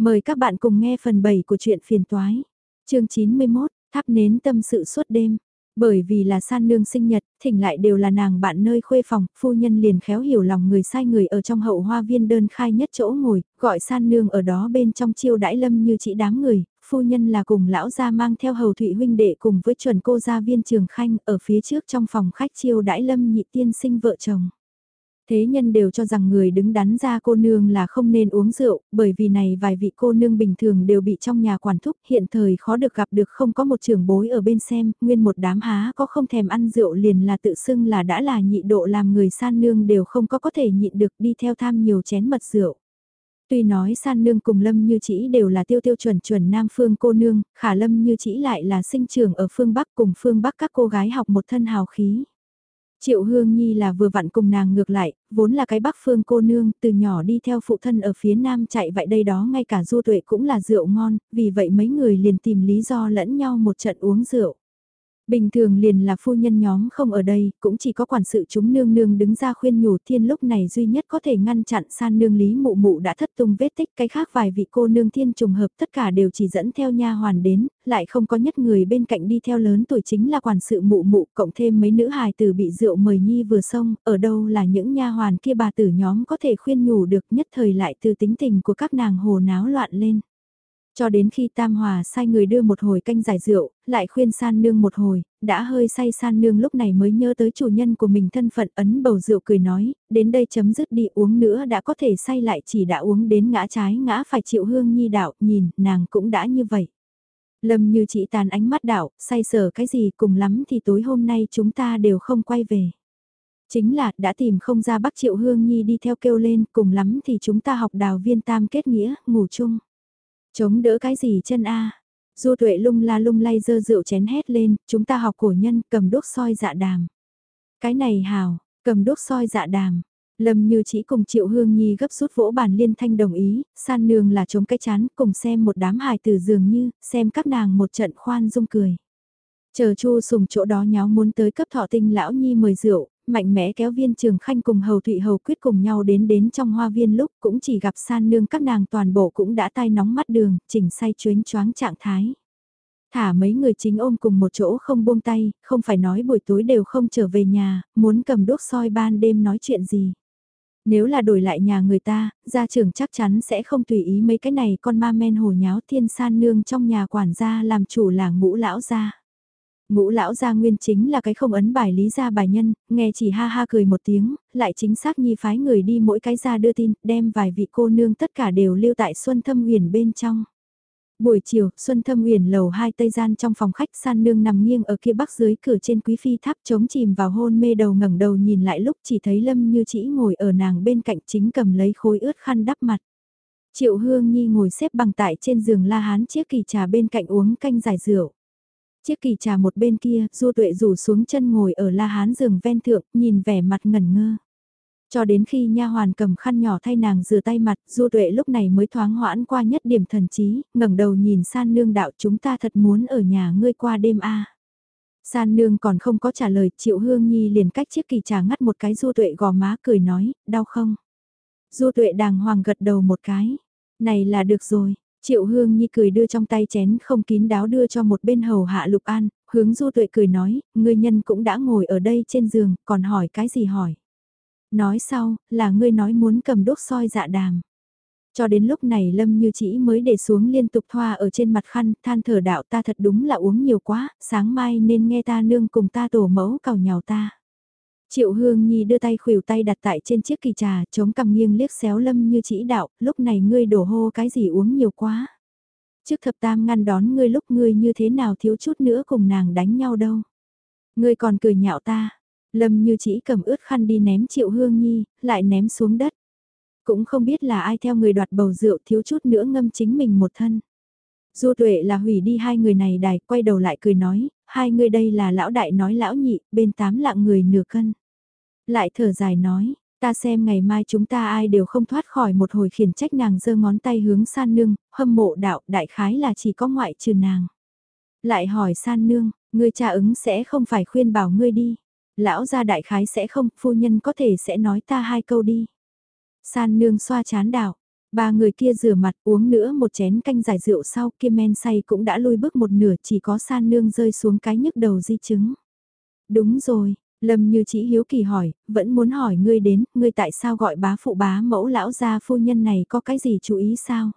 Mời các bạn cùng nghe phần 7 của truyện phiền toái. chương 91, thắp nến tâm sự suốt đêm. Bởi vì là san nương sinh nhật, thỉnh lại đều là nàng bạn nơi khuê phòng, phu nhân liền khéo hiểu lòng người sai người ở trong hậu hoa viên đơn khai nhất chỗ ngồi, gọi san nương ở đó bên trong chiêu đãi lâm như chỉ đám người, phu nhân là cùng lão gia mang theo hầu thụy huynh đệ cùng với chuẩn cô gia viên trường khanh ở phía trước trong phòng khách chiêu đãi lâm nhị tiên sinh vợ chồng. Thế nhân đều cho rằng người đứng đắn ra cô nương là không nên uống rượu, bởi vì này vài vị cô nương bình thường đều bị trong nhà quản thúc, hiện thời khó được gặp được không có một trưởng bối ở bên xem, nguyên một đám há có không thèm ăn rượu liền là tự xưng là đã là nhị độ làm người san nương đều không có có thể nhịn được đi theo tham nhiều chén mật rượu. Tuy nói san nương cùng lâm như chỉ đều là tiêu tiêu chuẩn chuẩn nam phương cô nương, khả lâm như chỉ lại là sinh trưởng ở phương Bắc cùng phương Bắc các cô gái học một thân hào khí. Triệu Hương Nhi là vừa vặn cùng nàng ngược lại, vốn là cái bắc phương cô nương, từ nhỏ đi theo phụ thân ở phía nam chạy vậy đây đó ngay cả du tuệ cũng là rượu ngon, vì vậy mấy người liền tìm lý do lẫn nhau một trận uống rượu. Bình thường liền là phu nhân nhóm không ở đây, cũng chỉ có quản sự chúng nương nương đứng ra khuyên nhủ thiên lúc này duy nhất có thể ngăn chặn san nương lý mụ mụ đã thất tung vết tích cái khác vài vị cô nương thiên trùng hợp tất cả đều chỉ dẫn theo nha hoàn đến, lại không có nhất người bên cạnh đi theo lớn tuổi chính là quản sự mụ mụ cộng thêm mấy nữ hài tử bị rượu mời nhi vừa xong, ở đâu là những nha hoàn kia bà tử nhóm có thể khuyên nhủ được nhất thời lại từ tính tình của các nàng hồ náo loạn lên. Cho đến khi Tam Hòa sai người đưa một hồi canh giải rượu, lại khuyên san nương một hồi, đã hơi say san nương lúc này mới nhớ tới chủ nhân của mình thân phận ấn bầu rượu cười nói, đến đây chấm dứt đi uống nữa đã có thể say lại chỉ đã uống đến ngã trái ngã phải chịu hương nhi đạo, nhìn, nàng cũng đã như vậy. Lâm như chị tàn ánh mắt đạo, say sở cái gì cùng lắm thì tối hôm nay chúng ta đều không quay về. Chính là, đã tìm không ra bác triệu hương nhi đi theo kêu lên, cùng lắm thì chúng ta học đào viên tam kết nghĩa, ngủ chung. Chống đỡ cái gì chân a Du tuệ lung la lung lay dơ rượu chén hét lên, chúng ta học cổ nhân cầm đốt soi dạ đàm. Cái này hào, cầm đốt soi dạ đàm. Lâm như chỉ cùng Triệu Hương Nhi gấp rút vỗ bàn liên thanh đồng ý, san nương là chống cái chán cùng xem một đám hài từ dường như, xem các nàng một trận khoan dung cười. Chờ chu sùng chỗ đó nháo muốn tới cấp thọ tinh lão nhi mời rượu, mạnh mẽ kéo viên trường khanh cùng hầu thụy hầu quyết cùng nhau đến đến trong hoa viên lúc cũng chỉ gặp san nương các nàng toàn bộ cũng đã tai nóng mắt đường, chỉnh say chuyến choáng trạng thái. Thả mấy người chính ôm cùng một chỗ không buông tay, không phải nói buổi tối đều không trở về nhà, muốn cầm đốt soi ban đêm nói chuyện gì. Nếu là đổi lại nhà người ta, gia trưởng chắc chắn sẽ không tùy ý mấy cái này con ma men hồ nháo thiên san nương trong nhà quản gia làm chủ là ngũ lão gia. Ngũ lão gia nguyên chính là cái không ấn bài lý gia bài nhân, nghe chỉ ha ha cười một tiếng, lại chính xác nhi phái người đi mỗi cái ra đưa tin, đem vài vị cô nương tất cả đều lưu tại Xuân Thâm Huyền bên trong. Buổi chiều, Xuân Thâm Huyền lầu hai tây gian trong phòng khách san nương nằm nghiêng ở kia bắc dưới cửa trên quý phi tháp chống chìm vào hôn mê đầu ngẩng đầu nhìn lại lúc chỉ thấy Lâm như chỉ ngồi ở nàng bên cạnh chính cầm lấy khối ướt khăn đắp mặt. Triệu Hương Nhi ngồi xếp bằng tại trên giường la hán chiếc kỳ trà bên cạnh uống canh giải rượu. Chiếc kỳ trà một bên kia, Du Tuệ rủ xuống chân ngồi ở la hán giường ven thượng, nhìn vẻ mặt ngẩn ngơ. Cho đến khi nha hoàn cầm khăn nhỏ thay nàng rửa tay mặt, Du Tuệ lúc này mới thoáng hoãn qua nhất điểm thần trí, ngẩng đầu nhìn san nương đạo chúng ta thật muốn ở nhà ngươi qua đêm a. San nương còn không có trả lời, Triệu Hương Nhi liền cách chiếc kỳ trà ngắt một cái Du Tuệ gò má cười nói, đau không? Du Tuệ đàng hoàng gật đầu một cái, này là được rồi, Triệu Hương Nhi cười đưa trong tay chén không kín đáo đưa cho một bên hầu hạ Lục An, hướng Du Tuệ cười nói, ngươi nhân cũng đã ngồi ở đây trên giường, còn hỏi cái gì hỏi. Nói sau, là ngươi nói muốn cầm đốt soi dạ đàm. Cho đến lúc này Lâm Như Chỉ mới để xuống liên tục thoa ở trên mặt khăn, than thở đạo ta thật đúng là uống nhiều quá, sáng mai nên nghe ta nương cùng ta tổ mẫu cào nhào ta. Triệu Hương Nhi đưa tay khuỷu tay đặt tại trên chiếc kỳ trà, chống cằm nghiêng liếc xéo lâm như chỉ đạo, lúc này ngươi đổ hô cái gì uống nhiều quá. Trước thập tam ngăn đón ngươi lúc ngươi như thế nào thiếu chút nữa cùng nàng đánh nhau đâu. Ngươi còn cười nhạo ta, lâm như chỉ cầm ướt khăn đi ném Triệu Hương Nhi, lại ném xuống đất. Cũng không biết là ai theo người đoạt bầu rượu thiếu chút nữa ngâm chính mình một thân. Du tuệ là hủy đi hai người này đài, quay đầu lại cười nói, hai người đây là lão đại nói lão nhị, bên tám lạng người nửa cân. Lại thở dài nói, ta xem ngày mai chúng ta ai đều không thoát khỏi một hồi khiển trách nàng giơ ngón tay hướng san nương, hâm mộ đạo đại khái là chỉ có ngoại trừ nàng. Lại hỏi san nương, ngươi cha ứng sẽ không phải khuyên bảo ngươi đi. Lão gia đại khái sẽ không, phu nhân có thể sẽ nói ta hai câu đi. San nương xoa chán đạo, Ba người kia rửa mặt uống nữa một chén canh giải rượu sau kia men say cũng đã lui bước một nửa chỉ có san nương rơi xuống cái nhức đầu di chứng. Đúng rồi, Lâm như chỉ hiếu kỳ hỏi, vẫn muốn hỏi ngươi đến, ngươi tại sao gọi bá phụ bá mẫu lão gia phu nhân này có cái gì chú ý sao?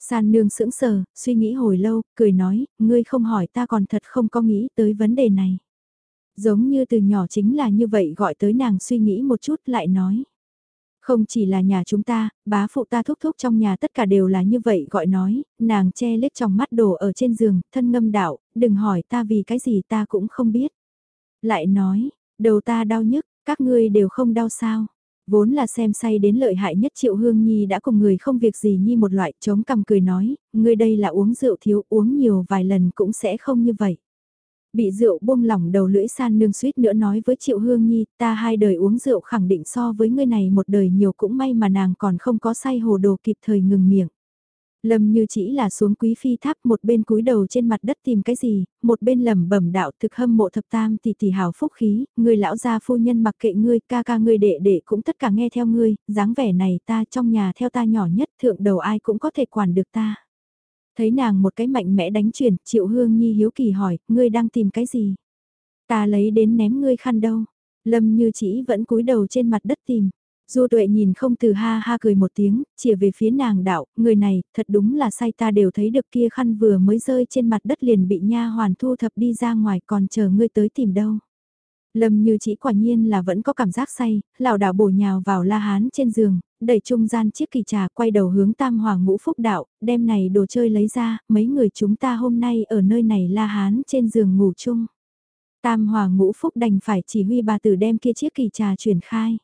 San nương sững sờ, suy nghĩ hồi lâu, cười nói, ngươi không hỏi ta còn thật không có nghĩ tới vấn đề này. Giống như từ nhỏ chính là như vậy gọi tới nàng suy nghĩ một chút lại nói. Không chỉ là nhà chúng ta, bá phụ ta thúc thúc trong nhà tất cả đều là như vậy gọi nói, nàng che lết trong mắt đổ ở trên giường, thân ngâm đạo, đừng hỏi ta vì cái gì ta cũng không biết. Lại nói, đầu ta đau nhức, các ngươi đều không đau sao. Vốn là xem say đến lợi hại nhất Triệu Hương Nhi đã cùng người không việc gì Nhi một loại chống cằm cười nói, ngươi đây là uống rượu thiếu uống nhiều vài lần cũng sẽ không như vậy. Bị rượu buông lỏng đầu lưỡi san nương suýt nữa nói với Triệu Hương Nhi, ta hai đời uống rượu khẳng định so với ngươi này một đời nhiều cũng may mà nàng còn không có say hồ đồ kịp thời ngừng miệng. Lâm như chỉ là xuống quý phi tháp một bên cúi đầu trên mặt đất tìm cái gì, một bên lẩm bẩm đạo thực hâm mộ thập tam tỷ tỷ hào phúc khí, người lão gia phu nhân mặc kệ ngươi, ca ca ngươi đệ đệ cũng tất cả nghe theo ngươi, dáng vẻ này ta trong nhà theo ta nhỏ nhất thượng đầu ai cũng có thể quản được ta. Thấy nàng một cái mạnh mẽ đánh chuyển, triệu hương nhi hiếu kỳ hỏi, ngươi đang tìm cái gì? Ta lấy đến ném ngươi khăn đâu? Lâm như chỉ vẫn cúi đầu trên mặt đất tìm. Du tuệ nhìn không từ ha ha cười một tiếng, chỉ về phía nàng đạo, người này, thật đúng là say ta đều thấy được kia khăn vừa mới rơi trên mặt đất liền bị nha hoàn thu thập đi ra ngoài còn chờ ngươi tới tìm đâu. Lâm như chỉ quả nhiên là vẫn có cảm giác say, lảo đảo bổ nhào vào la hán trên giường, đẩy trung gian chiếc kỳ trà quay đầu hướng tam hoàng ngũ phúc đạo, đem này đồ chơi lấy ra, mấy người chúng ta hôm nay ở nơi này la hán trên giường ngủ chung. Tam hoàng ngũ phúc đành phải chỉ huy bà tử đem kia chiếc kỳ trà chuyển khai.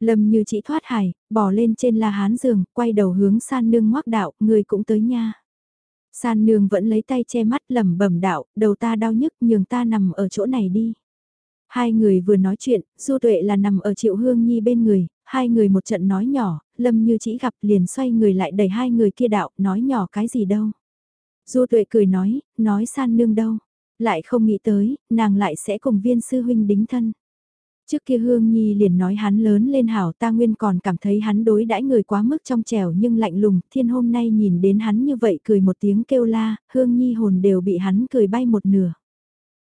Lâm như chỉ thoát hải, bỏ lên trên la hán giường, quay đầu hướng san nương ngoác đạo, người cũng tới nha. San nương vẫn lấy tay che mắt lẩm bẩm đạo, đầu ta đau nhức nhường ta nằm ở chỗ này đi. Hai người vừa nói chuyện, Du Tuệ là nằm ở Triệu Hương Nhi bên người, hai người một trận nói nhỏ, Lâm Như chỉ gặp liền xoay người lại đẩy hai người kia đạo, nói nhỏ cái gì đâu. Du Tuệ cười nói, nói san nương đâu, lại không nghĩ tới, nàng lại sẽ cùng viên sư huynh đính thân. Trước kia Hương Nhi liền nói hắn lớn lên hảo ta nguyên còn cảm thấy hắn đối đãi người quá mức trong trẻo nhưng lạnh lùng, thiên hôm nay nhìn đến hắn như vậy cười một tiếng kêu la, Hương Nhi hồn đều bị hắn cười bay một nửa.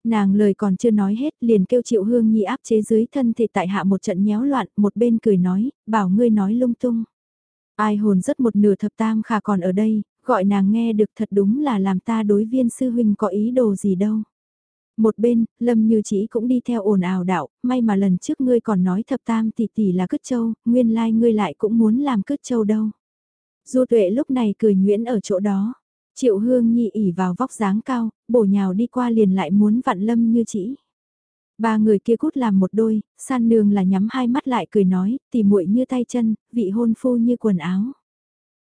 Nàng lời còn chưa nói hết liền kêu triệu Hương Nhi áp chế dưới thân thì tại hạ một trận nhéo loạn, một bên cười nói, bảo ngươi nói lung tung. Ai hồn rất một nửa thập tam khả còn ở đây, gọi nàng nghe được thật đúng là làm ta đối viên sư huynh có ý đồ gì đâu. Một bên, Lâm Như Chỉ cũng đi theo ồn ào đạo, may mà lần trước ngươi còn nói thập tam tỷ tỷ là cứt châu, nguyên lai like ngươi lại cũng muốn làm cứt châu đâu. Du tuệ lúc này cười nhuyễn ở chỗ đó. Triệu Hương Nhi ỉ vào vóc dáng cao, bổ nhào đi qua liền lại muốn vặn Lâm Như Chỉ. Ba người kia cút làm một đôi, san nương là nhắm hai mắt lại cười nói, tỉ muội như tay chân, vị hôn phu như quần áo.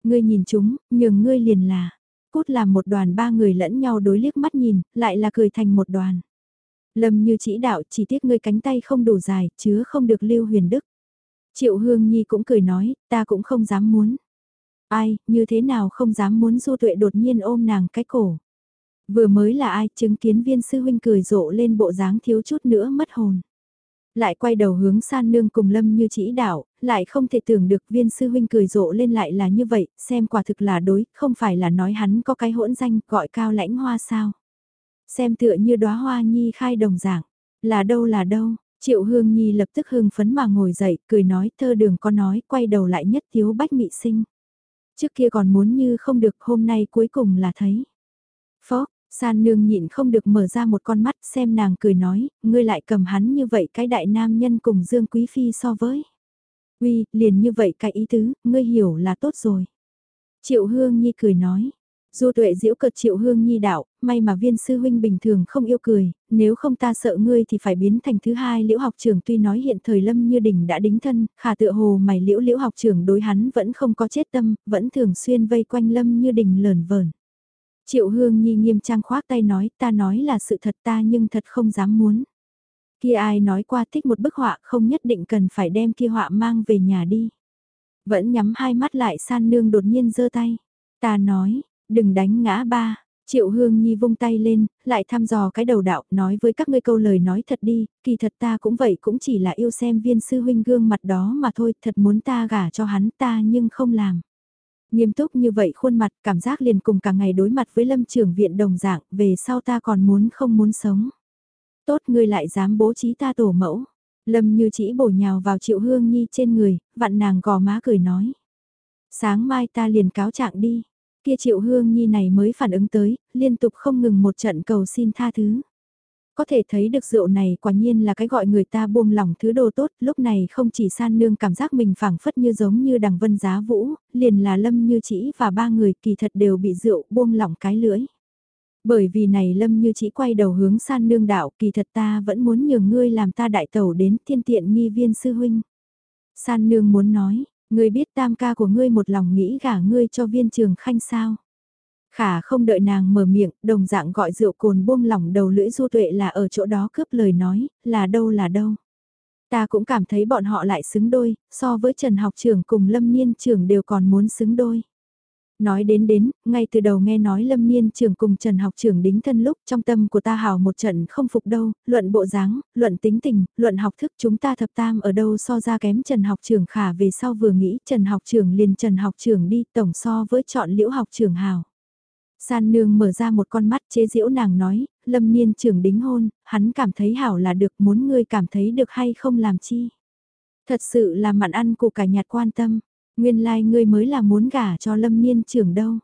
Ngươi nhìn chúng, nhường ngươi liền là. Cút làm một đoàn ba người lẫn nhau đối liếc mắt nhìn, lại là cười thành một đoàn. Lâm như chỉ đạo chỉ tiếc ngươi cánh tay không đủ dài, chứa không được lưu huyền đức. Triệu Hương Nhi cũng cười nói, ta cũng không dám muốn. Ai, như thế nào không dám muốn du tuệ đột nhiên ôm nàng cái cổ. Vừa mới là ai chứng kiến viên sư huynh cười rộ lên bộ dáng thiếu chút nữa mất hồn. Lại quay đầu hướng san nương cùng lâm như chỉ đạo, lại không thể tưởng được viên sư huynh cười rộ lên lại là như vậy, xem quả thực là đối, không phải là nói hắn có cái hỗn danh gọi cao lãnh hoa sao. Xem tựa như đóa hoa nhi khai đồng dạng, là đâu là đâu, triệu hương nhi lập tức hưng phấn mà ngồi dậy, cười nói thơ đường có nói, quay đầu lại nhất thiếu bách mị sinh. Trước kia còn muốn như không được hôm nay cuối cùng là thấy. Phó, san nương nhịn không được mở ra một con mắt xem nàng cười nói, ngươi lại cầm hắn như vậy cái đại nam nhân cùng Dương Quý Phi so với. Uy, liền như vậy cái ý tứ, ngươi hiểu là tốt rồi. Triệu Hương Nhi cười nói, Du tuệ diễu cợt triệu hương nhi đạo, may mà viên sư huynh bình thường không yêu cười, nếu không ta sợ ngươi thì phải biến thành thứ hai liễu học trưởng tuy nói hiện thời lâm như đình đã đính thân, khả tựa hồ mày liễu liễu học trưởng đối hắn vẫn không có chết tâm, vẫn thường xuyên vây quanh lâm như đình lờn vờn. Triệu hương nhi nghiêm trang khoác tay nói ta nói là sự thật ta nhưng thật không dám muốn. Kia ai nói qua thích một bức họa không nhất định cần phải đem kia họa mang về nhà đi. Vẫn nhắm hai mắt lại san nương đột nhiên giơ tay. Ta nói, Đừng đánh ngã ba, Triệu Hương Nhi vung tay lên, lại thăm dò cái đầu đạo, nói với các ngươi câu lời nói thật đi, kỳ thật ta cũng vậy cũng chỉ là yêu xem viên sư huynh gương mặt đó mà thôi, thật muốn ta gả cho hắn ta nhưng không làm. Nghiêm túc như vậy khuôn mặt cảm giác liền cùng cả ngày đối mặt với lâm trưởng viện đồng dạng, về sau ta còn muốn không muốn sống. Tốt ngươi lại dám bố trí ta tổ mẫu. Lâm như chỉ bổ nhào vào triệu hương nhi trên người, vặn nàng gò má cười nói. Sáng mai ta liền cáo trạng đi. Kia triệu hương nhi này mới phản ứng tới, liên tục không ngừng một trận cầu xin tha thứ. Có thể thấy được rượu này quả nhiên là cái gọi người ta buông lỏng thứ đồ tốt, lúc này không chỉ san nương cảm giác mình phảng phất như giống như đằng vân giá vũ, liền là lâm như chỉ và ba người kỳ thật đều bị rượu buông lỏng cái lưỡi. Bởi vì này lâm như chỉ quay đầu hướng san nương đạo kỳ thật ta vẫn muốn nhường ngươi làm ta đại tẩu đến thiên tiện nghi viên sư huynh. San nương muốn nói, ngươi biết tam ca của ngươi một lòng nghĩ gả ngươi cho viên trường khanh sao. Khả không đợi nàng mở miệng, đồng dạng gọi rượu cồn buông lỏng đầu lưỡi du tuệ là ở chỗ đó cướp lời nói, là đâu là đâu. Ta cũng cảm thấy bọn họ lại xứng đôi, so với Trần học trưởng cùng Lâm Niên trưởng đều còn muốn xứng đôi. Nói đến đến, ngay từ đầu nghe nói Lâm Niên trưởng cùng Trần học trưởng đính thân lúc trong tâm của ta hào một trận không phục đâu, luận bộ dáng, luận tính tình, luận học thức chúng ta thập tam ở đâu so ra kém Trần học trưởng khả về sau vừa nghĩ Trần học trưởng liền Trần học trưởng đi tổng so với chọn liễu học trưởng hào. San nương mở ra một con mắt chế giễu nàng nói, lâm niên trưởng đính hôn, hắn cảm thấy hảo là được muốn ngươi cảm thấy được hay không làm chi. Thật sự là mặn ăn của cả nhạt quan tâm, nguyên lai like ngươi mới là muốn gả cho lâm niên trưởng đâu.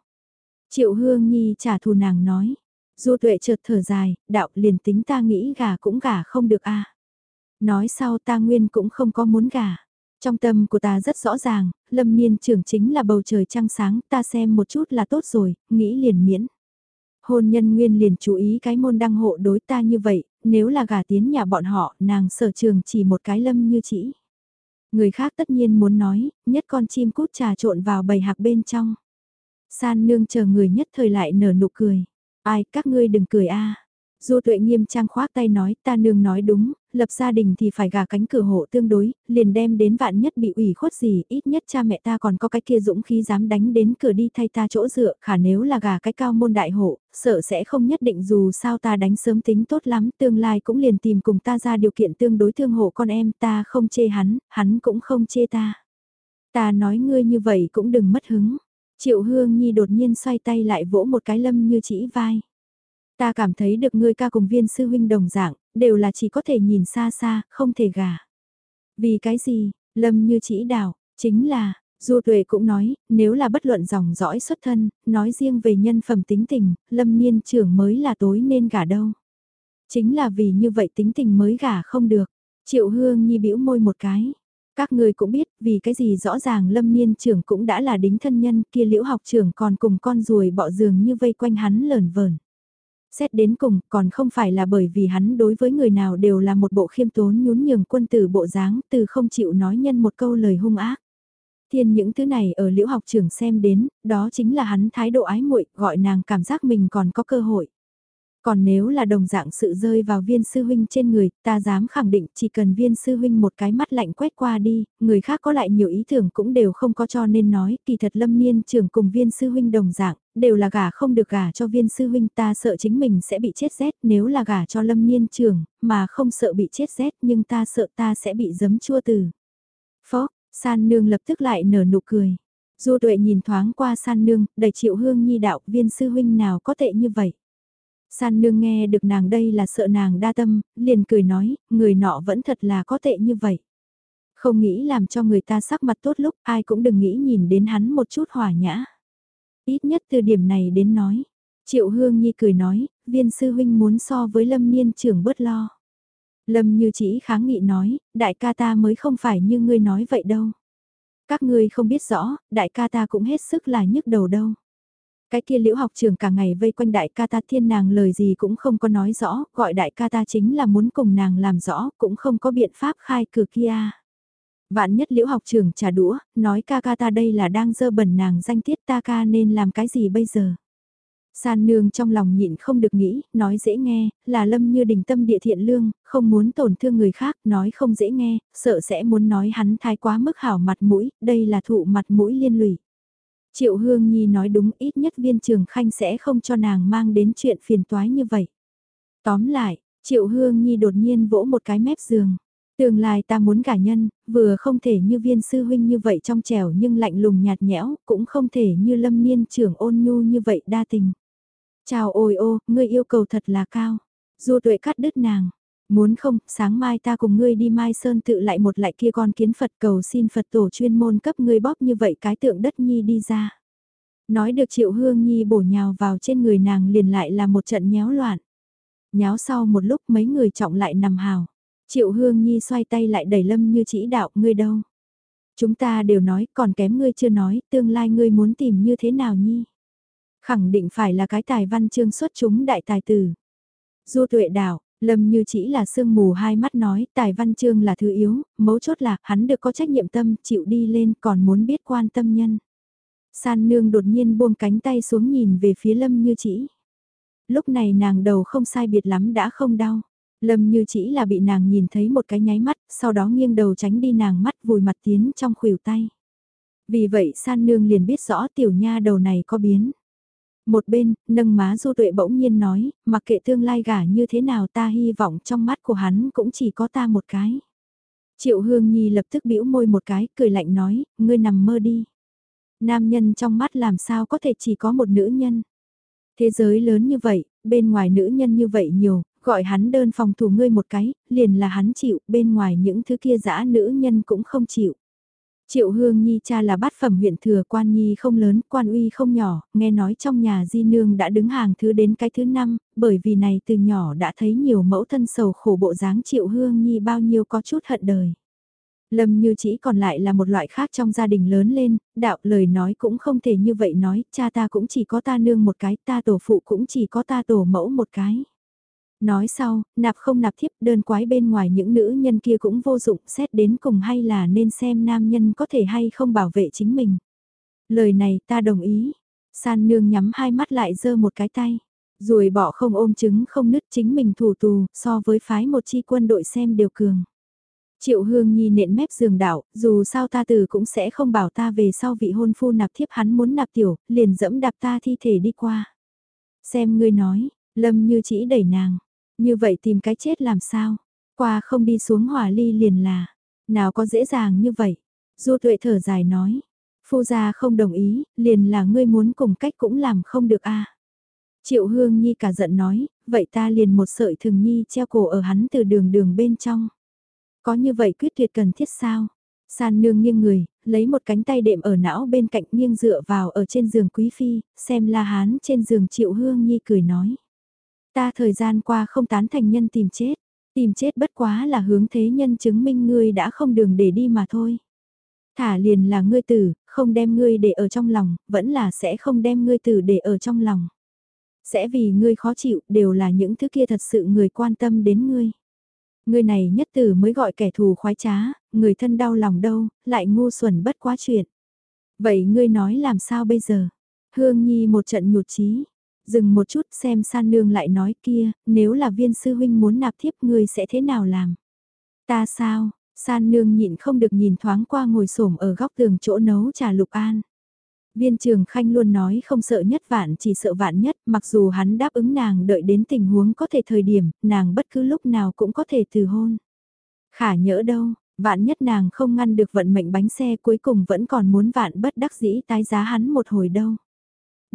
Triệu hương nhi trả thù nàng nói, du tuệ chợt thở dài, đạo liền tính ta nghĩ gả cũng gả không được a Nói sau ta nguyên cũng không có muốn gả. Trong tâm của ta rất rõ ràng, lâm niên trưởng chính là bầu trời trăng sáng, ta xem một chút là tốt rồi, nghĩ liền miễn. Hôn nhân nguyên liền chú ý cái môn đăng hộ đối ta như vậy, nếu là gả tiến nhà bọn họ, nàng sở trường chỉ một cái lâm như chỉ. Người khác tất nhiên muốn nói, nhất con chim cút trà trộn vào bầy hạc bên trong. San nương chờ người nhất thời lại nở nụ cười. Ai, các ngươi đừng cười a Du tuệ nghiêm trang khoác tay nói ta nương nói đúng, lập gia đình thì phải gà cánh cửa hộ tương đối, liền đem đến vạn nhất bị ủy khuất gì, ít nhất cha mẹ ta còn có cái kia dũng khí dám đánh đến cửa đi thay ta chỗ dựa, khả nếu là gà cái cao môn đại hộ, sợ sẽ không nhất định dù sao ta đánh sớm tính tốt lắm, tương lai cũng liền tìm cùng ta ra điều kiện tương đối thương hộ con em, ta không chê hắn, hắn cũng không chê ta. Ta nói ngươi như vậy cũng đừng mất hứng. Triệu Hương Nhi đột nhiên xoay tay lại vỗ một cái lâm như chỉ vai. Ta cảm thấy được ngươi ca cùng viên sư huynh đồng dạng, đều là chỉ có thể nhìn xa xa, không thể gả. Vì cái gì, lâm như chỉ đạo, chính là, Du Tuệ cũng nói, nếu là bất luận dòng dõi xuất thân, nói riêng về nhân phẩm tính tình, lâm niên trưởng mới là tối nên gả đâu. Chính là vì như vậy tính tình mới gả không được. Triệu Hương Nhi bĩu môi một cái. Các người cũng biết vì cái gì rõ ràng lâm niên trưởng cũng đã là đính thân nhân kia liễu học trưởng còn cùng con ruồi bọ giường như vây quanh hắn lờn vờn Xét đến cùng, còn không phải là bởi vì hắn đối với người nào đều là một bộ khiêm tốn nhún nhường quân tử bộ dáng, từ không chịu nói nhân một câu lời hung ác. Thiên những thứ này ở liễu học trưởng xem đến, đó chính là hắn thái độ ái muội gọi nàng cảm giác mình còn có cơ hội. Còn nếu là đồng dạng sự rơi vào viên sư huynh trên người, ta dám khẳng định chỉ cần viên sư huynh một cái mắt lạnh quét qua đi, người khác có lại nhiều ý tưởng cũng đều không có cho nên nói, kỳ thật lâm niên trưởng cùng viên sư huynh đồng dạng, đều là gả không được gả cho viên sư huynh ta sợ chính mình sẽ bị chết rét nếu là gả cho lâm niên trưởng, mà không sợ bị chết rét nhưng ta sợ ta sẽ bị giấm chua từ. Phó, san nương lập tức lại nở nụ cười. Du tuệ nhìn thoáng qua san nương, đầy triệu hương nhi đạo viên sư huynh nào có tệ như vậy. San nương nghe được nàng đây là sợ nàng đa tâm, liền cười nói, người nọ vẫn thật là có tệ như vậy. Không nghĩ làm cho người ta sắc mặt tốt lúc ai cũng đừng nghĩ nhìn đến hắn một chút hòa nhã. Ít nhất từ điểm này đến nói. Triệu Hương Nhi cười nói, viên sư huynh muốn so với lâm niên trưởng bớt lo. Lâm như chỉ kháng nghị nói, đại ca ta mới không phải như ngươi nói vậy đâu. Các ngươi không biết rõ, đại ca ta cũng hết sức là nhức đầu đâu. Cái kia liễu học trường cả ngày vây quanh đại ca ta thiên nàng lời gì cũng không có nói rõ, gọi đại ca ta chính là muốn cùng nàng làm rõ, cũng không có biện pháp khai cửa kia. Vạn nhất liễu học trường trả đũa, nói ca ca ta đây là đang dơ bẩn nàng danh tiết ta ca nên làm cái gì bây giờ. San nương trong lòng nhịn không được nghĩ, nói dễ nghe, là lâm như đình tâm địa thiện lương, không muốn tổn thương người khác, nói không dễ nghe, sợ sẽ muốn nói hắn thái quá mức hảo mặt mũi, đây là thụ mặt mũi liên lụy. Triệu Hương Nhi nói đúng ít nhất viên trường khanh sẽ không cho nàng mang đến chuyện phiền toái như vậy. Tóm lại, Triệu Hương Nhi đột nhiên vỗ một cái mép giường. Tương lai ta muốn gả nhân, vừa không thể như viên sư huynh như vậy trong trẻo nhưng lạnh lùng nhạt nhẽo, cũng không thể như lâm niên trưởng ôn nhu như vậy đa tình. Chào ôi ô, ngươi yêu cầu thật là cao. Du tuệ cắt đứt nàng. Muốn không, sáng mai ta cùng ngươi đi Mai Sơn tự lại một lại kia con kiến Phật cầu xin Phật tổ chuyên môn cấp ngươi bóp như vậy cái tượng đất nhi đi ra. Nói được triệu hương nhi bổ nhào vào trên người nàng liền lại là một trận nhéo loạn. Nháo sau một lúc mấy người trọng lại nằm hào. Triệu hương nhi xoay tay lại đẩy lâm như chỉ đạo ngươi đâu. Chúng ta đều nói còn kém ngươi chưa nói tương lai ngươi muốn tìm như thế nào nhi. Khẳng định phải là cái tài văn chương xuất chúng đại tài tử. Du tuệ đạo, Lâm như chỉ là sương mù hai mắt nói, tài văn chương là thứ yếu, mấu chốt là hắn được có trách nhiệm tâm, chịu đi lên còn muốn biết quan tâm nhân. San nương đột nhiên buông cánh tay xuống nhìn về phía lâm như chỉ. Lúc này nàng đầu không sai biệt lắm đã không đau. Lâm như chỉ là bị nàng nhìn thấy một cái nháy mắt, sau đó nghiêng đầu tránh đi nàng mắt vùi mặt tiến trong khuỷu tay. Vì vậy san nương liền biết rõ tiểu nha đầu này có biến. Một bên, nâng má du tuệ bỗng nhiên nói, mặc kệ tương lai gả như thế nào ta hy vọng trong mắt của hắn cũng chỉ có ta một cái. Triệu Hương Nhi lập tức bĩu môi một cái, cười lạnh nói, ngươi nằm mơ đi. Nam nhân trong mắt làm sao có thể chỉ có một nữ nhân. Thế giới lớn như vậy, bên ngoài nữ nhân như vậy nhiều, gọi hắn đơn phòng thủ ngươi một cái, liền là hắn chịu, bên ngoài những thứ kia dã nữ nhân cũng không chịu. Triệu Hương Nhi cha là bát phẩm huyện thừa quan nhi không lớn, quan uy không nhỏ, nghe nói trong nhà di nương đã đứng hàng thứ đến cái thứ năm, bởi vì này từ nhỏ đã thấy nhiều mẫu thân sầu khổ bộ dáng Triệu Hương Nhi bao nhiêu có chút hận đời. Lâm như chỉ còn lại là một loại khác trong gia đình lớn lên, đạo lời nói cũng không thể như vậy nói, cha ta cũng chỉ có ta nương một cái, ta tổ phụ cũng chỉ có ta tổ mẫu một cái. Nói sau, nạp không nạp thiếp đơn quái bên ngoài những nữ nhân kia cũng vô dụng xét đến cùng hay là nên xem nam nhân có thể hay không bảo vệ chính mình. Lời này ta đồng ý. San nương nhắm hai mắt lại giơ một cái tay. Rồi bỏ không ôm trứng không nứt chính mình thủ tù so với phái một chi quân đội xem đều cường. Triệu Hương Nhi nện mép giường đảo, dù sao ta từ cũng sẽ không bảo ta về sau vị hôn phu nạp thiếp hắn muốn nạp tiểu, liền dẫm đạp ta thi thể đi qua. Xem ngươi nói, Lâm như chỉ đẩy nàng, như vậy tìm cái chết làm sao? Qua không đi xuống hỏa ly liền là. Nào có dễ dàng như vậy? Du tuệ thở dài nói. Phu gia không đồng ý, liền là ngươi muốn cùng cách cũng làm không được a. Triệu Hương Nhi cả giận nói, vậy ta liền một sợi thường nhi treo cổ ở hắn từ đường đường bên trong. Có như vậy quyết tuyệt cần thiết sao? San nương nghiêng người, lấy một cánh tay đệm ở não bên cạnh nghiêng dựa vào ở trên giường quý phi, xem la hán trên giường Triệu Hương Nhi cười nói. Ta thời gian qua không tán thành nhân tìm chết, tìm chết bất quá là hướng thế nhân chứng minh ngươi đã không đường để đi mà thôi. Thả liền là ngươi tử, không đem ngươi để ở trong lòng, vẫn là sẽ không đem ngươi tử để ở trong lòng. Sẽ vì ngươi khó chịu, đều là những thứ kia thật sự người quan tâm đến ngươi. Ngươi này nhất tử mới gọi kẻ thù khoái trá, người thân đau lòng đâu, lại ngu xuẩn bất quá chuyện. Vậy ngươi nói làm sao bây giờ? Hương Nhi một trận nhụt chí Dừng một chút xem san nương lại nói kia, nếu là viên sư huynh muốn nạp thiếp ngươi sẽ thế nào làm? Ta sao? San nương nhịn không được nhìn thoáng qua ngồi xổm ở góc tường chỗ nấu trà lục an. Viên trường khanh luôn nói không sợ nhất vạn chỉ sợ vạn nhất, mặc dù hắn đáp ứng nàng đợi đến tình huống có thể thời điểm, nàng bất cứ lúc nào cũng có thể từ hôn. Khả nhỡ đâu, vạn nhất nàng không ngăn được vận mệnh bánh xe cuối cùng vẫn còn muốn vạn bất đắc dĩ tái giá hắn một hồi đâu.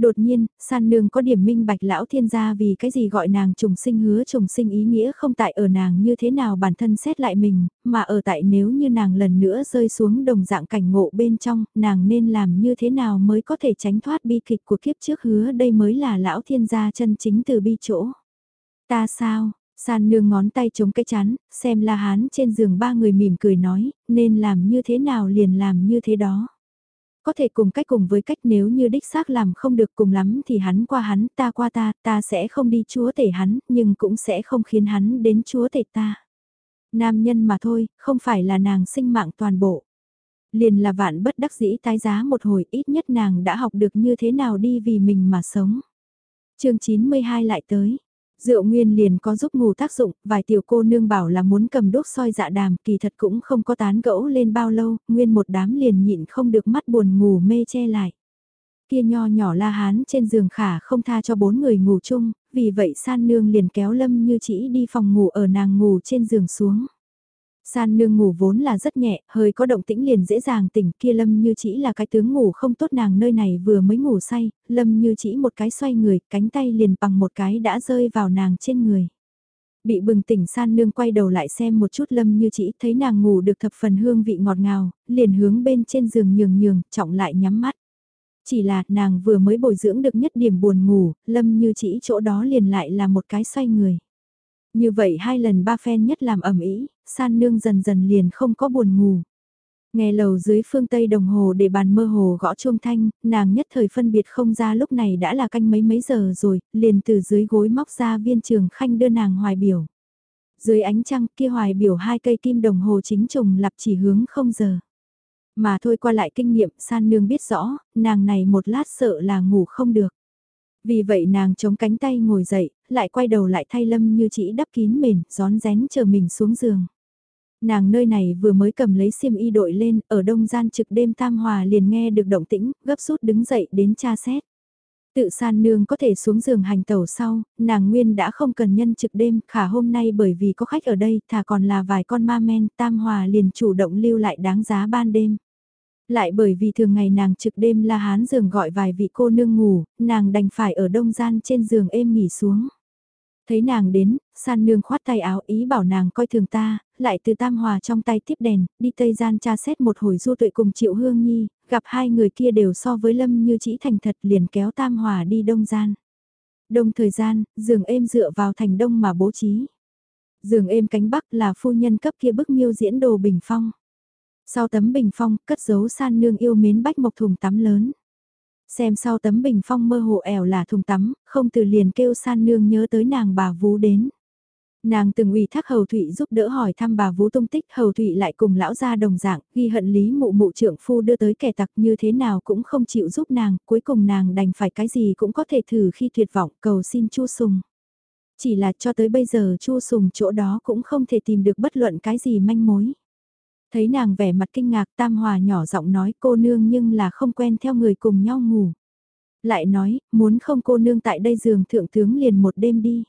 Đột nhiên, san nương có điểm minh bạch lão thiên gia vì cái gì gọi nàng trùng sinh hứa trùng sinh ý nghĩa không tại ở nàng như thế nào bản thân xét lại mình, mà ở tại nếu như nàng lần nữa rơi xuống đồng dạng cảnh ngộ bên trong, nàng nên làm như thế nào mới có thể tránh thoát bi kịch của kiếp trước hứa đây mới là lão thiên gia chân chính từ bi chỗ. Ta sao? San nương ngón tay chống cái chán, xem la hán trên giường ba người mỉm cười nói, nên làm như thế nào liền làm như thế đó. Có thể cùng cách cùng với cách nếu như đích xác làm không được cùng lắm thì hắn qua hắn, ta qua ta, ta sẽ không đi chúa tể hắn, nhưng cũng sẽ không khiến hắn đến chúa tể ta. Nam nhân mà thôi, không phải là nàng sinh mạng toàn bộ. Liền là vạn bất đắc dĩ tái giá một hồi ít nhất nàng đã học được như thế nào đi vì mình mà sống. chương 92 lại tới, Rượu nguyên liền có giúp ngủ tác dụng, vài tiểu cô nương bảo là muốn cầm đốt soi dạ đàm, kỳ thật cũng không có tán gẫu lên bao lâu, nguyên một đám liền nhịn không được mắt buồn ngủ mê che lại. Kia nho nhỏ la hán trên giường khả không tha cho bốn người ngủ chung, vì vậy san nương liền kéo lâm như chỉ đi phòng ngủ ở nàng ngủ trên giường xuống. San nương ngủ vốn là rất nhẹ, hơi có động tĩnh liền dễ dàng tỉnh kia Lâm như chỉ là cái tướng ngủ không tốt nàng nơi này vừa mới ngủ say, Lâm như chỉ một cái xoay người, cánh tay liền bằng một cái đã rơi vào nàng trên người. Bị bừng tỉnh san nương quay đầu lại xem một chút Lâm như chỉ thấy nàng ngủ được thập phần hương vị ngọt ngào, liền hướng bên trên giường nhường nhường, trọng lại nhắm mắt. Chỉ là nàng vừa mới bồi dưỡng được nhất điểm buồn ngủ, Lâm như chỉ chỗ đó liền lại là một cái xoay người. Như vậy hai lần ba phen nhất làm ẩm ý, san nương dần dần liền không có buồn ngủ. Nghe lầu dưới phương tây đồng hồ để bàn mơ hồ gõ chuông thanh, nàng nhất thời phân biệt không ra lúc này đã là canh mấy mấy giờ rồi, liền từ dưới gối móc ra viên trường khanh đưa nàng hoài biểu. Dưới ánh trăng kia hoài biểu hai cây kim đồng hồ chính trùng lập chỉ hướng không giờ. Mà thôi qua lại kinh nghiệm san nương biết rõ, nàng này một lát sợ là ngủ không được. Vì vậy nàng chống cánh tay ngồi dậy, lại quay đầu lại thay lâm như chỉ đắp kín mền, gión rén chờ mình xuống giường. Nàng nơi này vừa mới cầm lấy xiêm y đội lên, ở đông gian trực đêm tam hòa liền nghe được động tĩnh, gấp rút đứng dậy đến tra xét. Tự san nương có thể xuống giường hành tẩu sau, nàng nguyên đã không cần nhân trực đêm, khả hôm nay bởi vì có khách ở đây, thà còn là vài con ma men, tam hòa liền chủ động lưu lại đáng giá ban đêm. Lại bởi vì thường ngày nàng trực đêm la hán giường gọi vài vị cô nương ngủ, nàng đành phải ở đông gian trên giường êm nghỉ xuống. Thấy nàng đến, san nương khoát tay áo ý bảo nàng coi thường ta, lại từ tam hòa trong tay tiếp đèn, đi tây gian tra xét một hồi du tuệ cùng triệu hương nhi, gặp hai người kia đều so với lâm như chỉ thành thật liền kéo tam hòa đi đông gian. Đông thời gian, giường êm dựa vào thành đông mà bố trí. Giường êm cánh bắc là phu nhân cấp kia bức miêu diễn đồ bình phong. Sau tấm bình phong, cất giấu san nương yêu mến bách mộc thùng tắm lớn. Xem sau tấm bình phong mơ hồ ẻo là thùng tắm, không từ liền kêu san nương nhớ tới nàng bà vú đến. Nàng từng ủy thác Hầu Thụy giúp đỡ hỏi thăm bà vú tung tích Hầu Thụy lại cùng lão gia đồng dạng, ghi hận lý mụ mụ trưởng phu đưa tới kẻ tặc như thế nào cũng không chịu giúp nàng, cuối cùng nàng đành phải cái gì cũng có thể thử khi tuyệt vọng cầu xin Chu Sùng. Chỉ là cho tới bây giờ Chu Sùng chỗ đó cũng không thể tìm được bất luận cái gì manh mối. Thấy nàng vẻ mặt kinh ngạc Tam Hòa nhỏ giọng nói cô nương nhưng là không quen theo người cùng nhau ngủ. Lại nói, muốn không cô nương tại đây giường thượng tướng liền một đêm đi.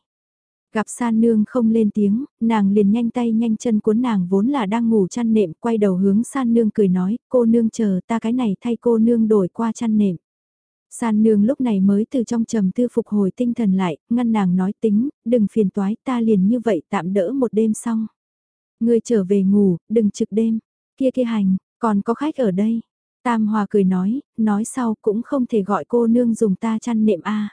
Gặp san nương không lên tiếng, nàng liền nhanh tay nhanh chân cuốn nàng vốn là đang ngủ chăn nệm, quay đầu hướng san nương cười nói, cô nương chờ ta cái này thay cô nương đổi qua chăn nệm. San nương lúc này mới từ trong trầm tư phục hồi tinh thần lại, ngăn nàng nói tính, đừng phiền toái ta liền như vậy tạm đỡ một đêm xong. Ngươi trở về ngủ, đừng trực đêm. Kia kia hành, còn có khách ở đây. Tam Hòa cười nói, nói sau cũng không thể gọi cô nương dùng ta chăn nệm a.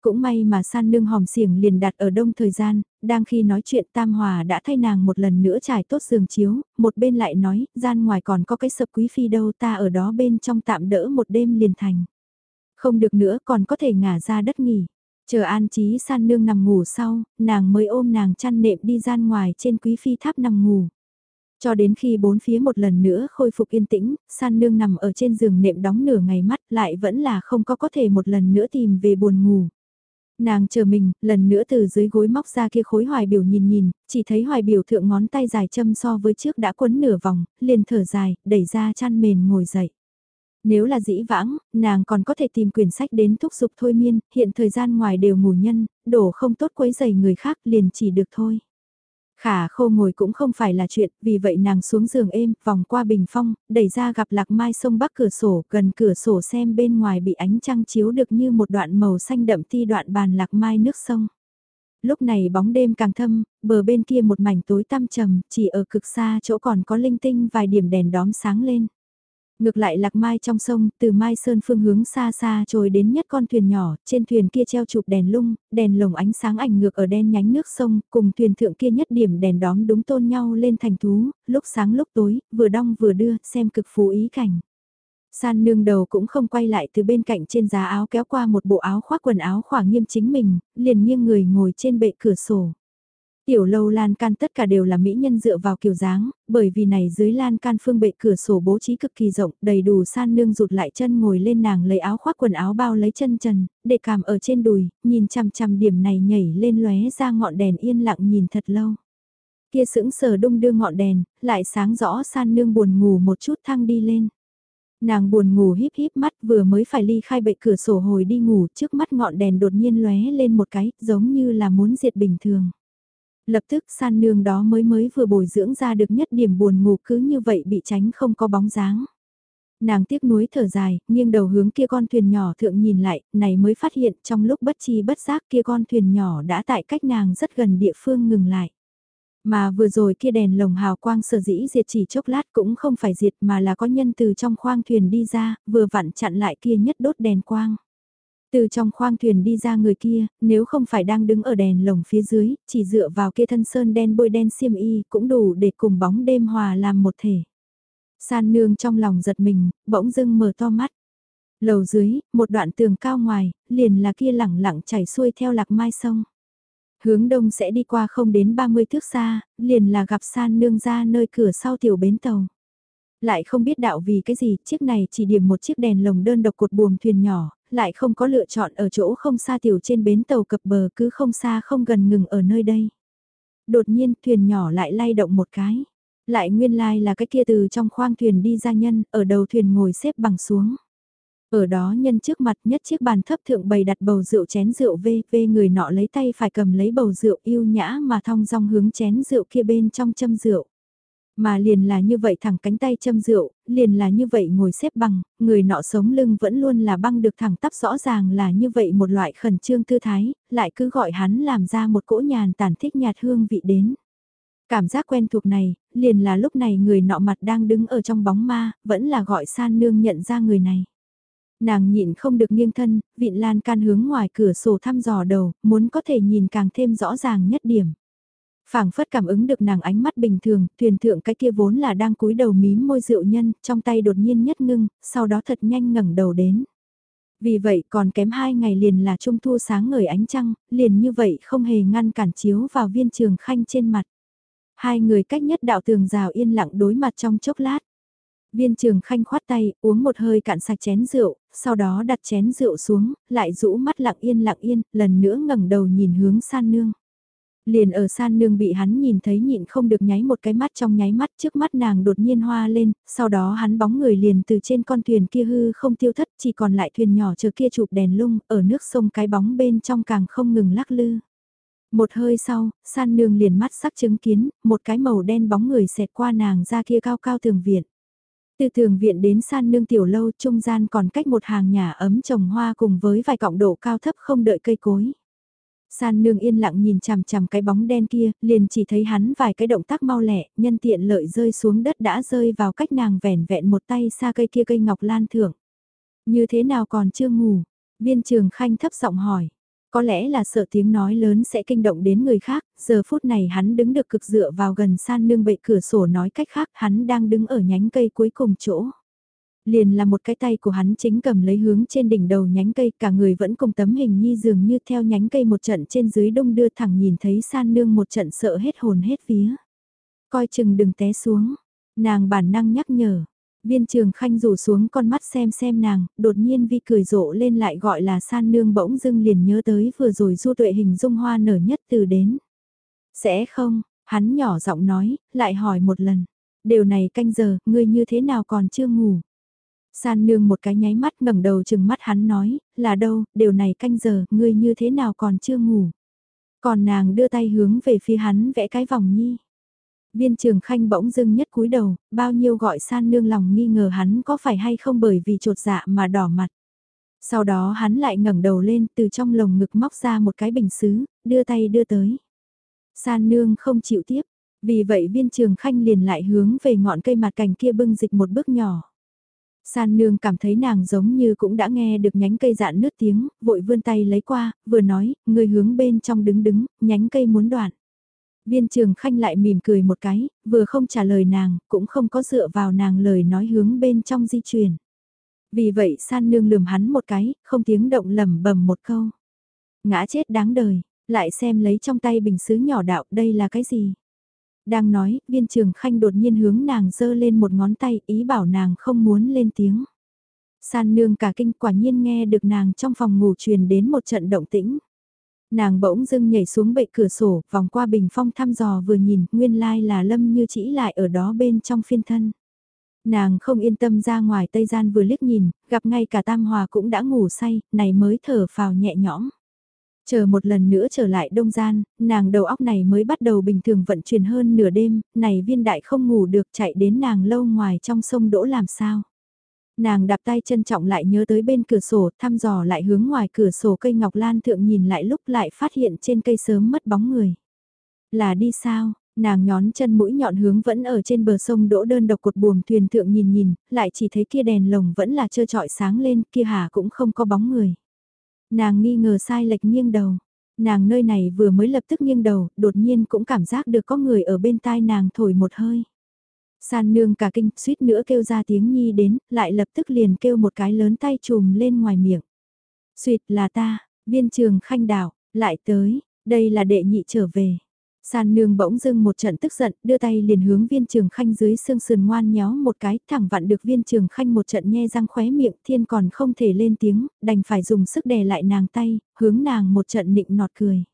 Cũng may mà san nương hòm xiềng liền đặt ở đông thời gian, đang khi nói chuyện Tam Hòa đã thay nàng một lần nữa trải tốt giường chiếu, một bên lại nói, gian ngoài còn có cái sập quý phi đâu ta ở đó bên trong tạm đỡ một đêm liền thành. Không được nữa còn có thể ngả ra đất nghỉ. Chờ an trí san nương nằm ngủ sau, nàng mới ôm nàng chăn nệm đi gian ngoài trên quý phi tháp nằm ngủ. Cho đến khi bốn phía một lần nữa khôi phục yên tĩnh, san nương nằm ở trên giường nệm đóng nửa ngày mắt lại vẫn là không có có thể một lần nữa tìm về buồn ngủ. Nàng chờ mình, lần nữa từ dưới gối móc ra kia khối hoài biểu nhìn nhìn, chỉ thấy hoài biểu thượng ngón tay dài châm so với trước đã quấn nửa vòng, liền thở dài, đẩy ra chăn mền ngồi dậy. Nếu là dĩ vãng, nàng còn có thể tìm quyển sách đến thúc giục thôi miên, hiện thời gian ngoài đều ngủ nhân, đổ không tốt quấy giày người khác liền chỉ được thôi. Khả khô ngồi cũng không phải là chuyện, vì vậy nàng xuống giường êm, vòng qua bình phong, đẩy ra gặp lạc mai sông bắc cửa sổ, gần cửa sổ xem bên ngoài bị ánh trăng chiếu được như một đoạn màu xanh đậm ti đoạn bàn lạc mai nước sông. Lúc này bóng đêm càng thâm, bờ bên kia một mảnh tối tăm trầm, chỉ ở cực xa chỗ còn có linh tinh vài điểm đèn đóm sáng lên. Ngược lại lạc mai trong sông, từ mai sơn phương hướng xa xa trồi đến nhất con thuyền nhỏ, trên thuyền kia treo chụp đèn lung, đèn lồng ánh sáng ảnh ngược ở đen nhánh nước sông, cùng thuyền thượng kia nhất điểm đèn đóm đúng tôn nhau lên thành thú, lúc sáng lúc tối, vừa đong vừa đưa, xem cực phú ý cảnh. San nương đầu cũng không quay lại từ bên cạnh trên giá áo kéo qua một bộ áo khoác quần áo khỏa nghiêm chính mình, liền nghiêng người ngồi trên bệ cửa sổ. Tiểu lâu lan can tất cả đều là mỹ nhân dựa vào kiểu dáng, bởi vì này dưới lan can phương bệ cửa sổ bố trí cực kỳ rộng, đầy đủ san nương rụt lại chân ngồi lên nàng lấy áo khoác quần áo bao lấy chân trần, để cảm ở trên đùi, nhìn chằm chằm điểm này nhảy lên lóe ra ngọn đèn yên lặng nhìn thật lâu. Kia sững sờ đung đưa ngọn đèn, lại sáng rõ san nương buồn ngủ một chút thăng đi lên. Nàng buồn ngủ híp híp mắt vừa mới phải ly khai bệ cửa sổ hồi đi ngủ trước mắt ngọn đèn đột nhiên lóe lên một cái giống như là muốn diệt bình thường. Lập tức san nương đó mới mới vừa bồi dưỡng ra được nhất điểm buồn ngủ cứ như vậy bị tránh không có bóng dáng. Nàng tiếc nuối thở dài, nghiêng đầu hướng kia con thuyền nhỏ thượng nhìn lại, này mới phát hiện trong lúc bất chi bất giác kia con thuyền nhỏ đã tại cách nàng rất gần địa phương ngừng lại. Mà vừa rồi kia đèn lồng hào quang sở dĩ diệt chỉ chốc lát cũng không phải diệt mà là có nhân từ trong khoang thuyền đi ra, vừa vặn chặn lại kia nhất đốt đèn quang. Từ trong khoang thuyền đi ra người kia, nếu không phải đang đứng ở đèn lồng phía dưới, chỉ dựa vào kia thân sơn đen bôi đen xiêm y cũng đủ để cùng bóng đêm hòa làm một thể. San nương trong lòng giật mình, bỗng dưng mở to mắt. Lầu dưới, một đoạn tường cao ngoài, liền là kia lẳng lặng chảy xuôi theo lạc mai sông. Hướng đông sẽ đi qua không đến 30 thước xa, liền là gặp san nương ra nơi cửa sau tiểu bến tàu. Lại không biết đạo vì cái gì, chiếc này chỉ điểm một chiếc đèn lồng đơn độc cột buồm thuyền nhỏ, lại không có lựa chọn ở chỗ không xa tiểu trên bến tàu cập bờ cứ không xa không gần ngừng ở nơi đây. Đột nhiên thuyền nhỏ lại lay động một cái. Lại nguyên lai like là cái kia từ trong khoang thuyền đi ra nhân, ở đầu thuyền ngồi xếp bằng xuống. Ở đó nhân trước mặt nhất chiếc bàn thấp thượng bày đặt bầu rượu chén rượu vê vê người nọ lấy tay phải cầm lấy bầu rượu yêu nhã mà thong dong hướng chén rượu kia bên trong châm rượu. Mà liền là như vậy thẳng cánh tay châm rượu, liền là như vậy ngồi xếp bằng, người nọ sống lưng vẫn luôn là băng được thẳng tắp rõ ràng là như vậy một loại khẩn trương tư thái, lại cứ gọi hắn làm ra một cỗ nhàn tản thích nhạt hương vị đến. Cảm giác quen thuộc này, liền là lúc này người nọ mặt đang đứng ở trong bóng ma, vẫn là gọi san nương nhận ra người này. Nàng nhịn không được nghiêng thân, vịn lan can hướng ngoài cửa sổ thăm dò đầu, muốn có thể nhìn càng thêm rõ ràng nhất điểm phảng phất cảm ứng được nàng ánh mắt bình thường, thuyền thượng cái kia vốn là đang cúi đầu mím môi rượu nhân, trong tay đột nhiên nhất ngưng, sau đó thật nhanh ngẩng đầu đến. Vì vậy còn kém hai ngày liền là trung thu sáng ngời ánh trăng, liền như vậy không hề ngăn cản chiếu vào viên trường khanh trên mặt. Hai người cách nhất đạo tường rào yên lặng đối mặt trong chốc lát. Viên trường khanh khoát tay, uống một hơi cạn sạch chén rượu, sau đó đặt chén rượu xuống, lại rũ mắt lặng yên lặng yên, lần nữa ngẩng đầu nhìn hướng san nương. Liền ở san nương bị hắn nhìn thấy nhịn không được nháy một cái mắt trong nháy mắt trước mắt nàng đột nhiên hoa lên, sau đó hắn bóng người liền từ trên con thuyền kia hư không tiêu thất chỉ còn lại thuyền nhỏ chờ kia chụp đèn lung ở nước sông cái bóng bên trong càng không ngừng lắc lư. Một hơi sau, san nương liền mắt sắc chứng kiến, một cái màu đen bóng người xẹt qua nàng ra kia cao cao tường viện. Từ tường viện đến san nương tiểu lâu trung gian còn cách một hàng nhà ấm trồng hoa cùng với vài cọng độ cao thấp không đợi cây cối. San nương yên lặng nhìn chằm chằm cái bóng đen kia, liền chỉ thấy hắn vài cái động tác mau lẹ, nhân tiện lợi rơi xuống đất đã rơi vào cách nàng vẻn vẹn một tay xa cây kia cây ngọc lan thưởng. Như thế nào còn chưa ngủ? Viên trường khanh thấp giọng hỏi. Có lẽ là sợ tiếng nói lớn sẽ kinh động đến người khác, giờ phút này hắn đứng được cực dựa vào gần san nương bệ cửa sổ nói cách khác hắn đang đứng ở nhánh cây cuối cùng chỗ liền là một cái tay của hắn chính cầm lấy hướng trên đỉnh đầu nhánh cây, cả người vẫn cùng tấm hình nhi dường như theo nhánh cây một trận trên dưới đông đưa thẳng nhìn thấy san nương một trận sợ hết hồn hết vía. Coi chừng đừng té xuống, nàng bản năng nhắc nhở, viên trường khanh rủ xuống con mắt xem xem nàng, đột nhiên vi cười rộ lên lại gọi là san nương bỗng dưng liền nhớ tới vừa rồi du tuệ hình dung hoa nở nhất từ đến. Sẽ không, hắn nhỏ giọng nói, lại hỏi một lần. Điều này canh giờ, ngươi như thế nào còn chưa ngủ? San nương một cái nháy mắt ngẩng đầu chừng mắt hắn nói, là đâu, điều này canh giờ, ngươi như thế nào còn chưa ngủ. Còn nàng đưa tay hướng về phía hắn vẽ cái vòng nhi. Viên trường khanh bỗng dưng nhất cúi đầu, bao nhiêu gọi san nương lòng nghi ngờ hắn có phải hay không bởi vì trột dạ mà đỏ mặt. Sau đó hắn lại ngẩng đầu lên từ trong lồng ngực móc ra một cái bình xứ, đưa tay đưa tới. San nương không chịu tiếp, vì vậy viên trường khanh liền lại hướng về ngọn cây mặt cành kia bưng dịch một bước nhỏ. San nương cảm thấy nàng giống như cũng đã nghe được nhánh cây dạn nứt tiếng, vội vươn tay lấy qua, vừa nói, người hướng bên trong đứng đứng, nhánh cây muốn đoạn. Viên trường khanh lại mỉm cười một cái, vừa không trả lời nàng, cũng không có dựa vào nàng lời nói hướng bên trong di chuyển. Vì vậy san nương lườm hắn một cái, không tiếng động lầm bầm một câu. Ngã chết đáng đời, lại xem lấy trong tay bình xứ nhỏ đạo đây là cái gì. Đang nói, viên trường khanh đột nhiên hướng nàng giơ lên một ngón tay ý bảo nàng không muốn lên tiếng. San nương cả kinh quả nhiên nghe được nàng trong phòng ngủ truyền đến một trận động tĩnh. Nàng bỗng dưng nhảy xuống bệ cửa sổ, vòng qua bình phong thăm dò vừa nhìn, nguyên lai là lâm như chỉ lại ở đó bên trong phiên thân. Nàng không yên tâm ra ngoài Tây Gian vừa liếc nhìn, gặp ngay cả Tam Hòa cũng đã ngủ say, này mới thở phào nhẹ nhõm. Chờ một lần nữa trở lại đông gian, nàng đầu óc này mới bắt đầu bình thường vận chuyển hơn nửa đêm, này viên đại không ngủ được chạy đến nàng lâu ngoài trong sông đỗ làm sao. Nàng đạp tay trân trọng lại nhớ tới bên cửa sổ, thăm dò lại hướng ngoài cửa sổ cây ngọc lan thượng nhìn lại lúc lại phát hiện trên cây sớm mất bóng người. Là đi sao, nàng nhón chân mũi nhọn hướng vẫn ở trên bờ sông đỗ đơn độc cột buồm thuyền thượng nhìn nhìn, lại chỉ thấy kia đèn lồng vẫn là trơ trọi sáng lên, kia hà cũng không có bóng người. Nàng nghi ngờ sai lệch nghiêng đầu. Nàng nơi này vừa mới lập tức nghiêng đầu, đột nhiên cũng cảm giác được có người ở bên tai nàng thổi một hơi. San nương cả kinh, suýt nữa kêu ra tiếng nhi đến, lại lập tức liền kêu một cái lớn tay chùm lên ngoài miệng. Xuyệt là ta, viên trường khanh đảo, lại tới, đây là đệ nhị trở về. San nương bỗng dưng một trận tức giận, đưa tay liền hướng viên trường khanh dưới xương sườn ngoan nhéo một cái, thẳng vặn được viên trường khanh một trận nhe răng khóe miệng, thiên còn không thể lên tiếng, đành phải dùng sức đè lại nàng tay, hướng nàng một trận nịnh nọt cười.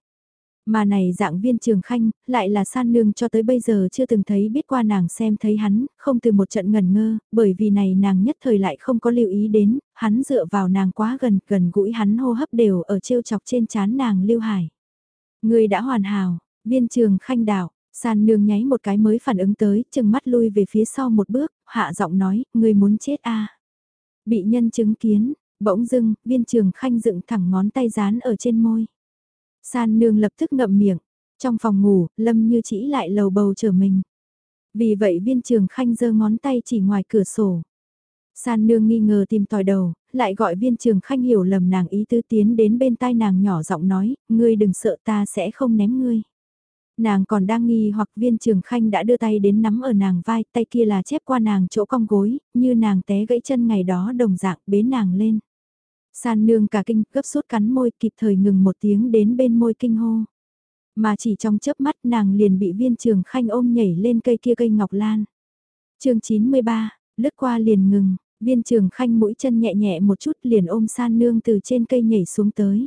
Mà này dạng viên trường khanh, lại là san nương cho tới bây giờ chưa từng thấy biết qua nàng xem thấy hắn, không từ một trận ngần ngơ, bởi vì này nàng nhất thời lại không có lưu ý đến, hắn dựa vào nàng quá gần, gần gũi hắn hô hấp đều ở trêu chọc trên chán nàng lưu hải. Người đã hoàn hảo, viên trường khanh đảo, san nương nháy một cái mới phản ứng tới, chừng mắt lui về phía sau một bước, hạ giọng nói, người muốn chết a Bị nhân chứng kiến, bỗng dưng, viên trường khanh dựng thẳng ngón tay dán ở trên môi. San nương lập tức ngậm miệng, trong phòng ngủ, lâm như chỉ lại lầu bầu chờ mình. Vì vậy viên trường khanh giơ ngón tay chỉ ngoài cửa sổ. San nương nghi ngờ tìm tòi đầu, lại gọi viên trường khanh hiểu lầm nàng ý tứ tiến đến bên tai nàng nhỏ giọng nói, ngươi đừng sợ ta sẽ không ném ngươi. Nàng còn đang nghi hoặc viên trường khanh đã đưa tay đến nắm ở nàng vai, tay kia là chép qua nàng chỗ cong gối, như nàng té gãy chân ngày đó đồng dạng bế nàng lên. San nương cả kinh gấp rút cắn môi kịp thời ngừng một tiếng đến bên môi kinh hô. Mà chỉ trong chớp mắt nàng liền bị viên trường khanh ôm nhảy lên cây kia cây ngọc lan. chương 93, lướt qua liền ngừng, viên trường khanh mũi chân nhẹ nhẹ một chút liền ôm san nương từ trên cây nhảy xuống tới.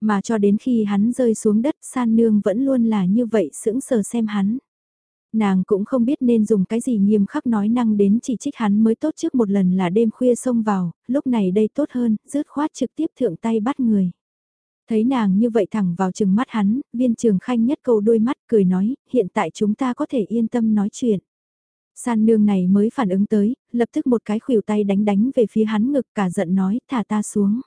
Mà cho đến khi hắn rơi xuống đất san nương vẫn luôn là như vậy sững sờ xem hắn. Nàng cũng không biết nên dùng cái gì nghiêm khắc nói năng đến chỉ trích hắn mới tốt trước một lần là đêm khuya xông vào, lúc này đây tốt hơn, rớt khoát trực tiếp thượng tay bắt người. Thấy nàng như vậy thẳng vào chừng mắt hắn, viên trường khanh nhất câu đôi mắt cười nói, hiện tại chúng ta có thể yên tâm nói chuyện. San nương này mới phản ứng tới, lập tức một cái khuỷu tay đánh đánh về phía hắn ngực cả giận nói, thả ta xuống.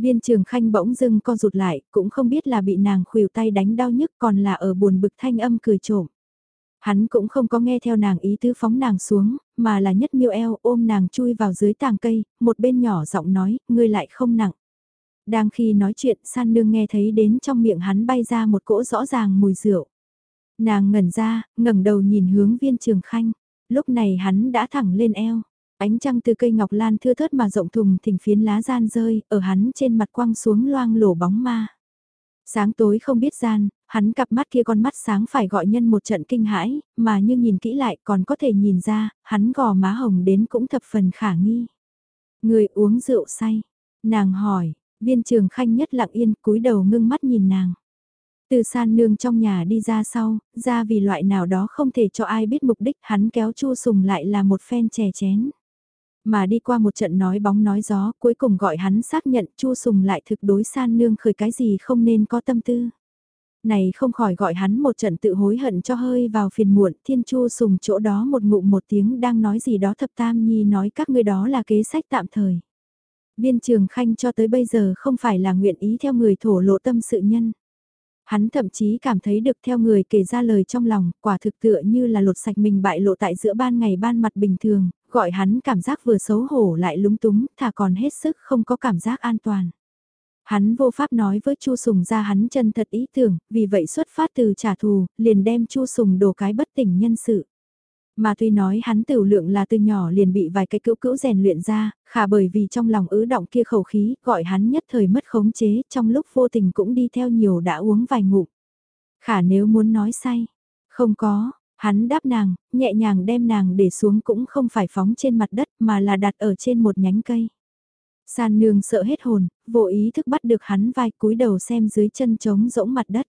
Viên trường khanh bỗng dưng co rụt lại, cũng không biết là bị nàng khuỷu tay đánh đau nhức còn là ở buồn bực thanh âm cười trộm. Hắn cũng không có nghe theo nàng ý tứ phóng nàng xuống, mà là nhất miêu eo ôm nàng chui vào dưới tàng cây, một bên nhỏ giọng nói, ngươi lại không nặng. Đang khi nói chuyện san nương nghe thấy đến trong miệng hắn bay ra một cỗ rõ ràng mùi rượu. Nàng ngẩn ra, ngẩng đầu nhìn hướng viên trường khanh. Lúc này hắn đã thẳng lên eo. Ánh trăng từ cây ngọc lan thưa thớt mà rộng thùng thình phiến lá gian rơi, ở hắn trên mặt quăng xuống loang lổ bóng ma. Sáng tối không biết gian, hắn cặp mắt kia con mắt sáng phải gọi nhân một trận kinh hãi, mà như nhìn kỹ lại còn có thể nhìn ra, hắn gò má hồng đến cũng thập phần khả nghi. Người uống rượu say, nàng hỏi, viên trường khanh nhất lặng yên cúi đầu ngưng mắt nhìn nàng. Từ san nương trong nhà đi ra sau, ra vì loại nào đó không thể cho ai biết mục đích hắn kéo chu sùng lại là một phen chè chén. Mà đi qua một trận nói bóng nói gió, cuối cùng gọi hắn xác nhận Chu Sùng lại thực đối san nương khởi cái gì không nên có tâm tư. Này không khỏi gọi hắn một trận tự hối hận cho hơi vào phiền muộn, thiên chu sùng chỗ đó một ngụm một tiếng đang nói gì đó thập tam nhi nói các ngươi đó là kế sách tạm thời. Viên trường khanh cho tới bây giờ không phải là nguyện ý theo người thổ lộ tâm sự nhân. Hắn thậm chí cảm thấy được theo người kể ra lời trong lòng, quả thực tựa như là lột sạch mình bại lộ tại giữa ban ngày ban mặt bình thường, gọi hắn cảm giác vừa xấu hổ lại lúng túng, thà còn hết sức không có cảm giác an toàn. Hắn vô pháp nói với Chu Sùng ra hắn chân thật ý tưởng, vì vậy xuất phát từ trả thù, liền đem Chu Sùng đổ cái bất tỉnh nhân sự. Mà tuy nói hắn tiểu lượng là từ nhỏ liền bị vài cái cữu cữu rèn luyện ra, khả bởi vì trong lòng ứ động kia khẩu khí, gọi hắn nhất thời mất khống chế, trong lúc vô tình cũng đi theo nhiều đã uống vài ngụm. Khả nếu muốn nói say, không có, hắn đáp nàng, nhẹ nhàng đem nàng để xuống cũng không phải phóng trên mặt đất mà là đặt ở trên một nhánh cây. San nương sợ hết hồn, vô ý thức bắt được hắn vai cúi đầu xem dưới chân trống rỗng mặt đất.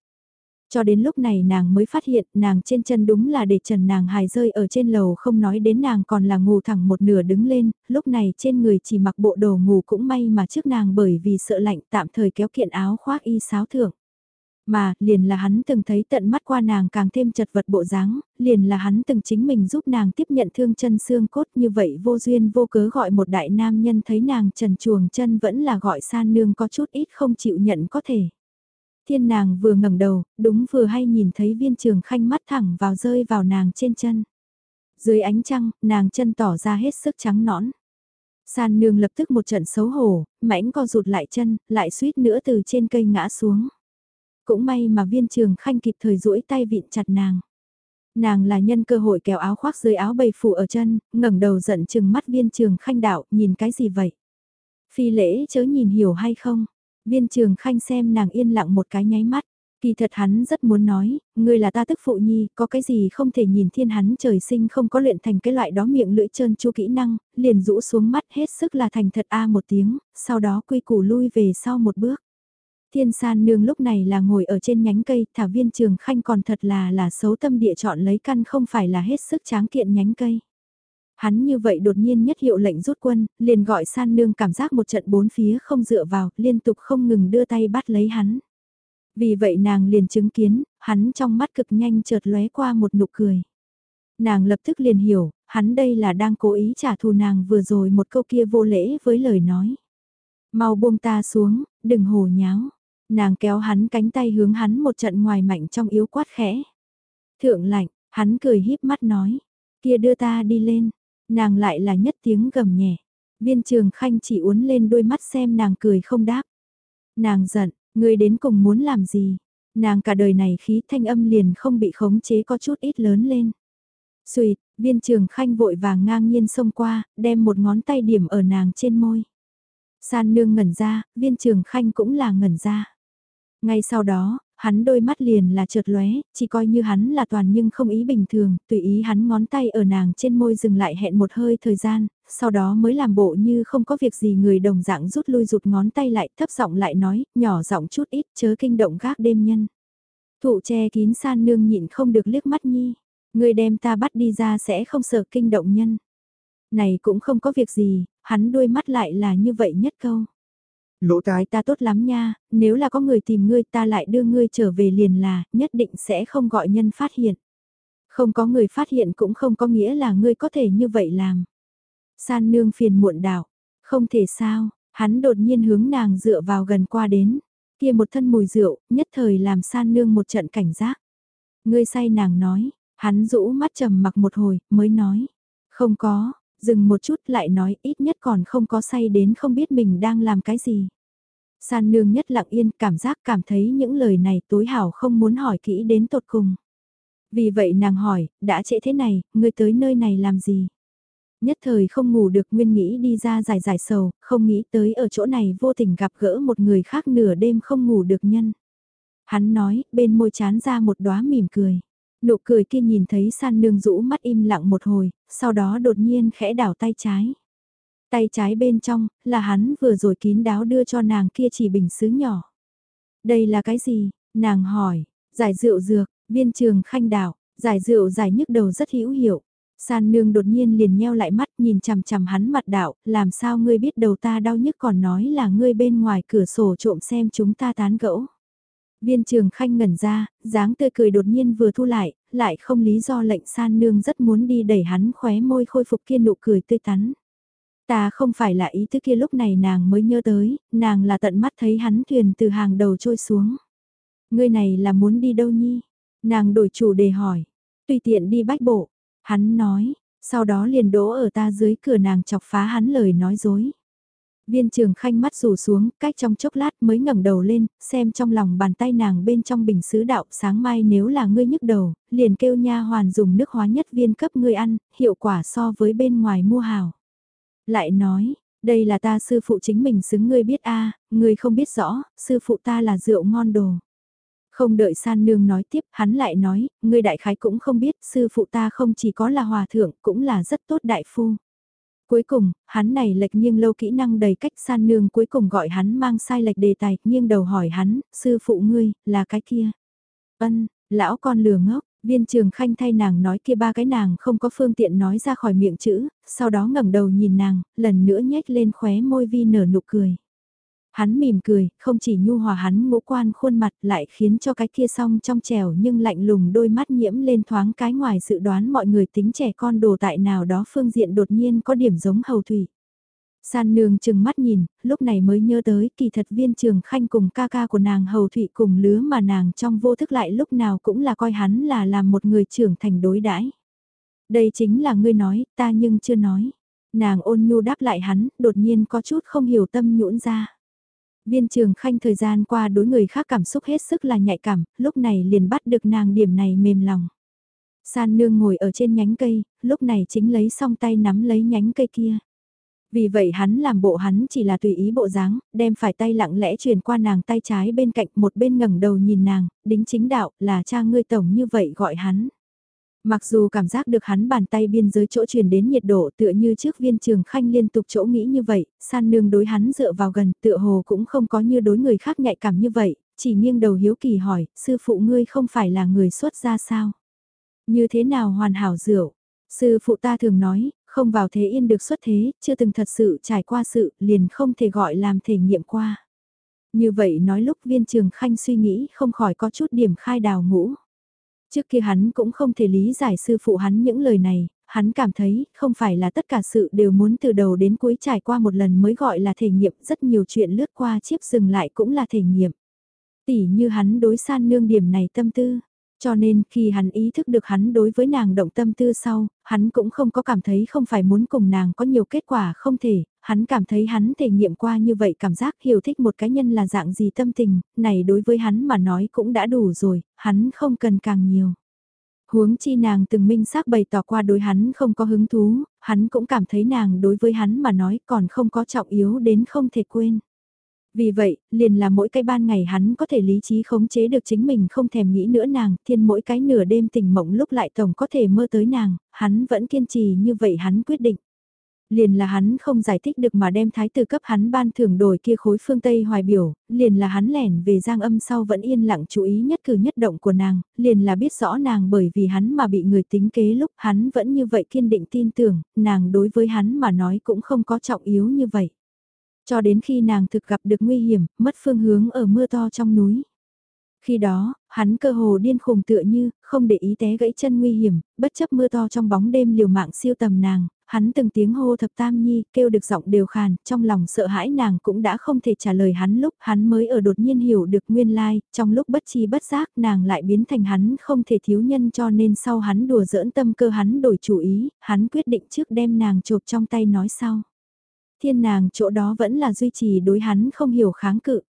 Cho đến lúc này nàng mới phát hiện nàng trên chân đúng là để trần nàng hài rơi ở trên lầu không nói đến nàng còn là ngủ thẳng một nửa đứng lên, lúc này trên người chỉ mặc bộ đồ ngủ cũng may mà trước nàng bởi vì sợ lạnh tạm thời kéo kiện áo khoác y sáo thượng. Mà, liền là hắn từng thấy tận mắt qua nàng càng thêm chật vật bộ dáng, liền là hắn từng chính mình giúp nàng tiếp nhận thương chân xương cốt như vậy vô duyên vô cớ gọi một đại nam nhân thấy nàng trần chuồng chân vẫn là gọi san nương có chút ít không chịu nhận có thể. Thiên nàng vừa ngẩng đầu, đúng vừa hay nhìn thấy viên trường khanh mắt thẳng vào rơi vào nàng trên chân. Dưới ánh trăng, nàng chân tỏ ra hết sức trắng nõn. San nương lập tức một trận xấu hổ, mãnh co rụt lại chân, lại suýt nữa từ trên cây ngã xuống. Cũng may mà viên trường khanh kịp thời duỗi tay vịn chặt nàng. Nàng là nhân cơ hội kéo áo khoác dưới áo bầy phủ ở chân, ngẩng đầu giận chừng mắt viên trường khanh đạo, nhìn cái gì vậy? Phi lễ chớ nhìn hiểu hay không? Viên trường khanh xem nàng yên lặng một cái nháy mắt. Kỳ thật hắn rất muốn nói, ngươi là ta tức phụ nhi, có cái gì không thể nhìn thiên hắn trời sinh không có luyện thành cái loại đó miệng lưỡi trơn chu kỹ năng, liền rũ xuống mắt hết sức là thành thật a à một tiếng, sau đó quy củ lui về sau một bước. Thiên san nương lúc này là ngồi ở trên nhánh cây, thả viên trường khanh còn thật là là xấu tâm địa chọn lấy căn không phải là hết sức tráng kiện nhánh cây. Hắn như vậy đột nhiên nhất hiệu lệnh rút quân, liền gọi san nương cảm giác một trận bốn phía không dựa vào, liên tục không ngừng đưa tay bắt lấy hắn. Vì vậy nàng liền chứng kiến, hắn trong mắt cực nhanh chợt lóe qua một nụ cười. Nàng lập tức liền hiểu, hắn đây là đang cố ý trả thù nàng vừa rồi một câu kia vô lễ với lời nói. Mau buông ta xuống, đừng hồ nháo. Nàng kéo hắn cánh tay hướng hắn một trận ngoài mạnh trong yếu quát khẽ. Thượng lạnh, hắn cười híp mắt nói. Kia đưa ta đi lên. Nàng lại là nhất tiếng gầm nhẹ. Viên trường khanh chỉ uốn lên đôi mắt xem nàng cười không đáp. Nàng giận, người đến cùng muốn làm gì? Nàng cả đời này khí thanh âm liền không bị khống chế có chút ít lớn lên. Xùi, viên trường khanh vội vàng ngang nhiên xông qua, đem một ngón tay điểm ở nàng trên môi. San nương ngẩn ra, viên trường khanh cũng là ngẩn ra. Ngay sau đó, hắn đôi mắt liền là chợt lóe, chỉ coi như hắn là toàn nhưng không ý bình thường, tùy ý hắn ngón tay ở nàng trên môi dừng lại hẹn một hơi thời gian, sau đó mới làm bộ như không có việc gì người đồng dạng rút lui rụt ngón tay lại thấp giọng lại nói, nhỏ giọng chút ít chớ kinh động gác đêm nhân. Thụ che kín san nương nhịn không được liếc mắt nhi, người đem ta bắt đi ra sẽ không sợ kinh động nhân. Này cũng không có việc gì, hắn đôi mắt lại là như vậy nhất câu. Lỗ tai ta tốt lắm nha, nếu là có người tìm ngươi ta lại đưa ngươi trở về liền là, nhất định sẽ không gọi nhân phát hiện. Không có người phát hiện cũng không có nghĩa là ngươi có thể như vậy làm. San nương phiền muộn đảo, không thể sao, hắn đột nhiên hướng nàng dựa vào gần qua đến, kia một thân mùi rượu, nhất thời làm san nương một trận cảnh giác. Ngươi say nàng nói, hắn rũ mắt trầm mặc một hồi, mới nói, không có, dừng một chút lại nói ít nhất còn không có say đến không biết mình đang làm cái gì. San nương nhất lặng yên cảm giác cảm thấy những lời này tối hảo không muốn hỏi kỹ đến tột cùng. Vì vậy nàng hỏi, đã trễ thế này, ngươi tới nơi này làm gì? Nhất thời không ngủ được nguyên nghĩ đi ra giải giải sầu, không nghĩ tới ở chỗ này vô tình gặp gỡ một người khác nửa đêm không ngủ được nhân. Hắn nói, bên môi chán ra một đóa mỉm cười. Nụ cười kia nhìn thấy san nương rũ mắt im lặng một hồi, sau đó đột nhiên khẽ đảo tay trái. Tay trái bên trong, là hắn vừa rồi kín đáo đưa cho nàng kia chỉ bình sứ nhỏ. Đây là cái gì? Nàng hỏi, giải rượu dược, viên trường khanh đảo, giải rượu giải nhức đầu rất hữu hiệu. San nương đột nhiên liền nheo lại mắt nhìn chằm chằm hắn mặt đạo, làm sao ngươi biết đầu ta đau nhức còn nói là ngươi bên ngoài cửa sổ trộm xem chúng ta tán gẫu. Viên trường khanh ngẩn ra, dáng tươi cười đột nhiên vừa thu lại, lại không lý do lệnh san nương rất muốn đi đẩy hắn khóe môi khôi phục kia nụ cười tươi tắn. Ta không phải là ý thức kia lúc này nàng mới nhớ tới, nàng là tận mắt thấy hắn thuyền từ hàng đầu trôi xuống. Ngươi này là muốn đi đâu nhi? Nàng đổi chủ đề hỏi. Tùy tiện đi bách bộ. Hắn nói, sau đó liền đỗ ở ta dưới cửa nàng chọc phá hắn lời nói dối. Viên trường khanh mắt rủ xuống, cách trong chốc lát mới ngẩng đầu lên, xem trong lòng bàn tay nàng bên trong bình sứ đạo sáng mai nếu là ngươi nhức đầu, liền kêu nha hoàn dùng nước hóa nhất viên cấp ngươi ăn, hiệu quả so với bên ngoài mua hào. Lại nói, đây là ta sư phụ chính mình xứng ngươi biết a ngươi không biết rõ, sư phụ ta là rượu ngon đồ. Không đợi san nương nói tiếp, hắn lại nói, ngươi đại khái cũng không biết, sư phụ ta không chỉ có là hòa thượng, cũng là rất tốt đại phu. Cuối cùng, hắn này lệch nghiêng lâu kỹ năng đầy cách san nương cuối cùng gọi hắn mang sai lệch đề tài, nghiêng đầu hỏi hắn, sư phụ ngươi, là cái kia. Ân, lão con lừa ngốc, viên trường khanh thay nàng nói kia ba cái nàng không có phương tiện nói ra khỏi miệng chữ, sau đó ngẩng đầu nhìn nàng, lần nữa nhếch lên khóe môi vi nở nụ cười. Hắn mỉm cười, không chỉ nhu hòa hắn ngũ quan khuôn mặt lại khiến cho cái kia song trong trèo nhưng lạnh lùng đôi mắt nhiễm lên thoáng cái ngoài dự đoán mọi người tính trẻ con đồ tại nào đó phương diện đột nhiên có điểm giống hầu thủy. San nương chừng mắt nhìn, lúc này mới nhớ tới kỳ thật viên trường khanh cùng ca ca của nàng hầu thụy cùng lứa mà nàng trong vô thức lại lúc nào cũng là coi hắn là làm một người trưởng thành đối đãi. Đây chính là ngươi nói, ta nhưng chưa nói. Nàng ôn nhu đáp lại hắn, đột nhiên có chút không hiểu tâm nhũn ra. Viên trường khanh thời gian qua đối người khác cảm xúc hết sức là nhạy cảm, lúc này liền bắt được nàng điểm này mềm lòng. San nương ngồi ở trên nhánh cây, lúc này chính lấy song tay nắm lấy nhánh cây kia. Vì vậy hắn làm bộ hắn chỉ là tùy ý bộ dáng, đem phải tay lặng lẽ truyền qua nàng tay trái bên cạnh một bên ngẩng đầu nhìn nàng, đính chính đạo là cha ngươi tổng như vậy gọi hắn. Mặc dù cảm giác được hắn bàn tay biên giới chỗ truyền đến nhiệt độ tựa như trước viên trường khanh liên tục chỗ nghĩ như vậy, san nương đối hắn dựa vào gần tựa hồ cũng không có như đối người khác nhạy cảm như vậy, chỉ nghiêng đầu hiếu kỳ hỏi, sư phụ ngươi không phải là người xuất gia sao? Như thế nào hoàn hảo rượu? Sư phụ ta thường nói, không vào thế yên được xuất thế, chưa từng thật sự trải qua sự, liền không thể gọi làm thể nghiệm qua. Như vậy nói lúc viên trường khanh suy nghĩ không khỏi có chút điểm khai đào ngũ. Trước kia hắn cũng không thể lý giải sư phụ hắn những lời này, hắn cảm thấy không phải là tất cả sự đều muốn từ đầu đến cuối trải qua một lần mới gọi là thể nghiệm rất nhiều chuyện lướt qua chiếc dừng lại cũng là thể nghiệm. Tỉ như hắn đối san nương điểm này tâm tư. Cho nên khi hắn ý thức được hắn đối với nàng động tâm tư sau, hắn cũng không có cảm thấy không phải muốn cùng nàng có nhiều kết quả không thể, hắn cảm thấy hắn thể nghiệm qua như vậy cảm giác hiểu thích một cá nhân là dạng gì tâm tình, này đối với hắn mà nói cũng đã đủ rồi, hắn không cần càng nhiều. Huống chi nàng từng minh xác bày tỏ qua đối hắn không có hứng thú, hắn cũng cảm thấy nàng đối với hắn mà nói còn không có trọng yếu đến không thể quên. Vì vậy, liền là mỗi cái ban ngày hắn có thể lý trí khống chế được chính mình không thèm nghĩ nữa nàng, thiên mỗi cái nửa đêm tỉnh mộng lúc lại tổng có thể mơ tới nàng, hắn vẫn kiên trì như vậy hắn quyết định. Liền là hắn không giải thích được mà đem thái tử cấp hắn ban thưởng đổi kia khối phương Tây hoài biểu, liền là hắn lẻn về giang âm sau vẫn yên lặng chú ý nhất cử nhất động của nàng, liền là biết rõ nàng bởi vì hắn mà bị người tính kế lúc hắn vẫn như vậy kiên định tin tưởng, nàng đối với hắn mà nói cũng không có trọng yếu như vậy. Cho đến khi nàng thực gặp được nguy hiểm, mất phương hướng ở mưa to trong núi. Khi đó, hắn cơ hồ điên khùng tựa như, không để ý té gãy chân nguy hiểm, bất chấp mưa to trong bóng đêm liều mạng siêu tầm nàng, hắn từng tiếng hô thập tam nhi, kêu được giọng đều khàn, trong lòng sợ hãi nàng cũng đã không thể trả lời hắn lúc hắn mới ở đột nhiên hiểu được nguyên lai, trong lúc bất chi bất giác nàng lại biến thành hắn không thể thiếu nhân cho nên sau hắn đùa giỡn tâm cơ hắn đổi chủ ý, hắn quyết định trước đem nàng chộp trong tay nói sau thiên nàng chỗ đó vẫn là duy trì đối hắn không hiểu kháng cự.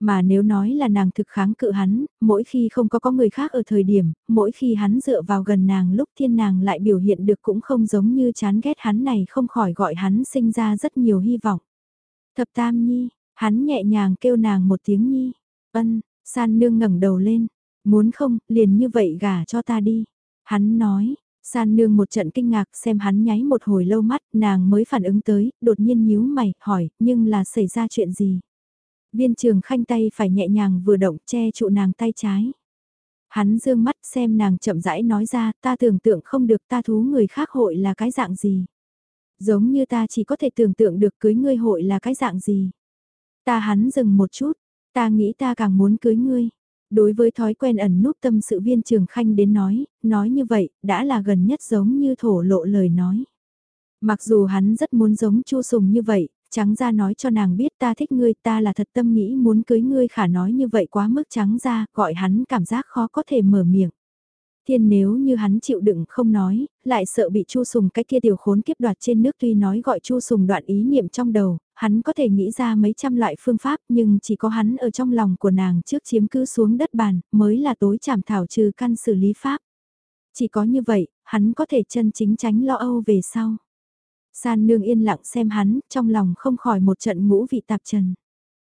Mà nếu nói là nàng thực kháng cự hắn, mỗi khi không có có người khác ở thời điểm, mỗi khi hắn dựa vào gần nàng lúc thiên nàng lại biểu hiện được cũng không giống như chán ghét hắn này không khỏi gọi hắn sinh ra rất nhiều hy vọng. Thập tam nhi, hắn nhẹ nhàng kêu nàng một tiếng nhi, ân, san nương ngẩng đầu lên, muốn không, liền như vậy gả cho ta đi. Hắn nói, San nương một trận kinh ngạc xem hắn nháy một hồi lâu mắt, nàng mới phản ứng tới, đột nhiên nhíu mày, hỏi, nhưng là xảy ra chuyện gì? Viên trường khanh tay phải nhẹ nhàng vừa động che trụ nàng tay trái. Hắn dương mắt xem nàng chậm rãi nói ra, ta tưởng tượng không được ta thú người khác hội là cái dạng gì. Giống như ta chỉ có thể tưởng tượng được cưới ngươi hội là cái dạng gì. Ta hắn dừng một chút, ta nghĩ ta càng muốn cưới ngươi. Đối với thói quen ẩn núp tâm sự viên trường khanh đến nói, nói như vậy, đã là gần nhất giống như thổ lộ lời nói. Mặc dù hắn rất muốn giống chu sùng như vậy, trắng ra nói cho nàng biết ta thích ngươi ta là thật tâm nghĩ muốn cưới ngươi khả nói như vậy quá mức trắng ra, gọi hắn cảm giác khó có thể mở miệng. Thiên nếu như hắn chịu đựng không nói, lại sợ bị Chu Sùng cái kia tiểu khốn kiếp đoạt trên nước tuy nói gọi Chu Sùng đoạn ý niệm trong đầu, hắn có thể nghĩ ra mấy trăm loại phương pháp nhưng chỉ có hắn ở trong lòng của nàng trước chiếm cứ xuống đất bàn mới là tối chảm thảo trừ căn xử lý pháp. Chỉ có như vậy, hắn có thể chân chính tránh lo âu về sau. San nương yên lặng xem hắn, trong lòng không khỏi một trận ngũ vị tạp trần.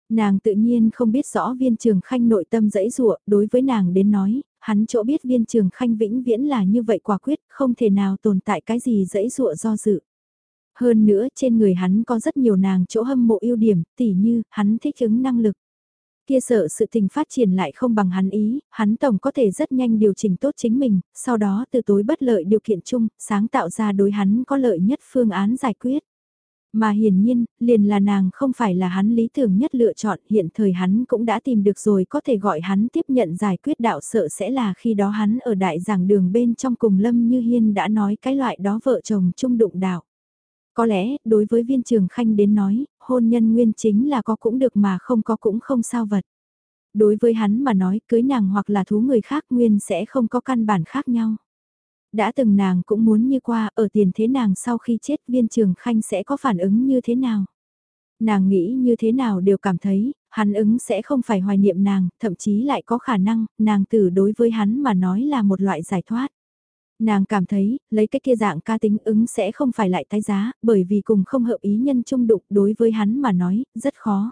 Nàng tự nhiên không biết rõ viên trường khanh nội tâm dẫy dụa, đối với nàng đến nói, hắn chỗ biết viên trường khanh vĩnh viễn là như vậy quả quyết, không thể nào tồn tại cái gì dẫy dụa do dự. Hơn nữa trên người hắn có rất nhiều nàng chỗ hâm mộ ưu điểm, tỉ như, hắn thích ứng năng lực kia sợ sự tình phát triển lại không bằng hắn ý, hắn tổng có thể rất nhanh điều chỉnh tốt chính mình, sau đó từ tối bất lợi điều kiện chung, sáng tạo ra đối hắn có lợi nhất phương án giải quyết. Mà hiển nhiên, liền là nàng không phải là hắn lý tưởng nhất lựa chọn, hiện thời hắn cũng đã tìm được rồi có thể gọi hắn tiếp nhận giải quyết đạo sợ sẽ là khi đó hắn ở đại giảng đường bên trong cùng Lâm Như Hiên đã nói cái loại đó vợ chồng chung đụng đạo. Có lẽ, đối với viên trường khanh đến nói, hôn nhân nguyên chính là có cũng được mà không có cũng không sao vật. Đối với hắn mà nói cưới nàng hoặc là thú người khác nguyên sẽ không có căn bản khác nhau. Đã từng nàng cũng muốn như qua ở tiền thế nàng sau khi chết viên trường khanh sẽ có phản ứng như thế nào. Nàng nghĩ như thế nào đều cảm thấy, hắn ứng sẽ không phải hoài niệm nàng, thậm chí lại có khả năng, nàng tử đối với hắn mà nói là một loại giải thoát. Nàng cảm thấy, lấy cái kia dạng ca tính ứng sẽ không phải lại tái giá, bởi vì cùng không hợp ý nhân trung đụng đối với hắn mà nói, rất khó.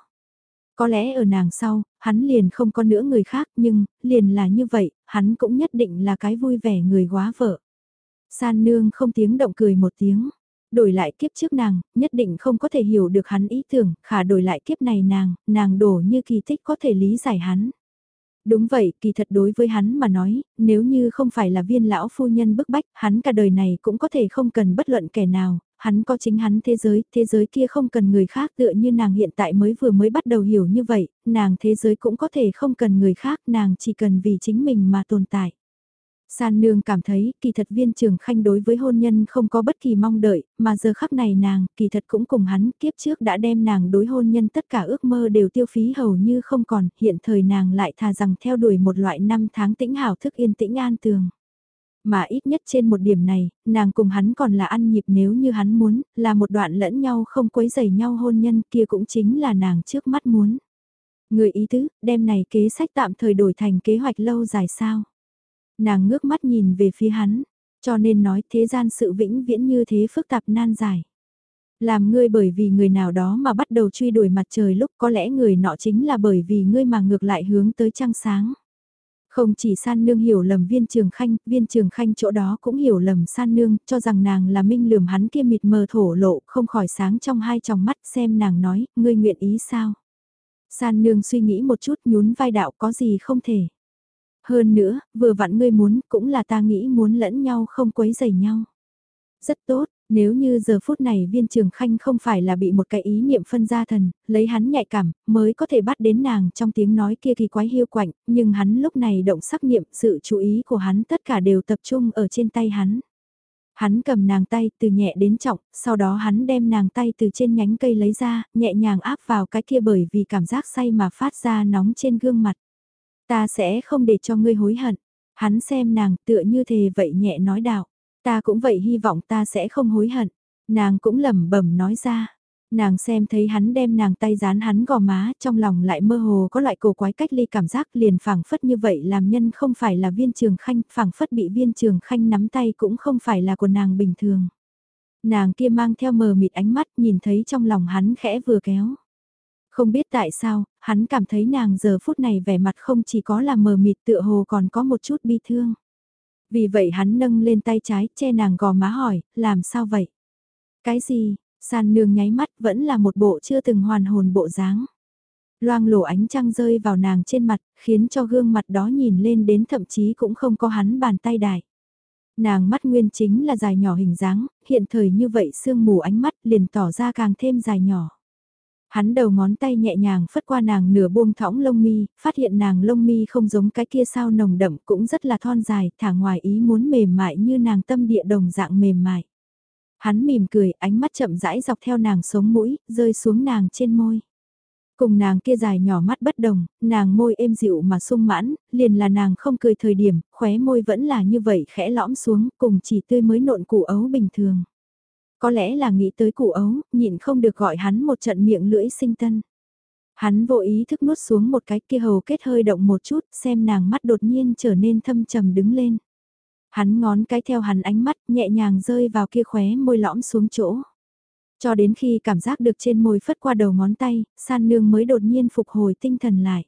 Có lẽ ở nàng sau, hắn liền không có nữa người khác nhưng, liền là như vậy, hắn cũng nhất định là cái vui vẻ người quá vợ. San nương không tiếng động cười một tiếng. Đổi lại kiếp trước nàng, nhất định không có thể hiểu được hắn ý tưởng, khả đổi lại kiếp này nàng, nàng đổ như kỳ tích có thể lý giải hắn. Đúng vậy, kỳ thật đối với hắn mà nói, nếu như không phải là viên lão phu nhân bức bách, hắn cả đời này cũng có thể không cần bất luận kẻ nào, hắn có chính hắn thế giới, thế giới kia không cần người khác tựa như nàng hiện tại mới vừa mới bắt đầu hiểu như vậy, nàng thế giới cũng có thể không cần người khác, nàng chỉ cần vì chính mình mà tồn tại. San nương cảm thấy kỳ thật viên trường khanh đối với hôn nhân không có bất kỳ mong đợi, mà giờ khắc này nàng kỳ thật cũng cùng hắn kiếp trước đã đem nàng đối hôn nhân tất cả ước mơ đều tiêu phí hầu như không còn, hiện thời nàng lại thà rằng theo đuổi một loại năm tháng tĩnh hảo thức yên tĩnh an tường. Mà ít nhất trên một điểm này, nàng cùng hắn còn là ăn nhịp nếu như hắn muốn, là một đoạn lẫn nhau không quấy dày nhau hôn nhân kia cũng chính là nàng trước mắt muốn. Người ý tứ, đem này kế sách tạm thời đổi thành kế hoạch lâu dài sao. Nàng ngước mắt nhìn về phía hắn, cho nên nói thế gian sự vĩnh viễn như thế phức tạp nan giải. Làm ngươi bởi vì người nào đó mà bắt đầu truy đuổi mặt trời lúc có lẽ người nọ chính là bởi vì ngươi mà ngược lại hướng tới trăng sáng. Không chỉ san nương hiểu lầm viên trường khanh, viên trường khanh chỗ đó cũng hiểu lầm san nương, cho rằng nàng là minh lườm hắn kia mịt mờ thổ lộ, không khỏi sáng trong hai tròng mắt xem nàng nói, ngươi nguyện ý sao. San nương suy nghĩ một chút nhún vai đạo có gì không thể. Hơn nữa, vừa vặn ngươi muốn, cũng là ta nghĩ muốn lẫn nhau không quấy rầy nhau. Rất tốt, nếu như giờ phút này viên trường khanh không phải là bị một cái ý niệm phân ra thần, lấy hắn nhạy cảm, mới có thể bắt đến nàng trong tiếng nói kia kỳ quái hiu quạnh, nhưng hắn lúc này động sắc niệm, sự chú ý của hắn tất cả đều tập trung ở trên tay hắn. Hắn cầm nàng tay từ nhẹ đến trọng, sau đó hắn đem nàng tay từ trên nhánh cây lấy ra, nhẹ nhàng áp vào cái kia bởi vì cảm giác say mà phát ra nóng trên gương mặt. Ta sẽ không để cho ngươi hối hận. Hắn xem nàng tựa như thề vậy nhẹ nói đạo. Ta cũng vậy hy vọng ta sẽ không hối hận. Nàng cũng lẩm bẩm nói ra. Nàng xem thấy hắn đem nàng tay dán hắn gò má, trong lòng lại mơ hồ có loại cổ quái cách ly cảm giác liền phảng phất như vậy làm nhân không phải là viên trường khanh, phảng phất bị viên trường khanh nắm tay cũng không phải là của nàng bình thường. Nàng kia mang theo mờ mịt ánh mắt nhìn thấy trong lòng hắn khẽ vừa kéo. Không biết tại sao, hắn cảm thấy nàng giờ phút này vẻ mặt không chỉ có là mờ mịt tựa hồ còn có một chút bi thương. Vì vậy hắn nâng lên tay trái che nàng gò má hỏi, làm sao vậy? Cái gì? San nương nháy mắt vẫn là một bộ chưa từng hoàn hồn bộ dáng. Loang lổ ánh trăng rơi vào nàng trên mặt, khiến cho gương mặt đó nhìn lên đến thậm chí cũng không có hắn bàn tay đại. Nàng mắt nguyên chính là dài nhỏ hình dáng, hiện thời như vậy sương mù ánh mắt liền tỏ ra càng thêm dài nhỏ. Hắn đầu ngón tay nhẹ nhàng phất qua nàng nửa buông thõng lông mi, phát hiện nàng lông mi không giống cái kia sao nồng đậm cũng rất là thon dài, thả ngoài ý muốn mềm mại như nàng tâm địa đồng dạng mềm mại. Hắn mỉm cười, ánh mắt chậm rãi dọc theo nàng sống mũi, rơi xuống nàng trên môi. Cùng nàng kia dài nhỏ mắt bất đồng, nàng môi êm dịu mà sung mãn, liền là nàng không cười thời điểm, khóe môi vẫn là như vậy khẽ lõm xuống, cùng chỉ tươi mới nộn củ ấu bình thường. Có lẽ là nghĩ tới cụ ấu, nhịn không được gọi hắn một trận miệng lưỡi sinh tân. Hắn vô ý thức nuốt xuống một cái kia hầu kết hơi động một chút, xem nàng mắt đột nhiên trở nên thâm trầm đứng lên. Hắn ngón cái theo hắn ánh mắt nhẹ nhàng rơi vào kia khóe môi lõm xuống chỗ. Cho đến khi cảm giác được trên môi phất qua đầu ngón tay, san nương mới đột nhiên phục hồi tinh thần lại.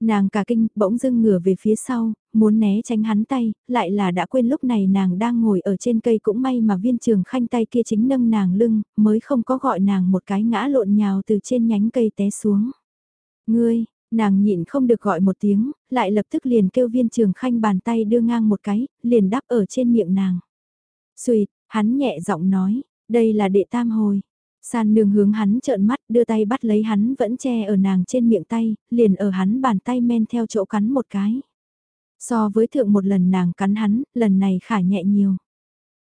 Nàng cả kinh, bỗng dưng ngửa về phía sau, muốn né tránh hắn tay, lại là đã quên lúc này nàng đang ngồi ở trên cây cũng may mà viên trường khanh tay kia chính nâng nàng lưng, mới không có gọi nàng một cái ngã lộn nhào từ trên nhánh cây té xuống. Ngươi, Nàng nhịn không được gọi một tiếng, lại lập tức liền kêu viên trường khanh bàn tay đưa ngang một cái, liền đắp ở trên miệng nàng. xùi hắn nhẹ giọng nói, đây là đệ tam hồi. San nương hướng hắn trợn mắt đưa tay bắt lấy hắn vẫn che ở nàng trên miệng tay, liền ở hắn bàn tay men theo chỗ cắn một cái. So với thượng một lần nàng cắn hắn, lần này khả nhẹ nhiều.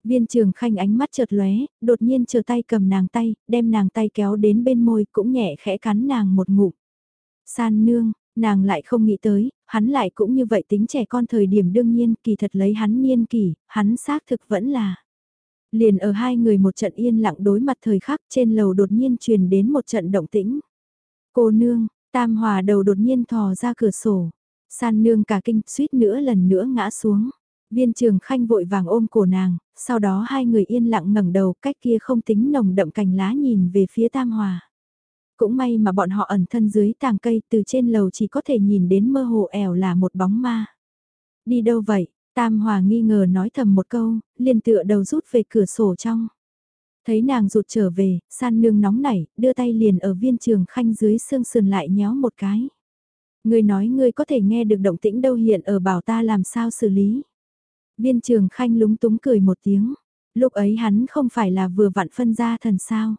Viên trường khanh ánh mắt chợt lóe, đột nhiên chờ tay cầm nàng tay, đem nàng tay kéo đến bên môi cũng nhẹ khẽ cắn nàng một ngụm. San nương, nàng lại không nghĩ tới, hắn lại cũng như vậy tính trẻ con thời điểm đương nhiên kỳ thật lấy hắn niên kỷ, hắn xác thực vẫn là. Liền ở hai người một trận yên lặng đối mặt thời khắc trên lầu đột nhiên truyền đến một trận động tĩnh. Cô nương, tam hòa đầu đột nhiên thò ra cửa sổ. San nương cả kinh suýt nữa lần nữa ngã xuống. Viên trường khanh vội vàng ôm cổ nàng, sau đó hai người yên lặng ngẩng đầu cách kia không tính nồng đậm cành lá nhìn về phía tam hòa. Cũng may mà bọn họ ẩn thân dưới tàng cây từ trên lầu chỉ có thể nhìn đến mơ hồ ẻo là một bóng ma. Đi đâu vậy? Tam Hòa nghi ngờ nói thầm một câu, liền tựa đầu rút về cửa sổ trong. Thấy nàng rụt trở về, san nương nóng nảy, đưa tay liền ở viên trường khanh dưới xương sườn lại nhéo một cái. Người nói ngươi có thể nghe được động tĩnh đâu hiện ở bảo ta làm sao xử lý. Viên trường khanh lúng túng cười một tiếng. Lúc ấy hắn không phải là vừa vặn phân ra thần sao.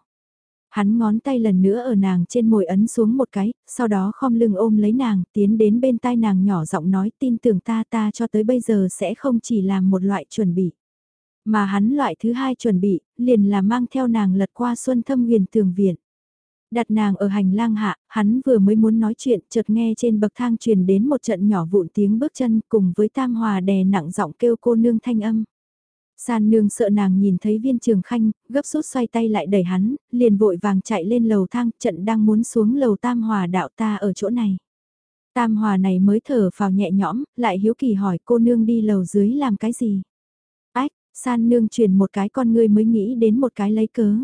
Hắn ngón tay lần nữa ở nàng trên môi ấn xuống một cái, sau đó khom lưng ôm lấy nàng, tiến đến bên tai nàng nhỏ giọng nói tin tưởng ta ta cho tới bây giờ sẽ không chỉ làm một loại chuẩn bị. Mà hắn loại thứ hai chuẩn bị, liền là mang theo nàng lật qua xuân thâm huyền tường viện. Đặt nàng ở hành lang hạ, hắn vừa mới muốn nói chuyện, chợt nghe trên bậc thang truyền đến một trận nhỏ vụn tiếng bước chân cùng với tam hòa đè nặng giọng kêu cô nương thanh âm. San nương sợ nàng nhìn thấy viên trường khanh, gấp rút xoay tay lại đẩy hắn, liền vội vàng chạy lên lầu thang, trận đang muốn xuống lầu tam hòa đạo ta ở chỗ này. Tam hòa này mới thở vào nhẹ nhõm, lại hiếu kỳ hỏi cô nương đi lầu dưới làm cái gì. Ách, san nương truyền một cái con ngươi mới nghĩ đến một cái lấy cớ.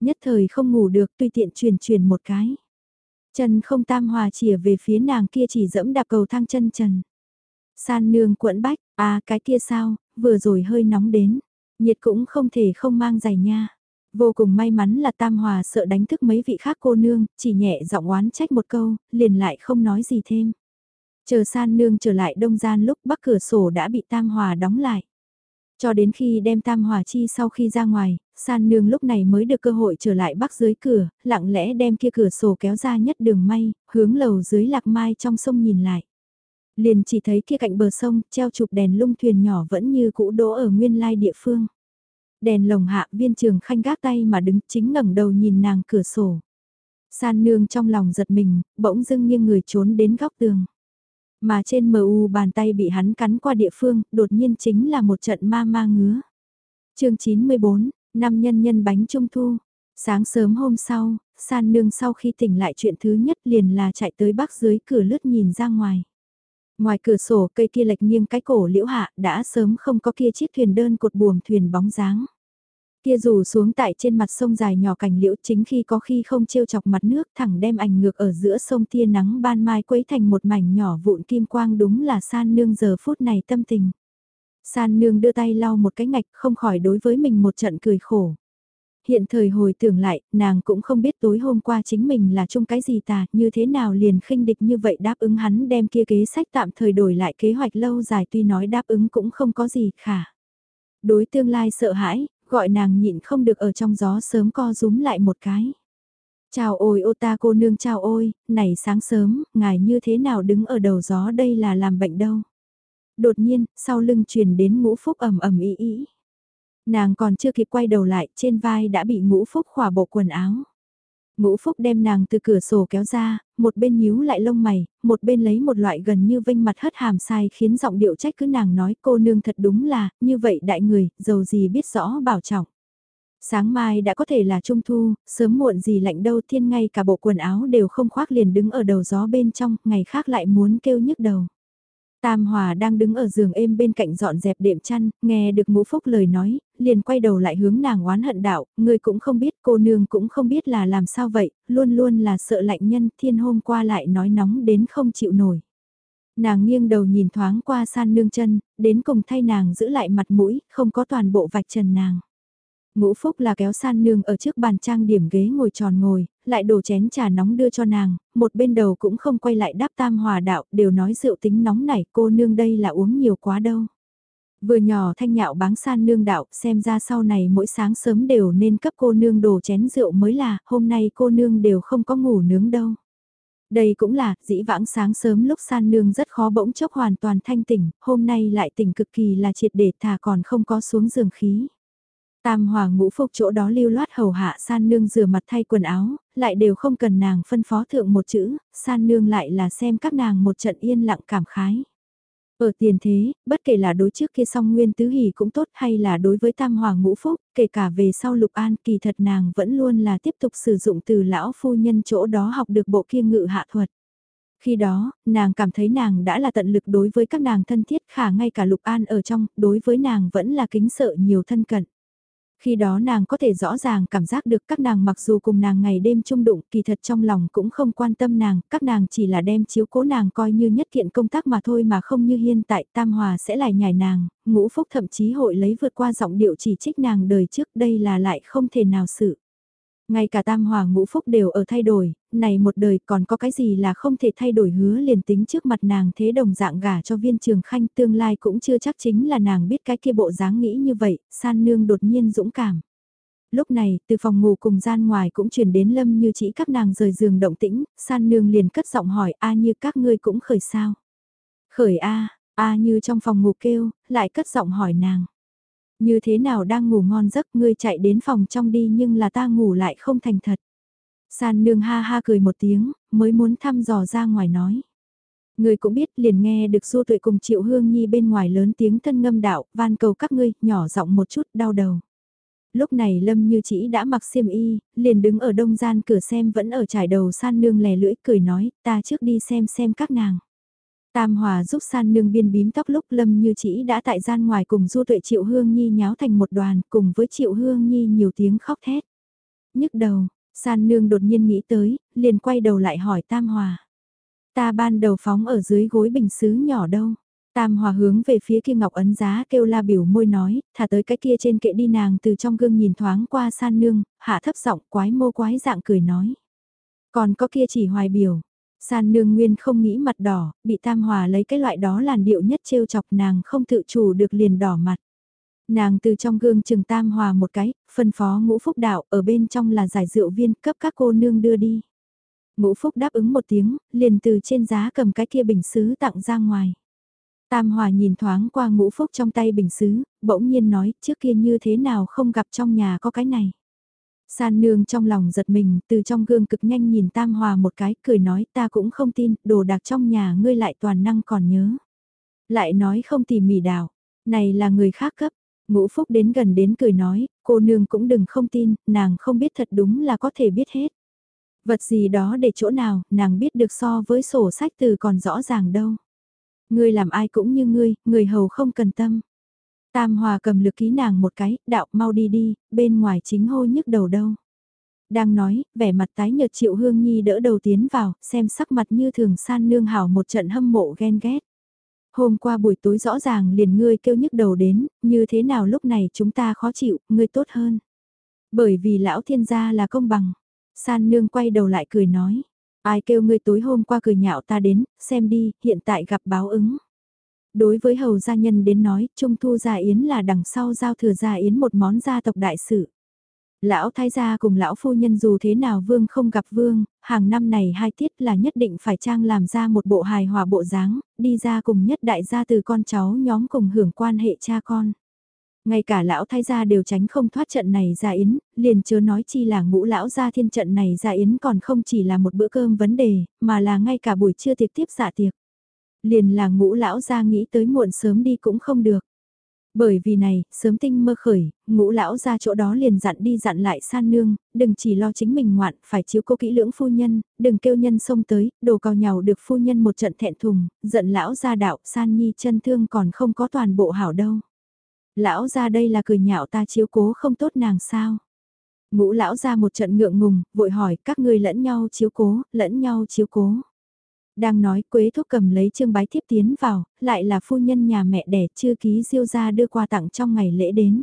Nhất thời không ngủ được tùy tiện truyền truyền một cái. Chân không tam hòa chìa về phía nàng kia chỉ dẫm đạp cầu thang chân trần. San nương quẫn bách, à cái kia sao, vừa rồi hơi nóng đến, nhiệt cũng không thể không mang giày nha. Vô cùng may mắn là Tam Hòa sợ đánh thức mấy vị khác cô nương, chỉ nhẹ giọng oán trách một câu, liền lại không nói gì thêm. Chờ san nương trở lại đông gian lúc bắc cửa sổ đã bị Tam Hòa đóng lại. Cho đến khi đem Tam Hòa chi sau khi ra ngoài, san nương lúc này mới được cơ hội trở lại bắc dưới cửa, lặng lẽ đem kia cửa sổ kéo ra nhất đường may, hướng lầu dưới lạc mai trong sông nhìn lại liền chỉ thấy kia cạnh bờ sông, treo chụp đèn lung thuyền nhỏ vẫn như cũ đỗ ở nguyên lai địa phương. Đèn lồng hạ viên trường khanh gác tay mà đứng chính ngẩng đầu nhìn nàng cửa sổ. San nương trong lòng giật mình, bỗng dưng nghiêng người trốn đến góc tường. Mà trên mờ u bàn tay bị hắn cắn qua địa phương, đột nhiên chính là một trận ma ma ngứa. chương 94, năm nhân nhân bánh trung thu. Sáng sớm hôm sau, san nương sau khi tỉnh lại chuyện thứ nhất liền là chạy tới bắc dưới cửa lướt nhìn ra ngoài. Ngoài cửa sổ, cây kia lệch nghiêng cái cổ liễu hạ, đã sớm không có kia chiếc thuyền đơn cột buồm thuyền bóng dáng. Kia rủ xuống tại trên mặt sông dài nhỏ cảnh liễu chính khi có khi không trêu chọc mặt nước thẳng đem ảnh ngược ở giữa sông tia nắng ban mai quấy thành một mảnh nhỏ vụn kim quang đúng là san nương giờ phút này tâm tình. San nương đưa tay lau một cái ngạch không khỏi đối với mình một trận cười khổ hiện thời hồi tưởng lại, nàng cũng không biết tối hôm qua chính mình là chung cái gì tà, như thế nào liền khinh địch như vậy đáp ứng hắn đem kia kế sách tạm thời đổi lại kế hoạch lâu dài tuy nói đáp ứng cũng không có gì khả. Đối tương lai sợ hãi, gọi nàng nhịn không được ở trong gió sớm co rúm lại một cái. Chào ôi ô ta cô nương chào ôi, này sáng sớm, ngài như thế nào đứng ở đầu gió đây là làm bệnh đâu. Đột nhiên, sau lưng truyền đến ngũ phúc ẩm ẩm ý ý. Nàng còn chưa kịp quay đầu lại, trên vai đã bị ngũ phúc khỏa bộ quần áo. Ngũ phúc đem nàng từ cửa sổ kéo ra, một bên nhíu lại lông mày, một bên lấy một loại gần như vinh mặt hất hàm sai khiến giọng điệu trách cứ nàng nói cô nương thật đúng là, như vậy đại người, giàu gì biết rõ bảo trọng. Sáng mai đã có thể là trung thu, sớm muộn gì lạnh đâu thiên ngay cả bộ quần áo đều không khoác liền đứng ở đầu gió bên trong, ngày khác lại muốn kêu nhức đầu. Tam Hòa đang đứng ở giường êm bên cạnh dọn dẹp đệm chăn, nghe được ngũ phúc lời nói, liền quay đầu lại hướng nàng oán hận đạo, người cũng không biết, cô nương cũng không biết là làm sao vậy, luôn luôn là sợ lạnh nhân, thiên hôm qua lại nói nóng đến không chịu nổi. Nàng nghiêng đầu nhìn thoáng qua san nương chân, đến cùng thay nàng giữ lại mặt mũi, không có toàn bộ vạch trần nàng. Ngũ Phúc là kéo san nương ở trước bàn trang điểm ghế ngồi tròn ngồi, lại đổ chén trà nóng đưa cho nàng, một bên đầu cũng không quay lại đáp tam hòa đạo, đều nói rượu tính nóng này cô nương đây là uống nhiều quá đâu. Vừa nhỏ thanh nhạo báng san nương đạo, xem ra sau này mỗi sáng sớm đều nên cấp cô nương đổ chén rượu mới là, hôm nay cô nương đều không có ngủ nướng đâu. Đây cũng là, dĩ vãng sáng sớm lúc san nương rất khó bỗng chốc hoàn toàn thanh tỉnh, hôm nay lại tỉnh cực kỳ là triệt để thà còn không có xuống giường khí. Tam hòa ngũ phúc chỗ đó lưu loát hầu hạ san nương rửa mặt thay quần áo, lại đều không cần nàng phân phó thượng một chữ, san nương lại là xem các nàng một trận yên lặng cảm khái. Ở tiền thế, bất kể là đối trước kia song nguyên tứ hỷ cũng tốt hay là đối với tam hòa ngũ phúc, kể cả về sau lục an kỳ thật nàng vẫn luôn là tiếp tục sử dụng từ lão phu nhân chỗ đó học được bộ kia ngự hạ thuật. Khi đó, nàng cảm thấy nàng đã là tận lực đối với các nàng thân thiết khả ngay cả lục an ở trong, đối với nàng vẫn là kính sợ nhiều thân cận. Khi đó nàng có thể rõ ràng cảm giác được các nàng mặc dù cùng nàng ngày đêm chung đụng kỳ thật trong lòng cũng không quan tâm nàng, các nàng chỉ là đem chiếu cố nàng coi như nhất kiện công tác mà thôi mà không như hiện tại Tam Hòa sẽ lại nhảy nàng, ngũ phúc thậm chí hội lấy vượt qua giọng điệu chỉ trích nàng đời trước đây là lại không thể nào sự. Ngay cả tam hòa ngũ phúc đều ở thay đổi, này một đời còn có cái gì là không thể thay đổi hứa liền tính trước mặt nàng thế đồng dạng gả cho viên trường khanh tương lai cũng chưa chắc chính là nàng biết cái kia bộ dáng nghĩ như vậy, san nương đột nhiên dũng cảm. Lúc này, từ phòng ngủ cùng gian ngoài cũng truyền đến lâm như chỉ các nàng rời giường động tĩnh, san nương liền cất giọng hỏi a như các ngươi cũng khởi sao. Khởi a a như trong phòng ngủ kêu, lại cất giọng hỏi nàng. Như thế nào đang ngủ ngon giấc ngươi chạy đến phòng trong đi nhưng là ta ngủ lại không thành thật. San nương ha ha cười một tiếng, mới muốn thăm dò ra ngoài nói. Người cũng biết liền nghe được du tuệ cùng triệu hương nhi bên ngoài lớn tiếng thân ngâm đạo, van cầu các ngươi, nhỏ giọng một chút, đau đầu. Lúc này Lâm Như Chỉ đã mặc xiêm y, liền đứng ở đông gian cửa xem vẫn ở trải đầu san nương lè lưỡi cười nói, ta trước đi xem xem các nàng. Tam Hòa giúp san nương biên bím tóc lúc Lâm Như Chỉ đã tại gian ngoài cùng Du Tuệ Triệu Hương Nhi nháo thành một đoàn cùng với Triệu Hương Nhi nhiều tiếng khóc thét. nhức đầu, san nương đột nhiên nghĩ tới, liền quay đầu lại hỏi Tam Hòa. Ta ban đầu phóng ở dưới gối bình xứ nhỏ đâu. Tam Hòa hướng về phía kia ngọc ấn giá kêu la biểu môi nói, thả tới cái kia trên kệ đi nàng từ trong gương nhìn thoáng qua san nương, hạ thấp giọng quái mô quái dạng cười nói. Còn có kia chỉ hoài biểu, San nương nguyên không nghĩ mặt đỏ, bị tam hòa lấy cái loại đó làn điệu nhất trêu chọc nàng không tự chủ được liền đỏ mặt. Nàng từ trong gương chừng tam hòa một cái, phân phó ngũ phúc đạo ở bên trong là giải rượu viên cấp các cô nương đưa đi. Ngũ phúc đáp ứng một tiếng, liền từ trên giá cầm cái kia bình xứ tặng ra ngoài. Tam hòa nhìn thoáng qua ngũ phúc trong tay bình xứ, bỗng nhiên nói trước kia như thế nào không gặp trong nhà có cái này. San nương trong lòng giật mình, từ trong gương cực nhanh nhìn Tam Hòa một cái, cười nói ta cũng không tin, đồ đạc trong nhà ngươi lại toàn năng còn nhớ. Lại nói không tỉ mỉ đào này là người khác cấp. Ngũ Phúc đến gần đến cười nói, cô nương cũng đừng không tin, nàng không biết thật đúng là có thể biết hết. Vật gì đó để chỗ nào, nàng biết được so với sổ sách từ còn rõ ràng đâu. Ngươi làm ai cũng như ngươi, người hầu không cần tâm. Tam Hòa cầm lực ký nàng một cái, đạo mau đi đi, bên ngoài chính hô nhức đầu đâu. Đang nói, vẻ mặt tái nhợt Triệu Hương Nhi đỡ đầu tiến vào, xem sắc mặt như thường san nương hảo một trận hâm mộ ghen ghét. Hôm qua buổi tối rõ ràng liền ngươi kêu nhức đầu đến, như thế nào lúc này chúng ta khó chịu, ngươi tốt hơn. Bởi vì lão thiên gia là công bằng. San nương quay đầu lại cười nói. Ai kêu ngươi tối hôm qua cười nhạo ta đến, xem đi, hiện tại gặp báo ứng. Đối với hầu gia nhân đến nói, Trung thu gia yến là đằng sau giao thừa gia yến một món gia tộc đại sự. Lão thái gia cùng lão phu nhân dù thế nào vương không gặp vương, hàng năm này hai tiết là nhất định phải trang làm ra một bộ hài hòa bộ dáng, đi ra cùng nhất đại gia từ con cháu nhóm cùng hưởng quan hệ cha con. Ngay cả lão thái gia đều tránh không thoát trận này ra yến, liền chớ nói chi là ngũ lão gia thiên trận này ra yến còn không chỉ là một bữa cơm vấn đề, mà là ngay cả buổi trưa tiệc tiếp dạ tiệc liền là ngũ lão ra nghĩ tới muộn sớm đi cũng không được. Bởi vì này, sớm tinh mơ khởi, ngũ lão ra chỗ đó liền dặn đi dặn lại san nương, đừng chỉ lo chính mình ngoạn, phải chiếu cố kỹ lưỡng phu nhân, đừng kêu nhân xông tới, đồ cào nhào được phu nhân một trận thẹn thùng, giận lão ra đạo, san nhi chân thương còn không có toàn bộ hảo đâu. Lão ra đây là cười nhạo ta chiếu cố không tốt nàng sao. Ngũ lão ra một trận ngượng ngùng, vội hỏi các ngươi lẫn nhau chiếu cố, lẫn nhau chiếu cố. Đang nói Quế Thúc cầm lấy trương bái thiếp tiến vào, lại là phu nhân nhà mẹ đẻ chưa ký diêu ra đưa qua tặng trong ngày lễ đến.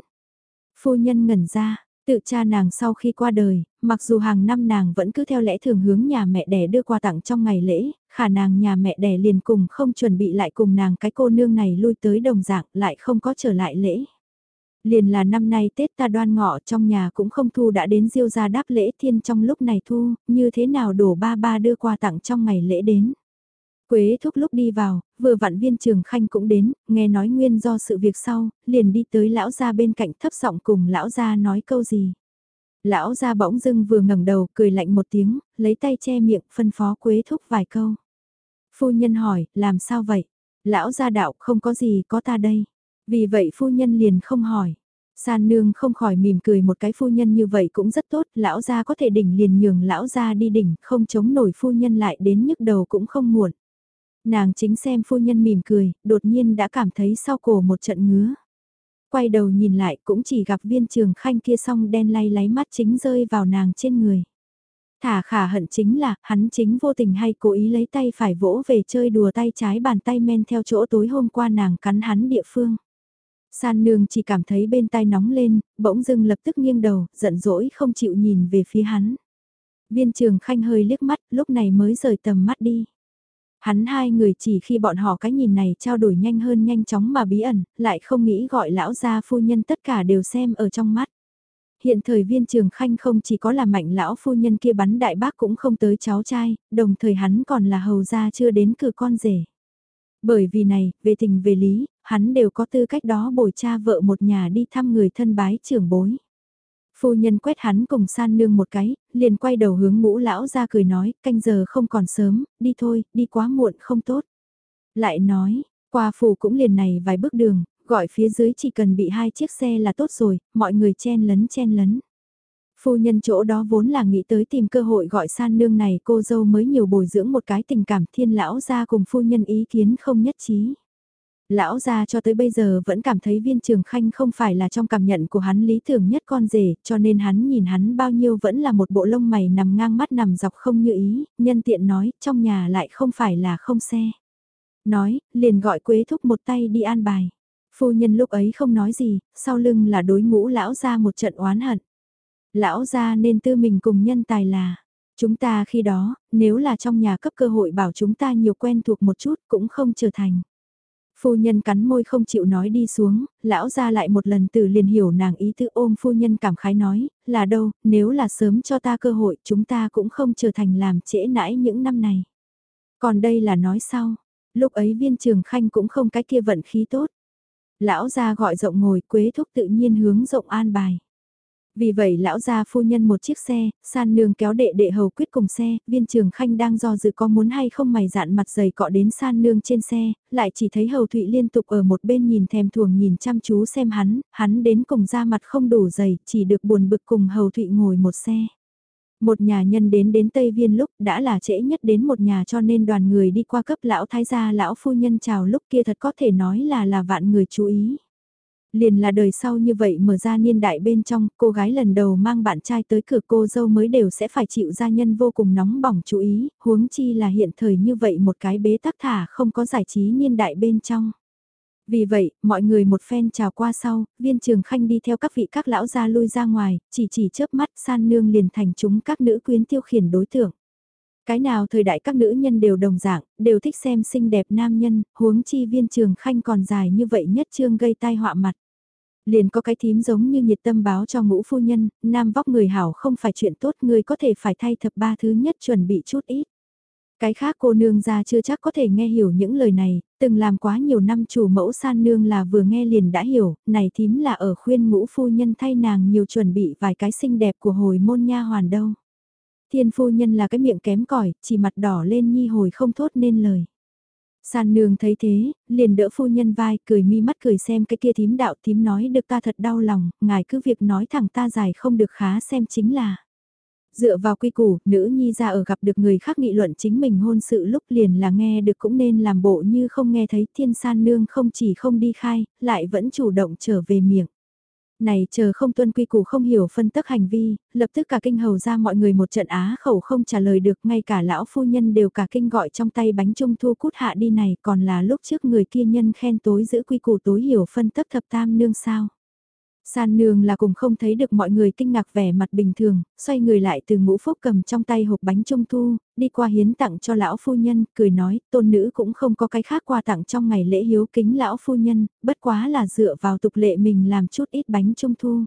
Phu nhân ngẩn ra, tự cha nàng sau khi qua đời, mặc dù hàng năm nàng vẫn cứ theo lẽ thường hướng nhà mẹ đẻ đưa quà tặng trong ngày lễ, khả nàng nhà mẹ đẻ liền cùng không chuẩn bị lại cùng nàng cái cô nương này lui tới đồng dạng lại không có trở lại lễ. Liền là năm nay Tết ta đoan ngọ trong nhà cũng không thu đã đến diêu gia đáp lễ thiên trong lúc này thu, như thế nào đổ ba ba đưa quà tặng trong ngày lễ đến. Quế thúc lúc đi vào, vừa vặn viên trường khanh cũng đến, nghe nói nguyên do sự việc sau, liền đi tới lão gia bên cạnh thấp giọng cùng lão gia nói câu gì. Lão gia bỗng dưng vừa ngẩng đầu cười lạnh một tiếng, lấy tay che miệng phân phó quế thúc vài câu. Phu nhân hỏi, làm sao vậy? Lão gia đạo không có gì có ta đây. Vì vậy phu nhân liền không hỏi. San nương không khỏi mỉm cười một cái phu nhân như vậy cũng rất tốt, lão gia có thể đỉnh liền nhường lão gia đi đỉnh, không chống nổi phu nhân lại đến nhức đầu cũng không muộn. Nàng chính xem phu nhân mỉm cười, đột nhiên đã cảm thấy sau cổ một trận ngứa. Quay đầu nhìn lại cũng chỉ gặp viên trường khanh kia song đen lay láy mắt chính rơi vào nàng trên người. Thả khả hận chính là, hắn chính vô tình hay cố ý lấy tay phải vỗ về chơi đùa tay trái bàn tay men theo chỗ tối hôm qua nàng cắn hắn địa phương. San nương chỉ cảm thấy bên tai nóng lên, bỗng dưng lập tức nghiêng đầu, giận dỗi không chịu nhìn về phía hắn. Viên trường khanh hơi liếc mắt, lúc này mới rời tầm mắt đi. Hắn hai người chỉ khi bọn họ cái nhìn này trao đổi nhanh hơn nhanh chóng mà bí ẩn, lại không nghĩ gọi lão gia phu nhân tất cả đều xem ở trong mắt. Hiện thời viên trường khanh không chỉ có là mạnh lão phu nhân kia bắn đại bác cũng không tới cháu trai, đồng thời hắn còn là hầu gia chưa đến cửa con rể. Bởi vì này, về tình về lý, hắn đều có tư cách đó bồi cha vợ một nhà đi thăm người thân bái trưởng bối. Phu nhân quét hắn cùng san nương một cái, liền quay đầu hướng ngũ lão ra cười nói, canh giờ không còn sớm, đi thôi, đi quá muộn không tốt. Lại nói, qua phủ cũng liền này vài bước đường, gọi phía dưới chỉ cần bị hai chiếc xe là tốt rồi, mọi người chen lấn chen lấn. Phu nhân chỗ đó vốn là nghĩ tới tìm cơ hội gọi san nương này cô dâu mới nhiều bồi dưỡng một cái tình cảm thiên lão ra cùng phu nhân ý kiến không nhất trí. Lão gia cho tới bây giờ vẫn cảm thấy viên trường khanh không phải là trong cảm nhận của hắn lý tưởng nhất con rể, cho nên hắn nhìn hắn bao nhiêu vẫn là một bộ lông mày nằm ngang mắt nằm dọc không như ý, nhân tiện nói, trong nhà lại không phải là không xe. Nói, liền gọi quế thúc một tay đi an bài. Phu nhân lúc ấy không nói gì, sau lưng là đối ngũ lão gia một trận oán hận. Lão gia nên tư mình cùng nhân tài là, chúng ta khi đó, nếu là trong nhà cấp cơ hội bảo chúng ta nhiều quen thuộc một chút cũng không trở thành. Phu nhân cắn môi không chịu nói đi xuống, lão ra lại một lần từ liền hiểu nàng ý tứ ôm phu nhân cảm khái nói, là đâu, nếu là sớm cho ta cơ hội chúng ta cũng không trở thành làm trễ nãi những năm này. Còn đây là nói sau, lúc ấy viên trường khanh cũng không cái kia vận khí tốt. Lão ra gọi rộng ngồi quế thúc tự nhiên hướng rộng an bài. Vì vậy lão gia phu nhân một chiếc xe, san nương kéo đệ đệ hầu quyết cùng xe, viên trường khanh đang do dự có muốn hay không mày dạn mặt dày cọ đến san nương trên xe, lại chỉ thấy hầu thụy liên tục ở một bên nhìn thèm thuồng nhìn chăm chú xem hắn, hắn đến cùng ra mặt không đủ dày, chỉ được buồn bực cùng hầu thụy ngồi một xe. Một nhà nhân đến đến Tây Viên lúc đã là trễ nhất đến một nhà cho nên đoàn người đi qua cấp lão thái gia lão phu nhân chào lúc kia thật có thể nói là là vạn người chú ý liền là đời sau như vậy mở ra niên đại bên trong, cô gái lần đầu mang bạn trai tới cửa cô dâu mới đều sẽ phải chịu gia nhân vô cùng nóng bỏng chú ý, huống chi là hiện thời như vậy một cái bế tắc thả không có giải trí niên đại bên trong. Vì vậy, mọi người một phen chào qua sau, viên trường khanh đi theo các vị các lão gia lui ra ngoài, chỉ chỉ chớp mắt san nương liền thành chúng các nữ quyến tiêu khiển đối tượng. Cái nào thời đại các nữ nhân đều đồng dạng, đều thích xem xinh đẹp nam nhân, huống chi viên trường khanh còn dài như vậy nhất trương gây tai họa mặt. Liền có cái thím giống như nhiệt tâm báo cho ngũ phu nhân, nam vóc người hảo không phải chuyện tốt người có thể phải thay thập ba thứ nhất chuẩn bị chút ít. Cái khác cô nương ra chưa chắc có thể nghe hiểu những lời này, từng làm quá nhiều năm chủ mẫu san nương là vừa nghe liền đã hiểu, này thím là ở khuyên ngũ phu nhân thay nàng nhiều chuẩn bị vài cái xinh đẹp của hồi môn nha hoàn đâu. Thiên phu nhân là cái miệng kém cỏi chỉ mặt đỏ lên nhi hồi không thốt nên lời. San nương thấy thế, liền đỡ phu nhân vai, cười mi mắt cười xem cái kia thím đạo thím nói được ta thật đau lòng, ngài cứ việc nói thẳng ta dài không được khá xem chính là. Dựa vào quy củ, nữ nhi ra ở gặp được người khác nghị luận chính mình hôn sự lúc liền là nghe được cũng nên làm bộ như không nghe thấy thiên san nương không chỉ không đi khai, lại vẫn chủ động trở về miệng này chờ không tuân quy củ không hiểu phân tức hành vi, lập tức cả kinh hầu ra mọi người một trận á khẩu không trả lời được, ngay cả lão phu nhân đều cả kinh gọi trong tay bánh trung thu cút hạ đi này, còn là lúc trước người kia nhân khen tối giữ quy củ tối hiểu phân tức thập tam nương sao. San nương là cùng không thấy được mọi người kinh ngạc vẻ mặt bình thường, xoay người lại từ ngũ phúc cầm trong tay hộp bánh trung thu, đi qua hiến tặng cho lão phu nhân, cười nói, tôn nữ cũng không có cái khác qua tặng trong ngày lễ hiếu kính lão phu nhân, bất quá là dựa vào tục lệ mình làm chút ít bánh trung thu.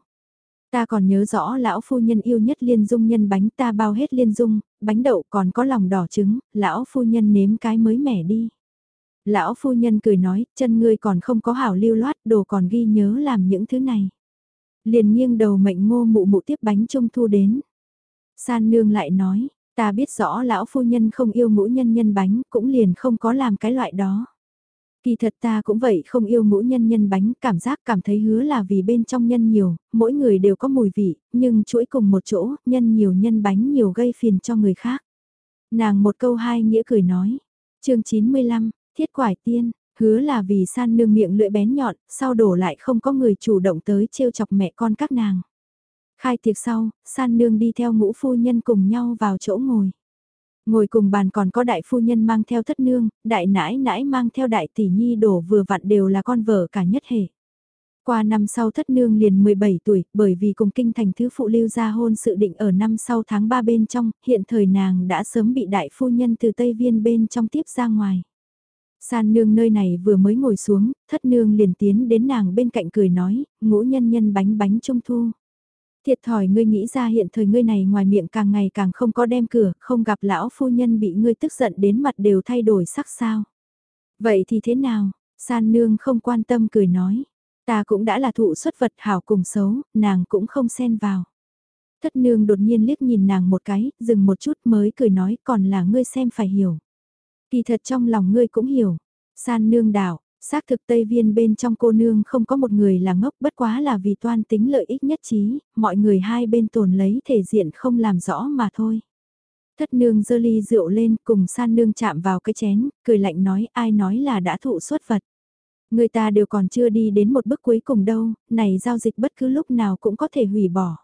Ta còn nhớ rõ lão phu nhân yêu nhất liên dung nhân bánh ta bao hết liên dung, bánh đậu còn có lòng đỏ trứng, lão phu nhân nếm cái mới mẻ đi. Lão phu nhân cười nói, chân ngươi còn không có hảo lưu loát, đồ còn ghi nhớ làm những thứ này. Liền nghiêng đầu mệnh ngô mụ mụ tiếp bánh trung thu đến. San nương lại nói, ta biết rõ lão phu nhân không yêu ngũ nhân nhân bánh, cũng liền không có làm cái loại đó. Kỳ thật ta cũng vậy không yêu ngũ nhân nhân bánh, cảm giác cảm thấy hứa là vì bên trong nhân nhiều, mỗi người đều có mùi vị, nhưng chuỗi cùng một chỗ, nhân nhiều nhân bánh nhiều gây phiền cho người khác. Nàng một câu hai nghĩa cười nói. chương 95, thiết quải tiên, hứa là vì san nương miệng lưỡi bén nhọn, sau đổ lại không có người chủ động tới trêu chọc mẹ con các nàng. Khai tiệc sau, san nương đi theo ngũ phu nhân cùng nhau vào chỗ ngồi. Ngồi cùng bàn còn có đại phu nhân mang theo thất nương, đại nãi nãi mang theo đại tỷ nhi đổ vừa vặn đều là con vợ cả nhất hệ. Qua năm sau thất nương liền 17 tuổi, bởi vì cùng kinh thành thứ phụ lưu ra hôn sự định ở năm sau tháng 3 bên trong, hiện thời nàng đã sớm bị đại phu nhân từ Tây Viên bên trong tiếp ra ngoài. San nương nơi này vừa mới ngồi xuống, thất nương liền tiến đến nàng bên cạnh cười nói, ngũ nhân nhân bánh bánh trung thu. Thiệt thòi ngươi nghĩ ra hiện thời ngươi này ngoài miệng càng ngày càng không có đem cửa, không gặp lão phu nhân bị ngươi tức giận đến mặt đều thay đổi sắc sao. Vậy thì thế nào? San nương không quan tâm cười nói. Ta cũng đã là thụ xuất vật hảo cùng xấu, nàng cũng không xen vào. Thất nương đột nhiên liếc nhìn nàng một cái, dừng một chút mới cười nói còn là ngươi xem phải hiểu. Kỳ thật trong lòng ngươi cũng hiểu. San nương đảo, xác thực Tây Viên bên trong cô nương không có một người là ngốc bất quá là vì toan tính lợi ích nhất trí, mọi người hai bên tồn lấy thể diện không làm rõ mà thôi. Thất nương dơ ly rượu lên cùng san nương chạm vào cái chén, cười lạnh nói ai nói là đã thụ xuất vật. Người ta đều còn chưa đi đến một bước cuối cùng đâu, này giao dịch bất cứ lúc nào cũng có thể hủy bỏ.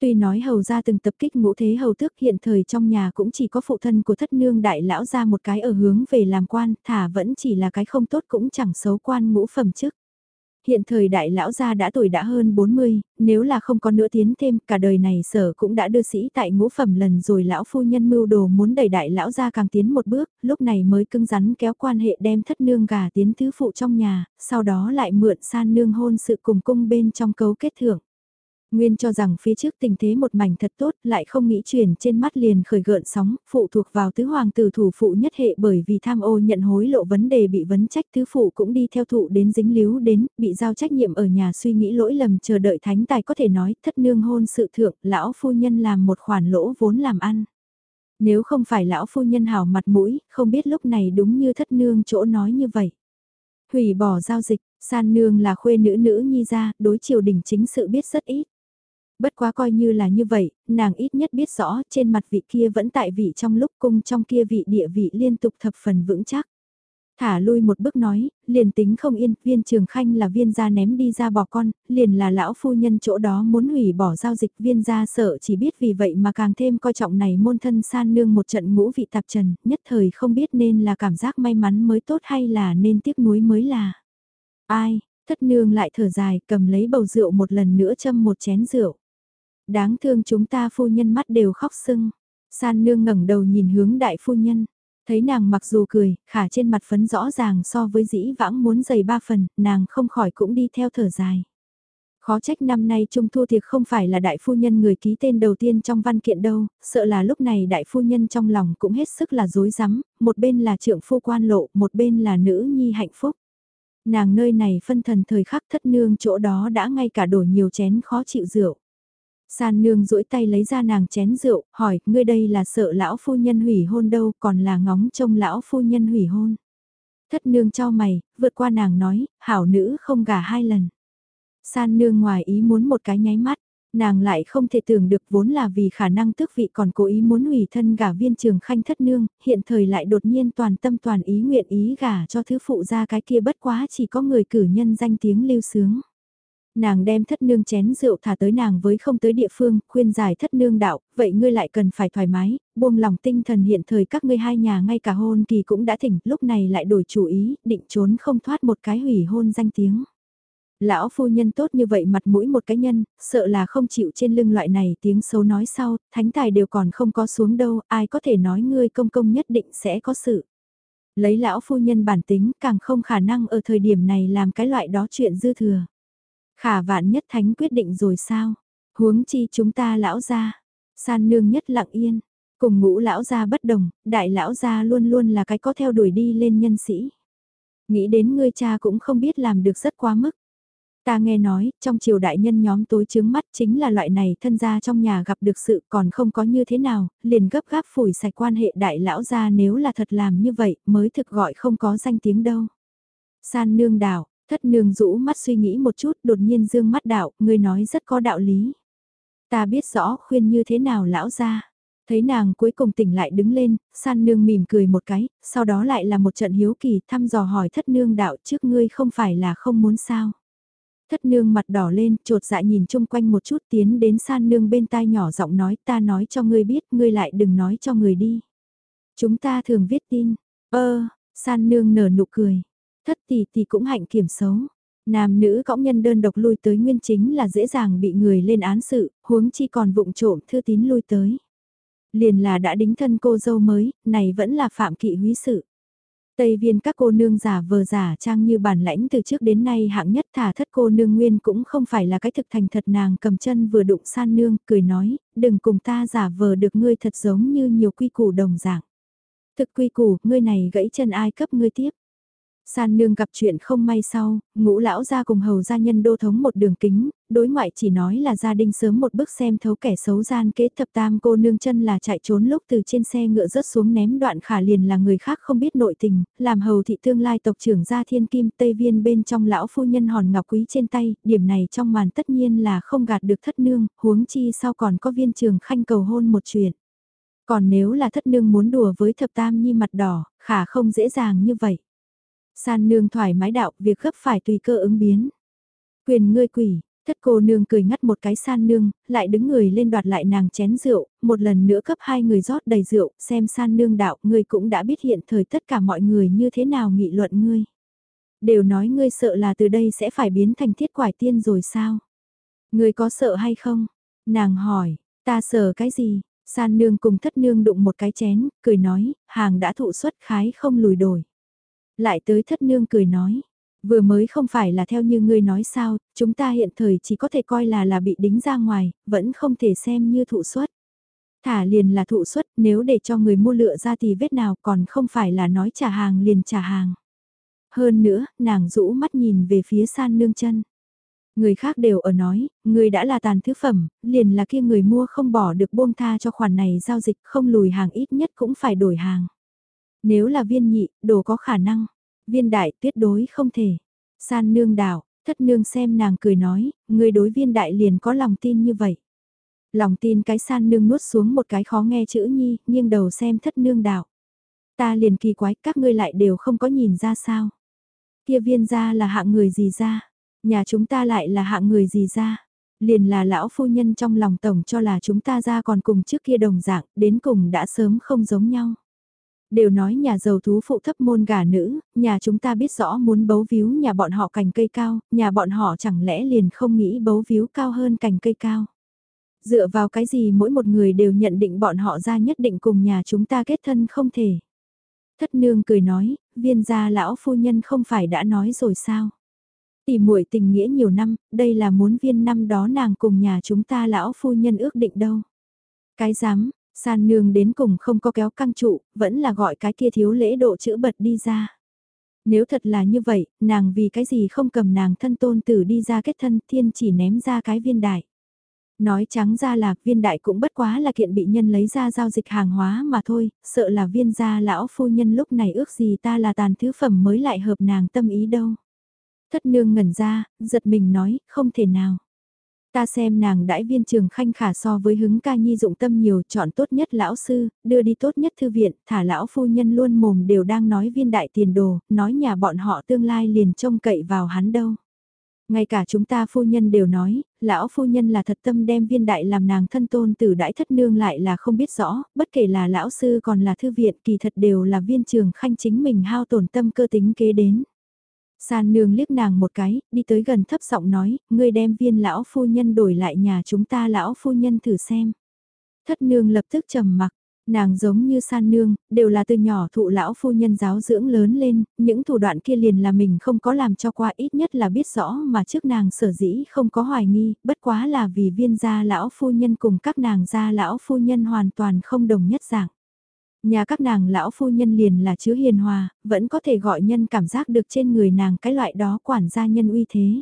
Tuy nói hầu ra từng tập kích ngũ thế hầu tước hiện thời trong nhà cũng chỉ có phụ thân của thất nương đại lão ra một cái ở hướng về làm quan, thả vẫn chỉ là cái không tốt cũng chẳng xấu quan ngũ phẩm chức. Hiện thời đại lão gia đã tuổi đã hơn 40, nếu là không có nữa tiến thêm, cả đời này sở cũng đã đưa sĩ tại ngũ phẩm lần rồi lão phu nhân mưu đồ muốn đẩy đại lão gia càng tiến một bước, lúc này mới cưng rắn kéo quan hệ đem thất nương gà tiến thứ phụ trong nhà, sau đó lại mượn san nương hôn sự cùng cung bên trong cấu kết thưởng. Nguyên cho rằng phía trước tình thế một mảnh thật tốt, lại không nghĩ truyền trên mắt liền khởi gợn sóng, phụ thuộc vào tứ hoàng tử thủ phụ nhất hệ bởi vì tham ô nhận hối lộ vấn đề bị vấn trách tứ phụ cũng đi theo thụ đến dính líu đến, bị giao trách nhiệm ở nhà suy nghĩ lỗi lầm chờ đợi thánh tài có thể nói thất nương hôn sự thượng, lão phu nhân làm một khoản lỗ vốn làm ăn. Nếu không phải lão phu nhân hào mặt mũi, không biết lúc này đúng như thất nương chỗ nói như vậy. Hủy bỏ giao dịch, san nương là khuê nữ nữ nhi ra, đối triều đình chính sự biết rất ít. Bất quá coi như là như vậy, nàng ít nhất biết rõ trên mặt vị kia vẫn tại vị trong lúc cung trong kia vị địa vị liên tục thập phần vững chắc. Thả lui một bước nói, liền tính không yên, viên trường khanh là viên gia ném đi ra bỏ con, liền là lão phu nhân chỗ đó muốn hủy bỏ giao dịch viên gia sợ chỉ biết vì vậy mà càng thêm coi trọng này môn thân san nương một trận ngũ vị tạp trần, nhất thời không biết nên là cảm giác may mắn mới tốt hay là nên tiếc nuối mới là. Ai, thất nương lại thở dài cầm lấy bầu rượu một lần nữa châm một chén rượu. Đáng thương chúng ta phu nhân mắt đều khóc sưng. San nương ngẩng đầu nhìn hướng đại phu nhân. Thấy nàng mặc dù cười, khả trên mặt phấn rõ ràng so với dĩ vãng muốn dày ba phần, nàng không khỏi cũng đi theo thở dài. Khó trách năm nay Trung Thu Thiệt không phải là đại phu nhân người ký tên đầu tiên trong văn kiện đâu, sợ là lúc này đại phu nhân trong lòng cũng hết sức là dối rắm một bên là trượng phu quan lộ, một bên là nữ nhi hạnh phúc. Nàng nơi này phân thần thời khắc thất nương chỗ đó đã ngay cả đổ nhiều chén khó chịu rượu. San nương duỗi tay lấy ra nàng chén rượu, hỏi, ngươi đây là sợ lão phu nhân hủy hôn đâu, còn là ngóng trông lão phu nhân hủy hôn. Thất nương cho mày, vượt qua nàng nói, hảo nữ không gả hai lần. San nương ngoài ý muốn một cái nháy mắt, nàng lại không thể tưởng được vốn là vì khả năng tước vị còn cố ý muốn hủy thân gả viên trường khanh thất nương, hiện thời lại đột nhiên toàn tâm toàn ý nguyện ý gả cho thứ phụ ra cái kia bất quá chỉ có người cử nhân danh tiếng lưu sướng nàng đem thất nương chén rượu thả tới nàng với không tới địa phương, khuyên giải thất nương đạo, vậy ngươi lại cần phải thoải mái, buông lòng tinh thần hiện thời các ngươi hai nhà ngay cả hôn kỳ cũng đã thỉnh, lúc này lại đổi chủ ý, định trốn không thoát một cái hủy hôn danh tiếng. Lão phu nhân tốt như vậy mặt mũi một cái nhân, sợ là không chịu trên lưng loại này tiếng xấu nói sau, thánh tài đều còn không có xuống đâu, ai có thể nói ngươi công công nhất định sẽ có sự. Lấy lão phu nhân bản tính càng không khả năng ở thời điểm này làm cái loại đó chuyện dư thừa. Khả vạn nhất thánh quyết định rồi sao? Huống chi chúng ta lão gia, San nương nhất lặng yên. Cùng ngũ lão gia bất đồng, đại lão gia luôn luôn là cái có theo đuổi đi lên nhân sĩ. Nghĩ đến ngươi cha cũng không biết làm được rất quá mức. Ta nghe nói, trong triều đại nhân nhóm tối chướng mắt chính là loại này thân gia trong nhà gặp được sự còn không có như thế nào, liền gấp gáp phủi sạch quan hệ đại lão gia nếu là thật làm như vậy mới thực gọi không có danh tiếng đâu. San nương đảo, thất nương rũ mắt suy nghĩ một chút đột nhiên dương mắt đạo, người nói rất có đạo lý. Ta biết rõ khuyên như thế nào lão gia Thấy nàng cuối cùng tỉnh lại đứng lên, san nương mỉm cười một cái, sau đó lại là một trận hiếu kỳ thăm dò hỏi thất nương đạo trước ngươi không phải là không muốn sao. Thất nương mặt đỏ lên, trột dạ nhìn chung quanh một chút tiến đến san nương bên tai nhỏ giọng nói ta nói cho ngươi biết, ngươi lại đừng nói cho người đi. Chúng ta thường viết tin, ơ, san nương nở nụ cười, thất tỷ tỷ cũng hạnh kiểm xấu. Nam nữ cõng nhân đơn độc lui tới nguyên chính là dễ dàng bị người lên án sự, huống chi còn vụng trộm thư tín lui tới. Liền là đã đính thân cô dâu mới, này vẫn là phạm kỵ húy sự. Tây viên các cô nương giả vờ giả trang như bản lãnh từ trước đến nay hạng nhất thả thất cô nương nguyên cũng không phải là cái thực thành thật nàng cầm chân vừa đụng san nương, cười nói, đừng cùng ta giả vờ được ngươi thật giống như nhiều quy củ đồng dạng. Thực quy củ, ngươi này gãy chân ai cấp ngươi tiếp. San nương gặp chuyện không may sau, ngũ lão ra cùng hầu gia nhân đô thống một đường kính, đối ngoại chỉ nói là gia đình sớm một bước xem thấu kẻ xấu gian kế thập tam cô nương chân là chạy trốn lúc từ trên xe ngựa rớt xuống ném đoạn khả liền là người khác không biết nội tình, làm hầu thị tương lai tộc trưởng gia thiên kim tây viên bên trong lão phu nhân hòn ngọc quý trên tay, điểm này trong màn tất nhiên là không gạt được thất nương, huống chi sau còn có viên trường khanh cầu hôn một chuyện. Còn nếu là thất nương muốn đùa với thập tam nhi mặt đỏ, khả không dễ dàng như vậy. San nương thoải mái đạo, việc gấp phải tùy cơ ứng biến. Quyền ngươi quỷ, thất cô nương cười ngắt một cái san nương, lại đứng người lên đoạt lại nàng chén rượu, một lần nữa cấp hai người rót đầy rượu, xem san nương đạo, ngươi cũng đã biết hiện thời tất cả mọi người như thế nào nghị luận ngươi. Đều nói ngươi sợ là từ đây sẽ phải biến thành thiết quải tiên rồi sao? Ngươi có sợ hay không? Nàng hỏi, ta sợ cái gì? San nương cùng thất nương đụng một cái chén, cười nói, hàng đã thụ xuất khái không lùi đổi. Lại tới thất nương cười nói, vừa mới không phải là theo như ngươi nói sao, chúng ta hiện thời chỉ có thể coi là là bị đính ra ngoài, vẫn không thể xem như thụ suất. Thả liền là thụ suất, nếu để cho người mua lựa ra thì vết nào còn không phải là nói trả hàng liền trả hàng. Hơn nữa, nàng rũ mắt nhìn về phía san nương chân. Người khác đều ở nói, người đã là tàn thứ phẩm, liền là kia người mua không bỏ được buông tha cho khoản này giao dịch không lùi hàng ít nhất cũng phải đổi hàng. Nếu là viên nhị, đồ có khả năng. Viên đại tuyệt đối không thể. San nương đảo, thất nương xem nàng cười nói, người đối viên đại liền có lòng tin như vậy. Lòng tin cái san nương nuốt xuống một cái khó nghe chữ nhi, nghiêng đầu xem thất nương đảo. Ta liền kỳ quái các ngươi lại đều không có nhìn ra sao. Kia viên ra là hạng người gì ra, nhà chúng ta lại là hạng người gì ra. Liền là lão phu nhân trong lòng tổng cho là chúng ta ra còn cùng trước kia đồng dạng, đến cùng đã sớm không giống nhau. Đều nói nhà giàu thú phụ thấp môn gà nữ, nhà chúng ta biết rõ muốn bấu víu nhà bọn họ cành cây cao, nhà bọn họ chẳng lẽ liền không nghĩ bấu víu cao hơn cành cây cao. Dựa vào cái gì mỗi một người đều nhận định bọn họ ra nhất định cùng nhà chúng ta kết thân không thể. Thất nương cười nói, viên gia lão phu nhân không phải đã nói rồi sao. tỷ muội tình nghĩa nhiều năm, đây là muốn viên năm đó nàng cùng nhà chúng ta lão phu nhân ước định đâu. Cái dám, San nương đến cùng không có kéo căng trụ, vẫn là gọi cái kia thiếu lễ độ chữ bật đi ra. Nếu thật là như vậy, nàng vì cái gì không cầm nàng thân tôn tử đi ra kết thân thiên chỉ ném ra cái viên đại. Nói trắng ra là viên đại cũng bất quá là kiện bị nhân lấy ra giao dịch hàng hóa mà thôi, sợ là viên gia lão phu nhân lúc này ước gì ta là tàn thứ phẩm mới lại hợp nàng tâm ý đâu. Thất nương ngẩn ra, giật mình nói, không thể nào. Ta xem nàng đãi viên trường khanh khả so với hứng ca nhi dụng tâm nhiều chọn tốt nhất lão sư, đưa đi tốt nhất thư viện, thả lão phu nhân luôn mồm đều đang nói viên đại tiền đồ, nói nhà bọn họ tương lai liền trông cậy vào hắn đâu. Ngay cả chúng ta phu nhân đều nói, lão phu nhân là thật tâm đem viên đại làm nàng thân tôn tử đãi thất nương lại là không biết rõ, bất kể là lão sư còn là thư viện kỳ thật đều là viên trường khanh chính mình hao tổn tâm cơ tính kế đến. San nương liếc nàng một cái, đi tới gần thấp giọng nói, ngươi đem viên lão phu nhân đổi lại nhà chúng ta lão phu nhân thử xem. Thất nương lập tức trầm mặc, nàng giống như san nương, đều là từ nhỏ thụ lão phu nhân giáo dưỡng lớn lên, những thủ đoạn kia liền là mình không có làm cho qua ít nhất là biết rõ mà trước nàng sở dĩ không có hoài nghi, bất quá là vì viên gia lão phu nhân cùng các nàng gia lão phu nhân hoàn toàn không đồng nhất dạng. Nhà các nàng lão phu nhân liền là chứa hiền hòa, vẫn có thể gọi nhân cảm giác được trên người nàng cái loại đó quản gia nhân uy thế.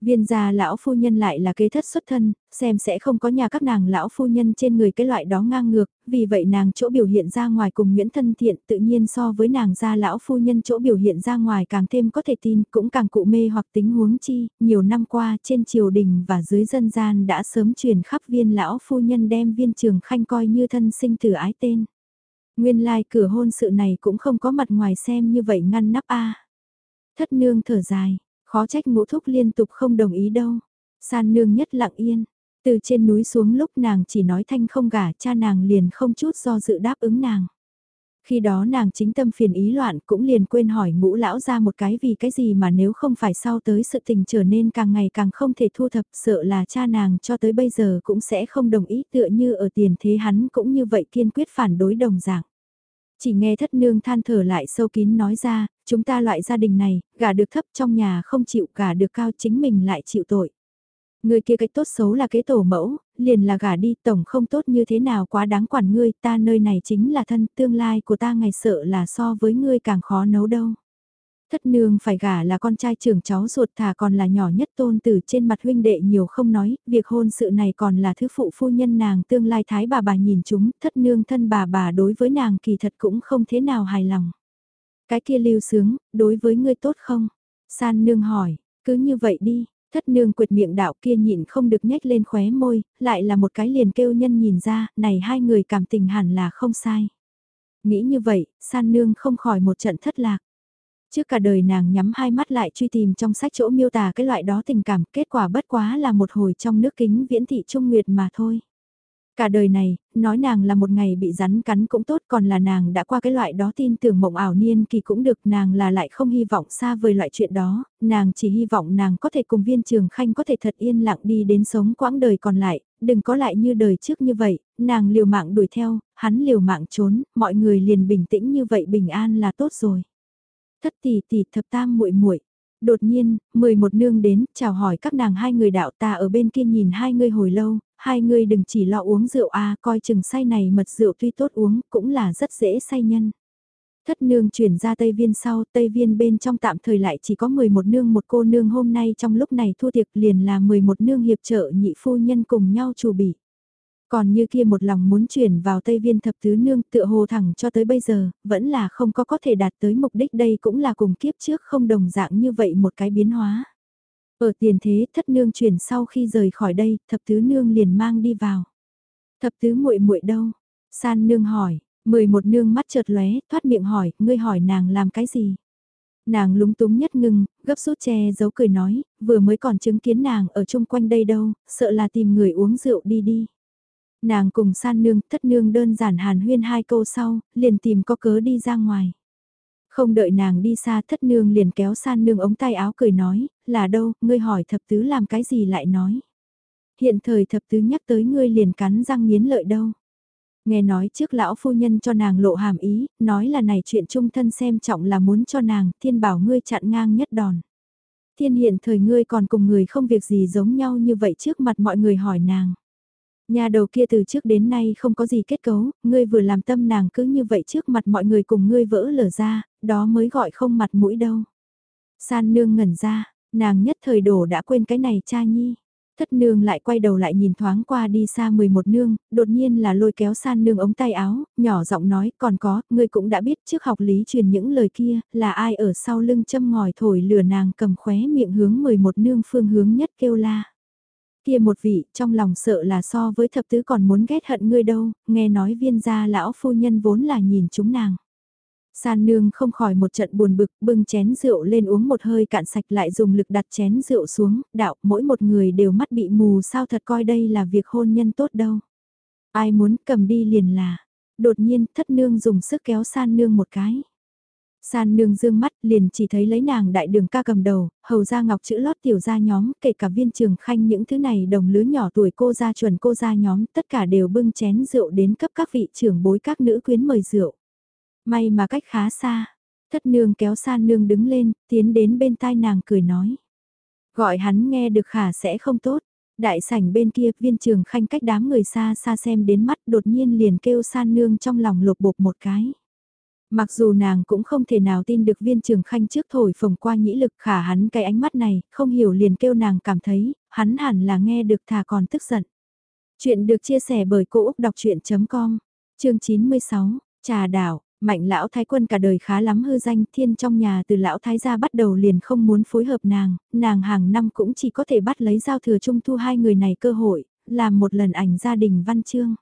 Viên gia lão phu nhân lại là kế thất xuất thân, xem sẽ không có nhà các nàng lão phu nhân trên người cái loại đó ngang ngược, vì vậy nàng chỗ biểu hiện ra ngoài cùng Nguyễn Thân Thiện tự nhiên so với nàng gia lão phu nhân chỗ biểu hiện ra ngoài càng thêm có thể tin cũng càng cụ mê hoặc tính huống chi, nhiều năm qua trên triều đình và dưới dân gian đã sớm truyền khắp viên lão phu nhân đem viên trường khanh coi như thân sinh tử ái tên. Nguyên lai like cửa hôn sự này cũng không có mặt ngoài xem như vậy ngăn nắp a. Thất nương thở dài, khó trách ngũ thúc liên tục không đồng ý đâu. San nương nhất lặng yên, từ trên núi xuống lúc nàng chỉ nói thanh không gả cha nàng liền không chút do dự đáp ứng nàng. Khi đó nàng chính tâm phiền ý loạn cũng liền quên hỏi ngũ lão ra một cái vì cái gì mà nếu không phải sau tới sự tình trở nên càng ngày càng không thể thu thập sợ là cha nàng cho tới bây giờ cũng sẽ không đồng ý tựa như ở tiền thế hắn cũng như vậy kiên quyết phản đối đồng dạng. Chỉ nghe thất nương than thở lại sâu kín nói ra, chúng ta loại gia đình này, gả được thấp trong nhà không chịu gả được cao chính mình lại chịu tội. Người kia cái tốt xấu là kế tổ mẫu, liền là gả đi tổng không tốt như thế nào quá đáng quản ngươi, ta nơi này chính là thân tương lai của ta ngày sợ là so với ngươi càng khó nấu đâu. Thất nương phải gả là con trai trưởng cháu ruột thà còn là nhỏ nhất tôn từ trên mặt huynh đệ nhiều không nói, việc hôn sự này còn là thứ phụ phu nhân nàng tương lai thái bà bà nhìn chúng, thất nương thân bà bà đối với nàng kỳ thật cũng không thế nào hài lòng. Cái kia lưu sướng, đối với ngươi tốt không? San nương hỏi, cứ như vậy đi, thất nương quyệt miệng đạo kia nhịn không được nhếch lên khóe môi, lại là một cái liền kêu nhân nhìn ra, này hai người cảm tình hẳn là không sai. Nghĩ như vậy, san nương không khỏi một trận thất lạc. Trước cả đời nàng nhắm hai mắt lại truy tìm trong sách chỗ miêu tả cái loại đó tình cảm, kết quả bất quá là một hồi trong nước kính viễn thị trung nguyệt mà thôi. Cả đời này, nói nàng là một ngày bị rắn cắn cũng tốt còn là nàng đã qua cái loại đó tin tưởng mộng ảo niên kỳ cũng được nàng là lại không hy vọng xa vời loại chuyện đó, nàng chỉ hy vọng nàng có thể cùng viên trường khanh có thể thật yên lặng đi đến sống quãng đời còn lại, đừng có lại như đời trước như vậy, nàng liều mạng đuổi theo, hắn liều mạng trốn, mọi người liền bình tĩnh như vậy bình an là tốt rồi. Thất tỷ tỷ thập tam muội muội. Đột nhiên, mười một nương đến, chào hỏi các nàng hai người đạo ta ở bên kia nhìn hai người hồi lâu, hai người đừng chỉ lo uống rượu a coi chừng say này mật rượu tuy tốt uống, cũng là rất dễ say nhân. Thất nương chuyển ra Tây Viên sau, Tây Viên bên trong tạm thời lại chỉ có 11 nương một cô nương hôm nay trong lúc này thua tiệc liền là 11 nương hiệp trợ nhị phu nhân cùng nhau chủ bị. Còn như kia một lòng muốn chuyển vào Tây Viên thập tứ nương tựa hồ thẳng cho tới bây giờ, vẫn là không có có thể đạt tới mục đích đây cũng là cùng kiếp trước không đồng dạng như vậy một cái biến hóa. Ở tiền thế thất nương chuyển sau khi rời khỏi đây, thập tứ nương liền mang đi vào. Thập tứ muội muội đâu? San nương hỏi, mười một nương mắt chợt lóe, thoát miệng hỏi, ngươi hỏi nàng làm cái gì? Nàng lúng túng nhất ngưng, gấp rút che giấu cười nói, vừa mới còn chứng kiến nàng ở chung quanh đây đâu, sợ là tìm người uống rượu đi đi. Nàng cùng san nương, thất nương đơn giản hàn huyên hai câu sau, liền tìm có cớ đi ra ngoài. Không đợi nàng đi xa thất nương liền kéo san nương ống tay áo cười nói, là đâu, ngươi hỏi thập tứ làm cái gì lại nói. Hiện thời thập tứ nhắc tới ngươi liền cắn răng nghiến lợi đâu. Nghe nói trước lão phu nhân cho nàng lộ hàm ý, nói là này chuyện trung thân xem trọng là muốn cho nàng, thiên bảo ngươi chặn ngang nhất đòn. Thiên hiện thời ngươi còn cùng người không việc gì giống nhau như vậy trước mặt mọi người hỏi nàng. Nhà đầu kia từ trước đến nay không có gì kết cấu, ngươi vừa làm tâm nàng cứ như vậy trước mặt mọi người cùng ngươi vỡ lở ra, đó mới gọi không mặt mũi đâu. San nương ngẩn ra, nàng nhất thời đổ đã quên cái này cha nhi. Thất nương lại quay đầu lại nhìn thoáng qua đi xa 11 nương, đột nhiên là lôi kéo san nương ống tay áo, nhỏ giọng nói, còn có, ngươi cũng đã biết trước học lý truyền những lời kia, là ai ở sau lưng châm ngòi thổi lửa nàng cầm khóe miệng hướng 11 nương phương hướng nhất kêu la. Kia một vị, trong lòng sợ là so với thập tứ còn muốn ghét hận ngươi đâu, nghe nói viên gia lão phu nhân vốn là nhìn chúng nàng. San nương không khỏi một trận buồn bực, bưng chén rượu lên uống một hơi cạn sạch lại dùng lực đặt chén rượu xuống, đạo, mỗi một người đều mắt bị mù sao thật coi đây là việc hôn nhân tốt đâu. Ai muốn cầm đi liền là, đột nhiên thất nương dùng sức kéo san nương một cái. San nương dương mắt liền chỉ thấy lấy nàng đại đường ca cầm đầu, hầu ra ngọc chữ lót tiểu gia nhóm, kể cả viên trường khanh những thứ này đồng lứa nhỏ tuổi cô gia chuẩn cô gia nhóm, tất cả đều bưng chén rượu đến cấp các vị trưởng bối các nữ quyến mời rượu. May mà cách khá xa, thất nương kéo san nương đứng lên, tiến đến bên tai nàng cười nói. Gọi hắn nghe được khả sẽ không tốt. Đại sảnh bên kia viên trường khanh cách đám người xa xa xem đến mắt đột nhiên liền kêu san nương trong lòng lục bột một cái. Mặc dù nàng cũng không thể nào tin được viên trường khanh trước thổi phồng qua nhĩ lực khả hắn cái ánh mắt này, không hiểu liền kêu nàng cảm thấy, hắn hẳn là nghe được thà còn tức giận. Chuyện được chia sẻ bởi Cô Úc Đọc Chuyện.com, chương 96, Trà Đảo, Mạnh lão thái quân cả đời khá lắm hư danh thiên trong nhà từ lão thái gia bắt đầu liền không muốn phối hợp nàng, nàng hàng năm cũng chỉ có thể bắt lấy giao thừa trung thu hai người này cơ hội, làm một lần ảnh gia đình văn chương.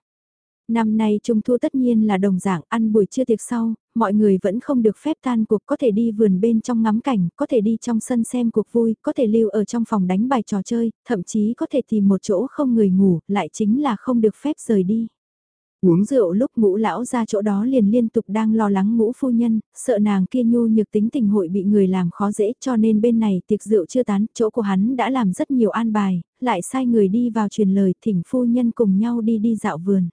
Năm nay trung thu tất nhiên là đồng dạng ăn buổi trưa tiệc sau, mọi người vẫn không được phép tan cuộc có thể đi vườn bên trong ngắm cảnh, có thể đi trong sân xem cuộc vui, có thể lưu ở trong phòng đánh bài trò chơi, thậm chí có thể tìm một chỗ không người ngủ, lại chính là không được phép rời đi. Uống rượu lúc ngũ lão ra chỗ đó liền liên tục đang lo lắng ngũ phu nhân, sợ nàng kia nhu nhược tính tình hội bị người làm khó dễ cho nên bên này tiệc rượu chưa tán, chỗ của hắn đã làm rất nhiều an bài, lại sai người đi vào truyền lời thỉnh phu nhân cùng nhau đi đi dạo vườn.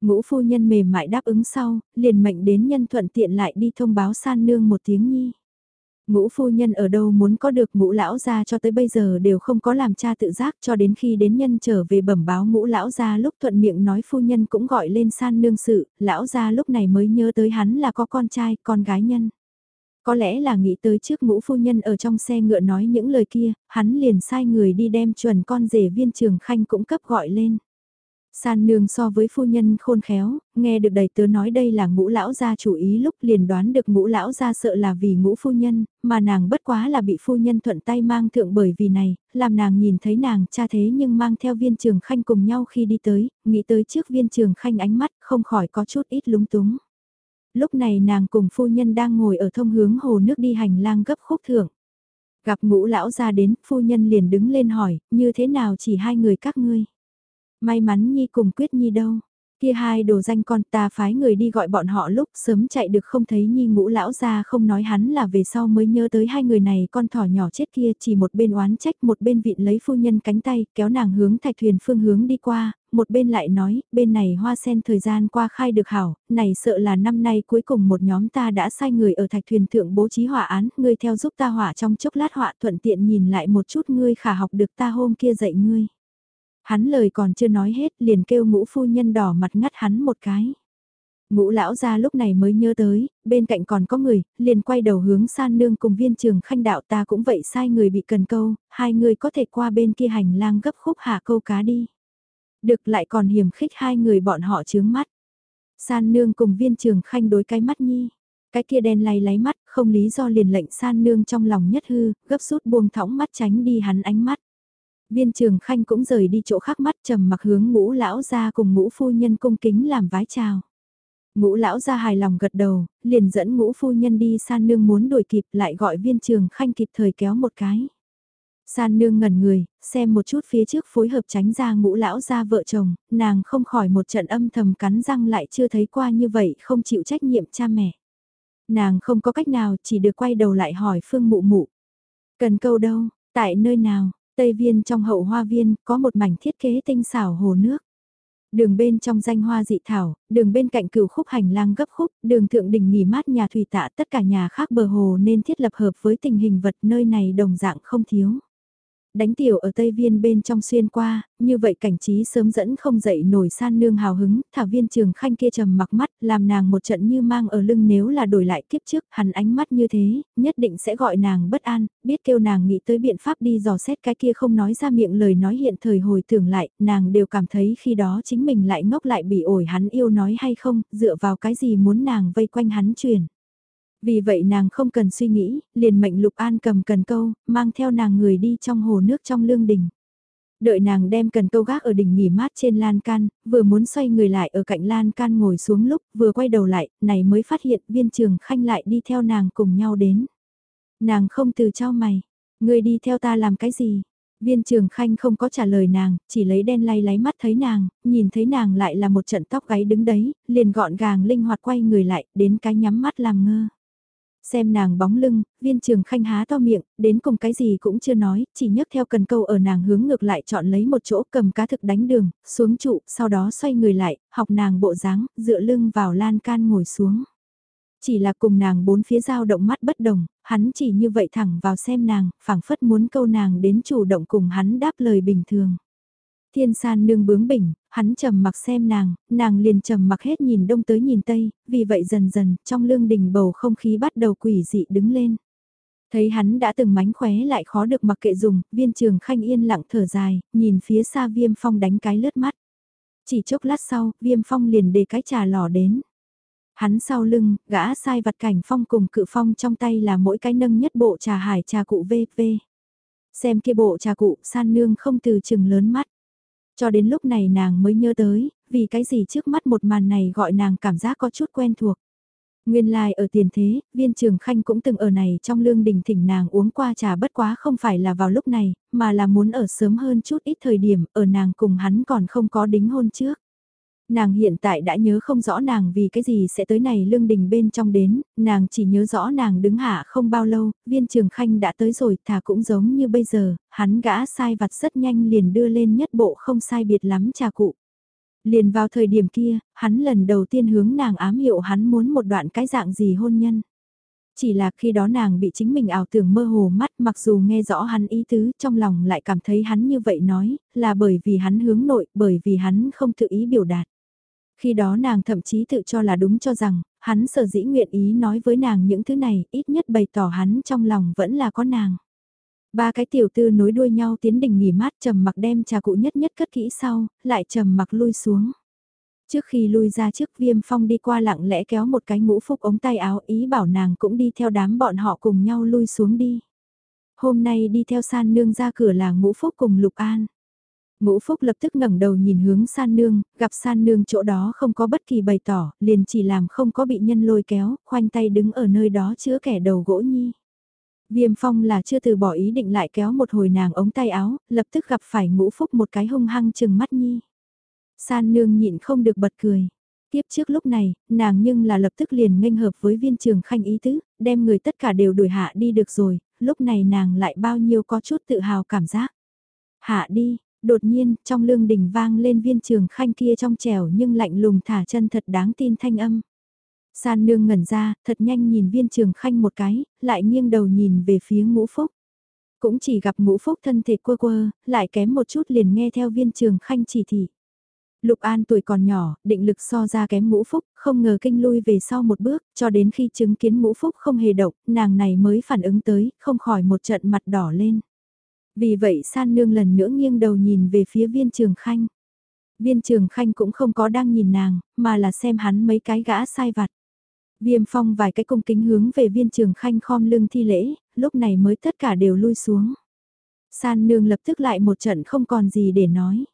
Ngũ phu nhân mềm mại đáp ứng sau, liền mệnh đến nhân thuận tiện lại đi thông báo san nương một tiếng nhi. Ngũ phu nhân ở đâu muốn có được ngũ lão gia cho tới bây giờ đều không có làm cha tự giác cho đến khi đến nhân trở về bẩm báo ngũ lão gia lúc thuận miệng nói phu nhân cũng gọi lên san nương sự, lão gia lúc này mới nhớ tới hắn là có con trai, con gái nhân. Có lẽ là nghĩ tới trước ngũ phu nhân ở trong xe ngựa nói những lời kia, hắn liền sai người đi đem chuẩn con rể viên trường khanh cũng cấp gọi lên. San nương so với phu nhân khôn khéo, nghe được đầy tớ nói đây là ngũ lão gia chủ ý lúc liền đoán được ngũ lão gia sợ là vì ngũ phu nhân, mà nàng bất quá là bị phu nhân thuận tay mang thượng bởi vì này, làm nàng nhìn thấy nàng cha thế nhưng mang theo viên trường khanh cùng nhau khi đi tới, nghĩ tới trước viên trường khanh ánh mắt không khỏi có chút ít lúng túng. Lúc này nàng cùng phu nhân đang ngồi ở thông hướng hồ nước đi hành lang gấp khúc thượng. Gặp ngũ lão gia đến, phu nhân liền đứng lên hỏi, như thế nào chỉ hai người các ngươi. May mắn Nhi cùng Quyết Nhi đâu. Kia hai đồ danh con ta phái người đi gọi bọn họ lúc sớm chạy được không thấy Nhi ngũ lão ra không nói hắn là về sau mới nhớ tới hai người này con thỏ nhỏ chết kia chỉ một bên oán trách một bên vịn lấy phu nhân cánh tay kéo nàng hướng thạch thuyền phương hướng đi qua, một bên lại nói bên này hoa sen thời gian qua khai được hảo, này sợ là năm nay cuối cùng một nhóm ta đã sai người ở thạch thuyền thượng bố trí hỏa án, ngươi theo giúp ta hỏa trong chốc lát họa thuận tiện nhìn lại một chút ngươi khả học được ta hôm kia dạy ngươi. Hắn lời còn chưa nói hết liền kêu ngũ phu nhân đỏ mặt ngắt hắn một cái. Ngũ lão ra lúc này mới nhớ tới, bên cạnh còn có người, liền quay đầu hướng san nương cùng viên trường khanh đạo ta cũng vậy sai người bị cần câu, hai người có thể qua bên kia hành lang gấp khúc hạ câu cá đi. Được lại còn hiểm khích hai người bọn họ chướng mắt. San nương cùng viên trường khanh đối cái mắt nhi. Cái kia đen lay láy mắt, không lý do liền lệnh san nương trong lòng nhất hư, gấp rút buông thõng mắt tránh đi hắn ánh mắt. Viên trường khanh cũng rời đi chỗ khác mắt trầm mặc hướng ngũ lão ra cùng ngũ phu nhân cung kính làm vái chào. Ngũ lão ra hài lòng gật đầu, liền dẫn ngũ phu nhân đi san nương muốn đuổi kịp lại gọi viên trường khanh kịp thời kéo một cái. San nương ngẩn người, xem một chút phía trước phối hợp tránh ra ngũ lão ra vợ chồng, nàng không khỏi một trận âm thầm cắn răng lại chưa thấy qua như vậy không chịu trách nhiệm cha mẹ. Nàng không có cách nào chỉ được quay đầu lại hỏi phương mụ mụ. Cần câu đâu, tại nơi nào, Tây viên trong hậu hoa viên có một mảnh thiết kế tinh xảo hồ nước. Đường bên trong danh hoa dị thảo, đường bên cạnh cửu khúc hành lang gấp khúc, đường thượng đỉnh nghỉ mát nhà thủy tạ tất cả nhà khác bờ hồ nên thiết lập hợp với tình hình vật nơi này đồng dạng không thiếu đánh tiểu ở Tây Viên bên trong xuyên qua, như vậy cảnh trí sớm dẫn không dậy nổi san nương hào hứng, thả viên trường khanh kia trầm mặc mắt, làm nàng một trận như mang ở lưng nếu là đổi lại kiếp trước, hắn ánh mắt như thế, nhất định sẽ gọi nàng bất an, biết kêu nàng nghĩ tới biện pháp đi dò xét cái kia không nói ra miệng lời nói hiện thời hồi tưởng lại, nàng đều cảm thấy khi đó chính mình lại ngốc lại bị ổi hắn yêu nói hay không, dựa vào cái gì muốn nàng vây quanh hắn truyền. Vì vậy nàng không cần suy nghĩ, liền mệnh Lục An cầm cần câu, mang theo nàng người đi trong hồ nước trong lương đình. Đợi nàng đem cần câu gác ở đỉnh nghỉ mát trên lan can, vừa muốn xoay người lại ở cạnh lan can ngồi xuống lúc vừa quay đầu lại, này mới phát hiện viên trường khanh lại đi theo nàng cùng nhau đến. Nàng không từ cho mày, người đi theo ta làm cái gì? Viên trường khanh không có trả lời nàng, chỉ lấy đen lay láy mắt thấy nàng, nhìn thấy nàng lại là một trận tóc gáy đứng đấy, liền gọn gàng linh hoạt quay người lại, đến cái nhắm mắt làm ngơ. Xem nàng bóng lưng, viên trường khanh há to miệng, đến cùng cái gì cũng chưa nói, chỉ nhấc theo cần câu ở nàng hướng ngược lại chọn lấy một chỗ cầm cá thực đánh đường, xuống trụ, sau đó xoay người lại, học nàng bộ dáng, dựa lưng vào lan can ngồi xuống. Chỉ là cùng nàng bốn phía giao động mắt bất đồng, hắn chỉ như vậy thẳng vào xem nàng, phảng phất muốn câu nàng đến chủ động cùng hắn đáp lời bình thường. Thiên san nương bướng bỉnh, hắn trầm mặc xem nàng, nàng liền trầm mặc hết nhìn đông tới nhìn tây, vì vậy dần dần, trong lương đình bầu không khí bắt đầu quỷ dị đứng lên. Thấy hắn đã từng mánh khóe lại khó được mặc kệ dùng, viên trường khanh yên lặng thở dài, nhìn phía xa viêm phong đánh cái lướt mắt. Chỉ chốc lát sau, viêm phong liền để cái trà lò đến. Hắn sau lưng, gã sai vặt cảnh phong cùng cự phong trong tay là mỗi cái nâng nhất bộ trà hải trà cụ VV. Xem kia bộ trà cụ san nương không từ chừng lớn mắt. Cho đến lúc này nàng mới nhớ tới, vì cái gì trước mắt một màn này gọi nàng cảm giác có chút quen thuộc. Nguyên lai like ở tiền thế, viên trường khanh cũng từng ở này trong lương đình thỉnh nàng uống qua trà bất quá không phải là vào lúc này, mà là muốn ở sớm hơn chút ít thời điểm, ở nàng cùng hắn còn không có đính hôn trước. Nàng hiện tại đã nhớ không rõ nàng vì cái gì sẽ tới này lương đình bên trong đến, nàng chỉ nhớ rõ nàng đứng hạ không bao lâu, viên trường khanh đã tới rồi, thà cũng giống như bây giờ, hắn gã sai vặt rất nhanh liền đưa lên nhất bộ không sai biệt lắm trà cụ. Liền vào thời điểm kia, hắn lần đầu tiên hướng nàng ám hiệu hắn muốn một đoạn cái dạng gì hôn nhân. Chỉ là khi đó nàng bị chính mình ảo tưởng mơ hồ mắt mặc dù nghe rõ hắn ý tứ trong lòng lại cảm thấy hắn như vậy nói, là bởi vì hắn hướng nội, bởi vì hắn không tự ý biểu đạt. Khi đó nàng thậm chí tự cho là đúng cho rằng, hắn sở dĩ nguyện ý nói với nàng những thứ này, ít nhất bày tỏ hắn trong lòng vẫn là có nàng. Ba cái tiểu tư nối đuôi nhau tiến đình nghỉ mát trầm mặc đem trà cụ nhất nhất cất kỹ sau, lại trầm mặc lui xuống. Trước khi lui ra trước viêm phong đi qua lặng lẽ kéo một cái ngũ phúc ống tay áo ý bảo nàng cũng đi theo đám bọn họ cùng nhau lui xuống đi. Hôm nay đi theo san nương ra cửa là ngũ phúc cùng lục an. Ngũ Phúc lập tức ngẩng đầu nhìn hướng san nương, gặp san nương chỗ đó không có bất kỳ bày tỏ, liền chỉ làm không có bị nhân lôi kéo, khoanh tay đứng ở nơi đó chữa kẻ đầu gỗ nhi. Viêm phong là chưa từ bỏ ý định lại kéo một hồi nàng ống tay áo, lập tức gặp phải ngũ phúc một cái hung hăng chừng mắt nhi. San nương nhịn không được bật cười. Tiếp trước lúc này, nàng nhưng là lập tức liền nghênh hợp với viên trường khanh ý tứ, đem người tất cả đều đuổi hạ đi được rồi, lúc này nàng lại bao nhiêu có chút tự hào cảm giác. Hạ đi, Đột nhiên, trong lương đình vang lên viên trường khanh kia trong trẻo nhưng lạnh lùng thả chân thật đáng tin thanh âm. San nương ngẩn ra, thật nhanh nhìn viên trường khanh một cái, lại nghiêng đầu nhìn về phía ngũ phúc. Cũng chỉ gặp ngũ phúc thân thể quơ quơ, lại kém một chút liền nghe theo viên trường khanh chỉ thị. Lục An tuổi còn nhỏ, định lực so ra kém ngũ phúc, không ngờ kinh lui về sau một bước, cho đến khi chứng kiến ngũ phúc không hề động, nàng này mới phản ứng tới, không khỏi một trận mặt đỏ lên. Vì vậy san nương lần nữa nghiêng đầu nhìn về phía viên trường khanh. Viên trường khanh cũng không có đang nhìn nàng, mà là xem hắn mấy cái gã sai vặt. Viêm phong vài cái cung kính hướng về viên trường khanh khom lưng thi lễ, lúc này mới tất cả đều lui xuống. San nương lập tức lại một trận không còn gì để nói.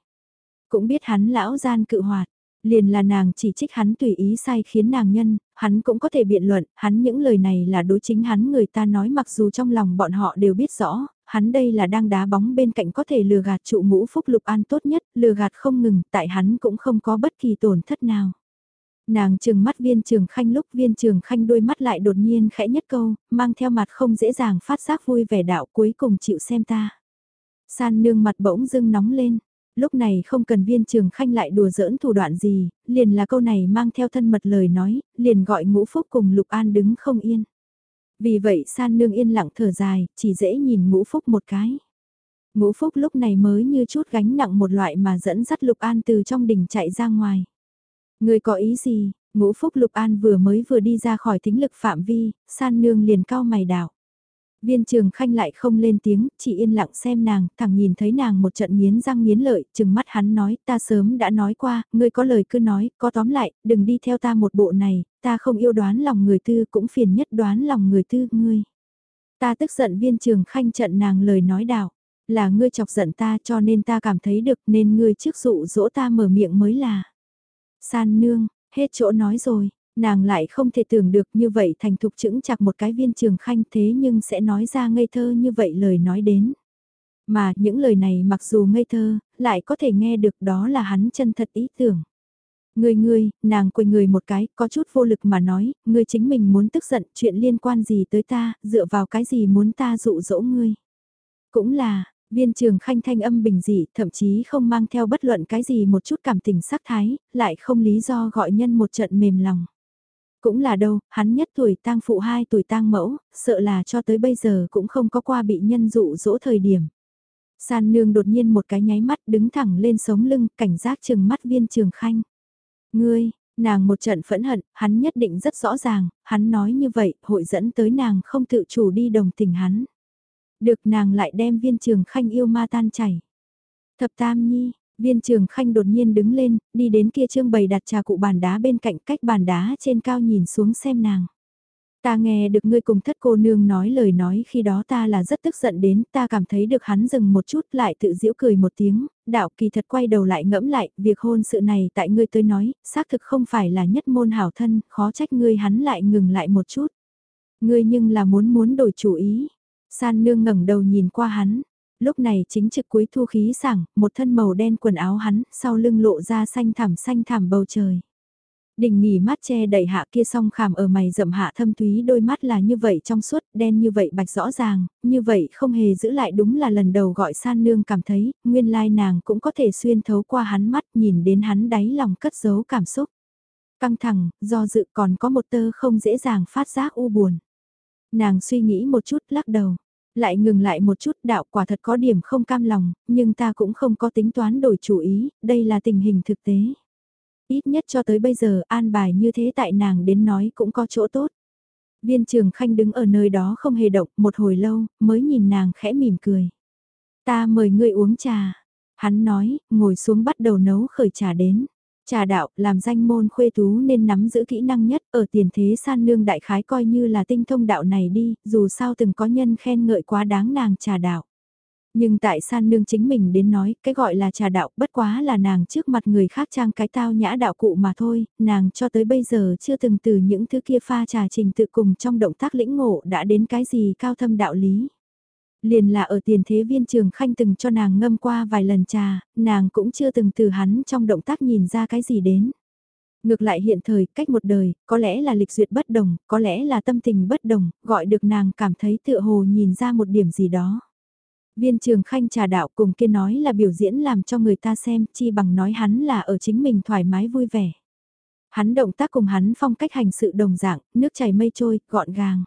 Cũng biết hắn lão gian cự hoạt, liền là nàng chỉ trích hắn tùy ý sai khiến nàng nhân, hắn cũng có thể biện luận, hắn những lời này là đối chính hắn người ta nói mặc dù trong lòng bọn họ đều biết rõ, hắn đây là đang đá bóng bên cạnh có thể lừa gạt trụ ngũ phúc lục an tốt nhất, lừa gạt không ngừng, tại hắn cũng không có bất kỳ tổn thất nào. Nàng trừng mắt viên trường khanh lúc viên trường khanh đôi mắt lại đột nhiên khẽ nhất câu, mang theo mặt không dễ dàng phát giác vui vẻ đạo cuối cùng chịu xem ta. San nương mặt bỗng dưng nóng lên, lúc này không cần viên trường khanh lại đùa giỡn thủ đoạn gì, liền là câu này mang theo thân mật lời nói, liền gọi ngũ phúc cùng lục an đứng không yên. Vì vậy san nương yên lặng thở dài, chỉ dễ nhìn ngũ phúc một cái. Ngũ phúc lúc này mới như chút gánh nặng một loại mà dẫn dắt Lục An từ trong đỉnh chạy ra ngoài. Người có ý gì, ngũ phúc Lục An vừa mới vừa đi ra khỏi thính lực phạm vi, san nương liền cao mày đảo. Viên trường khanh lại không lên tiếng, chỉ yên lặng xem nàng, thẳng nhìn thấy nàng một trận nghiến răng nghiến lợi, chừng mắt hắn nói, ta sớm đã nói qua, ngươi có lời cứ nói, có tóm lại, đừng đi theo ta một bộ này, ta không yêu đoán lòng người tư cũng phiền nhất đoán lòng người tư, ngươi. Ta tức giận viên trường khanh trận nàng lời nói đạo, là ngươi chọc giận ta cho nên ta cảm thấy được nên ngươi trước dụ dỗ ta mở miệng mới là. San nương, hết chỗ nói rồi, Nàng lại không thể tưởng được như vậy thành thục chững chặt một cái viên trường khanh thế nhưng sẽ nói ra ngây thơ như vậy lời nói đến. Mà những lời này mặc dù ngây thơ, lại có thể nghe được đó là hắn chân thật ý tưởng. Ngươi ngươi, nàng quỳ người một cái, có chút vô lực mà nói, ngươi chính mình muốn tức giận, chuyện liên quan gì tới ta, dựa vào cái gì muốn ta dụ dỗ ngươi. Cũng là, viên trường khanh thanh âm bình dị, thậm chí không mang theo bất luận cái gì một chút cảm tình sắc thái, lại không lý do gọi nhân một trận mềm lòng. Cũng là đâu, hắn nhất tuổi tang phụ hai tuổi tang mẫu, sợ là cho tới bây giờ cũng không có qua bị nhân dụ dỗ thời điểm. San nương đột nhiên một cái nháy mắt đứng thẳng lên sống lưng, cảnh giác chừng mắt viên trường khanh. Ngươi, nàng một trận phẫn hận, hắn nhất định rất rõ ràng, hắn nói như vậy, hội dẫn tới nàng không tự chủ đi đồng tình hắn. Được nàng lại đem viên trường khanh yêu ma tan chảy. Thập tam nhi, viên trường khanh đột nhiên đứng lên, đi đến kia trương bày đặt trà cụ bàn đá bên cạnh cách bàn đá trên cao nhìn xuống xem nàng. Ta nghe được ngươi cùng thất cô nương nói lời nói khi đó ta là rất tức giận đến, ta cảm thấy được hắn dừng một chút lại tự giễu cười một tiếng, đạo kỳ thật quay đầu lại ngẫm lại, việc hôn sự này tại ngươi tới nói, xác thực không phải là nhất môn hảo thân, khó trách ngươi hắn lại ngừng lại một chút. Ngươi nhưng là muốn muốn đổi chủ ý. San nương ngẩng đầu nhìn qua hắn, lúc này chính trực cuối thu khí sảng, một thân màu đen quần áo hắn, sau lưng lộ ra xanh thẳm xanh thẳm bầu trời đình nghỉ mắt che đẩy hạ kia song khảm ở mày rậm hạ thâm túy đôi mắt là như vậy trong suốt, đen như vậy bạch rõ ràng, như vậy không hề giữ lại đúng là lần đầu gọi san nương cảm thấy, nguyên lai nàng cũng có thể xuyên thấu qua hắn mắt nhìn đến hắn đáy lòng cất giấu cảm xúc. Căng thẳng, do dự còn có một tơ không dễ dàng phát giác u buồn. Nàng suy nghĩ một chút lắc đầu lại ngừng lại một chút đạo quả thật có điểm không cam lòng, nhưng ta cũng không có tính toán đổi chủ ý, đây là tình hình thực tế. Ít nhất cho tới bây giờ an bài như thế tại nàng đến nói cũng có chỗ tốt. Viên trường khanh đứng ở nơi đó không hề động một hồi lâu mới nhìn nàng khẽ mỉm cười. Ta mời ngươi uống trà. Hắn nói, ngồi xuống bắt đầu nấu khởi trà đến. Trà đạo, làm danh môn khuê tú nên nắm giữ kỹ năng nhất ở tiền thế san nương đại khái coi như là tinh thông đạo này đi, dù sao từng có nhân khen ngợi quá đáng nàng trà đạo. Nhưng tại san nương chính mình đến nói, cái gọi là trà đạo bất quá là nàng trước mặt người khác trang cái tao nhã đạo cụ mà thôi, nàng cho tới bây giờ chưa từng từ những thứ kia pha trà trình tự cùng trong động tác lĩnh ngộ đã đến cái gì cao thâm đạo lý. Liền là ở tiền thế viên trường khanh từng cho nàng ngâm qua vài lần trà, nàng cũng chưa từng từ hắn trong động tác nhìn ra cái gì đến. Ngược lại hiện thời, cách một đời, có lẽ là lịch duyệt bất đồng, có lẽ là tâm tình bất đồng, gọi được nàng cảm thấy tựa hồ nhìn ra một điểm gì đó. Viên trường khanh trà đạo cùng kia nói là biểu diễn làm cho người ta xem, chi bằng nói hắn là ở chính mình thoải mái vui vẻ. Hắn động tác cùng hắn phong cách hành sự đồng dạng, nước chảy mây trôi, gọn gàng.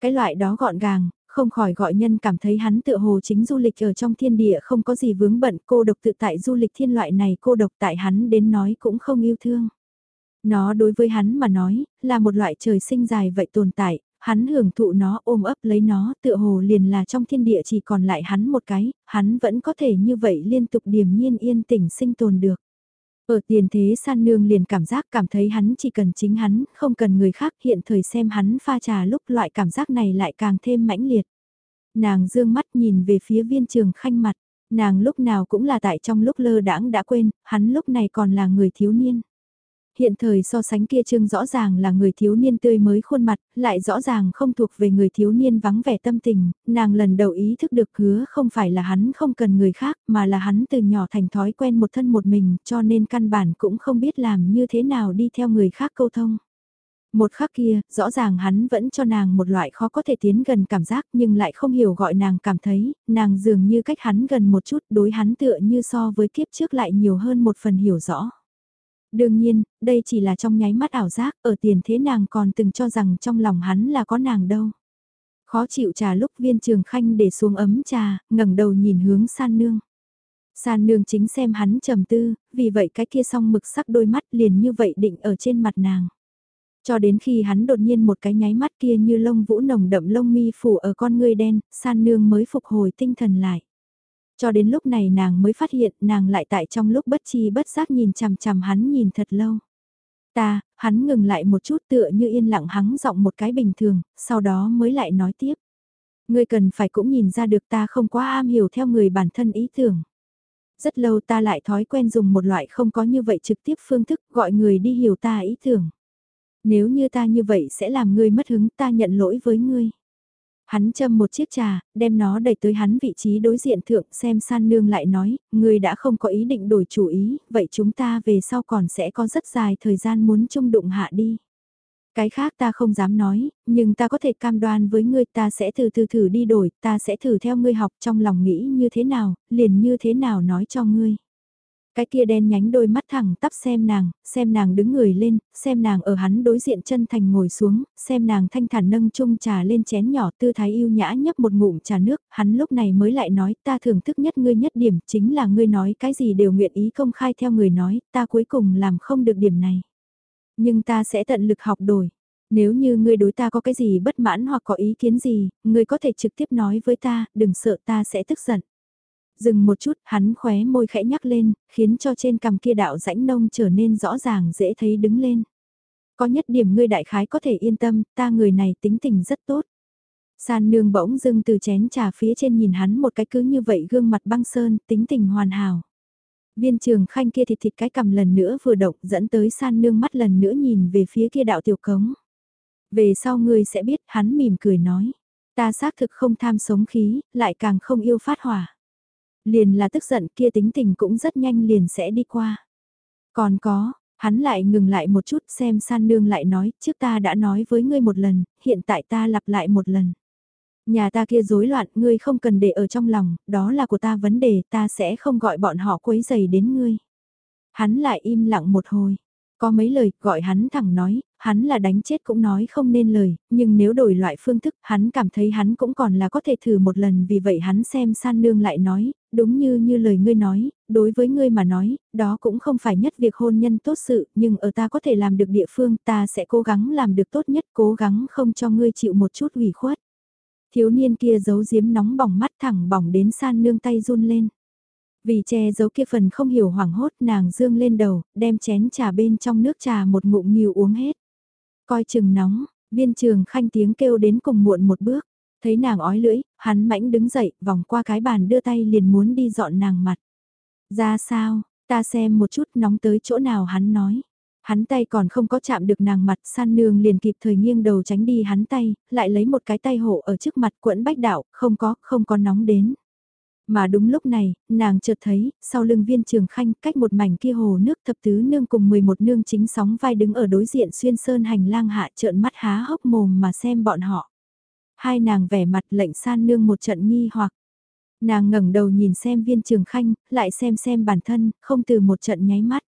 Cái loại đó gọn gàng, không khỏi gọi nhân cảm thấy hắn tựa hồ chính du lịch ở trong thiên địa không có gì vướng bận cô độc tự tại du lịch thiên loại này cô độc tại hắn đến nói cũng không yêu thương. Nó đối với hắn mà nói, là một loại trời sinh dài vậy tồn tại, hắn hưởng thụ nó ôm ấp lấy nó tựa hồ liền là trong thiên địa chỉ còn lại hắn một cái, hắn vẫn có thể như vậy liên tục điềm nhiên yên tĩnh sinh tồn được. Ở tiền thế san nương liền cảm giác cảm thấy hắn chỉ cần chính hắn, không cần người khác hiện thời xem hắn pha trà lúc loại cảm giác này lại càng thêm mãnh liệt. Nàng dương mắt nhìn về phía viên trường khanh mặt, nàng lúc nào cũng là tại trong lúc lơ đãng đã quên, hắn lúc này còn là người thiếu niên hiện thời so sánh kia trương rõ ràng là người thiếu niên tươi mới khuôn mặt, lại rõ ràng không thuộc về người thiếu niên vắng vẻ tâm tình, nàng lần đầu ý thức được hứa không phải là hắn không cần người khác mà là hắn từ nhỏ thành thói quen một thân một mình cho nên căn bản cũng không biết làm như thế nào đi theo người khác câu thông. Một khắc kia, rõ ràng hắn vẫn cho nàng một loại khó có thể tiến gần cảm giác nhưng lại không hiểu gọi nàng cảm thấy, nàng dường như cách hắn gần một chút đối hắn tựa như so với kiếp trước lại nhiều hơn một phần hiểu rõ. Đương nhiên, đây chỉ là trong nháy mắt ảo giác, ở tiền thế nàng còn từng cho rằng trong lòng hắn là có nàng đâu. Khó chịu trà lúc viên trường khanh để xuống ấm trà, ngẩng đầu nhìn hướng san nương. San nương chính xem hắn trầm tư, vì vậy cái kia song mực sắc đôi mắt liền như vậy định ở trên mặt nàng. Cho đến khi hắn đột nhiên một cái nháy mắt kia như lông vũ nồng đậm lông mi phủ ở con ngươi đen, san nương mới phục hồi tinh thần lại. Cho đến lúc này nàng mới phát hiện nàng lại tại trong lúc bất chi bất giác nhìn chằm chằm hắn nhìn thật lâu. Ta, hắn ngừng lại một chút tựa như yên lặng hắng giọng một cái bình thường, sau đó mới lại nói tiếp. Ngươi cần phải cũng nhìn ra được ta không quá am hiểu theo người bản thân ý tưởng. Rất lâu ta lại thói quen dùng một loại không có như vậy trực tiếp phương thức gọi người đi hiểu ta ý tưởng. Nếu như ta như vậy sẽ làm ngươi mất hứng ta nhận lỗi với ngươi. Hắn châm một chiếc trà, đem nó đẩy tới hắn vị trí đối diện thượng xem san nương lại nói, người đã không có ý định đổi chủ ý, vậy chúng ta về sau còn sẽ có rất dài thời gian muốn chung đụng hạ đi. Cái khác ta không dám nói, nhưng ta có thể cam đoan với ngươi ta sẽ từ từ thử đi đổi, ta sẽ thử theo ngươi học trong lòng nghĩ như thế nào, liền như thế nào nói cho ngươi. Cái kia đen nhánh đôi mắt thẳng tắp xem nàng, xem nàng đứng người lên, xem nàng ở hắn đối diện chân thành ngồi xuống, xem nàng thanh thản nâng chung trà lên chén nhỏ tư thái yêu nhã nhấp một ngụm trà nước, hắn lúc này mới lại nói ta thưởng thức nhất ngươi nhất điểm chính là ngươi nói cái gì đều nguyện ý công khai theo người nói, ta cuối cùng làm không được điểm này. Nhưng ta sẽ tận lực học đổi. Nếu như ngươi đối ta có cái gì bất mãn hoặc có ý kiến gì, ngươi có thể trực tiếp nói với ta, đừng sợ ta sẽ tức giận. Dừng một chút, hắn khóe môi khẽ nhắc lên, khiến cho trên cằm kia đạo rãnh nông trở nên rõ ràng dễ thấy đứng lên. Có nhất điểm ngươi đại khái có thể yên tâm, ta người này tính tình rất tốt. San nương bỗng dưng từ chén trà phía trên nhìn hắn một cái cứ như vậy gương mặt băng sơn, tính tình hoàn hảo. Viên trường khanh kia thịt thịt cái cầm lần nữa vừa động dẫn tới san nương mắt lần nữa nhìn về phía kia đạo tiểu cống. Về sau ngươi sẽ biết hắn mỉm cười nói. Ta xác thực không tham sống khí, lại càng không yêu phát hỏa. Liền là tức giận kia tính tình cũng rất nhanh liền sẽ đi qua. Còn có, hắn lại ngừng lại một chút xem san nương lại nói, trước ta đã nói với ngươi một lần, hiện tại ta lặp lại một lần. Nhà ta kia rối loạn, ngươi không cần để ở trong lòng, đó là của ta vấn đề, ta sẽ không gọi bọn họ quấy giày đến ngươi. Hắn lại im lặng một hồi, có mấy lời gọi hắn thẳng nói, hắn là đánh chết cũng nói không nên lời, nhưng nếu đổi loại phương thức hắn cảm thấy hắn cũng còn là có thể thử một lần vì vậy hắn xem san nương lại nói, đúng như như lời ngươi nói, đối với ngươi mà nói, đó cũng không phải nhất việc hôn nhân tốt sự, nhưng ở ta có thể làm được địa phương ta sẽ cố gắng làm được tốt nhất, cố gắng không cho ngươi chịu một chút ủy khuất. Thiếu niên kia giấu giếm nóng bỏng mắt thẳng bỏng đến san nương tay run lên. Vì che giấu kia phần không hiểu hoảng hốt nàng dương lên đầu, đem chén trà bên trong nước trà một ngụm nhiều uống hết. Coi chừng nóng, viên trường khanh tiếng kêu đến cùng muộn một bước. Thấy nàng ói lưỡi, hắn mãnh đứng dậy, vòng qua cái bàn đưa tay liền muốn đi dọn nàng mặt. Ra sao, ta xem một chút nóng tới chỗ nào hắn nói. Hắn tay còn không có chạm được nàng mặt, san nương liền kịp thời nghiêng đầu tránh đi hắn tay, lại lấy một cái tay hộ ở trước mặt quẫn bách đạo, không có, không có nóng đến. Mà đúng lúc này, nàng chợt thấy, sau lưng viên trường khanh cách một mảnh kia hồ nước thập tứ nương cùng 11 nương chính sóng vai đứng ở đối diện xuyên sơn hành lang hạ trợn mắt há hốc mồm mà xem bọn họ. Hai nàng vẻ mặt lệnh san nương một trận nghi hoặc. Nàng ngẩng đầu nhìn xem viên trường khanh, lại xem xem bản thân, không từ một trận nháy mắt.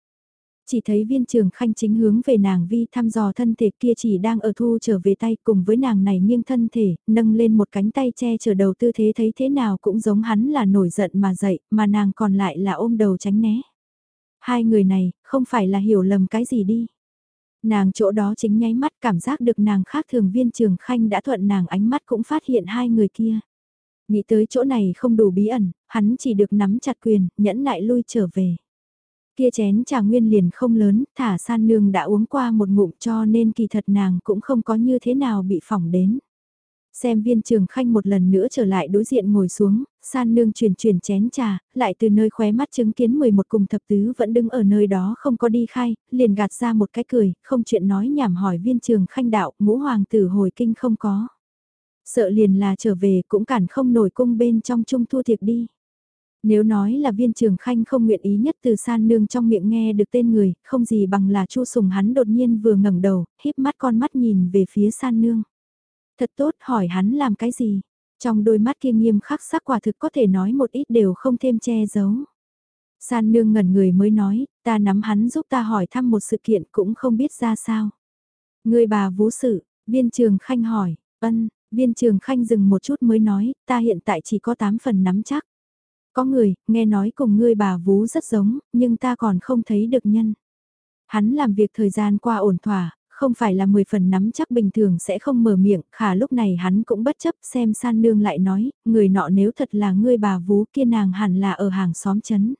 Chỉ thấy viên trường khanh chính hướng về nàng vi thăm dò thân thể kia chỉ đang ở thu trở về tay cùng với nàng này nghiêng thân thể, nâng lên một cánh tay che chở đầu tư thế thấy thế nào cũng giống hắn là nổi giận mà dậy, mà nàng còn lại là ôm đầu tránh né. Hai người này, không phải là hiểu lầm cái gì đi. Nàng chỗ đó chính nháy mắt cảm giác được nàng khác thường viên trường khanh đã thuận nàng ánh mắt cũng phát hiện hai người kia. Nghĩ tới chỗ này không đủ bí ẩn, hắn chỉ được nắm chặt quyền, nhẫn nại lui trở về. Kia chén trà nguyên liền không lớn, thả san nương đã uống qua một ngụm cho nên kỳ thật nàng cũng không có như thế nào bị phỏng đến. Xem viên trường khanh một lần nữa trở lại đối diện ngồi xuống, san nương chuyển chuyển chén trà, lại từ nơi khóe mắt chứng kiến 11 cùng thập tứ vẫn đứng ở nơi đó không có đi khai, liền gạt ra một cái cười, không chuyện nói nhảm hỏi viên trường khanh đạo, ngũ hoàng tử hồi kinh không có. Sợ liền là trở về cũng cản không nổi cung bên trong trung thu thiệt đi. Nếu nói là viên trường khanh không nguyện ý nhất từ san nương trong miệng nghe được tên người, không gì bằng là chu sùng hắn đột nhiên vừa ngẩng đầu, híp mắt con mắt nhìn về phía san nương. Thật tốt hỏi hắn làm cái gì? Trong đôi mắt kia nghiêm khắc sắc quả thực có thể nói một ít đều không thêm che giấu. San nương ngẩn người mới nói, ta nắm hắn giúp ta hỏi thăm một sự kiện cũng không biết ra sao. Người bà vũ sự, viên trường khanh hỏi, ân, viên trường khanh dừng một chút mới nói, ta hiện tại chỉ có 8 phần nắm chắc. Có người, nghe nói cùng ngươi bà vú rất giống, nhưng ta còn không thấy được nhân. Hắn làm việc thời gian qua ổn thỏa, không phải là 10 phần nắm chắc bình thường sẽ không mở miệng, khả lúc này hắn cũng bất chấp xem san nương lại nói, người nọ nếu thật là ngươi bà vú kia nàng hẳn là ở hàng xóm chấn.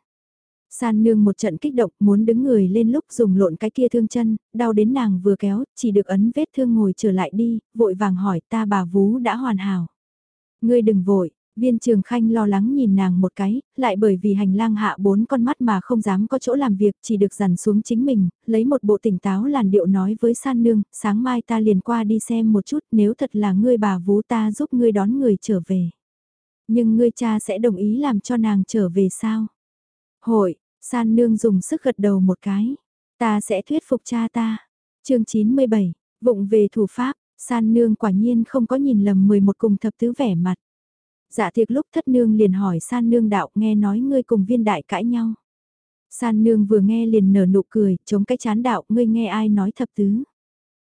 San nương một trận kích động muốn đứng người lên lúc dùng lộn cái kia thương chân, đau đến nàng vừa kéo, chỉ được ấn vết thương ngồi trở lại đi, vội vàng hỏi ta bà vú đã hoàn hảo. Ngươi đừng vội, Viên trường khanh lo lắng nhìn nàng một cái, lại bởi vì hành lang hạ bốn con mắt mà không dám có chỗ làm việc chỉ được dằn xuống chính mình, lấy một bộ tỉnh táo làn điệu nói với san nương, sáng mai ta liền qua đi xem một chút nếu thật là ngươi bà vú ta giúp ngươi đón người trở về. Nhưng ngươi cha sẽ đồng ý làm cho nàng trở về sao? Hội, san nương dùng sức gật đầu một cái, ta sẽ thuyết phục cha ta. chương 97, vụng về thủ pháp, san nương quả nhiên không có nhìn lầm 11 cùng thập tứ vẻ mặt. Dạ tiệc lúc thất nương liền hỏi san nương đạo nghe nói ngươi cùng viên đại cãi nhau. San nương vừa nghe liền nở nụ cười, chống cái chán đạo ngươi nghe ai nói thập tứ.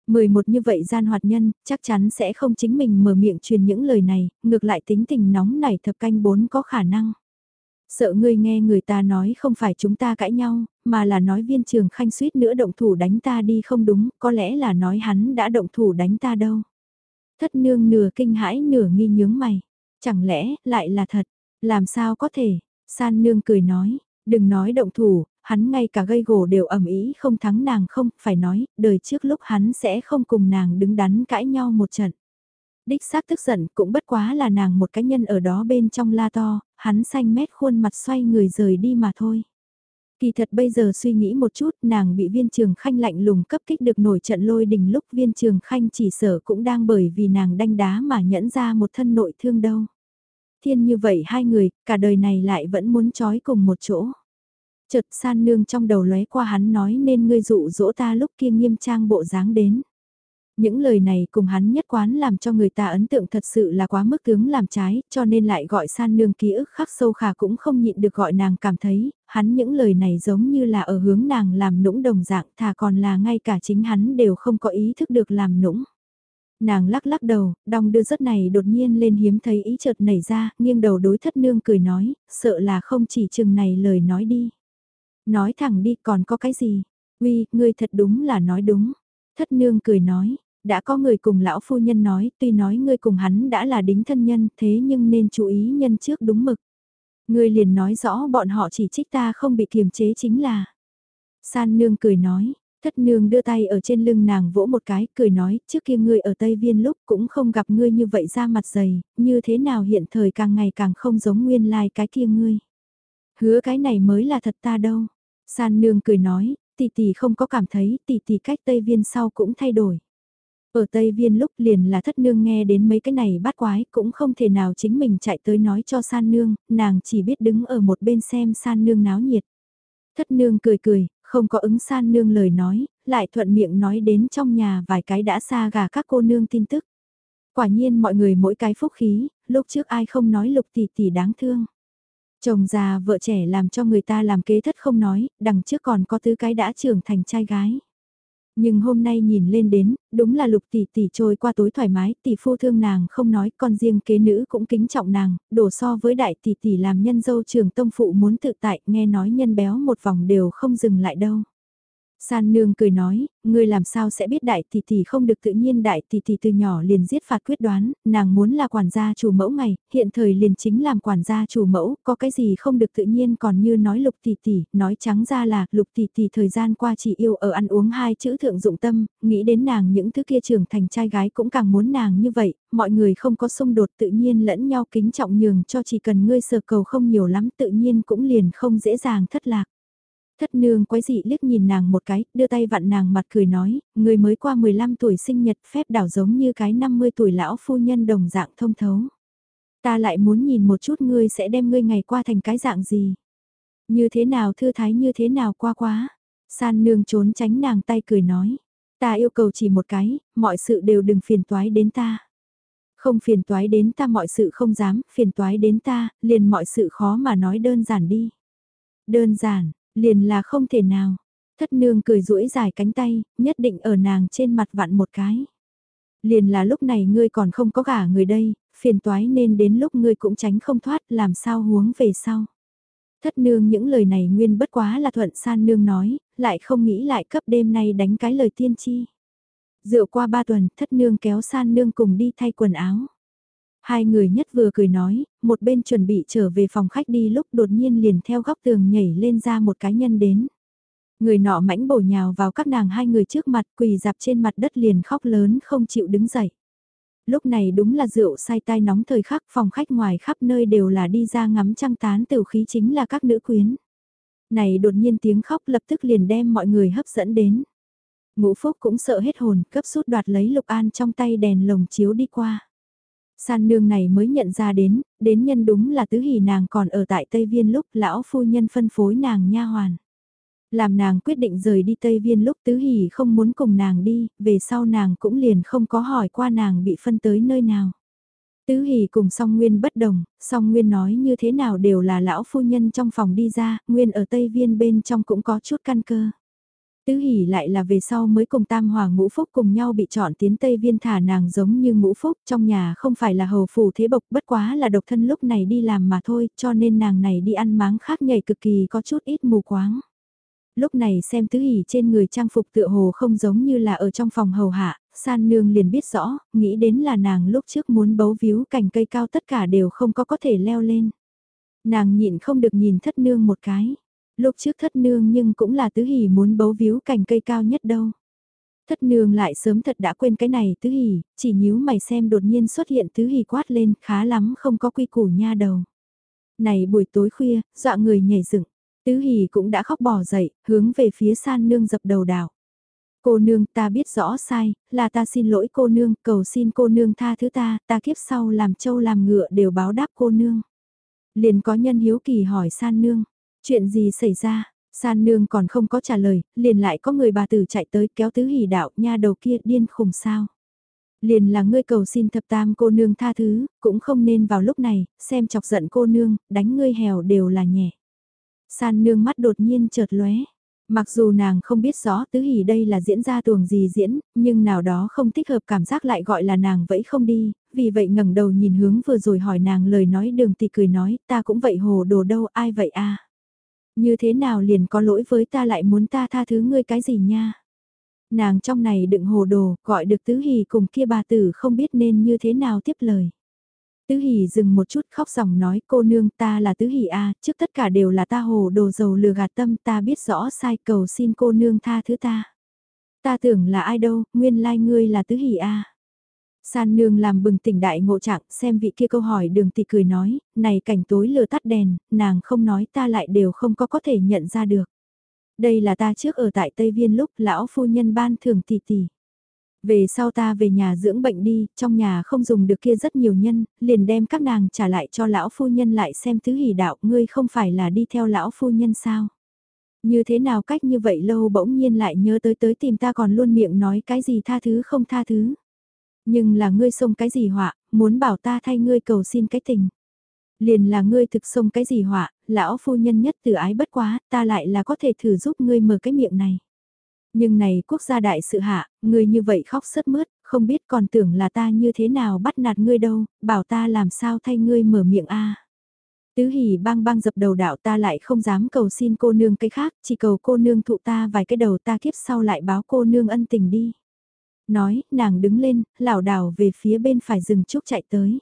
Mười một như vậy gian hoạt nhân, chắc chắn sẽ không chính mình mở miệng truyền những lời này, ngược lại tính tình nóng nảy thập canh bốn có khả năng. Sợ ngươi nghe người ta nói không phải chúng ta cãi nhau, mà là nói viên trường khanh suýt nữa động thủ đánh ta đi không đúng, có lẽ là nói hắn đã động thủ đánh ta đâu. Thất nương nửa kinh hãi nửa nghi nhướng mày. Chẳng lẽ, lại là thật, làm sao có thể, san nương cười nói, đừng nói động thủ, hắn ngay cả gây gổ đều ẩm ý không thắng nàng không, phải nói, đời trước lúc hắn sẽ không cùng nàng đứng đắn cãi nhau một trận. Đích xác tức giận cũng bất quá là nàng một cái nhân ở đó bên trong la to, hắn xanh mét khuôn mặt xoay người rời đi mà thôi. Kỳ thật bây giờ suy nghĩ một chút nàng bị viên trường khanh lạnh lùng cấp kích được nổi trận lôi đình lúc viên trường khanh chỉ sở cũng đang bởi vì nàng đanh đá mà nhẫn ra một thân nội thương đâu. Thiên như vậy hai người, cả đời này lại vẫn muốn trói cùng một chỗ. Chợt san nương trong đầu lóe qua hắn nói nên ngươi dụ dỗ ta lúc kia nghiêm trang bộ dáng đến. Những lời này cùng hắn nhất quán làm cho người ta ấn tượng thật sự là quá mức tướng làm trái, cho nên lại gọi san nương ký ức khắc sâu khả cũng không nhịn được gọi nàng cảm thấy, hắn những lời này giống như là ở hướng nàng làm nũng đồng dạng thà còn là ngay cả chính hắn đều không có ý thức được làm nũng. Nàng lắc lắc đầu, đong đưa rất này đột nhiên lên hiếm thấy ý chợt nảy ra, nghiêng đầu đối thất nương cười nói, sợ là không chỉ chừng này lời nói đi. Nói thẳng đi còn có cái gì? Uy, ngươi thật đúng là nói đúng. Thất nương cười nói, đã có người cùng lão phu nhân nói, tuy nói ngươi cùng hắn đã là đính thân nhân, thế nhưng nên chú ý nhân trước đúng mực. Ngươi liền nói rõ bọn họ chỉ trích ta không bị kiềm chế chính là. San nương cười nói, thất nương đưa tay ở trên lưng nàng vỗ một cái, cười nói, trước kia ngươi ở Tây Viên lúc cũng không gặp ngươi như vậy ra mặt dày, như thế nào hiện thời càng ngày càng không giống nguyên lai like cái kia ngươi. Hứa cái này mới là thật ta đâu. San nương cười nói, tỷ tỷ không có cảm thấy tỷ tỷ cách Tây Viên sau cũng thay đổi. Ở Tây Viên lúc liền là thất nương nghe đến mấy cái này bắt quái cũng không thể nào chính mình chạy tới nói cho san nương, nàng chỉ biết đứng ở một bên xem san nương náo nhiệt. Thất nương cười cười, không có ứng san nương lời nói, lại thuận miệng nói đến trong nhà vài cái đã xa gà các cô nương tin tức. Quả nhiên mọi người mỗi cái phúc khí, lúc trước ai không nói lục tỷ tỷ đáng thương. Chồng già vợ trẻ làm cho người ta làm kế thất không nói, đằng trước còn có tứ cái đã trưởng thành trai gái. Nhưng hôm nay nhìn lên đến, đúng là lục tỷ tỷ trôi qua tối thoải mái, tỷ phu thương nàng không nói, con riêng kế nữ cũng kính trọng nàng, đổ so với đại tỷ tỷ làm nhân dâu trường tông phụ muốn tự tại, nghe nói nhân béo một vòng đều không dừng lại đâu. San nương cười nói, ngươi làm sao sẽ biết đại tỷ tỷ không được tự nhiên đại tỷ tỷ từ nhỏ liền giết phạt quyết đoán, nàng muốn là quản gia chủ mẫu ngày, hiện thời liền chính làm quản gia chủ mẫu, có cái gì không được tự nhiên còn như nói lục tỷ tỷ, nói trắng ra là lục tỷ tỷ thời gian qua chỉ yêu ở ăn uống hai chữ thượng dụng tâm, nghĩ đến nàng những thứ kia trưởng thành trai gái cũng càng muốn nàng như vậy, mọi người không có xung đột tự nhiên lẫn nhau kính trọng nhường cho chỉ cần ngươi sờ cầu không nhiều lắm tự nhiên cũng liền không dễ dàng thất lạc. Thất nương quái dị liếc nhìn nàng một cái, đưa tay vặn nàng mặt cười nói, người mới qua 15 tuổi sinh nhật phép đảo giống như cái 50 tuổi lão phu nhân đồng dạng thông thấu. Ta lại muốn nhìn một chút ngươi sẽ đem ngươi ngày qua thành cái dạng gì. Như thế nào thư thái như thế nào qua quá. San nương trốn tránh nàng tay cười nói. Ta yêu cầu chỉ một cái, mọi sự đều đừng phiền toái đến ta. Không phiền toái đến ta mọi sự không dám, phiền toái đến ta, liền mọi sự khó mà nói đơn giản đi. Đơn giản, Liền là không thể nào. Thất nương cười duỗi dài cánh tay, nhất định ở nàng trên mặt vặn một cái. Liền là lúc này ngươi còn không có gả người đây, phiền toái nên đến lúc ngươi cũng tránh không thoát làm sao huống về sau. Thất nương những lời này nguyên bất quá là thuận san nương nói, lại không nghĩ lại cấp đêm nay đánh cái lời tiên tri. Dựa qua ba tuần, thất nương kéo san nương cùng đi thay quần áo. Hai người nhất vừa cười nói, một bên chuẩn bị trở về phòng khách đi lúc đột nhiên liền theo góc tường nhảy lên ra một cái nhân đến. Người nọ mãnh bổ nhào vào các nàng hai người trước mặt quỳ dạp trên mặt đất liền khóc lớn không chịu đứng dậy. Lúc này đúng là rượu say tai nóng thời khắc phòng khách ngoài khắp nơi đều là đi ra ngắm trăng tán tiểu khí chính là các nữ quyến. Này đột nhiên tiếng khóc lập tức liền đem mọi người hấp dẫn đến. Ngũ Phúc cũng sợ hết hồn, cấp sút đoạt lấy Lục An trong tay đèn lồng chiếu đi qua. San nương này mới nhận ra đến, đến nhân đúng là tứ hỷ nàng còn ở tại Tây Viên lúc lão phu nhân phân phối nàng nha hoàn. Làm nàng quyết định rời đi Tây Viên lúc tứ hỷ không muốn cùng nàng đi, về sau nàng cũng liền không có hỏi qua nàng bị phân tới nơi nào. Tứ hỷ cùng song nguyên bất đồng, song nguyên nói như thế nào đều là lão phu nhân trong phòng đi ra, nguyên ở Tây Viên bên trong cũng có chút căn cơ. Tứ hỉ lại là về sau mới cùng tam hòa ngũ phúc cùng nhau bị chọn tiến Tây Viên thả nàng giống như ngũ phúc trong nhà không phải là hầu phù thế bộc bất quá là độc thân lúc này đi làm mà thôi cho nên nàng này đi ăn máng khác nhảy cực kỳ có chút ít mù quáng. Lúc này xem tứ hỉ trên người trang phục tựa hồ không giống như là ở trong phòng hầu hạ, san nương liền biết rõ, nghĩ đến là nàng lúc trước muốn bấu víu cành cây cao tất cả đều không có có thể leo lên. Nàng nhịn không được nhìn thất nương một cái lúc trước thất nương nhưng cũng là tứ hỉ muốn bấu víu cành cây cao nhất đâu. Thất nương lại sớm thật đã quên cái này tứ hỉ, chỉ nhíu mày xem đột nhiên xuất hiện tứ hỉ quát lên khá lắm không có quy củ nha đầu. Này buổi tối khuya, dọa người nhảy dựng, tứ hỉ cũng đã khóc bỏ dậy, hướng về phía san nương dập đầu đảo. Cô nương ta biết rõ sai, là ta xin lỗi cô nương, cầu xin cô nương tha thứ ta, ta kiếp sau làm trâu làm ngựa đều báo đáp cô nương. Liền có nhân hiếu kỳ hỏi san nương, Chuyện gì xảy ra? San nương còn không có trả lời, liền lại có người bà tử chạy tới kéo tứ hỉ đạo nha đầu kia điên khùng sao. Liền là ngươi cầu xin thập tam cô nương tha thứ, cũng không nên vào lúc này, xem chọc giận cô nương, đánh ngươi hèo đều là nhẹ. San nương mắt đột nhiên chợt lóe. Mặc dù nàng không biết rõ tứ hỉ đây là diễn ra tuồng gì diễn, nhưng nào đó không thích hợp cảm giác lại gọi là nàng vẫy không đi, vì vậy ngẩng đầu nhìn hướng vừa rồi hỏi nàng lời nói đường thì cười nói ta cũng vậy hồ đồ đâu ai vậy a như thế nào liền có lỗi với ta lại muốn ta tha thứ ngươi cái gì nha? Nàng trong này đựng hồ đồ, gọi được tứ hì cùng kia bà tử không biết nên như thế nào tiếp lời. Tứ hỉ dừng một chút khóc dòng nói cô nương ta là tứ hỉ a trước tất cả đều là ta hồ đồ dầu lừa gạt tâm ta biết rõ sai cầu xin cô nương tha thứ ta. Ta tưởng là ai đâu, nguyên lai like ngươi là tứ hỉ a San nương làm bừng tỉnh đại ngộ trạng xem vị kia câu hỏi đường tỷ cười nói, này cảnh tối lừa tắt đèn, nàng không nói ta lại đều không có có thể nhận ra được. Đây là ta trước ở tại Tây Viên lúc lão phu nhân ban thường tỷ tỷ. Về sau ta về nhà dưỡng bệnh đi, trong nhà không dùng được kia rất nhiều nhân, liền đem các nàng trả lại cho lão phu nhân lại xem thứ hỉ đạo, ngươi không phải là đi theo lão phu nhân sao? Như thế nào cách như vậy lâu bỗng nhiên lại nhớ tới tới tìm ta còn luôn miệng nói cái gì tha thứ không tha thứ. Nhưng là ngươi xông cái gì họa, muốn bảo ta thay ngươi cầu xin cái tình. Liền là ngươi thực xông cái gì họa, lão phu nhân nhất từ ái bất quá, ta lại là có thể thử giúp ngươi mở cái miệng này. Nhưng này quốc gia đại sự hạ, ngươi như vậy khóc sớt mướt, không biết còn tưởng là ta như thế nào bắt nạt ngươi đâu, bảo ta làm sao thay ngươi mở miệng a. Tứ hỉ bang bang dập đầu đạo ta lại không dám cầu xin cô nương cái khác, chỉ cầu cô nương thụ ta vài cái đầu ta kiếp sau lại báo cô nương ân tình đi. Nói, nàng đứng lên, lảo đảo về phía bên phải rừng trúc chạy tới.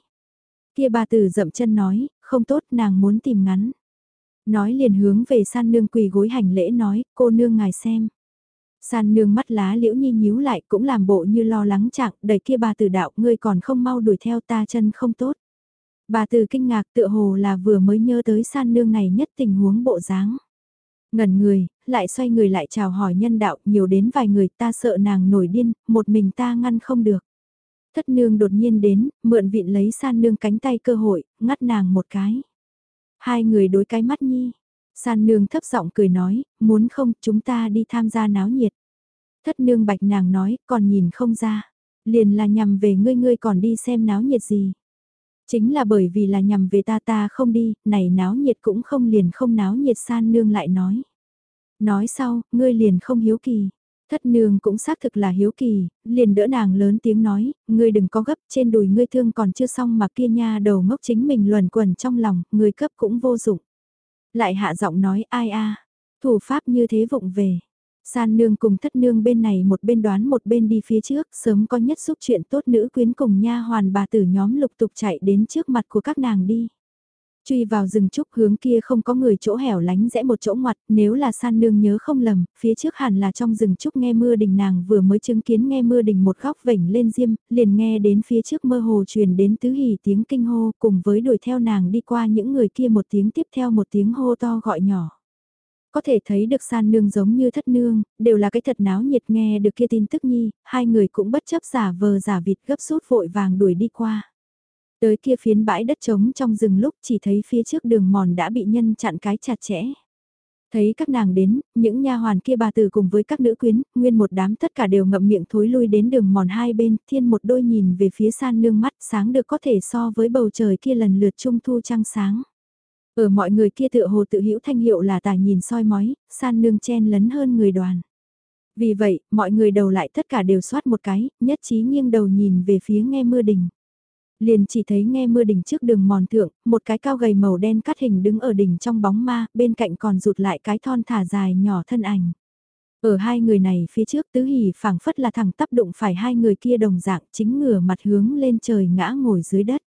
Kia bà tử dậm chân nói, không tốt nàng muốn tìm ngắn. Nói liền hướng về san nương quỳ gối hành lễ nói, cô nương ngài xem. San nương mắt lá liễu nhi nhíu lại cũng làm bộ như lo lắng trạng, đẩy kia bà tử đạo, ngươi còn không mau đuổi theo ta chân không tốt. Bà tử kinh ngạc tựa hồ là vừa mới nhớ tới san nương này nhất tình huống bộ dáng. Ngẩn người, lại xoay người lại chào hỏi nhân đạo nhiều đến vài người ta sợ nàng nổi điên, một mình ta ngăn không được. Thất nương đột nhiên đến, mượn vịn lấy san nương cánh tay cơ hội, ngắt nàng một cái. Hai người đối cái mắt nhi. San nương thấp giọng cười nói, muốn không chúng ta đi tham gia náo nhiệt. Thất nương bạch nàng nói, còn nhìn không ra. Liền là nhằm về ngươi ngươi còn đi xem náo nhiệt gì. Chính là bởi vì là nhằm về ta ta không đi, này náo nhiệt cũng không liền không náo nhiệt san nương lại nói. Nói sau, ngươi liền không hiếu kỳ. Thất nương cũng xác thực là hiếu kỳ, liền đỡ nàng lớn tiếng nói, ngươi đừng có gấp trên đùi ngươi thương còn chưa xong mà kia nha đầu ngốc chính mình luẩn quẩn trong lòng, ngươi cấp cũng vô dụng. Lại hạ giọng nói ai a thủ pháp như thế vụng về. San nương cùng thất nương bên này một bên đoán một bên đi phía trước, sớm có nhất xúc chuyện tốt nữ quyến cùng nha hoàn bà tử nhóm lục tục chạy đến trước mặt của các nàng đi. Truy vào rừng trúc hướng kia không có người chỗ hẻo lánh rẽ một chỗ ngoặt, nếu là san nương nhớ không lầm, phía trước hẳn là trong rừng trúc nghe mưa đình nàng vừa mới chứng kiến nghe mưa đình một góc vểnh lên diêm, liền nghe đến phía trước mơ hồ truyền đến tứ hỉ tiếng kinh hô cùng với đuổi theo nàng đi qua những người kia một tiếng tiếp theo một tiếng hô to gọi nhỏ. Có thể thấy được san nương giống như thất nương, đều là cái thật náo nhiệt nghe được kia tin tức nhi, hai người cũng bất chấp giả vờ giả vịt gấp rút vội vàng đuổi đi qua. Tới kia phiến bãi đất trống trong rừng lúc chỉ thấy phía trước đường mòn đã bị nhân chặn cái chặt chẽ. Thấy các nàng đến, những nha hoàn kia bà tử cùng với các nữ quyến, nguyên một đám tất cả đều ngậm miệng thối lui đến đường mòn hai bên, thiên một đôi nhìn về phía san nương mắt sáng được có thể so với bầu trời kia lần lượt trung thu trăng sáng. Ở mọi người kia tựa hồ tự hữu thanh hiệu là tài nhìn soi mói, san nương chen lấn hơn người đoàn. Vì vậy, mọi người đầu lại tất cả đều soát một cái, nhất trí nghiêng đầu nhìn về phía nghe mưa đình. Liền chỉ thấy nghe mưa đỉnh trước đường mòn thượng, một cái cao gầy màu đen cắt hình đứng ở đỉnh trong bóng ma, bên cạnh còn rụt lại cái thon thả dài nhỏ thân ảnh. Ở hai người này phía trước tứ hỉ phảng phất là thẳng tắp đụng phải hai người kia đồng dạng chính ngửa mặt hướng lên trời ngã ngồi dưới đất.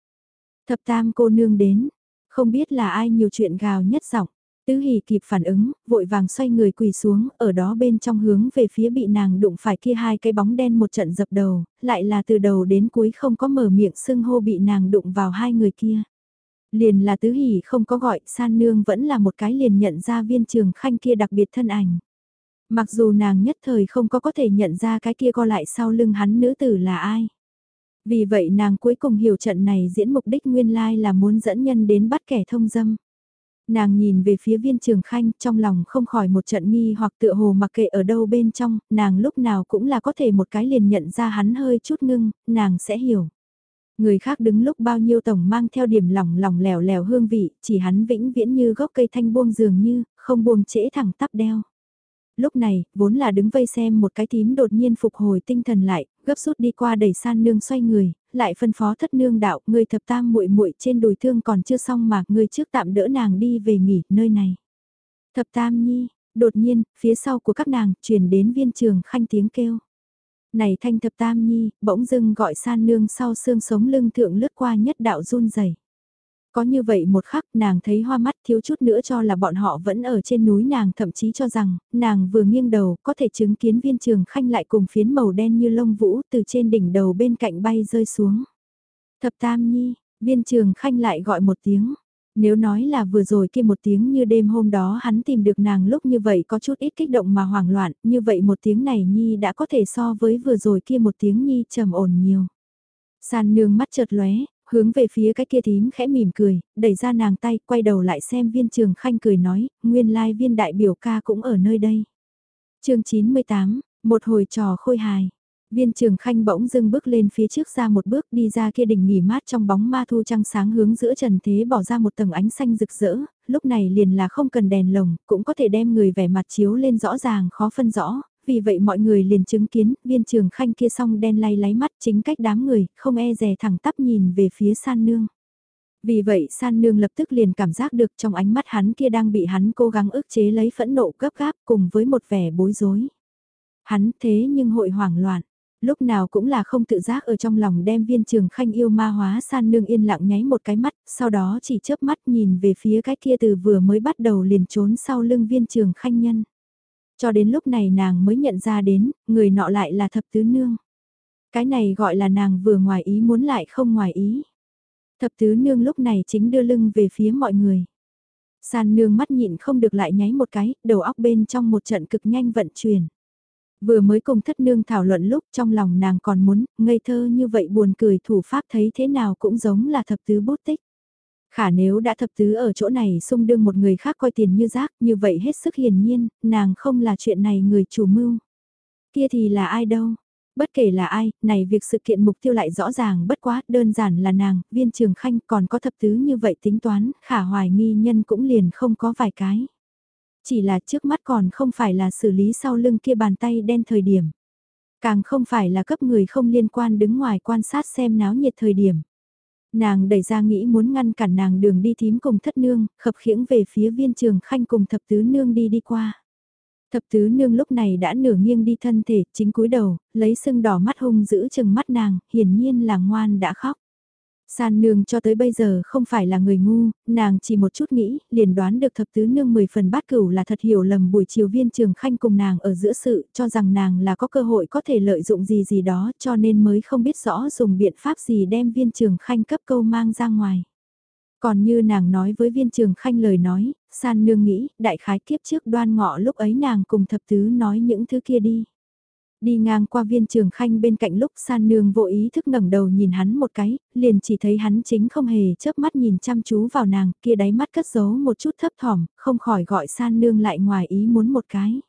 Thập tam cô nương đến, không biết là ai nhiều chuyện gào nhất giọng. Tứ hỉ kịp phản ứng, vội vàng xoay người quỳ xuống, ở đó bên trong hướng về phía bị nàng đụng phải kia hai cái bóng đen một trận dập đầu, lại là từ đầu đến cuối không có mở miệng sưng hô bị nàng đụng vào hai người kia. Liền là tứ hỉ không có gọi, san nương vẫn là một cái liền nhận ra viên trường khanh kia đặc biệt thân ảnh. Mặc dù nàng nhất thời không có có thể nhận ra cái kia co lại sau lưng hắn nữ tử là ai. Vì vậy nàng cuối cùng hiểu trận này diễn mục đích nguyên lai là muốn dẫn nhân đến bắt kẻ thông dâm. Nàng nhìn về phía viên trường khanh trong lòng không khỏi một trận nghi hoặc tựa hồ mặc kệ ở đâu bên trong, nàng lúc nào cũng là có thể một cái liền nhận ra hắn hơi chút ngưng, nàng sẽ hiểu. Người khác đứng lúc bao nhiêu tổng mang theo điểm lỏng lỏng lèo lèo hương vị, chỉ hắn vĩnh viễn như gốc cây thanh buông dường như, không buông trễ thẳng tắp đeo. Lúc này, vốn là đứng vây xem một cái tím đột nhiên phục hồi tinh thần lại, gấp rút đi qua đẩy san nương xoay người, lại phân phó thất nương đạo, người thập tam muội muội trên đùi thương còn chưa xong mà, người trước tạm đỡ nàng đi về nghỉ, nơi này. Thập tam nhi, đột nhiên, phía sau của các nàng, truyền đến viên trường khanh tiếng kêu. Này thanh thập tam nhi, bỗng dưng gọi san nương sau xương sống lưng thượng lướt qua nhất đạo run rẩy có như vậy một khắc nàng thấy hoa mắt thiếu chút nữa cho là bọn họ vẫn ở trên núi nàng thậm chí cho rằng nàng vừa nghiêng đầu có thể chứng kiến viên trường khanh lại cùng phiến màu đen như lông vũ từ trên đỉnh đầu bên cạnh bay rơi xuống. Thập tam nhi, viên trường khanh lại gọi một tiếng. Nếu nói là vừa rồi kia một tiếng như đêm hôm đó hắn tìm được nàng lúc như vậy có chút ít kích động mà hoảng loạn, như vậy một tiếng này Nhi đã có thể so với vừa rồi kia một tiếng Nhi trầm ổn nhiều. San nương mắt chợt lóe, hướng về phía cái kia thím khẽ mỉm cười, đẩy ra nàng tay, quay đầu lại xem viên trường khanh cười nói, nguyên lai viên đại biểu ca cũng ở nơi đây. chương 98, một hồi trò khôi hài. Viên trường khanh bỗng dưng bước lên phía trước ra một bước đi ra kia đỉnh nghỉ mát trong bóng ma thu trăng sáng hướng giữa trần thế bỏ ra một tầng ánh xanh rực rỡ, lúc này liền là không cần đèn lồng, cũng có thể đem người vẻ mặt chiếu lên rõ ràng khó phân rõ, vì vậy mọi người liền chứng kiến viên trường khanh kia song đen lay láy mắt chính cách đám người, không e rè thẳng tắp nhìn về phía san nương. Vì vậy san nương lập tức liền cảm giác được trong ánh mắt hắn kia đang bị hắn cố gắng ức chế lấy phẫn nộ gấp gáp cùng với một vẻ bối rối. Hắn thế nhưng hội hoảng loạn, lúc nào cũng là không tự giác ở trong lòng đem viên trường khanh yêu ma hóa san nương yên lặng nháy một cái mắt, sau đó chỉ chớp mắt nhìn về phía cái kia từ vừa mới bắt đầu liền trốn sau lưng viên trường khanh nhân. Cho đến lúc này nàng mới nhận ra đến, người nọ lại là thập tứ nương. Cái này gọi là nàng vừa ngoài ý muốn lại không ngoài ý. Thập tứ nương lúc này chính đưa lưng về phía mọi người. San nương mắt nhịn không được lại nháy một cái, đầu óc bên trong một trận cực nhanh vận chuyển. Vừa mới cùng thất nương thảo luận lúc trong lòng nàng còn muốn, ngây thơ như vậy buồn cười thủ pháp thấy thế nào cũng giống là thập tứ bút tích. Khả nếu đã thập tứ ở chỗ này xung đương một người khác coi tiền như rác, như vậy hết sức hiển nhiên, nàng không là chuyện này người chủ mưu. Kia thì là ai đâu? Bất kể là ai, này việc sự kiện mục tiêu lại rõ ràng bất quá, đơn giản là nàng, viên trường khanh còn có thập tứ như vậy tính toán, khả hoài nghi nhân cũng liền không có vài cái. Chỉ là trước mắt còn không phải là xử lý sau lưng kia bàn tay đen thời điểm. Càng không phải là cấp người không liên quan đứng ngoài quan sát xem náo nhiệt thời điểm. Nàng đẩy ra nghĩ muốn ngăn cản nàng đường đi thím cùng thất nương, khập khiễng về phía viên trường khanh cùng thập tứ nương đi đi qua. Thập tứ nương lúc này đã nửa nghiêng đi thân thể, chính cúi đầu, lấy sưng đỏ mắt hung giữ chừng mắt nàng, hiển nhiên là ngoan đã khóc. San nương cho tới bây giờ không phải là người ngu, nàng chỉ một chút nghĩ, liền đoán được thập tứ nương 10 phần bát cửu là thật hiểu lầm buổi chiều viên trường khanh cùng nàng ở giữa sự, cho rằng nàng là có cơ hội có thể lợi dụng gì gì đó cho nên mới không biết rõ dùng biện pháp gì đem viên trường khanh cấp câu mang ra ngoài. Còn như nàng nói với viên trường khanh lời nói, san nương nghĩ, đại khái kiếp trước đoan ngọ lúc ấy nàng cùng thập tứ nói những thứ kia đi. Đi ngang qua viên trường khanh bên cạnh lúc san nương vô ý thức ngẩng đầu nhìn hắn một cái, liền chỉ thấy hắn chính không hề chớp mắt nhìn chăm chú vào nàng, kia đáy mắt cất giấu một chút thấp thỏm, không khỏi gọi san nương lại ngoài ý muốn một cái.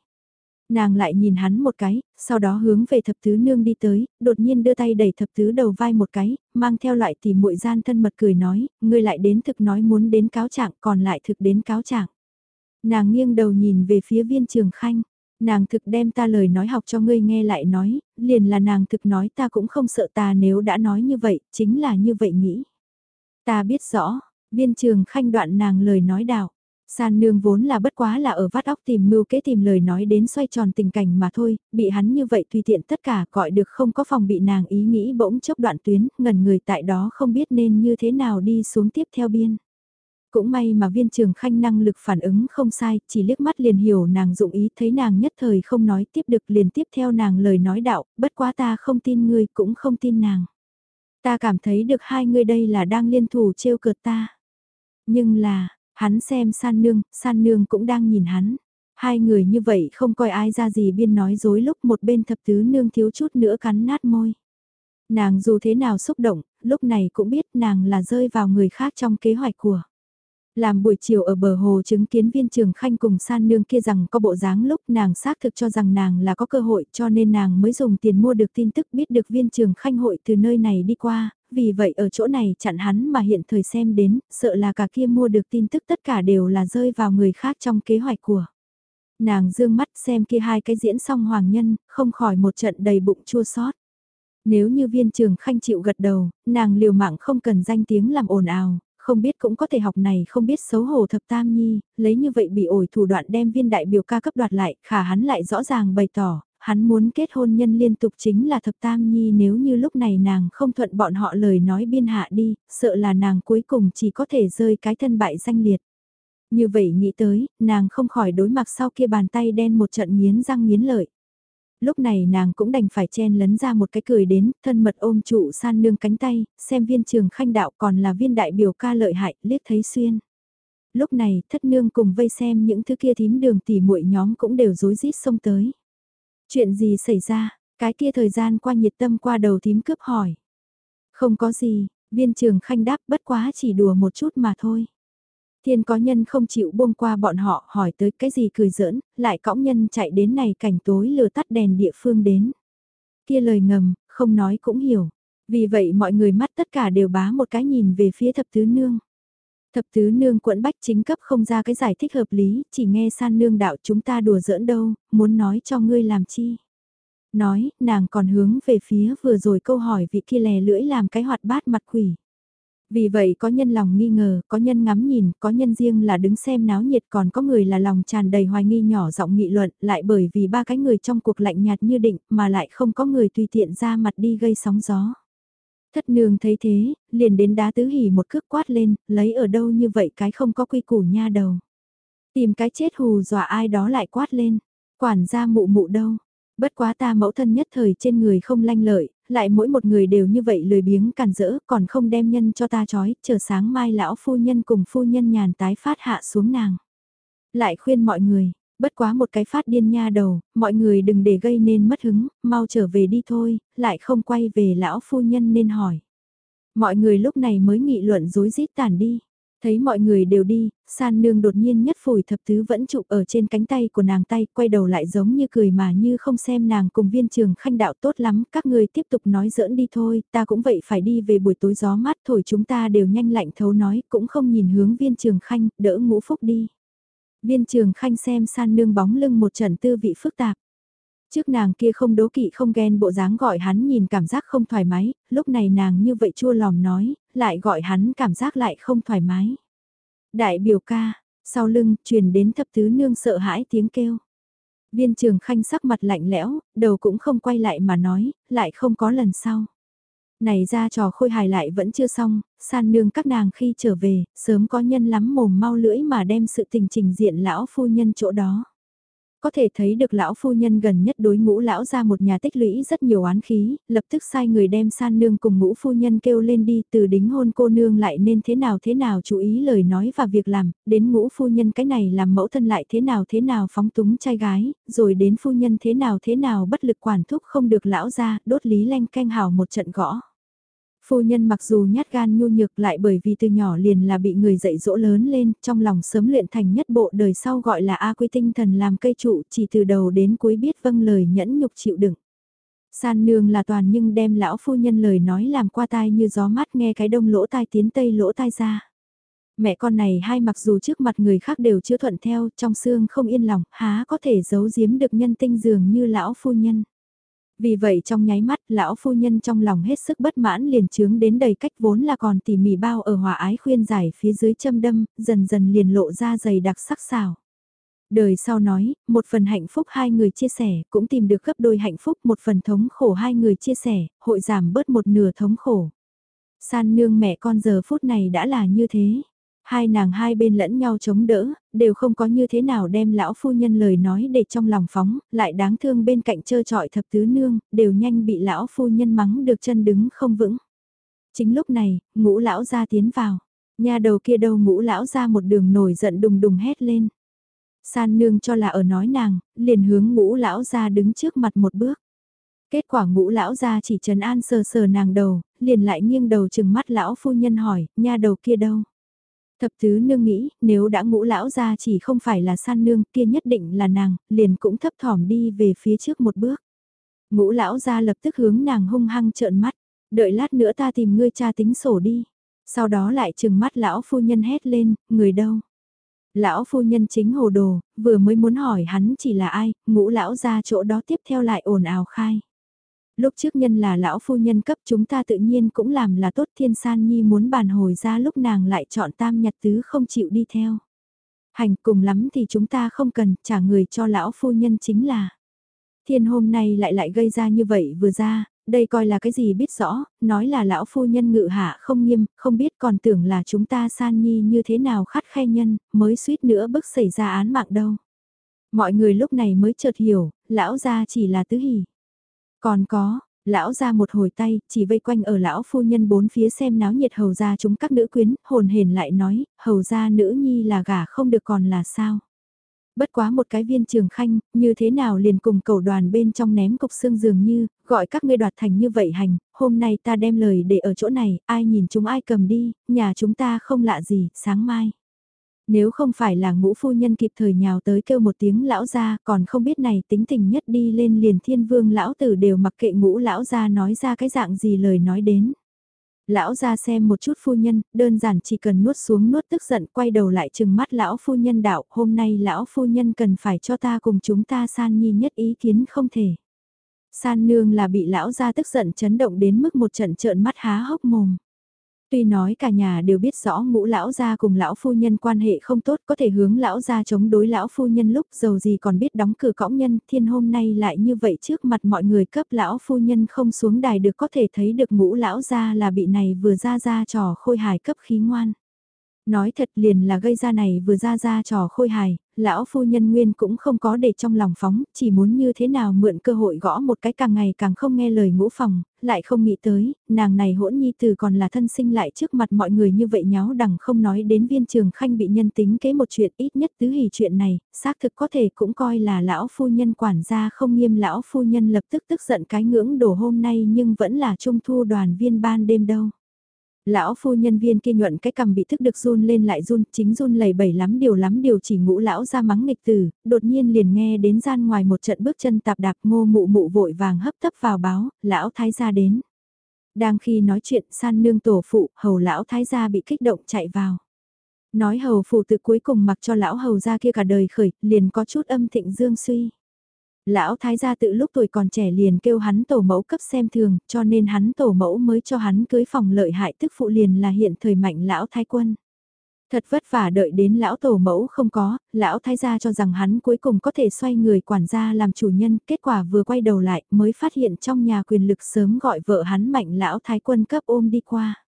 Nàng lại nhìn hắn một cái, sau đó hướng về thập tứ nương đi tới, đột nhiên đưa tay đẩy thập tứ đầu vai một cái, mang theo loại tỉ muội gian thân mật cười nói, ngươi lại đến thực nói muốn đến cáo trạng còn lại thực đến cáo trạng. Nàng nghiêng đầu nhìn về phía viên trường khanh, nàng thực đem ta lời nói học cho ngươi nghe lại nói, liền là nàng thực nói ta cũng không sợ ta nếu đã nói như vậy, chính là như vậy nghĩ. Ta biết rõ, viên trường khanh đoạn nàng lời nói đạo. San nương vốn là bất quá là ở vắt óc tìm mưu kế tìm lời nói đến xoay tròn tình cảnh mà thôi, bị hắn như vậy tùy tiện tất cả gọi được không có phòng bị nàng ý nghĩ bỗng chốc đoạn tuyến, ngần người tại đó không biết nên như thế nào đi xuống tiếp theo biên. Cũng may mà viên trường khanh năng lực phản ứng không sai, chỉ liếc mắt liền hiểu nàng dụng ý thấy nàng nhất thời không nói tiếp được liền tiếp theo nàng lời nói đạo, bất quá ta không tin ngươi cũng không tin nàng. Ta cảm thấy được hai người đây là đang liên thủ trêu cợt ta. Nhưng là, Hắn xem san nương, san nương cũng đang nhìn hắn. Hai người như vậy không coi ai ra gì biên nói dối lúc một bên thập tứ nương thiếu chút nữa cắn nát môi. Nàng dù thế nào xúc động, lúc này cũng biết nàng là rơi vào người khác trong kế hoạch của. Làm buổi chiều ở bờ hồ chứng kiến viên trường khanh cùng san nương kia rằng có bộ dáng lúc nàng xác thực cho rằng nàng là có cơ hội cho nên nàng mới dùng tiền mua được tin tức biết được viên trường khanh hội từ nơi này đi qua, vì vậy ở chỗ này chặn hắn mà hiện thời xem đến, sợ là cả kia mua được tin tức tất cả đều là rơi vào người khác trong kế hoạch của. Nàng dương mắt xem kia hai cái diễn xong hoàng nhân, không khỏi một trận đầy bụng chua xót. Nếu như viên trường khanh chịu gật đầu, nàng liều mạng không cần danh tiếng làm ồn ào, không biết cũng có thể học này không biết xấu hổ thập tam nhi, lấy như vậy bị ổi thủ đoạn đem viên đại biểu ca cấp đoạt lại, khả hắn lại rõ ràng bày tỏ, hắn muốn kết hôn nhân liên tục chính là thập tam nhi nếu như lúc này nàng không thuận bọn họ lời nói biên hạ đi, sợ là nàng cuối cùng chỉ có thể rơi cái thân bại danh liệt. Như vậy nghĩ tới, nàng không khỏi đối mặt sau kia bàn tay đen một trận miến răng miến lợi. Lúc này nàng cũng đành phải chen lấn ra một cái cười đến, thân mật ôm trụ san nương cánh tay, xem viên trường khanh đạo còn là viên đại biểu ca lợi hại, liếc thấy xuyên. Lúc này, thất nương cùng vây xem những thứ kia thím đường tỉ muội nhóm cũng đều rối rít xông tới. Chuyện gì xảy ra, cái kia thời gian qua nhiệt tâm qua đầu thím cướp hỏi. Không có gì, viên trường khanh đáp bất quá chỉ đùa một chút mà thôi. Thiên có nhân không chịu buông qua bọn họ hỏi tới cái gì cười giỡn, lại cõng nhân chạy đến này cảnh tối lừa tắt đèn địa phương đến. Kia lời ngầm, không nói cũng hiểu. Vì vậy mọi người mắt tất cả đều bá một cái nhìn về phía thập tứ nương. Thập tứ nương quẫn bách chính cấp không ra cái giải thích hợp lý, chỉ nghe san nương đạo chúng ta đùa giỡn đâu, muốn nói cho ngươi làm chi. Nói, nàng còn hướng về phía vừa rồi câu hỏi vị kia lè lưỡi làm cái hoạt bát mặt quỷ. Vì vậy có nhân lòng nghi ngờ, có nhân ngắm nhìn, có nhân riêng là đứng xem náo nhiệt còn có người là lòng tràn đầy hoài nghi nhỏ giọng nghị luận lại bởi vì ba cái người trong cuộc lạnh nhạt như định mà lại không có người tùy tiện ra mặt đi gây sóng gió. Thất nương thấy thế, liền đến đá tứ hỉ một cước quát lên, lấy ở đâu như vậy cái không có quy củ nha đầu. Tìm cái chết hù dọa ai đó lại quát lên, quản gia mụ mụ đâu. Bất quá ta mẫu thân nhất thời trên người không lanh lợi, lại mỗi một người đều như vậy lười biếng càn rỡ còn không đem nhân cho ta chói, chờ sáng mai lão phu nhân cùng phu nhân nhàn tái phát hạ xuống nàng. Lại khuyên mọi người, bất quá một cái phát điên nha đầu, mọi người đừng để gây nên mất hứng, mau trở về đi thôi, lại không quay về lão phu nhân nên hỏi. Mọi người lúc này mới nghị luận dối rít tàn đi. Thấy mọi người đều đi, san nương đột nhiên nhất phủi thập tứ vẫn trụ ở trên cánh tay của nàng tay, quay đầu lại giống như cười mà như không xem nàng cùng viên trường khanh đạo tốt lắm, các người tiếp tục nói giỡn đi thôi, ta cũng vậy phải đi về buổi tối gió mát thổi chúng ta đều nhanh lạnh thấu nói, cũng không nhìn hướng viên trường khanh, đỡ ngũ phúc đi. Viên trường khanh xem san nương bóng lưng một trận tư vị phức tạp. Trước nàng kia không đố kỵ không ghen bộ dáng gọi hắn nhìn cảm giác không thoải mái, lúc này nàng như vậy chua lòm nói, lại gọi hắn cảm giác lại không thoải mái. Đại biểu ca, sau lưng truyền đến thập tứ nương sợ hãi tiếng kêu. Viên trường khanh sắc mặt lạnh lẽo, đầu cũng không quay lại mà nói, lại không có lần sau. Này ra trò khôi hài lại vẫn chưa xong, san nương các nàng khi trở về, sớm có nhân lắm mồm mau lưỡi mà đem sự tình trình diện lão phu nhân chỗ đó. Có thể thấy được lão phu nhân gần nhất đối ngũ lão ra một nhà tích lũy rất nhiều oán khí, lập tức sai người đem san nương cùng ngũ phu nhân kêu lên đi từ đính hôn cô nương lại nên thế nào thế nào chú ý lời nói và việc làm, đến ngũ phu nhân cái này làm mẫu thân lại thế nào thế nào phóng túng trai gái, rồi đến phu nhân thế nào thế nào bất lực quản thúc không được lão ra, đốt lý lanh canh hào một trận gõ. Phu nhân mặc dù nhát gan nhu nhược lại bởi vì từ nhỏ liền là bị người dạy dỗ lớn lên, trong lòng sớm luyện thành nhất bộ đời sau gọi là A quy tinh thần làm cây trụ chỉ từ đầu đến cuối biết vâng lời nhẫn nhục chịu đựng. San nương là toàn nhưng đem lão phu nhân lời nói làm qua tai như gió mát nghe cái đông lỗ tai tiến tây lỗ tai ra. Mẹ con này hai mặc dù trước mặt người khác đều chưa thuận theo trong xương không yên lòng, há có thể giấu giếm được nhân tinh dường như lão phu nhân. Vì vậy trong nháy mắt, lão phu nhân trong lòng hết sức bất mãn liền chướng đến đầy cách vốn là còn tỉ mỉ bao ở hòa ái khuyên giải phía dưới châm đâm, dần dần liền lộ ra dày đặc sắc xào. Đời sau nói, một phần hạnh phúc hai người chia sẻ, cũng tìm được gấp đôi hạnh phúc, một phần thống khổ hai người chia sẻ, hội giảm bớt một nửa thống khổ. San nương mẹ con giờ phút này đã là như thế. Hai nàng hai bên lẫn nhau chống đỡ, đều không có như thế nào đem lão phu nhân lời nói để trong lòng phóng, lại đáng thương bên cạnh trơ trọi thập tứ nương, đều nhanh bị lão phu nhân mắng được chân đứng không vững. Chính lúc này, ngũ lão ra tiến vào, nhà đầu kia đâu ngũ lão ra một đường nổi giận đùng đùng hét lên. San nương cho là ở nói nàng, liền hướng ngũ lão ra đứng trước mặt một bước. Kết quả ngũ lão ra chỉ trấn an sờ sờ nàng đầu, liền lại nghiêng đầu chừng mắt lão phu nhân hỏi, nha đầu kia đâu? Thập tứ nương nghĩ, nếu đã ngũ lão ra chỉ không phải là san nương kia nhất định là nàng, liền cũng thấp thỏm đi về phía trước một bước. Ngũ lão ra lập tức hướng nàng hung hăng trợn mắt, đợi lát nữa ta tìm ngươi cha tính sổ đi. Sau đó lại chừng mắt lão phu nhân hét lên, người đâu? Lão phu nhân chính hồ đồ, vừa mới muốn hỏi hắn chỉ là ai, ngũ lão ra chỗ đó tiếp theo lại ồn ào khai. Lúc trước nhân là lão phu nhân cấp chúng ta tự nhiên cũng làm là tốt thiên san nhi muốn bàn hồi ra lúc nàng lại chọn tam nhật tứ không chịu đi theo. Hành cùng lắm thì chúng ta không cần trả người cho lão phu nhân chính là. Thiên hôm nay lại lại gây ra như vậy vừa ra, đây coi là cái gì biết rõ, nói là lão phu nhân ngự hạ không nghiêm, không biết còn tưởng là chúng ta san nhi như thế nào khắt khe nhân, mới suýt nữa bức xảy ra án mạng đâu. Mọi người lúc này mới chợt hiểu, lão gia chỉ là tứ hỉ. Còn có, lão ra một hồi tay, chỉ vây quanh ở lão phu nhân bốn phía xem náo nhiệt hầu ra chúng các nữ quyến, hồn hền lại nói, hầu ra nữ nhi là gả không được còn là sao. Bất quá một cái viên trường khanh, như thế nào liền cùng cầu đoàn bên trong ném cục xương dường như, gọi các ngươi đoạt thành như vậy hành, hôm nay ta đem lời để ở chỗ này, ai nhìn chúng ai cầm đi, nhà chúng ta không lạ gì, sáng mai. Nếu không phải là ngũ phu nhân kịp thời nhào tới kêu một tiếng lão ra còn không biết này tính tình nhất đi lên liền thiên vương lão tử đều mặc kệ ngũ lão ra nói ra cái dạng gì lời nói đến. Lão ra xem một chút phu nhân, đơn giản chỉ cần nuốt xuống nuốt tức giận quay đầu lại chừng mắt lão phu nhân đạo hôm nay lão phu nhân cần phải cho ta cùng chúng ta san nhi nhất ý kiến không thể. San nương là bị lão ra tức giận chấn động đến mức một trận trợn mắt há hốc mồm. Tuy nói cả nhà đều biết rõ ngũ lão gia cùng lão phu nhân quan hệ không tốt, có thể hướng lão gia chống đối lão phu nhân lúc giàu gì còn biết đóng cửa cõng nhân, thiên hôm nay lại như vậy trước mặt mọi người cấp lão phu nhân không xuống đài được có thể thấy được ngũ lão gia là bị này vừa ra ra trò khôi hài cấp khí ngoan. Nói thật liền là gây ra này vừa ra ra trò khôi hài, lão phu nhân nguyên cũng không có để trong lòng phóng, chỉ muốn như thế nào mượn cơ hội gõ một cái càng ngày càng không nghe lời ngũ phòng, lại không nghĩ tới, nàng này hỗn nhi từ còn là thân sinh lại trước mặt mọi người như vậy nháo đằng không nói đến viên trường khanh bị nhân tính kế một chuyện ít nhất tứ hỷ chuyện này, xác thực có thể cũng coi là lão phu nhân quản gia không nghiêm lão phu nhân lập tức tức giận cái ngưỡng đổ hôm nay nhưng vẫn là trung thu đoàn viên ban đêm đâu. Lão phu nhân viên kia nhuận cái cầm bị thức được run lên lại run, chính run lầy bẩy lắm điều lắm điều chỉ ngũ lão ra mắng nghịch tử, đột nhiên liền nghe đến gian ngoài một trận bước chân tạp đạp ngô mụ mụ vội vàng hấp tấp vào báo, lão thái gia đến. Đang khi nói chuyện san nương tổ phụ, hầu lão thái gia bị kích động chạy vào. Nói hầu phụ từ cuối cùng mặc cho lão hầu gia kia cả đời khởi, liền có chút âm thịnh dương suy. Lão thái gia tự lúc tuổi còn trẻ liền kêu hắn tổ mẫu cấp xem thường, cho nên hắn tổ mẫu mới cho hắn cưới phòng lợi hại tức phụ liền là hiện thời mạnh lão thái quân. Thật vất vả đợi đến lão tổ mẫu không có, lão thái gia cho rằng hắn cuối cùng có thể xoay người quản gia làm chủ nhân, kết quả vừa quay đầu lại mới phát hiện trong nhà quyền lực sớm gọi vợ hắn mạnh lão thái quân cấp ôm đi qua.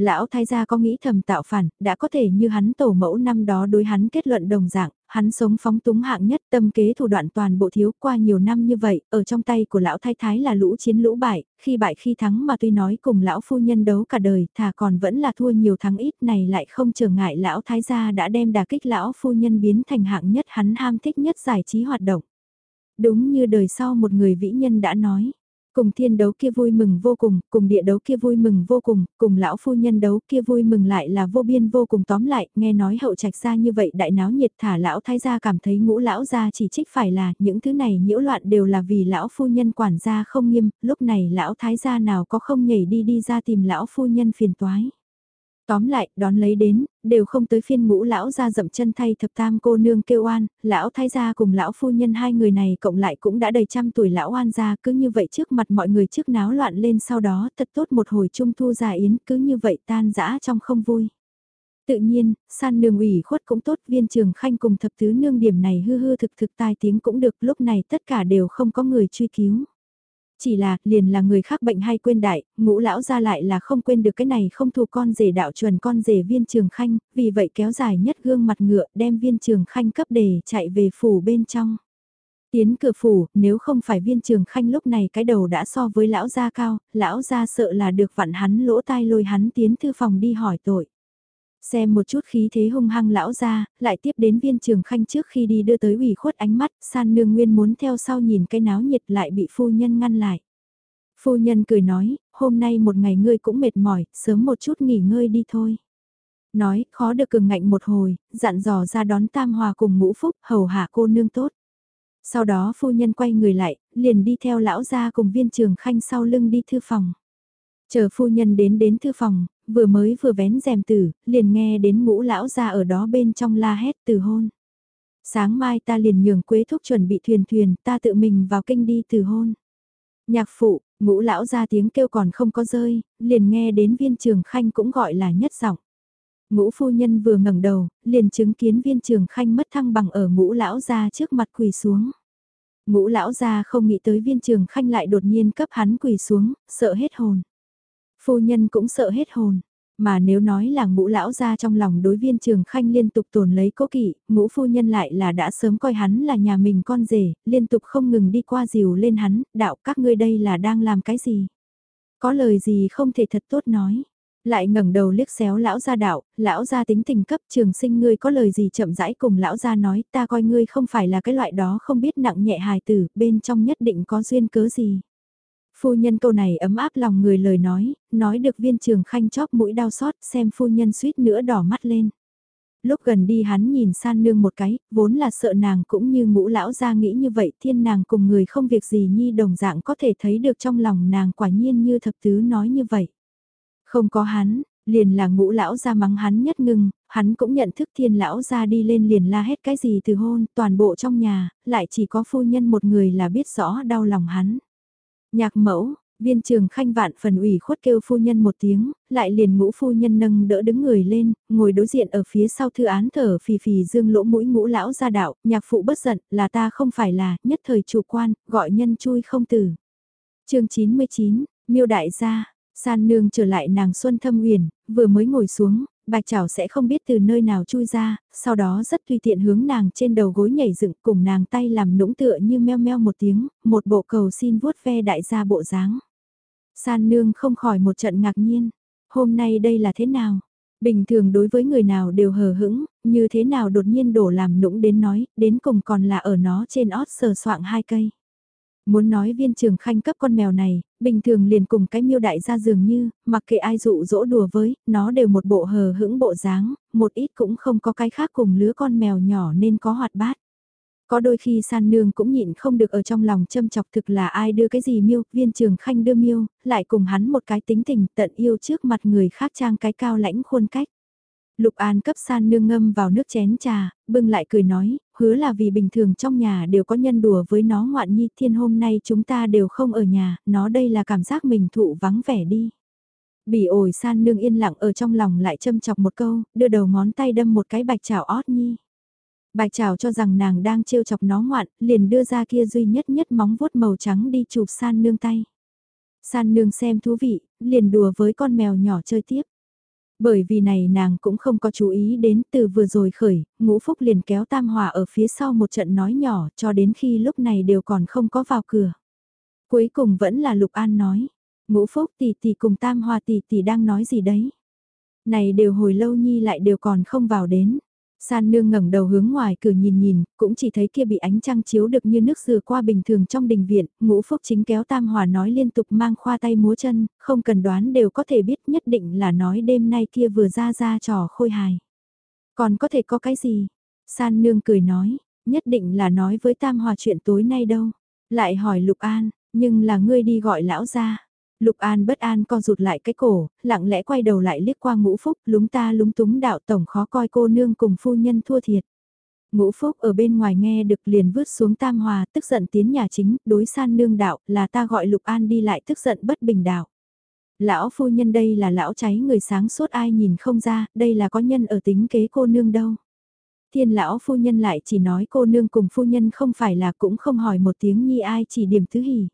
Lão thái gia có nghĩ thầm tạo phản, đã có thể như hắn tổ mẫu năm đó đối hắn kết luận đồng dạng, hắn sống phóng túng hạng nhất tâm kế thủ đoạn toàn bộ thiếu qua nhiều năm như vậy, ở trong tay của lão thái thái là lũ chiến lũ bại, khi bại khi thắng mà tuy nói cùng lão phu nhân đấu cả đời, thà còn vẫn là thua nhiều thắng ít này lại không trở ngại lão thái gia đã đem đà kích lão phu nhân biến thành hạng nhất hắn ham thích nhất giải trí hoạt động. Đúng như đời sau một người vĩ nhân đã nói. Cùng thiên đấu kia vui mừng vô cùng, cùng địa đấu kia vui mừng vô cùng, cùng lão phu nhân đấu kia vui mừng lại là vô biên vô cùng tóm lại, nghe nói hậu trạch ra như vậy đại náo nhiệt thả lão thái gia cảm thấy ngũ lão gia chỉ trích phải là những thứ này nhiễu loạn đều là vì lão phu nhân quản gia không nghiêm, lúc này lão thái gia nào có không nhảy đi đi ra tìm lão phu nhân phiền toái. Tóm lại, đón lấy đến, đều không tới phiên ngũ lão ra dậm chân thay thập tam cô nương kêu oan, lão thái gia cùng lão phu nhân hai người này cộng lại cũng đã đầy trăm tuổi lão oan gia cứ như vậy trước mặt mọi người trước náo loạn lên sau đó thật tốt một hồi trung thu già yến cứ như vậy tan dã trong không vui. Tự nhiên, san nương ủy khuất cũng tốt viên trường khanh cùng thập tứ nương điểm này hư hư thực thực tai tiếng cũng được lúc này tất cả đều không có người truy cứu. Chỉ là, liền là người khác bệnh hay quên đại, ngũ lão ra lại là không quên được cái này không thù con rể đạo chuẩn con rể viên trường khanh, vì vậy kéo dài nhất gương mặt ngựa đem viên trường khanh cấp đề chạy về phủ bên trong. Tiến cửa phủ, nếu không phải viên trường khanh lúc này cái đầu đã so với lão gia cao, lão gia sợ là được vặn hắn lỗ tai lôi hắn tiến thư phòng đi hỏi tội. Xem một chút khí thế hung hăng lão ra, lại tiếp đến viên trường khanh trước khi đi đưa tới ủy khuất ánh mắt, san nương nguyên muốn theo sau nhìn cái náo nhiệt lại bị phu nhân ngăn lại. Phu nhân cười nói, hôm nay một ngày ngươi cũng mệt mỏi, sớm một chút nghỉ ngơi đi thôi. Nói, khó được cường ngạnh một hồi, dặn dò ra đón tam hòa cùng ngũ phúc, hầu hạ cô nương tốt. Sau đó phu nhân quay người lại, liền đi theo lão ra cùng viên trường khanh sau lưng đi thư phòng. Chờ phu nhân đến đến thư phòng, vừa mới vừa vén rèm tử, liền nghe đến ngũ lão ra ở đó bên trong la hét từ hôn. Sáng mai ta liền nhường quế thúc chuẩn bị thuyền thuyền, ta tự mình vào kinh đi từ hôn. Nhạc phụ, ngũ lão ra tiếng kêu còn không có rơi, liền nghe đến viên trường khanh cũng gọi là nhất giọng. Ngũ phu nhân vừa ngẩng đầu, liền chứng kiến viên trường khanh mất thăng bằng ở ngũ lão ra trước mặt quỳ xuống. Ngũ lão ra không nghĩ tới viên trường khanh lại đột nhiên cấp hắn quỳ xuống, sợ hết hồn. Phu nhân cũng sợ hết hồn. Mà nếu nói là ngũ lão ra trong lòng đối viên trường khanh liên tục tồn lấy cố kỵ, ngũ phu nhân lại là đã sớm coi hắn là nhà mình con rể, liên tục không ngừng đi qua dìu lên hắn, đạo các ngươi đây là đang làm cái gì? Có lời gì không thể thật tốt nói. Lại ngẩng đầu liếc xéo lão gia đạo, lão gia tính tình cấp trường sinh ngươi có lời gì chậm rãi cùng lão gia nói ta coi ngươi không phải là cái loại đó không biết nặng nhẹ hài tử, bên trong nhất định có duyên cớ gì. Phu nhân câu này ấm áp lòng người lời nói, nói được viên trường khanh chóp mũi đau xót xem phu nhân suýt nữa đỏ mắt lên. Lúc gần đi hắn nhìn san nương một cái, vốn là sợ nàng cũng như ngũ lão ra nghĩ như vậy thiên nàng cùng người không việc gì nhi đồng dạng có thể thấy được trong lòng nàng quả nhiên như thập tứ nói như vậy. Không có hắn, liền là ngũ lão ra mắng hắn nhất ngưng, hắn cũng nhận thức thiên lão ra đi lên liền la hết cái gì từ hôn, toàn bộ trong nhà, lại chỉ có phu nhân một người là biết rõ đau lòng hắn. Nhạc mẫu, viên trường khanh vạn phần ủy khuất kêu phu nhân một tiếng, lại liền ngũ phu nhân nâng đỡ đứng người lên, ngồi đối diện ở phía sau thư án thở phì phì dương lỗ mũi ngũ lão ra đạo, nhạc phụ bất giận, là ta không phải là, nhất thời chủ quan, gọi nhân chui không tử. chương 99, miêu đại gia, san nương trở lại nàng xuân thâm huyền, vừa mới ngồi xuống, bạch chảo sẽ không biết từ nơi nào chui ra, sau đó rất tùy tiện hướng nàng trên đầu gối nhảy dựng cùng nàng tay làm nũng tựa như meo meo một tiếng, một bộ cầu xin vuốt ve đại gia bộ dáng. San nương không khỏi một trận ngạc nhiên, hôm nay đây là thế nào? Bình thường đối với người nào đều hờ hững, như thế nào đột nhiên đổ làm nũng đến nói, đến cùng còn là ở nó trên ót sờ soạng hai cây. Muốn nói viên trường khanh cấp con mèo này, bình thường liền cùng cái miêu đại gia dường như, mặc kệ ai dụ dỗ đùa với, nó đều một bộ hờ hững bộ dáng, một ít cũng không có cái khác cùng lứa con mèo nhỏ nên có hoạt bát. Có đôi khi san nương cũng nhịn không được ở trong lòng châm chọc thực là ai đưa cái gì miêu, viên trường khanh đưa miêu, lại cùng hắn một cái tính tình tận yêu trước mặt người khác trang cái cao lãnh khuôn cách. Lục An cấp san nương ngâm vào nước chén trà, bưng lại cười nói, hứa là vì bình thường trong nhà đều có nhân đùa với nó ngoạn nhi thiên hôm nay chúng ta đều không ở nhà, nó đây là cảm giác mình thụ vắng vẻ đi. Bỉ ổi san nương yên lặng ở trong lòng lại châm chọc một câu, đưa đầu ngón tay đâm một cái bạch chảo ót nhi. Bạch chảo cho rằng nàng đang trêu chọc nó ngoạn, liền đưa ra kia duy nhất nhất móng vuốt màu trắng đi chụp san nương tay. San nương xem thú vị, liền đùa với con mèo nhỏ chơi tiếp. Bởi vì này nàng cũng không có chú ý đến từ vừa rồi khởi, ngũ phúc liền kéo tam hòa ở phía sau một trận nói nhỏ cho đến khi lúc này đều còn không có vào cửa. Cuối cùng vẫn là Lục An nói, ngũ phúc tỷ tỷ cùng tam hòa tỷ tỷ đang nói gì đấy. Này đều hồi lâu nhi lại đều còn không vào đến. San nương ngẩng đầu hướng ngoài cửa nhìn nhìn, cũng chỉ thấy kia bị ánh trăng chiếu được như nước dừa qua bình thường trong đình viện, ngũ phúc chính kéo tam hòa nói liên tục mang khoa tay múa chân, không cần đoán đều có thể biết nhất định là nói đêm nay kia vừa ra ra trò khôi hài. Còn có thể có cái gì? San nương cười nói, nhất định là nói với tam hòa chuyện tối nay đâu. Lại hỏi Lục An, nhưng là ngươi đi gọi lão ra. Lục An bất an co rụt lại cái cổ, lặng lẽ quay đầu lại liếc qua ngũ phúc lúng ta lúng túng đạo tổng khó coi cô nương cùng phu nhân thua thiệt. Ngũ phúc ở bên ngoài nghe được liền vứt xuống tam hòa tức giận tiến nhà chính, đối san nương đạo là ta gọi Lục An đi lại tức giận bất bình đạo. Lão phu nhân đây là lão cháy người sáng suốt ai nhìn không ra, đây là có nhân ở tính kế cô nương đâu. Thiên lão phu nhân lại chỉ nói cô nương cùng phu nhân không phải là cũng không hỏi một tiếng nhi ai chỉ điểm thứ hỉ.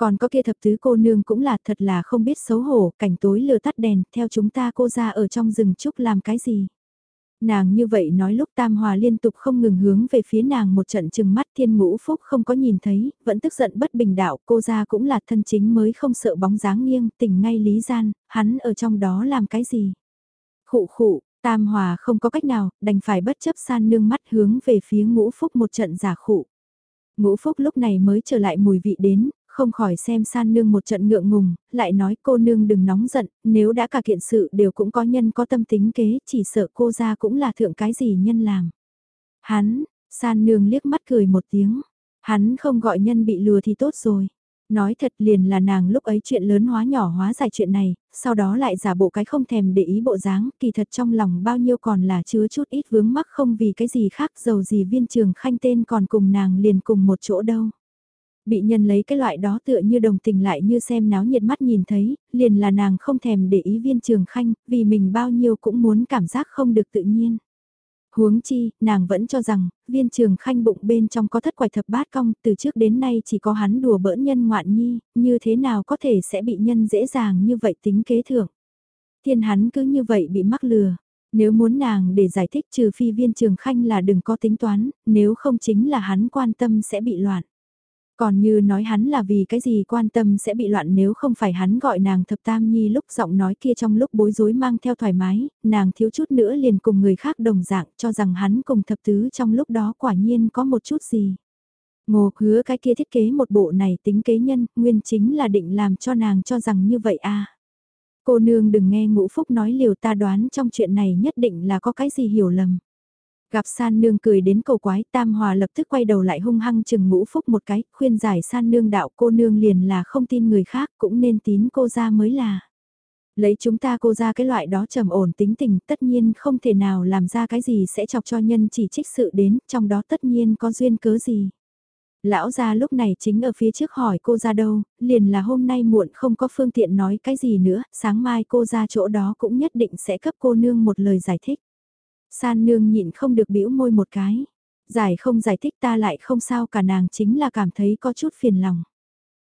Còn có kia thập tứ cô nương cũng là thật là không biết xấu hổ, cảnh tối lừa tắt đèn, theo chúng ta cô ra ở trong rừng trúc làm cái gì. Nàng như vậy nói lúc Tam Hòa liên tục không ngừng hướng về phía nàng một trận chừng mắt thiên ngũ phúc không có nhìn thấy, vẫn tức giận bất bình đạo cô ra cũng là thân chính mới không sợ bóng dáng nghiêng, tỉnh ngay lý gian, hắn ở trong đó làm cái gì. Khụ khụ, Tam Hòa không có cách nào, đành phải bất chấp san nương mắt hướng về phía ngũ phúc một trận giả khụ. Ngũ phúc lúc này mới trở lại mùi vị đến, không khỏi xem san nương một trận ngượng ngùng, lại nói cô nương đừng nóng giận, nếu đã cả kiện sự đều cũng có nhân có tâm tính kế, chỉ sợ cô ra cũng là thượng cái gì nhân làm. Hắn, san nương liếc mắt cười một tiếng, hắn không gọi nhân bị lừa thì tốt rồi. Nói thật liền là nàng lúc ấy chuyện lớn hóa nhỏ hóa dài chuyện này, sau đó lại giả bộ cái không thèm để ý bộ dáng, kỳ thật trong lòng bao nhiêu còn là chứa chút ít vướng mắc không vì cái gì khác dầu gì viên trường khanh tên còn cùng nàng liền cùng một chỗ đâu. Bị nhân lấy cái loại đó tựa như đồng tình lại như xem náo nhiệt mắt nhìn thấy, liền là nàng không thèm để ý viên trường khanh, vì mình bao nhiêu cũng muốn cảm giác không được tự nhiên. Huống chi, nàng vẫn cho rằng, viên trường khanh bụng bên trong có thất quài thập bát cong, từ trước đến nay chỉ có hắn đùa bỡn nhân ngoạn nhi, như thế nào có thể sẽ bị nhân dễ dàng như vậy tính kế thưởng. Thiên hắn cứ như vậy bị mắc lừa, nếu muốn nàng để giải thích trừ phi viên trường khanh là đừng có tính toán, nếu không chính là hắn quan tâm sẽ bị loạn. Còn như nói hắn là vì cái gì quan tâm sẽ bị loạn nếu không phải hắn gọi nàng thập tam nhi lúc giọng nói kia trong lúc bối rối mang theo thoải mái, nàng thiếu chút nữa liền cùng người khác đồng dạng cho rằng hắn cùng thập tứ trong lúc đó quả nhiên có một chút gì. Ngô hứa cái kia thiết kế một bộ này tính kế nhân, nguyên chính là định làm cho nàng cho rằng như vậy à. Cô nương đừng nghe ngũ phúc nói liều ta đoán trong chuyện này nhất định là có cái gì hiểu lầm. Gặp san nương cười đến cầu quái tam hòa lập tức quay đầu lại hung hăng chừng ngũ phúc một cái, khuyên giải san nương đạo cô nương liền là không tin người khác cũng nên tín cô ra mới là. Lấy chúng ta cô ra cái loại đó trầm ổn tính tình tất nhiên không thể nào làm ra cái gì sẽ chọc cho nhân chỉ trích sự đến, trong đó tất nhiên có duyên cớ gì. Lão gia lúc này chính ở phía trước hỏi cô ra đâu, liền là hôm nay muộn không có phương tiện nói cái gì nữa, sáng mai cô ra chỗ đó cũng nhất định sẽ cấp cô nương một lời giải thích. San nương nhịn không được bĩu môi một cái. Giải không giải thích ta lại không sao cả nàng chính là cảm thấy có chút phiền lòng.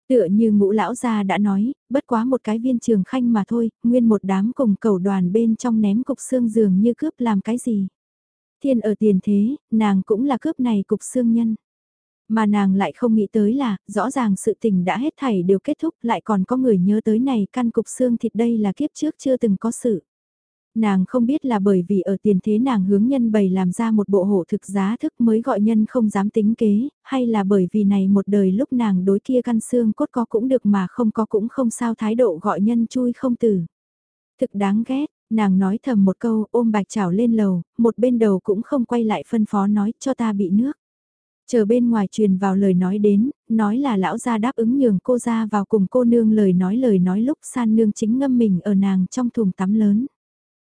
Tựa như ngũ lão gia đã nói, bất quá một cái viên trường khanh mà thôi, nguyên một đám cùng cầu đoàn bên trong ném cục xương dường như cướp làm cái gì. Thiên ở tiền thế, nàng cũng là cướp này cục xương nhân. Mà nàng lại không nghĩ tới là, rõ ràng sự tình đã hết thảy đều kết thúc lại còn có người nhớ tới này căn cục xương thịt đây là kiếp trước chưa từng có sự. Nàng không biết là bởi vì ở tiền thế nàng hướng nhân bày làm ra một bộ hộ thực giá thức mới gọi nhân không dám tính kế, hay là bởi vì này một đời lúc nàng đối kia căn xương cốt có cũng được mà không có cũng không sao thái độ gọi nhân chui không tử. Thực đáng ghét, nàng nói thầm một câu ôm bạch chảo lên lầu, một bên đầu cũng không quay lại phân phó nói cho ta bị nước. Chờ bên ngoài truyền vào lời nói đến, nói là lão gia đáp ứng nhường cô ra vào cùng cô nương lời nói lời nói lúc san nương chính ngâm mình ở nàng trong thùng tắm lớn.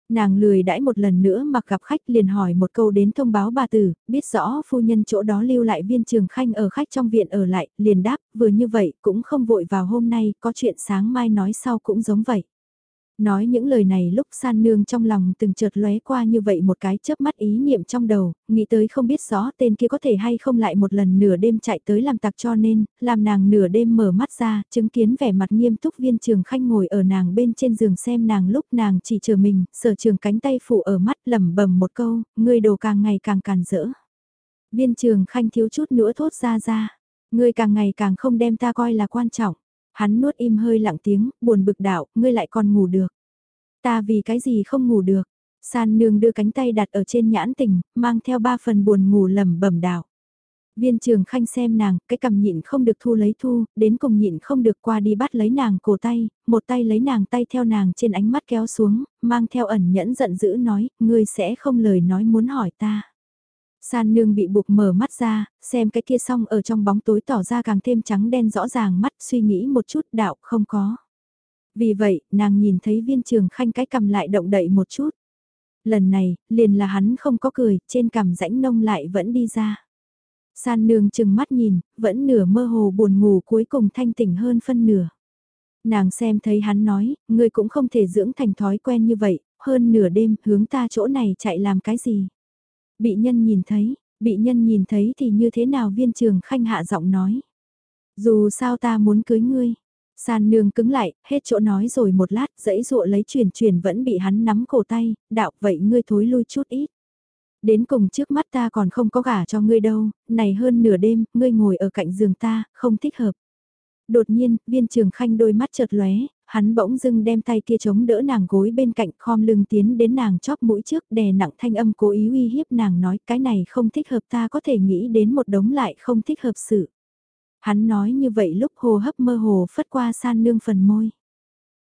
Nàng lười đãi một lần nữa mặc gặp khách liền hỏi một câu đến thông báo bà tử, biết rõ phu nhân chỗ đó lưu lại viên trường khanh ở khách trong viện ở lại, liền đáp, vừa như vậy cũng không vội vào hôm nay, có chuyện sáng mai nói sau cũng giống vậy. Nói những lời này lúc san nương trong lòng từng chợt lóe qua như vậy một cái chớp mắt ý niệm trong đầu, nghĩ tới không biết rõ tên kia có thể hay không lại một lần nửa đêm chạy tới làm tặc cho nên, làm nàng nửa đêm mở mắt ra, chứng kiến vẻ mặt nghiêm túc viên trường khanh ngồi ở nàng bên trên giường xem nàng lúc nàng chỉ chờ mình, sở trường cánh tay phụ ở mắt lẩm bẩm một câu, người đồ càng ngày càng càn rỡ. Viên trường khanh thiếu chút nữa thốt ra ra, người càng ngày càng không đem ta coi là quan trọng. Hắn nuốt im hơi lặng tiếng, buồn bực đạo, ngươi lại còn ngủ được. Ta vì cái gì không ngủ được. San nương đưa cánh tay đặt ở trên nhãn tình, mang theo ba phần buồn ngủ lầm bẩm đạo. Viên trường khanh xem nàng, cái cầm nhịn không được thu lấy thu, đến cùng nhịn không được qua đi bắt lấy nàng cổ tay, một tay lấy nàng tay theo nàng trên ánh mắt kéo xuống, mang theo ẩn nhẫn giận dữ nói, ngươi sẽ không lời nói muốn hỏi ta. San nương bị buộc mở mắt ra, xem cái kia xong ở trong bóng tối tỏ ra càng thêm trắng đen rõ ràng mắt suy nghĩ một chút đạo không có. Vì vậy, nàng nhìn thấy viên trường khanh cái cầm lại động đậy một chút. Lần này, liền là hắn không có cười, trên cằm rãnh nông lại vẫn đi ra. San nương chừng mắt nhìn, vẫn nửa mơ hồ buồn ngủ cuối cùng thanh tỉnh hơn phân nửa. Nàng xem thấy hắn nói, ngươi cũng không thể dưỡng thành thói quen như vậy, hơn nửa đêm hướng ta chỗ này chạy làm cái gì. Bị nhân nhìn thấy, bị nhân nhìn thấy thì như thế nào viên trường khanh hạ giọng nói. Dù sao ta muốn cưới ngươi. San nương cứng lại, hết chỗ nói rồi một lát, dãy dụa lấy truyền truyền vẫn bị hắn nắm cổ tay, đạo vậy ngươi thối lui chút ít. Đến cùng trước mắt ta còn không có gả cho ngươi đâu, này hơn nửa đêm, ngươi ngồi ở cạnh giường ta, không thích hợp. Đột nhiên, viên trường khanh đôi mắt chợt lóe, hắn bỗng dưng đem tay kia chống đỡ nàng gối bên cạnh khom lưng tiến đến nàng chóp mũi trước đè nặng thanh âm cố ý uy hiếp nàng nói cái này không thích hợp ta có thể nghĩ đến một đống lại không thích hợp sự. Hắn nói như vậy lúc hồ hấp mơ hồ phất qua san nương phần môi.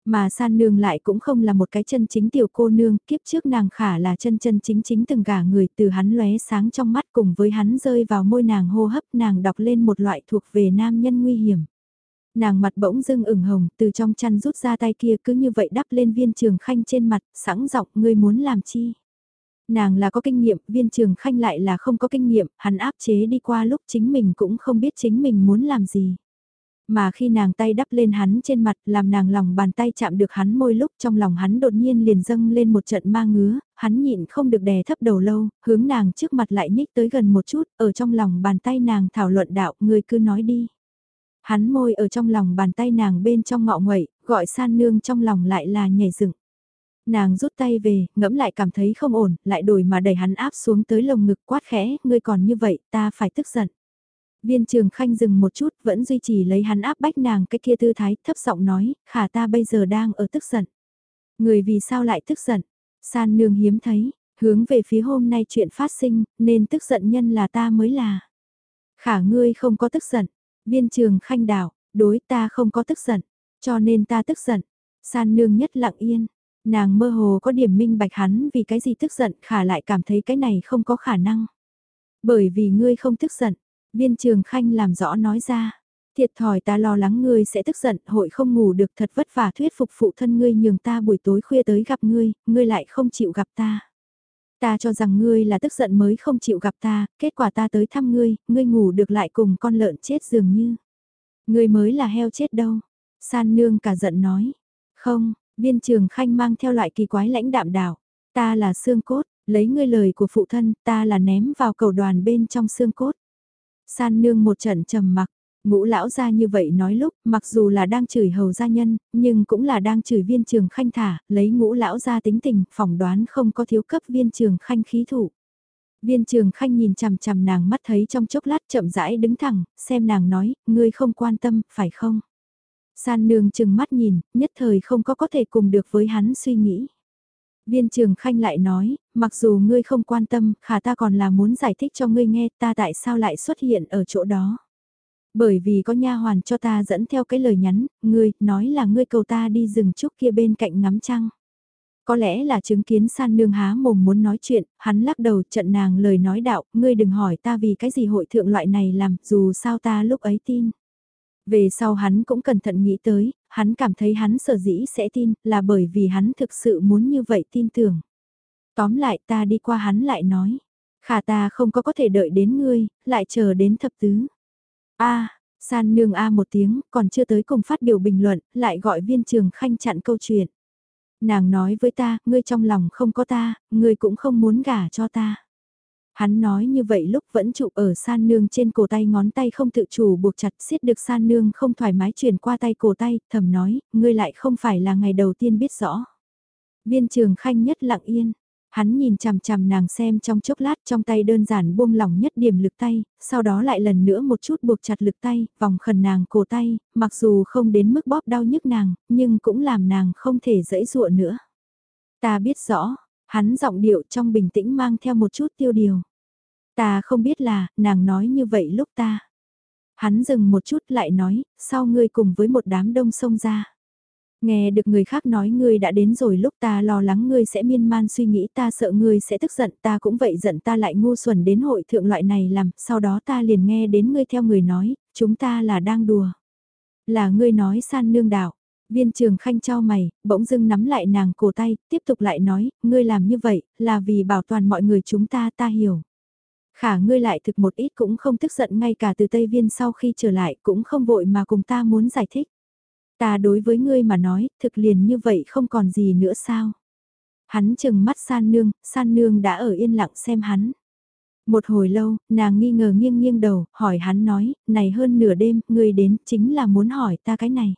Mà san nương lại cũng không là một cái chân chính tiểu cô nương, kiếp trước nàng khả là chân chân chính chính từng gả người từ hắn lóe sáng trong mắt cùng với hắn rơi vào môi nàng hô hấp nàng đọc lên một loại thuộc về nam nhân nguy hiểm nàng mặt bỗng dưng ửng hồng, từ trong chăn rút ra tay kia cứ như vậy đắp lên viên trường khanh trên mặt, sẵn giọng ngươi muốn làm chi. Nàng là có kinh nghiệm, viên trường khanh lại là không có kinh nghiệm, hắn áp chế đi qua lúc chính mình cũng không biết chính mình muốn làm gì. Mà khi nàng tay đắp lên hắn trên mặt làm nàng lòng bàn tay chạm được hắn môi lúc trong lòng hắn đột nhiên liền dâng lên một trận ma ngứa, hắn nhịn không được đè thấp đầu lâu, hướng nàng trước mặt lại nhích tới gần một chút, ở trong lòng bàn tay nàng thảo luận đạo, người cứ nói đi. Hắn môi ở trong lòng bàn tay nàng bên trong ngọ nguậy, gọi san nương trong lòng lại là nhảy dựng. Nàng rút tay về, ngẫm lại cảm thấy không ổn, lại đổi mà đẩy hắn áp xuống tới lồng ngực quát khẽ, ngươi còn như vậy, ta phải tức giận. Viên trường khanh dừng một chút, vẫn duy trì lấy hắn áp bách nàng cái kia tư thái, thấp giọng nói, khả ta bây giờ đang ở tức giận. Người vì sao lại tức giận? San nương hiếm thấy, hướng về phía hôm nay chuyện phát sinh, nên tức giận nhân là ta mới là. Khả ngươi không có tức giận, Viên trường khanh đảo, đối ta không có tức giận, cho nên ta tức giận. San nương nhất lặng yên, nàng mơ hồ có điểm minh bạch hắn vì cái gì tức giận khả lại cảm thấy cái này không có khả năng. Bởi vì ngươi không tức giận, viên trường khanh làm rõ nói ra. Thiệt thòi ta lo lắng ngươi sẽ tức giận, hội không ngủ được thật vất vả thuyết phục phụ thân ngươi nhường ta buổi tối khuya tới gặp ngươi, ngươi lại không chịu gặp ta. Ta cho rằng ngươi là tức giận mới không chịu gặp ta, kết quả ta tới thăm ngươi, ngươi ngủ được lại cùng con lợn chết dường như. Ngươi mới là heo chết đâu. San nương cả giận nói. Không, viên trường khanh mang theo loại kỳ quái lãnh đạm đảo. Ta là xương cốt, lấy ngươi lời của phụ thân, ta là ném vào cầu đoàn bên trong xương cốt. San nương một trận trầm mặc, Ngũ lão ra như vậy nói lúc, mặc dù là đang chửi hầu gia nhân, nhưng cũng là đang chửi viên trường khanh thả, lấy ngũ lão ra tính tình, phỏng đoán không có thiếu cấp viên trường khanh khí thủ. Viên trường khanh nhìn chằm chằm nàng mắt thấy trong chốc lát chậm rãi đứng thẳng, xem nàng nói, ngươi không quan tâm, phải không? San nương chừng mắt nhìn, nhất thời không có có thể cùng được với hắn suy nghĩ. Viên trường khanh lại nói, mặc dù ngươi không quan tâm, khả ta còn là muốn giải thích cho ngươi nghe ta tại sao lại xuất hiện ở chỗ đó. Bởi vì có nha hoàn cho ta dẫn theo cái lời nhắn, ngươi, nói là ngươi cầu ta đi rừng trúc kia bên cạnh ngắm trăng. Có lẽ là chứng kiến san nương há mồm muốn nói chuyện, hắn lắc đầu trận nàng lời nói đạo, ngươi đừng hỏi ta vì cái gì hội thượng loại này làm, dù sao ta lúc ấy tin. Về sau hắn cũng cẩn thận nghĩ tới, hắn cảm thấy hắn sở dĩ sẽ tin, là bởi vì hắn thực sự muốn như vậy tin tưởng. Tóm lại ta đi qua hắn lại nói, khả ta không có có thể đợi đến ngươi, lại chờ đến thập tứ. A, san nương A một tiếng, còn chưa tới cùng phát biểu bình luận, lại gọi viên trường khanh chặn câu chuyện. Nàng nói với ta, ngươi trong lòng không có ta, ngươi cũng không muốn gả cho ta. Hắn nói như vậy lúc vẫn trụ ở san nương trên cổ tay ngón tay không tự chủ buộc chặt siết được san nương không thoải mái chuyển qua tay cổ tay, thầm nói, ngươi lại không phải là ngày đầu tiên biết rõ. Viên trường khanh nhất lặng yên, hắn nhìn chằm chằm nàng xem trong chốc lát trong tay đơn giản buông lỏng nhất điểm lực tay, sau đó lại lần nữa một chút buộc chặt lực tay, vòng khẩn nàng cổ tay, mặc dù không đến mức bóp đau nhức nàng, nhưng cũng làm nàng không thể dẫy dụa nữa. Ta biết rõ, hắn giọng điệu trong bình tĩnh mang theo một chút tiêu điều. Ta không biết là, nàng nói như vậy lúc ta. Hắn dừng một chút lại nói, sau ngươi cùng với một đám đông sông ra. Nghe được người khác nói ngươi đã đến rồi lúc ta lo lắng ngươi sẽ miên man suy nghĩ ta sợ ngươi sẽ tức giận ta cũng vậy giận ta lại ngu xuẩn đến hội thượng loại này làm, sau đó ta liền nghe đến ngươi theo người nói, chúng ta là đang đùa. Là ngươi nói san nương đạo, viên trường khanh cho mày, bỗng dưng nắm lại nàng cổ tay, tiếp tục lại nói, ngươi làm như vậy, là vì bảo toàn mọi người chúng ta ta hiểu. Khả ngươi lại thực một ít cũng không tức giận ngay cả từ Tây Viên sau khi trở lại cũng không vội mà cùng ta muốn giải thích. Ta đối với ngươi mà nói, thực liền như vậy không còn gì nữa sao? Hắn chừng mắt san nương, san nương đã ở yên lặng xem hắn. Một hồi lâu, nàng nghi ngờ nghiêng nghiêng đầu, hỏi hắn nói, này hơn nửa đêm, ngươi đến, chính là muốn hỏi ta cái này.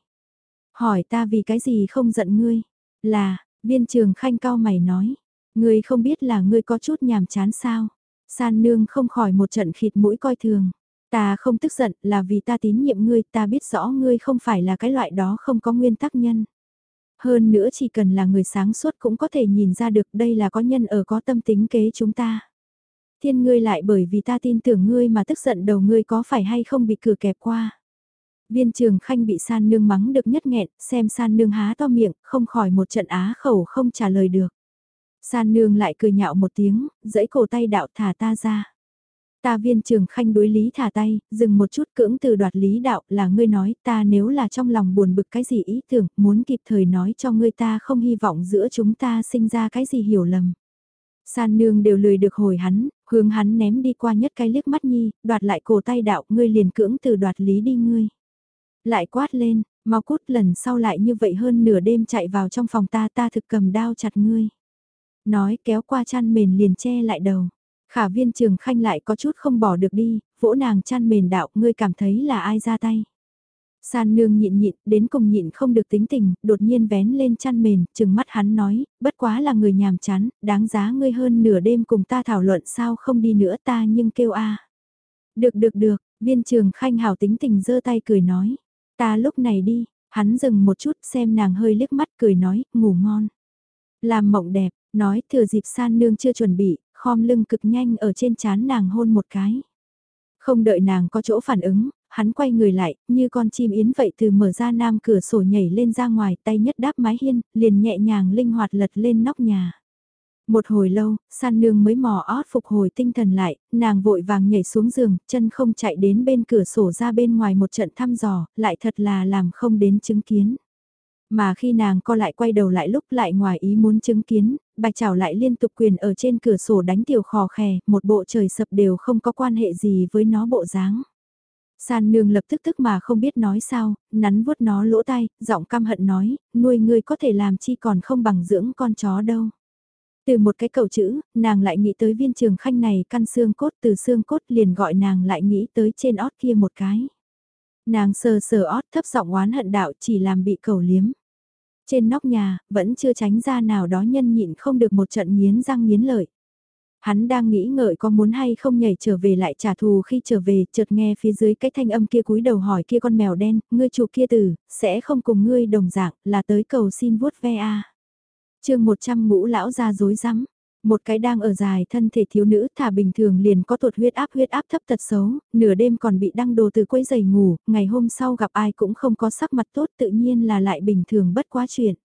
Hỏi ta vì cái gì không giận ngươi? Là, viên trường khanh cao mày nói, ngươi không biết là ngươi có chút nhàm chán sao? San nương không khỏi một trận khịt mũi coi thường. Ta không tức giận là vì ta tín nhiệm ngươi, ta biết rõ ngươi không phải là cái loại đó không có nguyên tắc nhân. Hơn nữa chỉ cần là người sáng suốt cũng có thể nhìn ra được đây là có nhân ở có tâm tính kế chúng ta. Thiên ngươi lại bởi vì ta tin tưởng ngươi mà tức giận đầu ngươi có phải hay không bị cửa kẹp qua. Viên trường khanh bị san nương mắng được nhất nghẹn, xem san nương há to miệng, không khỏi một trận á khẩu không trả lời được. San nương lại cười nhạo một tiếng, giãy cổ tay đạo thả ta ra. Ta viên trường khanh đối lý thả tay, dừng một chút cưỡng từ đoạt lý đạo là ngươi nói ta nếu là trong lòng buồn bực cái gì ý tưởng, muốn kịp thời nói cho ngươi ta không hy vọng giữa chúng ta sinh ra cái gì hiểu lầm. San nương đều lười được hồi hắn, hướng hắn ném đi qua nhất cái liếc mắt nhi, đoạt lại cổ tay đạo ngươi liền cưỡng từ đoạt lý đi ngươi. Lại quát lên, mau cút lần sau lại như vậy hơn nửa đêm chạy vào trong phòng ta ta thực cầm đao chặt ngươi. Nói kéo qua chăn mền liền che lại đầu. Khả viên trường khanh lại có chút không bỏ được đi, vỗ nàng chăn mền đạo, ngươi cảm thấy là ai ra tay. San nương nhịn nhịn, đến cùng nhịn không được tính tình, đột nhiên vén lên chăn mền, chừng mắt hắn nói, bất quá là người nhàm chán, đáng giá ngươi hơn nửa đêm cùng ta thảo luận sao không đi nữa ta nhưng kêu a Được được được, viên trường khanh hảo tính tình giơ tay cười nói, ta lúc này đi, hắn dừng một chút xem nàng hơi liếc mắt cười nói, ngủ ngon. Làm mộng đẹp, nói thừa dịp san nương chưa chuẩn bị, khom lưng cực nhanh ở trên chán nàng hôn một cái. Không đợi nàng có chỗ phản ứng, hắn quay người lại, như con chim yến vậy từ mở ra nam cửa sổ nhảy lên ra ngoài tay nhất đáp mái hiên, liền nhẹ nhàng linh hoạt lật lên nóc nhà. Một hồi lâu, san nương mới mò ót phục hồi tinh thần lại, nàng vội vàng nhảy xuống giường, chân không chạy đến bên cửa sổ ra bên ngoài một trận thăm dò, lại thật là làm không đến chứng kiến. Mà khi nàng co lại quay đầu lại lúc lại ngoài ý muốn chứng kiến, bạch chảo lại liên tục quyền ở trên cửa sổ đánh tiểu khò khè, một bộ trời sập đều không có quan hệ gì với nó bộ dáng. San nương lập tức tức mà không biết nói sao, nắn vuốt nó lỗ tai, giọng căm hận nói, nuôi ngươi có thể làm chi còn không bằng dưỡng con chó đâu. Từ một cái cầu chữ, nàng lại nghĩ tới viên trường khanh này căn xương cốt từ xương cốt liền gọi nàng lại nghĩ tới trên ót kia một cái. Nàng sờ sờ ót thấp giọng oán hận đạo chỉ làm bị cầu liếm. Trên nóc nhà, vẫn chưa tránh ra nào đó nhân nhịn không được một trận nghiến răng nghiến lợi. Hắn đang nghĩ ngợi có muốn hay không nhảy trở về lại trả thù khi trở về, chợt nghe phía dưới cái thanh âm kia cúi đầu hỏi kia con mèo đen, ngươi chủ kia tử, sẽ không cùng ngươi đồng dạng, là tới cầu xin vuốt ve a. À. Chương 100 ngũ lão ra dối rắm một cái đang ở dài thân thể thiếu nữ thả bình thường liền có tụt huyết áp huyết áp thấp thật xấu, nửa đêm còn bị đăng đồ từ quấy giày ngủ, ngày hôm sau gặp ai cũng không có sắc mặt tốt tự nhiên là lại bình thường bất quá chuyện.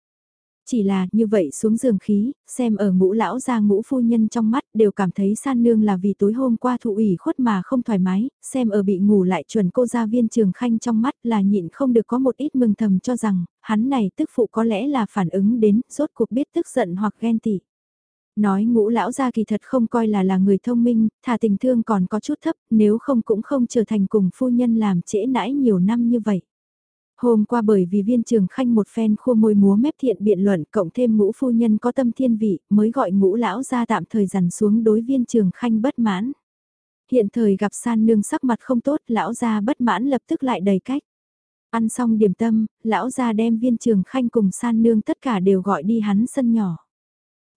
Chỉ là như vậy xuống giường khí, xem ở ngũ lão gia ngũ phu nhân trong mắt đều cảm thấy san nương là vì tối hôm qua thụ ủy khuất mà không thoải mái, xem ở bị ngủ lại chuẩn cô gia viên trường khanh trong mắt là nhịn không được có một ít mừng thầm cho rằng, hắn này tức phụ có lẽ là phản ứng đến, rốt cuộc biết tức giận hoặc ghen tị. Nói ngũ lão gia kỳ thật không coi là là người thông minh, thà tình thương còn có chút thấp, nếu không cũng không trở thành cùng phu nhân làm trễ nãi nhiều năm như vậy. Hôm qua bởi vì viên trường khanh một phen khua môi múa mép thiện biện luận cộng thêm ngũ phu nhân có tâm thiên vị mới gọi ngũ lão ra tạm thời dằn xuống đối viên trường khanh bất mãn. Hiện thời gặp san nương sắc mặt không tốt lão ra bất mãn lập tức lại đầy cách. Ăn xong điểm tâm, lão ra đem viên trường khanh cùng san nương tất cả đều gọi đi hắn sân nhỏ.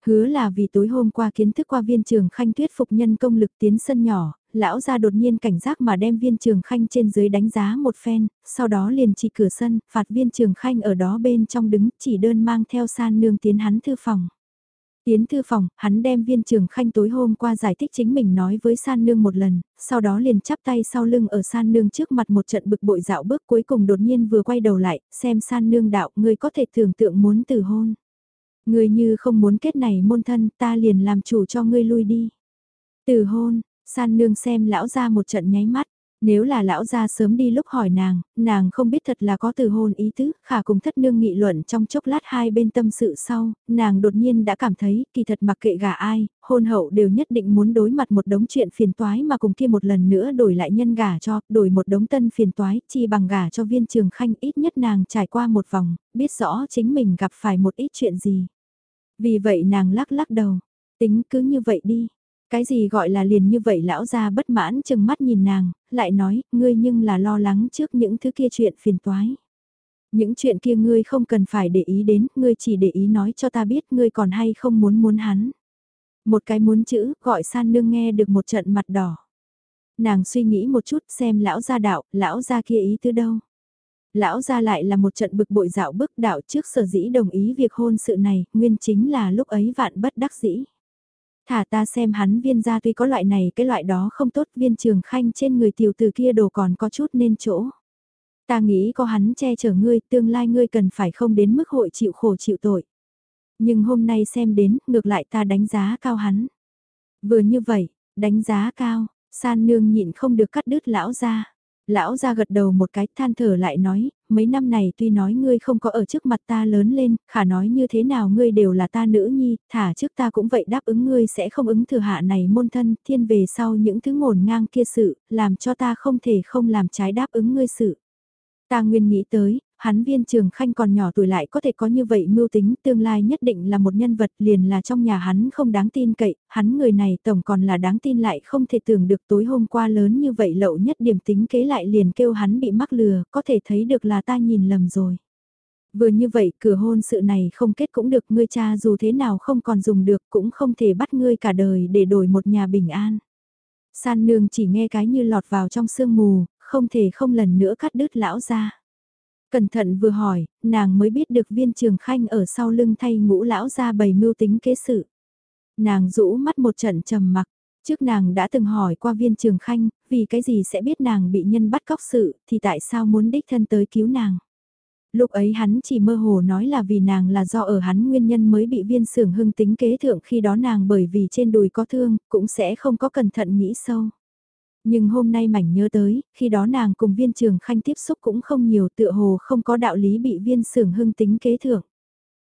Hứa là vì tối hôm qua kiến thức qua viên trường khanh thuyết phục nhân công lực tiến sân nhỏ, lão ra đột nhiên cảnh giác mà đem viên trường khanh trên dưới đánh giá một phen, sau đó liền chỉ cửa sân, phạt viên trường khanh ở đó bên trong đứng chỉ đơn mang theo san nương tiến hắn thư phòng. Tiến thư phòng, hắn đem viên trường khanh tối hôm qua giải thích chính mình nói với san nương một lần, sau đó liền chắp tay sau lưng ở san nương trước mặt một trận bực bội dạo bước cuối cùng đột nhiên vừa quay đầu lại, xem san nương đạo người có thể tưởng tượng muốn từ hôn ngươi như không muốn kết này môn thân ta liền làm chủ cho ngươi lui đi. Từ hôn, san nương xem lão ra một trận nháy mắt. Nếu là lão gia sớm đi lúc hỏi nàng, nàng không biết thật là có từ hôn ý tứ, khả cùng thất nương nghị luận trong chốc lát hai bên tâm sự sau, nàng đột nhiên đã cảm thấy, kỳ thật mặc kệ gà ai, hôn hậu đều nhất định muốn đối mặt một đống chuyện phiền toái mà cùng kia một lần nữa đổi lại nhân gà cho, đổi một đống tân phiền toái, chi bằng gà cho viên trường khanh ít nhất nàng trải qua một vòng, biết rõ chính mình gặp phải một ít chuyện gì. Vì vậy nàng lắc lắc đầu, tính cứ như vậy đi. Cái gì gọi là liền như vậy lão ra bất mãn chừng mắt nhìn nàng, lại nói, ngươi nhưng là lo lắng trước những thứ kia chuyện phiền toái. Những chuyện kia ngươi không cần phải để ý đến, ngươi chỉ để ý nói cho ta biết ngươi còn hay không muốn muốn hắn. Một cái muốn chữ, gọi san nương nghe được một trận mặt đỏ. Nàng suy nghĩ một chút xem lão gia đạo, lão gia kia ý từ đâu. Lão gia lại là một trận bực bội dạo bức đạo trước sở dĩ đồng ý việc hôn sự này, nguyên chính là lúc ấy vạn bất đắc dĩ. Thả ta xem hắn viên gia tuy có loại này cái loại đó không tốt viên trường khanh trên người tiểu từ kia đồ còn có chút nên chỗ. Ta nghĩ có hắn che chở ngươi tương lai ngươi cần phải không đến mức hội chịu khổ chịu tội. Nhưng hôm nay xem đến ngược lại ta đánh giá cao hắn. Vừa như vậy, đánh giá cao, san nương nhịn không được cắt đứt lão ra. Lão ra gật đầu một cái than thở lại nói, mấy năm này tuy nói ngươi không có ở trước mặt ta lớn lên, khả nói như thế nào ngươi đều là ta nữ nhi, thả trước ta cũng vậy đáp ứng ngươi sẽ không ứng thừa hạ này môn thân, thiên về sau những thứ ngổn ngang kia sự, làm cho ta không thể không làm trái đáp ứng ngươi sự. Ta nguyên nghĩ tới, hắn viên trường khanh còn nhỏ tuổi lại có thể có như vậy mưu tính tương lai nhất định là một nhân vật liền là trong nhà hắn không đáng tin cậy, hắn người này tổng còn là đáng tin lại không thể tưởng được tối hôm qua lớn như vậy lậu nhất điểm tính kế lại liền kêu hắn bị mắc lừa, có thể thấy được là ta nhìn lầm rồi. Vừa như vậy cửa hôn sự này không kết cũng được ngươi cha dù thế nào không còn dùng được cũng không thể bắt ngươi cả đời để đổi một nhà bình an. San nương chỉ nghe cái như lọt vào trong sương mù, không thể không lần nữa cắt đứt lão ra. Cẩn thận vừa hỏi, nàng mới biết được viên trường khanh ở sau lưng thay ngũ lão ra bày mưu tính kế sự. Nàng rũ mắt một trận trầm mặc, trước nàng đã từng hỏi qua viên trường khanh, vì cái gì sẽ biết nàng bị nhân bắt cóc sự, thì tại sao muốn đích thân tới cứu nàng. Lúc ấy hắn chỉ mơ hồ nói là vì nàng là do ở hắn nguyên nhân mới bị viên sưởng hưng tính kế thượng khi đó nàng bởi vì trên đùi có thương, cũng sẽ không có cẩn thận nghĩ sâu. Nhưng hôm nay mảnh nhớ tới, khi đó nàng cùng viên trường khanh tiếp xúc cũng không nhiều tựa hồ không có đạo lý bị viên sưởng hưng tính kế thưởng.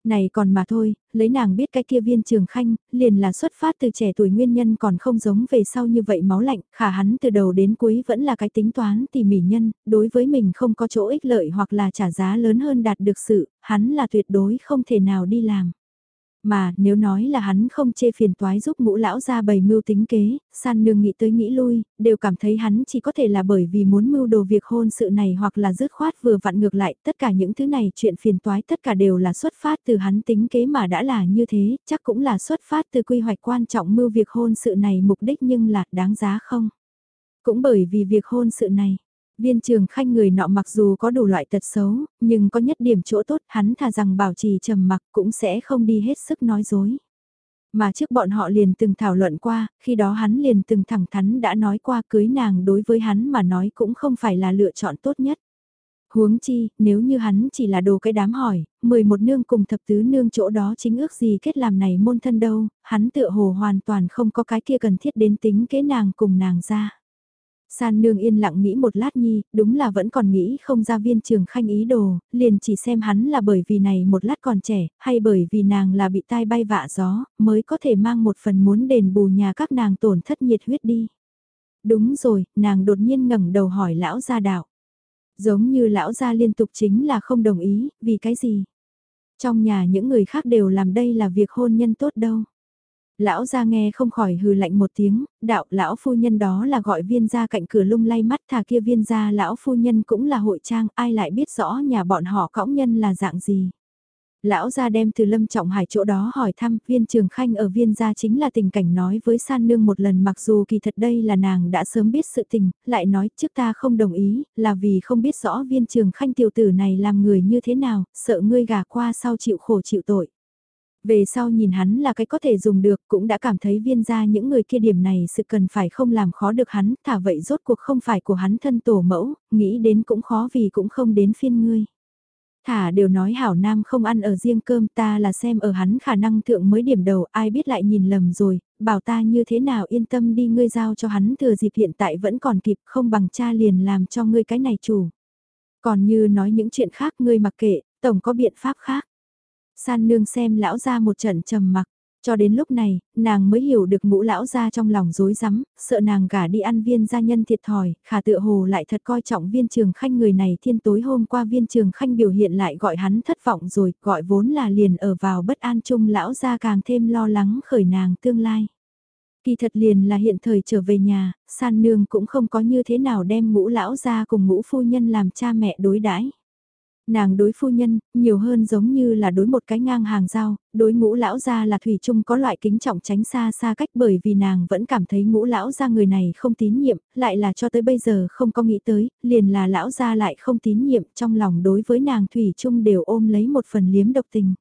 Này còn mà thôi, lấy nàng biết cái kia viên trường khanh, liền là xuất phát từ trẻ tuổi nguyên nhân còn không giống về sau như vậy máu lạnh, khả hắn từ đầu đến cuối vẫn là cái tính toán tỉ mỉ nhân, đối với mình không có chỗ ích lợi hoặc là trả giá lớn hơn đạt được sự, hắn là tuyệt đối không thể nào đi làm. Mà, nếu nói là hắn không chê phiền toái giúp ngũ lão ra bày mưu tính kế, san nương nghĩ tới nghĩ lui, đều cảm thấy hắn chỉ có thể là bởi vì muốn mưu đồ việc hôn sự này hoặc là dứt khoát vừa vặn ngược lại, tất cả những thứ này chuyện phiền toái tất cả đều là xuất phát từ hắn tính kế mà đã là như thế, chắc cũng là xuất phát từ quy hoạch quan trọng mưu việc hôn sự này mục đích nhưng là đáng giá không? Cũng bởi vì việc hôn sự này, Viên trường khanh người nọ mặc dù có đủ loại tật xấu, nhưng có nhất điểm chỗ tốt hắn thà rằng bảo trì trầm mặc cũng sẽ không đi hết sức nói dối. Mà trước bọn họ liền từng thảo luận qua, khi đó hắn liền từng thẳng thắn đã nói qua cưới nàng đối với hắn mà nói cũng không phải là lựa chọn tốt nhất. Huống chi, nếu như hắn chỉ là đồ cái đám hỏi, 11 nương cùng thập tứ nương chỗ đó chính ước gì kết làm này môn thân đâu, hắn tựa hồ hoàn toàn không có cái kia cần thiết đến tính kế nàng cùng nàng ra. San nương yên lặng nghĩ một lát nhi, đúng là vẫn còn nghĩ không ra viên trường khanh ý đồ, liền chỉ xem hắn là bởi vì này một lát còn trẻ, hay bởi vì nàng là bị tai bay vạ gió, mới có thể mang một phần muốn đền bù nhà các nàng tổn thất nhiệt huyết đi. Đúng rồi, nàng đột nhiên ngẩng đầu hỏi lão gia đạo. Giống như lão gia liên tục chính là không đồng ý, vì cái gì? Trong nhà những người khác đều làm đây là việc hôn nhân tốt đâu. Lão gia nghe không khỏi hừ lạnh một tiếng, đạo lão phu nhân đó là gọi viên gia cạnh cửa lung lay mắt thà kia viên gia lão phu nhân cũng là hội trang, ai lại biết rõ nhà bọn họ cõng nhân là dạng gì. Lão gia đem từ Lâm Trọng Hải chỗ đó hỏi thăm, viên trường khanh ở viên gia chính là tình cảnh nói với san nương một lần mặc dù kỳ thật đây là nàng đã sớm biết sự tình, lại nói trước ta không đồng ý, là vì không biết rõ viên trường khanh tiểu tử này làm người như thế nào, sợ ngươi gà qua sau chịu khổ chịu tội. Về sau nhìn hắn là cái có thể dùng được cũng đã cảm thấy viên gia những người kia điểm này sự cần phải không làm khó được hắn, thả vậy rốt cuộc không phải của hắn thân tổ mẫu, nghĩ đến cũng khó vì cũng không đến phiên ngươi. Thả đều nói hảo nam không ăn ở riêng cơm ta là xem ở hắn khả năng thượng mới điểm đầu ai biết lại nhìn lầm rồi, bảo ta như thế nào yên tâm đi ngươi giao cho hắn thừa dịp hiện tại vẫn còn kịp không bằng cha liền làm cho ngươi cái này chủ. Còn như nói những chuyện khác ngươi mặc kệ, tổng có biện pháp khác. San nương xem lão ra một trận trầm mặc. Cho đến lúc này, nàng mới hiểu được ngũ lão ra trong lòng rối rắm, sợ nàng gả đi ăn viên gia nhân thiệt thòi, khả tựa hồ lại thật coi trọng viên trường khanh người này thiên tối hôm qua viên trường khanh biểu hiện lại gọi hắn thất vọng rồi, gọi vốn là liền ở vào bất an chung lão ra càng thêm lo lắng khởi nàng tương lai. Kỳ thật liền là hiện thời trở về nhà, san nương cũng không có như thế nào đem ngũ lão ra cùng ngũ phu nhân làm cha mẹ đối đãi Nàng đối phu nhân, nhiều hơn giống như là đối một cái ngang hàng giao, đối ngũ lão gia là thủy chung có loại kính trọng tránh xa xa cách bởi vì nàng vẫn cảm thấy ngũ lão gia người này không tín nhiệm, lại là cho tới bây giờ không có nghĩ tới, liền là lão gia lại không tín nhiệm trong lòng đối với nàng thủy chung đều ôm lấy một phần liếm độc tình.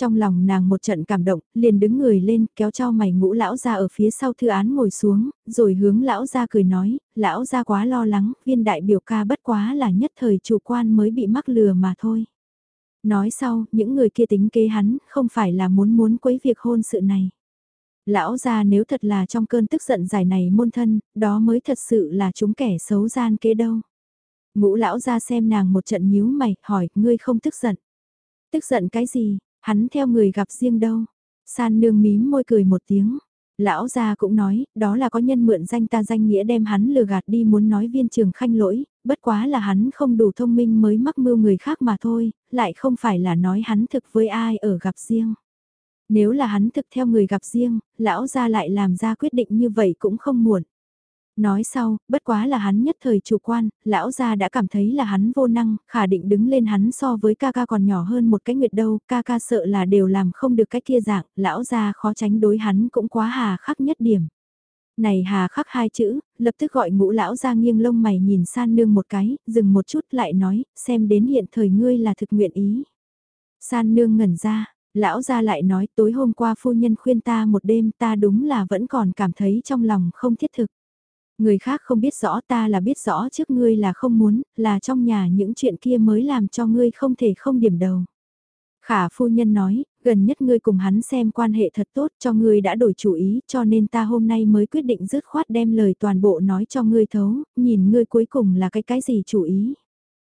Trong lòng nàng một trận cảm động, liền đứng người lên, kéo cho mày ngũ lão ra ở phía sau thư án ngồi xuống, rồi hướng lão ra cười nói, lão ra quá lo lắng, viên đại biểu ca bất quá là nhất thời chủ quan mới bị mắc lừa mà thôi. Nói sau, những người kia tính kế hắn, không phải là muốn muốn quấy việc hôn sự này. Lão ra nếu thật là trong cơn tức giận giải này môn thân, đó mới thật sự là chúng kẻ xấu gian kế đâu. Ngũ lão ra xem nàng một trận nhíu mày, hỏi, ngươi không tức giận. Tức giận cái gì, Hắn theo người gặp riêng đâu. San nương mím môi cười một tiếng. Lão gia cũng nói, đó là có nhân mượn danh ta danh nghĩa đem hắn lừa gạt đi muốn nói viên trường khanh lỗi, bất quá là hắn không đủ thông minh mới mắc mưu người khác mà thôi, lại không phải là nói hắn thực với ai ở gặp riêng. Nếu là hắn thực theo người gặp riêng, lão gia lại làm ra quyết định như vậy cũng không muộn. Nói sau, bất quá là hắn nhất thời chủ quan, lão gia đã cảm thấy là hắn vô năng, khả định đứng lên hắn so với ca ca còn nhỏ hơn một cái nguyệt đâu, ca ca sợ là đều làm không được cái kia dạng, lão gia khó tránh đối hắn cũng quá hà khắc nhất điểm. Này hà khắc hai chữ, lập tức gọi ngũ lão ra nghiêng lông mày nhìn san nương một cái, dừng một chút lại nói, xem đến hiện thời ngươi là thực nguyện ý. San nương ngẩn ra, lão ra lại nói tối hôm qua phu nhân khuyên ta một đêm ta đúng là vẫn còn cảm thấy trong lòng không thiết thực. Người khác không biết rõ ta là biết rõ trước ngươi là không muốn, là trong nhà những chuyện kia mới làm cho ngươi không thể không điểm đầu. Khả phu nhân nói, gần nhất ngươi cùng hắn xem quan hệ thật tốt cho ngươi đã đổi chủ ý cho nên ta hôm nay mới quyết định dứt khoát đem lời toàn bộ nói cho ngươi thấu, nhìn ngươi cuối cùng là cái cái gì chủ ý.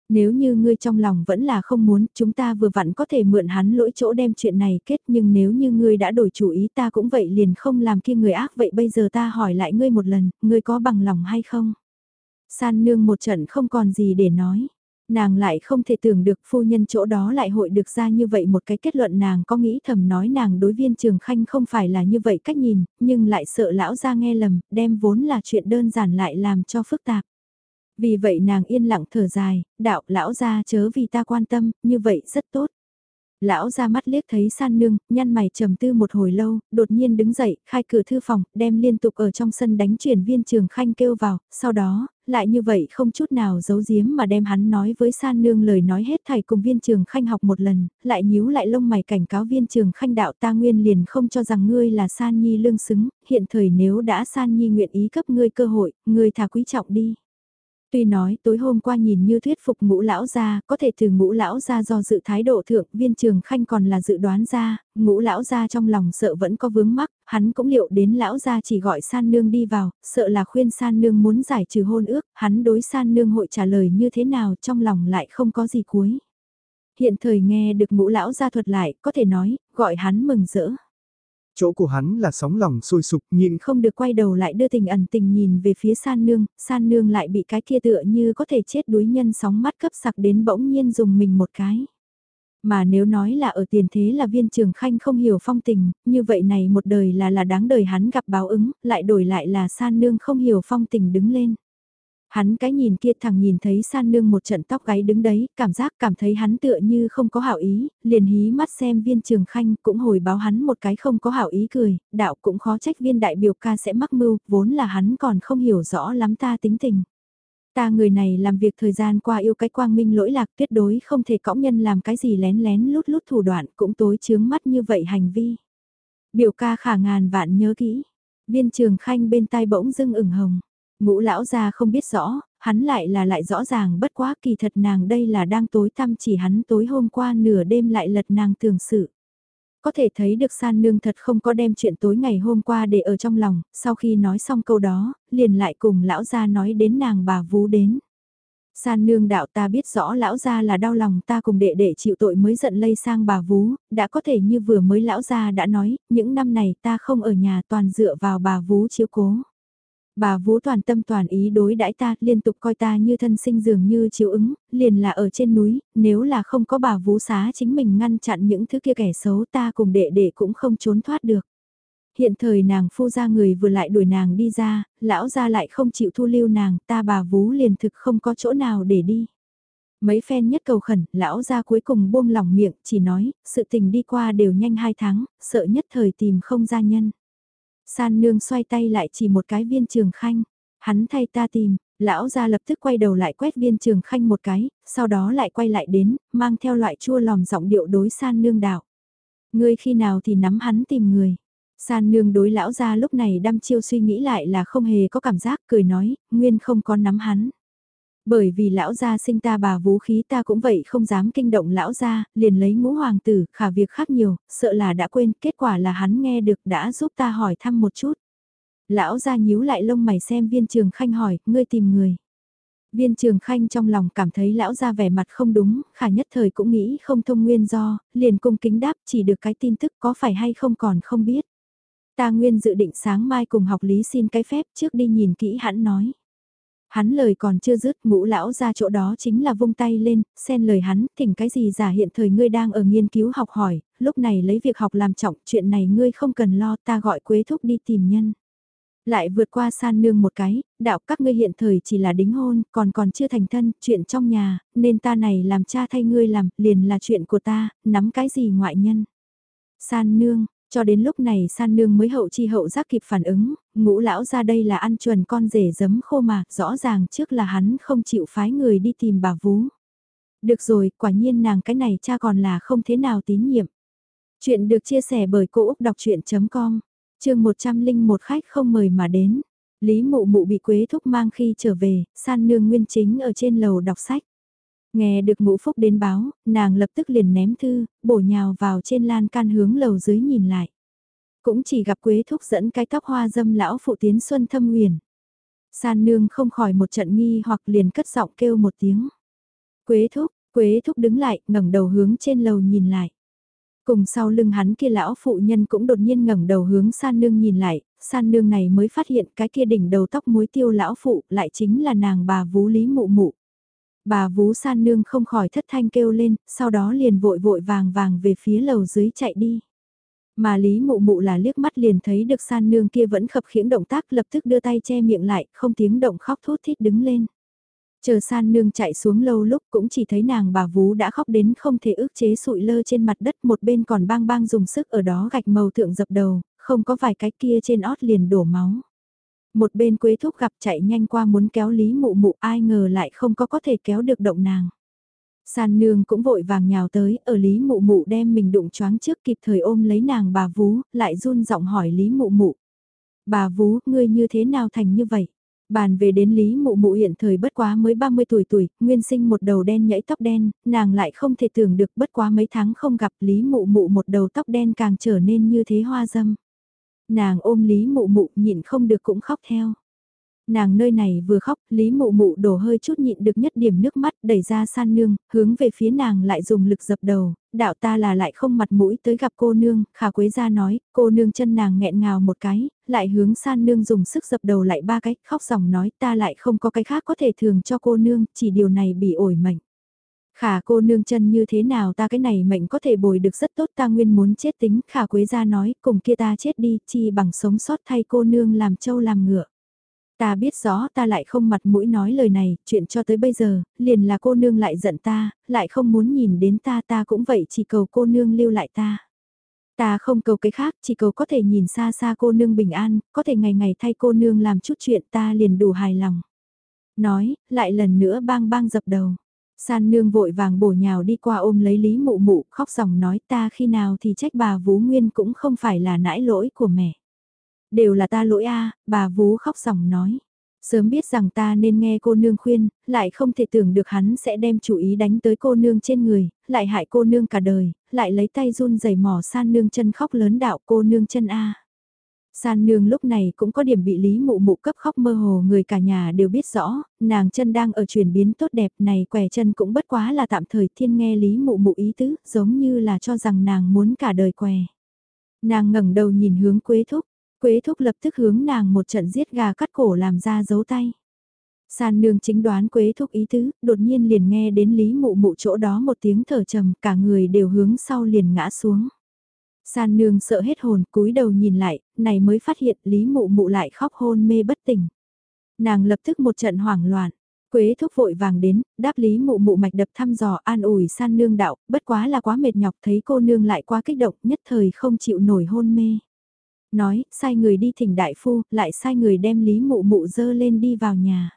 Nếu như ngươi trong lòng vẫn là không muốn, chúng ta vừa vặn có thể mượn hắn lỗi chỗ đem chuyện này kết nhưng nếu như ngươi đã đổi chủ ý ta cũng vậy liền không làm kia người ác vậy bây giờ ta hỏi lại ngươi một lần, ngươi có bằng lòng hay không? San nương một trận không còn gì để nói. Nàng lại không thể tưởng được phu nhân chỗ đó lại hội được ra như vậy một cái kết luận nàng có nghĩ thầm nói nàng đối viên trường khanh không phải là như vậy cách nhìn, nhưng lại sợ lão ra nghe lầm, đem vốn là chuyện đơn giản lại làm cho phức tạp. Vì vậy nàng yên lặng thở dài, đạo lão ra chớ vì ta quan tâm, như vậy rất tốt. Lão ra mắt liếc thấy san nương, nhăn mày trầm tư một hồi lâu, đột nhiên đứng dậy, khai cửa thư phòng, đem liên tục ở trong sân đánh chuyển viên trường khanh kêu vào, sau đó, lại như vậy không chút nào giấu giếm mà đem hắn nói với san nương lời nói hết thầy cùng viên trường khanh học một lần, lại nhíu lại lông mày cảnh cáo viên trường khanh đạo ta nguyên liền không cho rằng ngươi là san nhi lương xứng, hiện thời nếu đã san nhi nguyện ý cấp ngươi cơ hội, ngươi thà quý trọng đi. Tuy nói tối hôm qua nhìn như thuyết phục ngũ lão gia, có thể từ ngũ lão gia do dự thái độ thượng viên trường khanh còn là dự đoán ra, ngũ lão gia trong lòng sợ vẫn có vướng mắc, hắn cũng liệu đến lão gia chỉ gọi san nương đi vào, sợ là khuyên san nương muốn giải trừ hôn ước, hắn đối san nương hội trả lời như thế nào trong lòng lại không có gì cuối. Hiện thời nghe được ngũ lão gia thuật lại, có thể nói, gọi hắn mừng rỡ. Chỗ của hắn là sóng lòng sôi sục nhịn không được quay đầu lại đưa tình ẩn tình nhìn về phía san nương, san nương lại bị cái kia tựa như có thể chết đuối nhân sóng mắt cấp sặc đến bỗng nhiên dùng mình một cái. Mà nếu nói là ở tiền thế là viên trường khanh không hiểu phong tình, như vậy này một đời là là đáng đời hắn gặp báo ứng, lại đổi lại là san nương không hiểu phong tình đứng lên. Hắn cái nhìn kia thằng nhìn thấy san nương một trận tóc gáy đứng đấy, cảm giác cảm thấy hắn tựa như không có hảo ý, liền hí mắt xem viên trường khanh cũng hồi báo hắn một cái không có hảo ý cười, đạo cũng khó trách viên đại biểu ca sẽ mắc mưu, vốn là hắn còn không hiểu rõ lắm ta tính tình. Ta người này làm việc thời gian qua yêu cái quang minh lỗi lạc tuyệt đối không thể cõng nhân làm cái gì lén lén lút lút thủ đoạn cũng tối chướng mắt như vậy hành vi. Biểu ca khả ngàn vạn nhớ kỹ. Viên trường khanh bên tai bỗng dưng ửng hồng. Ngũ lão gia không biết rõ, hắn lại là lại rõ ràng bất quá kỳ thật nàng đây là đang tối tăm chỉ hắn tối hôm qua nửa đêm lại lật nàng tường sự. Có thể thấy được san nương thật không có đem chuyện tối ngày hôm qua để ở trong lòng, sau khi nói xong câu đó, liền lại cùng lão gia nói đến nàng bà vú đến. San nương đạo ta biết rõ lão gia là đau lòng ta cùng đệ đệ chịu tội mới giận lây sang bà vú, đã có thể như vừa mới lão gia đã nói, những năm này ta không ở nhà toàn dựa vào bà vú chiếu cố. Bà vũ toàn tâm toàn ý đối đãi ta, liên tục coi ta như thân sinh dường như chiếu ứng, liền là ở trên núi, nếu là không có bà vũ xá chính mình ngăn chặn những thứ kia kẻ xấu ta cùng đệ đệ cũng không trốn thoát được. Hiện thời nàng phu ra người vừa lại đuổi nàng đi ra, lão ra lại không chịu thu lưu nàng, ta bà vũ liền thực không có chỗ nào để đi. Mấy phen nhất cầu khẩn, lão ra cuối cùng buông lỏng miệng, chỉ nói, sự tình đi qua đều nhanh hai tháng, sợ nhất thời tìm không ra nhân. San nương xoay tay lại chỉ một cái viên trường khanh. Hắn thay ta tìm, lão ra lập tức quay đầu lại quét viên trường khanh một cái, sau đó lại quay lại đến, mang theo loại chua lòng giọng điệu đối san nương đạo. Ngươi khi nào thì nắm hắn tìm người. San nương đối lão ra lúc này đăm chiêu suy nghĩ lại là không hề có cảm giác cười nói, nguyên không có nắm hắn. Bởi vì lão gia sinh ta bà vũ khí ta cũng vậy không dám kinh động lão gia, liền lấy ngũ hoàng tử, khả việc khác nhiều, sợ là đã quên, kết quả là hắn nghe được đã giúp ta hỏi thăm một chút. Lão gia nhíu lại lông mày xem viên trường khanh hỏi, ngươi tìm người. Viên trường khanh trong lòng cảm thấy lão gia vẻ mặt không đúng, khả nhất thời cũng nghĩ không thông nguyên do, liền cung kính đáp chỉ được cái tin tức có phải hay không còn không biết. Ta nguyên dự định sáng mai cùng học lý xin cái phép trước đi nhìn kỹ hắn nói. Hắn lời còn chưa dứt ngũ lão ra chỗ đó chính là vung tay lên, xen lời hắn, thỉnh cái gì giả hiện thời ngươi đang ở nghiên cứu học hỏi, lúc này lấy việc học làm trọng, chuyện này ngươi không cần lo ta gọi quế thúc đi tìm nhân. Lại vượt qua san nương một cái, đạo các ngươi hiện thời chỉ là đính hôn, còn còn chưa thành thân, chuyện trong nhà, nên ta này làm cha thay ngươi làm, liền là chuyện của ta, nắm cái gì ngoại nhân. San nương, cho đến lúc này san nương mới hậu chi hậu giác kịp phản ứng, ngũ lão ra đây là ăn chuẩn con rể giấm khô mà, rõ ràng trước là hắn không chịu phái người đi tìm bà vú. Được rồi, quả nhiên nàng cái này cha còn là không thế nào tín nhiệm. Chuyện được chia sẻ bởi Cô Úc Đọc Chuyện.com, chương 101 khách không mời mà đến. Lý mụ mụ bị Quế Thúc mang khi trở về, san nương nguyên chính ở trên lầu đọc sách. Nghe được ngũ phúc đến báo, nàng lập tức liền ném thư, bổ nhào vào trên lan can hướng lầu dưới nhìn lại. Cũng chỉ gặp quế thúc dẫn cái tóc hoa dâm lão phụ tiến xuân thâm huyền. San nương không khỏi một trận nghi hoặc liền cất giọng kêu một tiếng. Quế thúc, quế thúc đứng lại, ngẩng đầu hướng trên lầu nhìn lại. Cùng sau lưng hắn kia lão phụ nhân cũng đột nhiên ngẩng đầu hướng san nương nhìn lại, san nương này mới phát hiện cái kia đỉnh đầu tóc muối tiêu lão phụ lại chính là nàng bà vú lý mụ mụ. Bà vú san nương không khỏi thất thanh kêu lên, sau đó liền vội vội vàng vàng về phía lầu dưới chạy đi. Mà Lý Mụ Mụ là liếc mắt liền thấy được san nương kia vẫn khập khiễng động tác lập tức đưa tay che miệng lại, không tiếng động khóc thút thít đứng lên. Chờ san nương chạy xuống lâu lúc cũng chỉ thấy nàng bà vú đã khóc đến không thể ước chế sụi lơ trên mặt đất một bên còn bang bang dùng sức ở đó gạch màu thượng dập đầu, không có vài cái kia trên ót liền đổ máu. Một bên quế thúc gặp chạy nhanh qua muốn kéo lý mụ mụ ai ngờ lại không có có thể kéo được động nàng. San nương cũng vội vàng nhào tới, ở Lý Mụ Mụ đem mình đụng choáng trước kịp thời ôm lấy nàng bà vú, lại run giọng hỏi Lý Mụ Mụ. Bà vú, ngươi như thế nào thành như vậy? Bàn về đến Lý Mụ Mụ hiện thời bất quá mới 30 tuổi tuổi, nguyên sinh một đầu đen nhảy tóc đen, nàng lại không thể tưởng được bất quá mấy tháng không gặp Lý Mụ Mụ một đầu tóc đen càng trở nên như thế hoa dâm. Nàng ôm Lý Mụ Mụ nhịn không được cũng khóc theo. Nàng nơi này vừa khóc, Lý Mụ Mụ đổ hơi chút nhịn được nhất điểm nước mắt đẩy ra san nương, hướng về phía nàng lại dùng lực dập đầu, đạo ta là lại không mặt mũi tới gặp cô nương, khả quế ra nói, cô nương chân nàng nghẹn ngào một cái, lại hướng san nương dùng sức dập đầu lại ba cái, khóc dòng nói ta lại không có cái khác có thể thường cho cô nương, chỉ điều này bị ổi mệnh. Khả cô nương chân như thế nào ta cái này mệnh có thể bồi được rất tốt ta nguyên muốn chết tính khả quế ra nói cùng kia ta chết đi chi bằng sống sót thay cô nương làm trâu làm ngựa. Ta biết rõ ta lại không mặt mũi nói lời này, chuyện cho tới bây giờ, liền là cô nương lại giận ta, lại không muốn nhìn đến ta ta cũng vậy chỉ cầu cô nương lưu lại ta. Ta không cầu cái khác, chỉ cầu có thể nhìn xa xa cô nương bình an, có thể ngày ngày thay cô nương làm chút chuyện ta liền đủ hài lòng. Nói, lại lần nữa bang bang dập đầu. San nương vội vàng bổ nhào đi qua ôm lấy Lý Mụ Mụ, khóc ròng nói ta khi nào thì trách bà Vú Nguyên cũng không phải là nãi lỗi của mẹ. Đều là ta lỗi a bà Vú khóc ròng nói. Sớm biết rằng ta nên nghe cô nương khuyên, lại không thể tưởng được hắn sẽ đem chủ ý đánh tới cô nương trên người, lại hại cô nương cả đời, lại lấy tay run rẩy mỏ san nương chân khóc lớn đạo cô nương chân a. San nương lúc này cũng có điểm bị Lý Mụ Mụ cấp khóc mơ hồ người cả nhà đều biết rõ, nàng chân đang ở chuyển biến tốt đẹp này quẻ chân cũng bất quá là tạm thời thiên nghe Lý Mụ Mụ ý tứ, giống như là cho rằng nàng muốn cả đời què. Nàng ngẩng đầu nhìn hướng Quế Thúc, Quế Thúc lập tức hướng nàng một trận giết gà cắt cổ làm ra dấu tay. San nương chính đoán Quế Thúc ý tứ, đột nhiên liền nghe đến Lý Mụ Mụ chỗ đó một tiếng thở trầm, cả người đều hướng sau liền ngã xuống. San nương sợ hết hồn, cúi đầu nhìn lại, này mới phát hiện Lý Mụ Mụ lại khóc hôn mê bất tỉnh. Nàng lập tức một trận hoảng loạn. Quế thúc vội vàng đến, đáp lý mụ mụ mạch đập thăm dò an ủi san nương đạo, bất quá là quá mệt nhọc thấy cô nương lại quá kích động nhất thời không chịu nổi hôn mê. Nói, sai người đi thỉnh đại phu, lại sai người đem lý mụ mụ dơ lên đi vào nhà.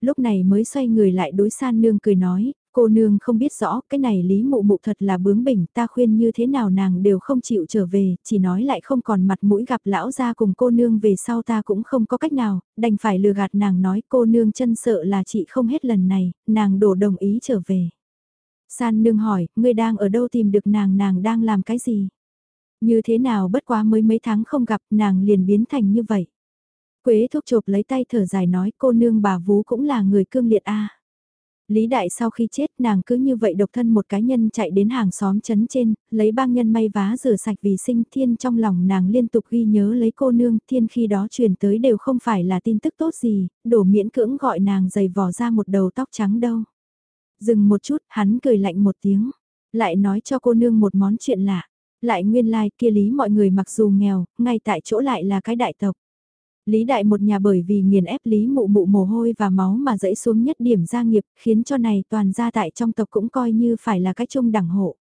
Lúc này mới xoay người lại đối san nương cười nói, Cô nương không biết rõ, cái này lý mụ mụ thật là bướng bỉnh, ta khuyên như thế nào nàng đều không chịu trở về, chỉ nói lại không còn mặt mũi gặp lão ra cùng cô nương về sau ta cũng không có cách nào, đành phải lừa gạt nàng nói cô nương chân sợ là chị không hết lần này, nàng đổ đồng ý trở về. San nương hỏi, ngươi đang ở đâu tìm được nàng nàng đang làm cái gì? Như thế nào bất quá mới mấy tháng không gặp nàng liền biến thành như vậy. Quế thúc chộp lấy tay thở dài nói cô nương bà vú cũng là người cương liệt a Lý Đại sau khi chết nàng cứ như vậy độc thân một cá nhân chạy đến hàng xóm chấn trên, lấy băng nhân may vá rửa sạch vì sinh thiên trong lòng nàng liên tục ghi nhớ lấy cô nương thiên khi đó truyền tới đều không phải là tin tức tốt gì, đổ miễn cưỡng gọi nàng giày vò ra một đầu tóc trắng đâu. Dừng một chút hắn cười lạnh một tiếng, lại nói cho cô nương một món chuyện lạ, lại nguyên lai like kia lý mọi người mặc dù nghèo, ngay tại chỗ lại là cái đại tộc. Lý đại một nhà bởi vì nghiền ép Lý mụ mụ mồ hôi và máu mà dẫy xuống nhất điểm gia nghiệp, khiến cho này toàn gia tại trong tộc cũng coi như phải là cái chung đẳng hộ.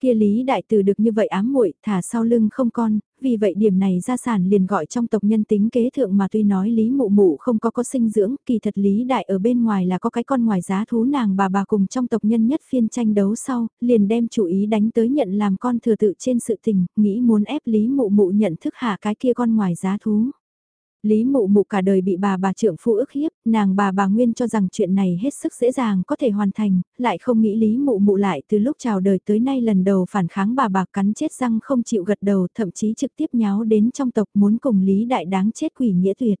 Kia Lý đại từ được như vậy ám muội thả sau lưng không con, vì vậy điểm này gia sản liền gọi trong tộc nhân tính kế thượng mà tuy nói Lý mụ mụ không có có sinh dưỡng, kỳ thật Lý đại ở bên ngoài là có cái con ngoài giá thú nàng bà bà cùng trong tộc nhân nhất phiên tranh đấu sau, liền đem chủ ý đánh tới nhận làm con thừa tự trên sự tình, nghĩ muốn ép Lý mụ mụ nhận thức hạ cái kia con ngoài giá thú. Lý mụ mụ cả đời bị bà bà trưởng phu ức hiếp, nàng bà bà nguyên cho rằng chuyện này hết sức dễ dàng có thể hoàn thành, lại không nghĩ Lý mụ mụ lại từ lúc chào đời tới nay lần đầu phản kháng bà bà cắn chết răng không chịu gật đầu thậm chí trực tiếp nháo đến trong tộc muốn cùng Lý đại đáng chết quỷ nghĩa tuyệt.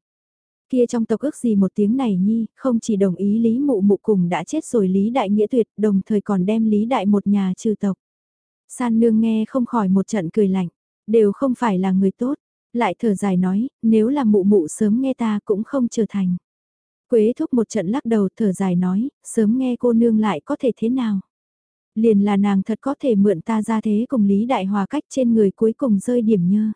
Kia trong tộc ước gì một tiếng này nhi, không chỉ đồng ý Lý mụ mụ cùng đã chết rồi Lý đại nghĩa tuyệt, đồng thời còn đem Lý đại một nhà trừ tộc. San nương nghe không khỏi một trận cười lạnh, đều không phải là người tốt lại thở dài nói, nếu là mụ mụ sớm nghe ta cũng không trở thành. Quế thúc một trận lắc đầu thở dài nói, sớm nghe cô nương lại có thể thế nào. Liền là nàng thật có thể mượn ta ra thế cùng Lý Đại Hòa cách trên người cuối cùng rơi điểm nhơ.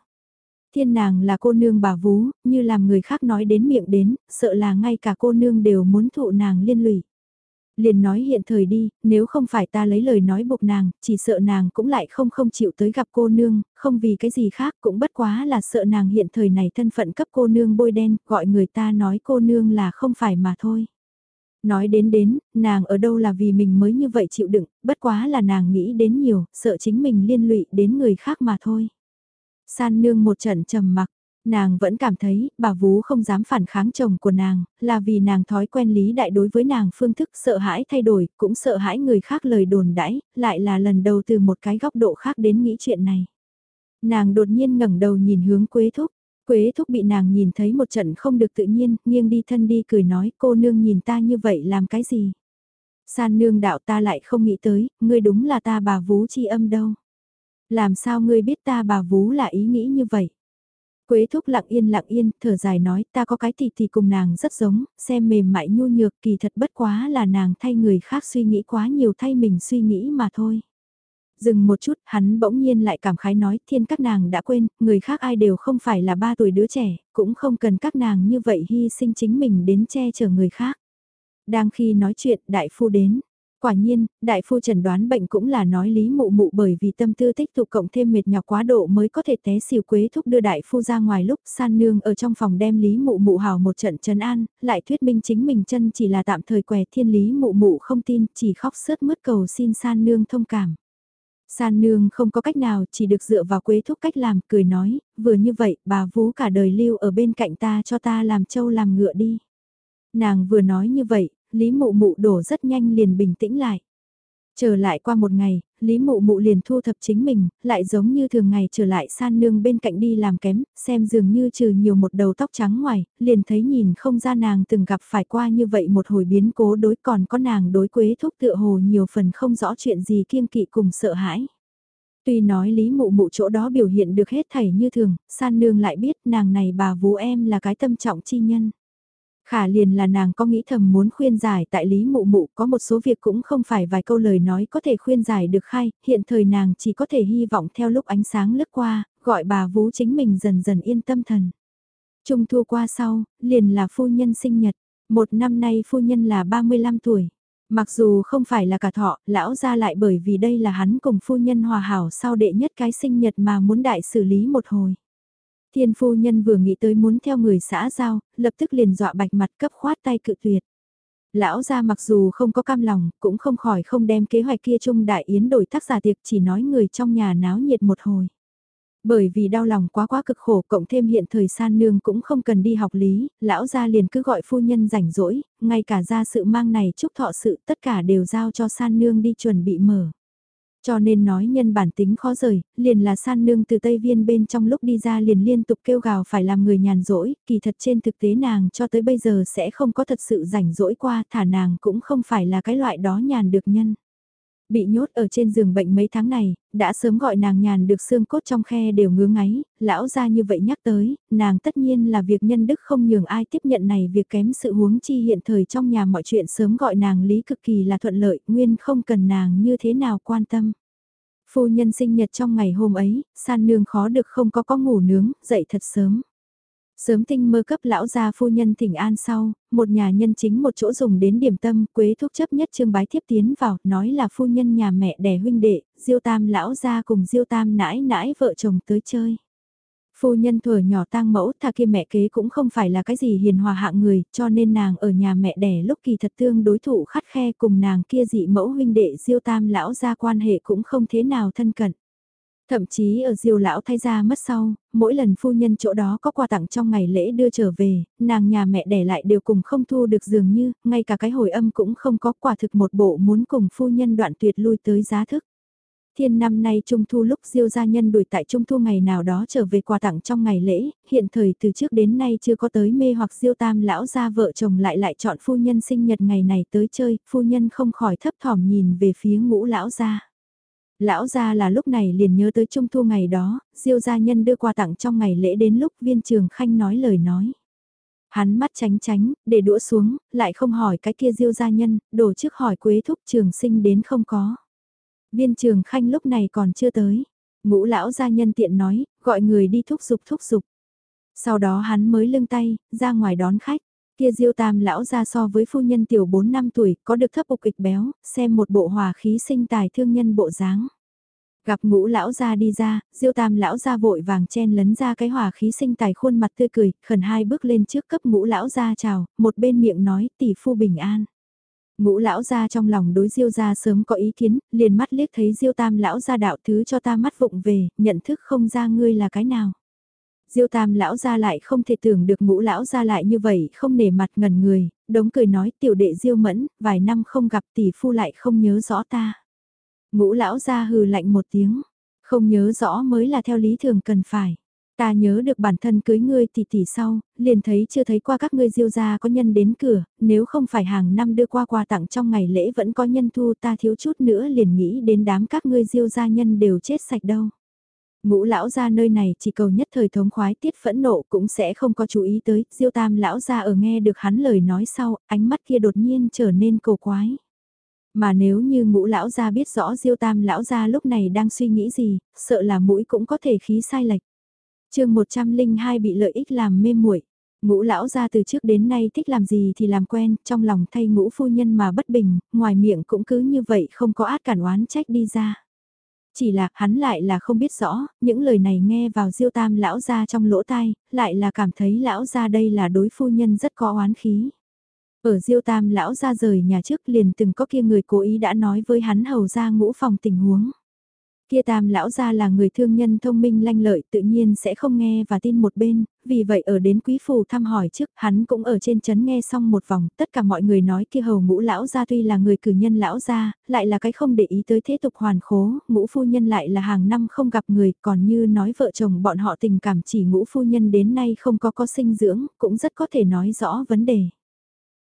Thiên nàng là cô nương bà vú, như làm người khác nói đến miệng đến, sợ là ngay cả cô nương đều muốn thụ nàng liên lụy liền nói hiện thời đi, nếu không phải ta lấy lời nói buộc nàng, chỉ sợ nàng cũng lại không không chịu tới gặp cô nương, không vì cái gì khác cũng bất quá là sợ nàng hiện thời này thân phận cấp cô nương bôi đen, gọi người ta nói cô nương là không phải mà thôi. Nói đến đến, nàng ở đâu là vì mình mới như vậy chịu đựng, bất quá là nàng nghĩ đến nhiều, sợ chính mình liên lụy đến người khác mà thôi. San nương một trận trầm mặc, Nàng vẫn cảm thấy, bà Vú không dám phản kháng chồng của nàng, là vì nàng thói quen lý đại đối với nàng phương thức sợ hãi thay đổi, cũng sợ hãi người khác lời đồn đãi, lại là lần đầu từ một cái góc độ khác đến nghĩ chuyện này. Nàng đột nhiên ngẩng đầu nhìn hướng Quế Thúc, Quế thúc bị nàng nhìn thấy một trận không được tự nhiên, nghiêng đi thân đi cười nói cô nương nhìn ta như vậy làm cái gì. San nương đạo ta lại không nghĩ tới, ngươi đúng là ta bà vú chi âm đâu. Làm sao ngươi biết ta bà vú là ý nghĩ như vậy? Quế thúc lặng yên lặng yên, thở dài nói ta có cái tỷ tỷ cùng nàng rất giống, xem mềm mại nhu nhược kỳ thật bất quá là nàng thay người khác suy nghĩ quá nhiều thay mình suy nghĩ mà thôi. Dừng một chút, hắn bỗng nhiên lại cảm khái nói thiên các nàng đã quên, người khác ai đều không phải là ba tuổi đứa trẻ, cũng không cần các nàng như vậy hy sinh chính mình đến che chở người khác. Đang khi nói chuyện, đại phu đến. Quả nhiên, đại phu trần đoán bệnh cũng là nói lý mụ mụ bởi vì tâm tư tích tụ cộng thêm mệt nhọc quá độ mới có thể té xỉu quế thúc đưa đại phu ra ngoài lúc san nương ở trong phòng đem lý mụ mụ hào một trận trấn an, lại thuyết minh chính mình chân chỉ là tạm thời què thiên lý mụ mụ không tin, chỉ khóc sướt mướt cầu xin san nương thông cảm. San nương không có cách nào chỉ được dựa vào quế thúc cách làm, cười nói, vừa như vậy, bà vú cả đời lưu ở bên cạnh ta cho ta làm trâu làm ngựa đi. Nàng vừa nói như vậy, Lý Mụ Mụ đổ rất nhanh liền bình tĩnh lại. Trở lại qua một ngày, Lý Mụ Mụ liền thu thập chính mình, lại giống như thường ngày trở lại san nương bên cạnh đi làm kém, xem dường như trừ nhiều một đầu tóc trắng ngoài, liền thấy nhìn không ra nàng từng gặp phải qua như vậy một hồi biến cố đối còn có nàng đối quế thúc tựa hồ nhiều phần không rõ chuyện gì kiêng kỵ cùng sợ hãi. Tuy nói Lý Mụ Mụ chỗ đó biểu hiện được hết thảy như thường, san nương lại biết nàng này bà vú em là cái tâm trọng chi nhân. Khả liền là nàng có nghĩ thầm muốn khuyên giải tại Lý Mụ Mụ có một số việc cũng không phải vài câu lời nói có thể khuyên giải được khai, hiện thời nàng chỉ có thể hy vọng theo lúc ánh sáng lướt qua, gọi bà vú chính mình dần dần yên tâm thần. Trung thu qua sau, liền là phu nhân sinh nhật, một năm nay phu nhân là 35 tuổi. Mặc dù không phải là cả thọ, lão ra lại bởi vì đây là hắn cùng phu nhân hòa hảo sau đệ nhất cái sinh nhật mà muốn đại xử lý một hồi. Thiên phu nhân vừa nghĩ tới muốn theo người xã giao, lập tức liền dọa bạch mặt cấp khoát tay cự tuyệt. Lão ra mặc dù không có cam lòng, cũng không khỏi không đem kế hoạch kia chung đại yến đổi tác giả tiệc chỉ nói người trong nhà náo nhiệt một hồi. Bởi vì đau lòng quá quá cực khổ cộng thêm hiện thời san nương cũng không cần đi học lý, lão ra liền cứ gọi phu nhân rảnh rỗi, ngay cả ra sự mang này chúc thọ sự tất cả đều giao cho san nương đi chuẩn bị mở. Cho nên nói nhân bản tính khó rời, liền là san nương từ Tây Viên bên trong lúc đi ra liền liên tục kêu gào phải làm người nhàn rỗi, kỳ thật trên thực tế nàng cho tới bây giờ sẽ không có thật sự rảnh rỗi qua, thả nàng cũng không phải là cái loại đó nhàn được nhân. Bị nhốt ở trên giường bệnh mấy tháng này, đã sớm gọi nàng nhàn được xương cốt trong khe đều ngứa ngáy, lão ra như vậy nhắc tới, nàng tất nhiên là việc nhân đức không nhường ai tiếp nhận này việc kém sự huống chi hiện thời trong nhà mọi chuyện sớm gọi nàng lý cực kỳ là thuận lợi, nguyên không cần nàng như thế nào quan tâm. Phu nhân sinh nhật trong ngày hôm ấy, san nương khó được không có có ngủ nướng, dậy thật sớm. Sớm tinh mơ cấp lão gia phu nhân thỉnh an sau, một nhà nhân chính một chỗ dùng đến điểm tâm, quế thuốc chấp nhất trương bái thiếp tiến vào, nói là phu nhân nhà mẹ đẻ huynh đệ, diêu tam lão gia cùng diêu tam nãi nãi vợ chồng tới chơi. Phu nhân thuở nhỏ tang mẫu thà kia mẹ kế cũng không phải là cái gì hiền hòa hạng người, cho nên nàng ở nhà mẹ đẻ lúc kỳ thật tương đối thủ khắt khe cùng nàng kia dị mẫu huynh đệ diêu tam lão gia quan hệ cũng không thế nào thân cận. Thậm chí ở diêu lão thay ra mất sau, mỗi lần phu nhân chỗ đó có quà tặng trong ngày lễ đưa trở về, nàng nhà mẹ đẻ lại đều cùng không thu được dường như, ngay cả cái hồi âm cũng không có quả thực một bộ muốn cùng phu nhân đoạn tuyệt lui tới giá thức. Thiên năm nay Trung Thu lúc diêu gia nhân đuổi tại Trung Thu ngày nào đó trở về quà tặng trong ngày lễ, hiện thời từ trước đến nay chưa có tới mê hoặc diêu tam lão gia vợ chồng lại lại chọn phu nhân sinh nhật ngày này tới chơi, phu nhân không khỏi thấp thỏm nhìn về phía ngũ lão gia. Lão gia là lúc này liền nhớ tới trung thu ngày đó, diêu gia nhân đưa quà tặng trong ngày lễ đến lúc viên trường khanh nói lời nói. Hắn mắt tránh tránh, để đũa xuống, lại không hỏi cái kia diêu gia nhân, đổ trước hỏi quế thúc trường sinh đến không có. Viên trường khanh lúc này còn chưa tới. Ngũ lão gia nhân tiện nói, gọi người đi thúc giục thúc giục. Sau đó hắn mới lưng tay, ra ngoài đón khách. Kia diêu tam lão ra so với phu nhân tiểu 4 năm tuổi, có được thấp ục kịch béo, xem một bộ hòa khí sinh tài thương nhân bộ dáng. Gặp ngũ lão ra đi ra, diêu tam lão ra vội vàng chen lấn ra cái hòa khí sinh tài khuôn mặt tươi cười, khẩn hai bước lên trước cấp ngũ lão ra chào, một bên miệng nói tỷ phu bình an. Ngũ lão ra trong lòng đối diêu ra sớm có ý kiến, liền mắt liếc thấy diêu tam lão ra đạo thứ cho ta mắt vụng về, nhận thức không ra ngươi là cái nào. Diêu tam lão ra lại không thể tưởng được ngũ lão ra lại như vậy, không nể mặt ngần người, đống cười nói tiểu đệ diêu mẫn, vài năm không gặp tỷ phu lại không nhớ rõ ta. Ngũ lão ra hừ lạnh một tiếng, không nhớ rõ mới là theo lý thường cần phải. Ta nhớ được bản thân cưới ngươi tỷ tỷ sau, liền thấy chưa thấy qua các ngươi diêu gia có nhân đến cửa, nếu không phải hàng năm đưa qua quà tặng trong ngày lễ vẫn có nhân thu ta thiếu chút nữa liền nghĩ đến đám các ngươi diêu gia nhân đều chết sạch đâu. Ngũ lão gia nơi này chỉ cầu nhất thời thống khoái tiết phẫn nộ cũng sẽ không có chú ý tới, diêu tam lão gia ở nghe được hắn lời nói sau, ánh mắt kia đột nhiên trở nên cầu quái. Mà nếu như ngũ lão gia biết rõ diêu tam lão gia lúc này đang suy nghĩ gì, sợ là mũi cũng có thể khí sai lệch chương 102 bị lợi ích làm mê muội Ngũ lão ra từ trước đến nay thích làm gì thì làm quen, trong lòng thay ngũ phu nhân mà bất bình, ngoài miệng cũng cứ như vậy không có át cản oán trách đi ra. Chỉ là hắn lại là không biết rõ, những lời này nghe vào diêu tam lão ra trong lỗ tai, lại là cảm thấy lão ra đây là đối phu nhân rất có oán khí. Ở diêu tam lão ra rời nhà trước liền từng có kia người cố ý đã nói với hắn hầu ra ngũ phòng tình huống. Kia tam lão gia là người thương nhân thông minh lanh lợi tự nhiên sẽ không nghe và tin một bên, vì vậy ở đến quý phủ thăm hỏi trước hắn cũng ở trên chấn nghe xong một vòng, tất cả mọi người nói kia hầu ngũ lão gia tuy là người cử nhân lão gia, lại là cái không để ý tới thế tục hoàn khố, ngũ phu nhân lại là hàng năm không gặp người, còn như nói vợ chồng bọn họ tình cảm chỉ ngũ phu nhân đến nay không có có sinh dưỡng, cũng rất có thể nói rõ vấn đề.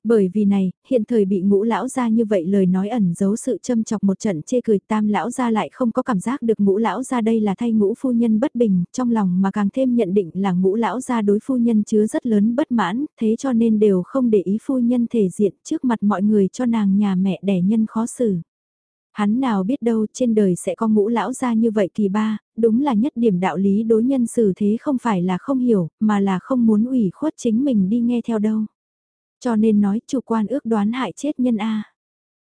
Bởi vì này, hiện thời bị ngũ lão ra như vậy lời nói ẩn giấu sự châm chọc một trận chê cười tam lão ra lại không có cảm giác được ngũ lão ra đây là thay ngũ phu nhân bất bình, trong lòng mà càng thêm nhận định là ngũ lão ra đối phu nhân chứa rất lớn bất mãn, thế cho nên đều không để ý phu nhân thể diện trước mặt mọi người cho nàng nhà mẹ đẻ nhân khó xử. Hắn nào biết đâu trên đời sẽ có ngũ lão ra như vậy kỳ ba, đúng là nhất điểm đạo lý đối nhân xử thế không phải là không hiểu, mà là không muốn ủy khuất chính mình đi nghe theo đâu. Cho nên nói chủ quan ước đoán hại chết nhân A.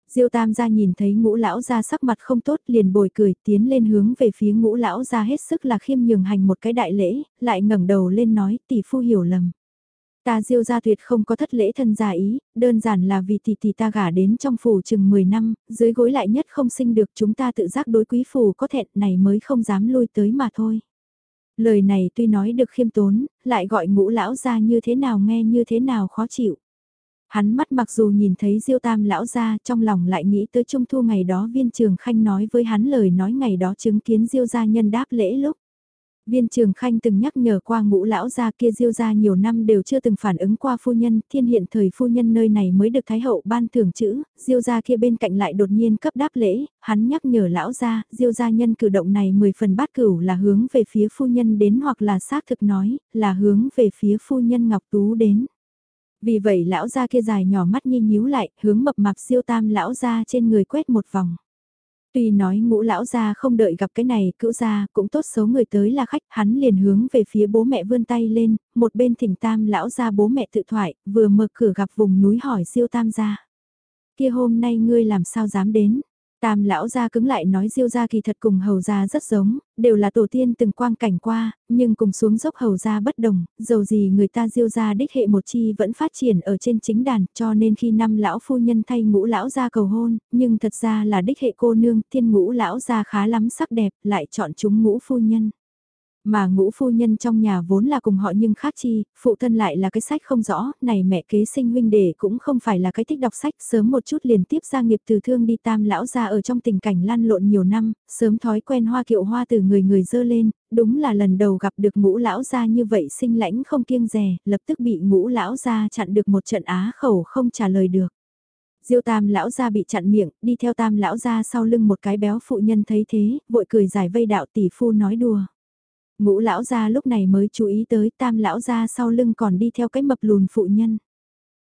Diêu tam gia nhìn thấy ngũ lão gia sắc mặt không tốt liền bồi cười tiến lên hướng về phía ngũ lão gia hết sức là khiêm nhường hành một cái đại lễ, lại ngẩng đầu lên nói tỷ phu hiểu lầm. Ta diêu gia tuyệt không có thất lễ thân gia ý, đơn giản là vì tỷ tỷ ta gả đến trong phủ chừng 10 năm, dưới gối lại nhất không sinh được chúng ta tự giác đối quý phủ có thẹn này mới không dám lui tới mà thôi. Lời này tuy nói được khiêm tốn, lại gọi ngũ lão gia như thế nào nghe như thế nào khó chịu. Hắn mắt mặc dù nhìn thấy diêu tam lão ra trong lòng lại nghĩ tới trung thu ngày đó viên trường khanh nói với hắn lời nói ngày đó chứng kiến diêu gia nhân đáp lễ lúc. Viên trường khanh từng nhắc nhở qua ngũ lão gia kia diêu gia nhiều năm đều chưa từng phản ứng qua phu nhân, thiên hiện thời phu nhân nơi này mới được thái hậu ban thưởng chữ, diêu gia kia bên cạnh lại đột nhiên cấp đáp lễ, hắn nhắc nhở lão gia, diêu gia nhân cử động này 10 phần bát cửu là hướng về phía phu nhân đến hoặc là xác thực nói, là hướng về phía phu nhân Ngọc Tú đến. Vì vậy lão gia kia dài nhỏ mắt nhi nhíu lại, hướng mập mạp siêu tam lão gia trên người quét một vòng. Tuy nói ngũ lão gia không đợi gặp cái này, cữu gia cũng tốt xấu người tới là khách, hắn liền hướng về phía bố mẹ vươn tay lên, một bên thỉnh tam lão gia bố mẹ tự thoại, vừa mở cửa gặp vùng núi hỏi siêu tam gia. Kia hôm nay ngươi làm sao dám đến? Tam lão gia cứng lại nói diêu gia kỳ thật cùng hầu gia rất giống, đều là tổ tiên từng quang cảnh qua, nhưng cùng xuống dốc hầu gia bất đồng, dầu gì người ta diêu gia đích hệ một chi vẫn phát triển ở trên chính đàn, cho nên khi năm lão phu nhân thay ngũ lão gia cầu hôn, nhưng thật ra là đích hệ cô nương, thiên ngũ lão gia khá lắm sắc đẹp, lại chọn chúng ngũ phu nhân. Mà ngũ phu nhân trong nhà vốn là cùng họ nhưng khác chi, phụ thân lại là cái sách không rõ, này mẹ kế sinh huynh đệ cũng không phải là cái thích đọc sách, sớm một chút liền tiếp gia nghiệp từ thương đi tam lão ra ở trong tình cảnh lan lộn nhiều năm, sớm thói quen hoa kiệu hoa từ người người dơ lên, đúng là lần đầu gặp được ngũ lão ra như vậy sinh lãnh không kiêng rè, lập tức bị ngũ lão ra chặn được một trận á khẩu không trả lời được. Diêu tam lão gia bị chặn miệng, đi theo tam lão gia sau lưng một cái béo phụ nhân thấy thế, vội cười giải vây đạo tỷ phu nói đùa. Ngũ lão gia lúc này mới chú ý tới tam lão gia sau lưng còn đi theo cái mập lùn phụ nhân.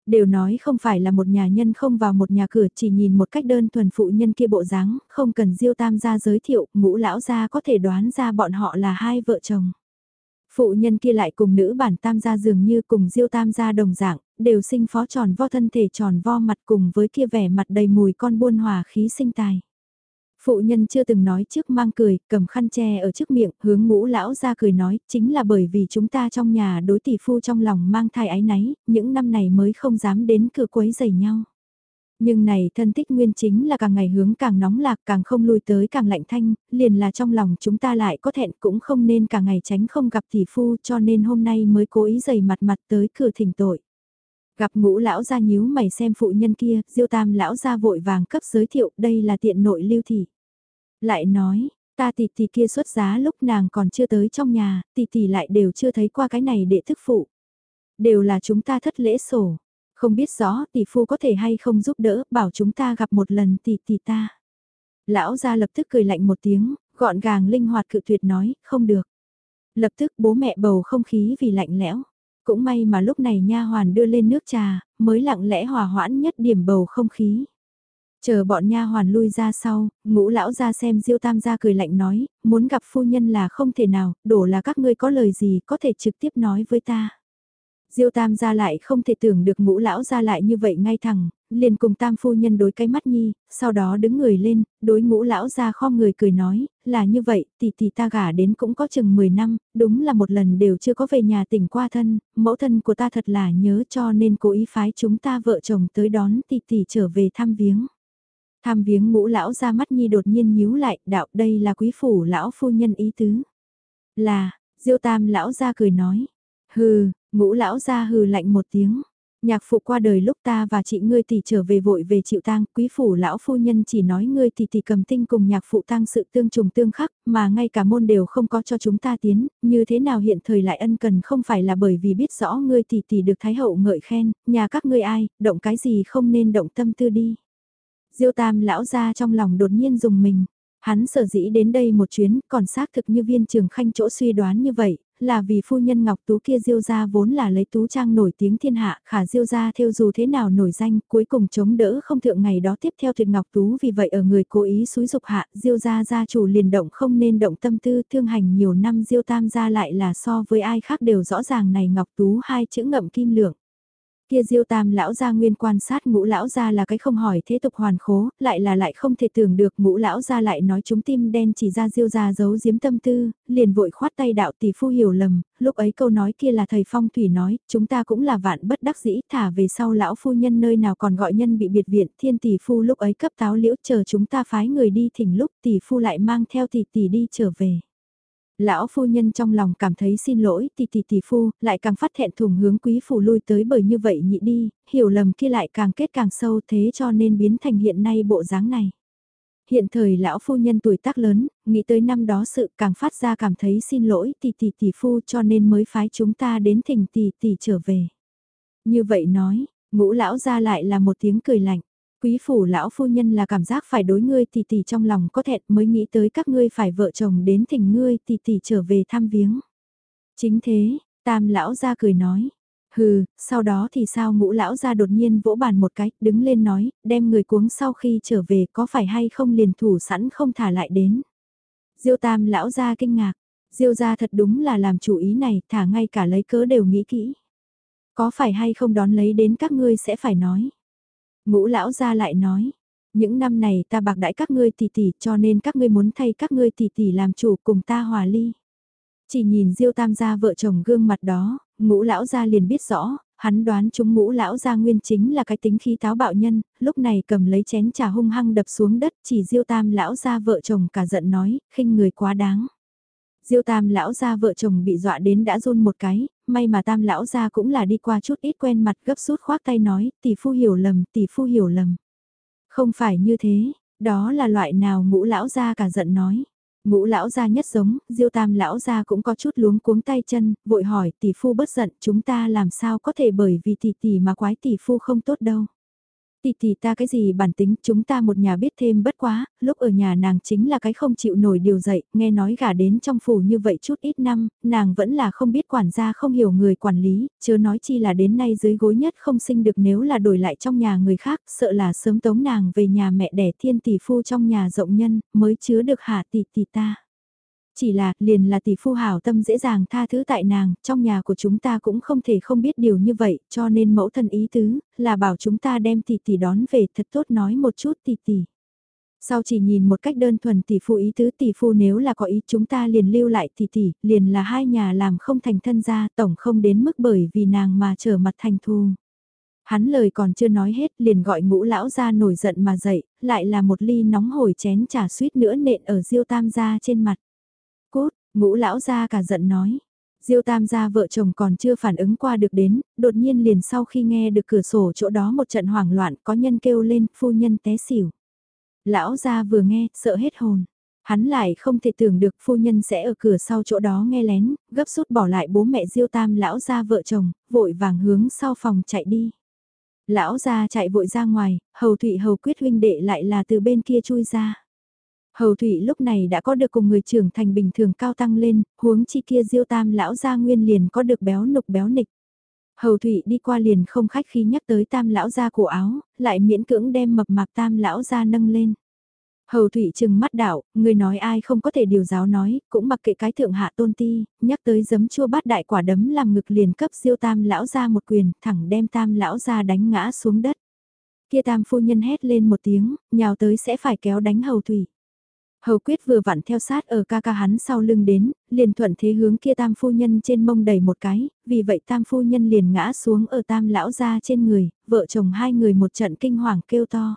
Đều nói không phải là một nhà nhân không vào một nhà cửa chỉ nhìn một cách đơn thuần phụ nhân kia bộ dáng, không cần diêu tam gia giới thiệu, ngũ lão gia có thể đoán ra bọn họ là hai vợ chồng. Phụ nhân kia lại cùng nữ bản tam gia dường như cùng diêu tam gia đồng dạng, đều sinh phó tròn vo thân thể tròn vo mặt cùng với kia vẻ mặt đầy mùi con buôn hòa khí sinh tài. Phụ nhân chưa từng nói trước mang cười, cầm khăn che ở trước miệng, hướng ngũ lão ra cười nói, chính là bởi vì chúng ta trong nhà đối tỷ phu trong lòng mang thai ái náy, những năm này mới không dám đến cửa quấy giày nhau. Nhưng này thân thích nguyên chính là càng ngày hướng càng nóng lạc càng không lui tới càng lạnh thanh, liền là trong lòng chúng ta lại có thẹn cũng không nên cả ngày tránh không gặp tỷ phu cho nên hôm nay mới cố ý giày mặt mặt tới cửa thỉnh tội. Gặp ngũ lão ra nhíu mày xem phụ nhân kia, diêu tam lão ra vội vàng cấp giới thiệu đây là tiện nội lưu thị. Lại nói, Ta tỷ tỷ kia xuất giá lúc nàng còn chưa tới trong nhà, tỷ tỷ lại đều chưa thấy qua cái này để thức phụ. Đều là chúng ta thất lễ sổ. Không biết rõ tỷ phu có thể hay không giúp đỡ, bảo chúng ta gặp một lần tỷ tỷ ta. Lão gia lập tức cười lạnh một tiếng, gọn gàng linh hoạt cự tuyệt nói, không được. Lập tức bố mẹ bầu không khí vì lạnh lẽo. Cũng may mà lúc này nha hoàn đưa lên nước trà, mới lặng lẽ hòa hoãn nhất điểm bầu không khí. Chờ bọn nha hoàn lui ra sau, ngũ lão ra xem diêu tam gia cười lạnh nói, muốn gặp phu nhân là không thể nào, đổ là các ngươi có lời gì có thể trực tiếp nói với ta. Diêu tam gia lại không thể tưởng được ngũ lão ra lại như vậy ngay thẳng, liền cùng tam phu nhân đối cái mắt nhi, sau đó đứng người lên, đối ngũ lão gia khom người cười nói, là như vậy, tỷ tỷ ta gả đến cũng có chừng 10 năm, đúng là một lần đều chưa có về nhà tỉnh qua thân, mẫu thân của ta thật là nhớ cho nên cố ý phái chúng ta vợ chồng tới đón tỷ tỷ trở về thăm viếng. Thăm viếng ngũ lão ra mắt nhi đột nhiên nhíu lại, đạo đây là quý phủ lão phu nhân ý tứ. Là, diêu tam lão ra cười nói, hừ, ngũ lão ra hừ lạnh một tiếng. Nhạc phụ qua đời lúc ta và chị ngươi tỷ trở về vội về chịu tang, quý phủ lão phu nhân chỉ nói ngươi tỷ tỷ cầm tinh cùng nhạc phụ tang sự tương trùng tương khắc, mà ngay cả môn đều không có cho chúng ta tiến, như thế nào hiện thời lại ân cần không phải là bởi vì biết rõ ngươi tỷ tỷ được thái hậu ngợi khen, nhà các ngươi ai, động cái gì không nên động tâm tư đi. Diêu tam lão ra trong lòng đột nhiên dùng mình. Hắn sở dĩ đến đây một chuyến, còn xác thực như viên trường khanh chỗ suy đoán như vậy, là vì phu nhân Ngọc Tú kia diêu gia vốn là lấy tú trang nổi tiếng thiên hạ, khả diêu gia theo dù thế nào nổi danh, cuối cùng chống đỡ không thượng ngày đó tiếp theo tuyệt Ngọc Tú vì vậy ở người cố ý xúi dục hạ, diêu gia gia chủ liền động không nên động tâm tư thương hành nhiều năm diêu tam gia lại là so với ai khác đều rõ ràng này Ngọc Tú hai chữ ngậm kim lượng. Kia diêu tam lão gia nguyên quan sát ngũ lão gia là cái không hỏi thế tục hoàn khố, lại là lại không thể tưởng được ngũ lão gia lại nói chúng tim đen chỉ ra diêu gia giấu giếm tâm tư, liền vội khoát tay đạo tỷ phu hiểu lầm, lúc ấy câu nói kia là thầy phong thủy nói, chúng ta cũng là vạn bất đắc dĩ thả về sau lão phu nhân nơi nào còn gọi nhân bị biệt viện thiên tỷ phu lúc ấy cấp táo liễu chờ chúng ta phái người đi thỉnh lúc tỷ phu lại mang theo tỷ tỷ đi trở về. Lão phu nhân trong lòng cảm thấy xin lỗi tỷ tỷ tỷ phu, lại càng phát thẹn thùng hướng quý phủ lui tới bởi như vậy nhị đi, hiểu lầm kia lại càng kết càng sâu thế cho nên biến thành hiện nay bộ dáng này. Hiện thời lão phu nhân tuổi tác lớn, nghĩ tới năm đó sự càng phát ra cảm thấy xin lỗi tỷ tỷ tỷ phu cho nên mới phái chúng ta đến thỉnh tỷ tỷ trở về. Như vậy nói, ngũ lão ra lại là một tiếng cười lạnh quý phủ lão phu nhân là cảm giác phải đối ngươi tỷ tỷ trong lòng có thẹn mới nghĩ tới các ngươi phải vợ chồng đến thỉnh ngươi tỷ tỷ trở về thăm viếng. Chính thế, tam lão ra cười nói. Hừ, sau đó thì sao ngũ lão ra đột nhiên vỗ bàn một cái, đứng lên nói, đem người cuống sau khi trở về có phải hay không liền thủ sẵn không thả lại đến. Diêu tam lão ra kinh ngạc, diêu ra thật đúng là làm chủ ý này, thả ngay cả lấy cớ đều nghĩ kỹ. Có phải hay không đón lấy đến các ngươi sẽ phải nói. Ngũ lão gia lại nói, những năm này ta bạc đãi các ngươi tỷ tỷ cho nên các ngươi muốn thay các ngươi tỷ tỷ làm chủ cùng ta hòa ly. Chỉ nhìn Diêu Tam gia vợ chồng gương mặt đó, ngũ lão gia liền biết rõ, hắn đoán chúng ngũ lão gia nguyên chính là cái tính khí táo bạo nhân, lúc này cầm lấy chén trà hung hăng đập xuống đất chỉ Diêu Tam lão gia vợ chồng cả giận nói, khinh người quá đáng. Diêu tam lão gia vợ chồng bị dọa đến đã run một cái, may mà tam lão gia cũng là đi qua chút ít quen mặt gấp rút khoác tay nói, tỷ phu hiểu lầm, tỷ phu hiểu lầm. Không phải như thế, đó là loại nào ngũ lão gia cả giận nói. Ngũ lão gia nhất giống, diêu tam lão gia cũng có chút luống cuống tay chân, vội hỏi tỷ phu bất giận chúng ta làm sao có thể bởi vì tỷ tỷ mà quái tỷ phu không tốt đâu. Tỷ tỷ ta cái gì bản tính chúng ta một nhà biết thêm bất quá, lúc ở nhà nàng chính là cái không chịu nổi điều dạy, nghe nói gả đến trong phủ như vậy chút ít năm, nàng vẫn là không biết quản gia không hiểu người quản lý, chớ nói chi là đến nay dưới gối nhất không sinh được nếu là đổi lại trong nhà người khác, sợ là sớm tống nàng về nhà mẹ đẻ thiên tỷ phu trong nhà rộng nhân, mới chứa được hạ tỷ tỷ ta. Chỉ là, liền là tỷ phu hảo tâm dễ dàng tha thứ tại nàng, trong nhà của chúng ta cũng không thể không biết điều như vậy, cho nên mẫu thân ý tứ, là bảo chúng ta đem tỷ tỷ đón về thật tốt nói một chút tỷ tỷ. Sau chỉ nhìn một cách đơn thuần tỷ phu ý tứ tỷ phu nếu là có ý chúng ta liền lưu lại tỷ tỷ, liền là hai nhà làm không thành thân gia tổng không đến mức bởi vì nàng mà trở mặt thành thù. Hắn lời còn chưa nói hết liền gọi ngũ lão ra nổi giận mà dậy, lại là một ly nóng hổi chén trà suýt nữa nện ở diêu tam gia trên mặt. Cốt, ngũ lão ra cả giận nói. Diêu tam gia vợ chồng còn chưa phản ứng qua được đến, đột nhiên liền sau khi nghe được cửa sổ chỗ đó một trận hoảng loạn có nhân kêu lên phu nhân té xỉu. Lão gia vừa nghe, sợ hết hồn. Hắn lại không thể tưởng được phu nhân sẽ ở cửa sau chỗ đó nghe lén, gấp rút bỏ lại bố mẹ diêu tam lão gia vợ chồng, vội vàng hướng sau phòng chạy đi. Lão gia chạy vội ra ngoài, hầu thụy hầu quyết huynh đệ lại là từ bên kia chui ra. Hầu thụy lúc này đã có được cùng người trưởng thành bình thường cao tăng lên, huống chi kia diêu tam lão gia nguyên liền có được béo nục béo nịch. Hầu thụy đi qua liền không khách khi nhắc tới tam lão gia cổ áo, lại miễn cưỡng đem mập mạp tam lão gia nâng lên. Hầu Thụy chừng mắt đảo, người nói ai không có thể điều giáo nói, cũng mặc kệ cái thượng hạ tôn ti, nhắc tới giấm chua bát đại quả đấm làm ngực liền cấp diêu tam lão ra một quyền, thẳng đem tam lão ra đánh ngã xuống đất. Kia tam phu nhân hét lên một tiếng, nhào tới sẽ phải kéo đánh hầu Thụy. Hầu quyết vừa vặn theo sát ở ca ca hắn sau lưng đến, liền thuận thế hướng kia tam phu nhân trên mông đẩy một cái, vì vậy tam phu nhân liền ngã xuống ở tam lão ra trên người, vợ chồng hai người một trận kinh hoàng kêu to.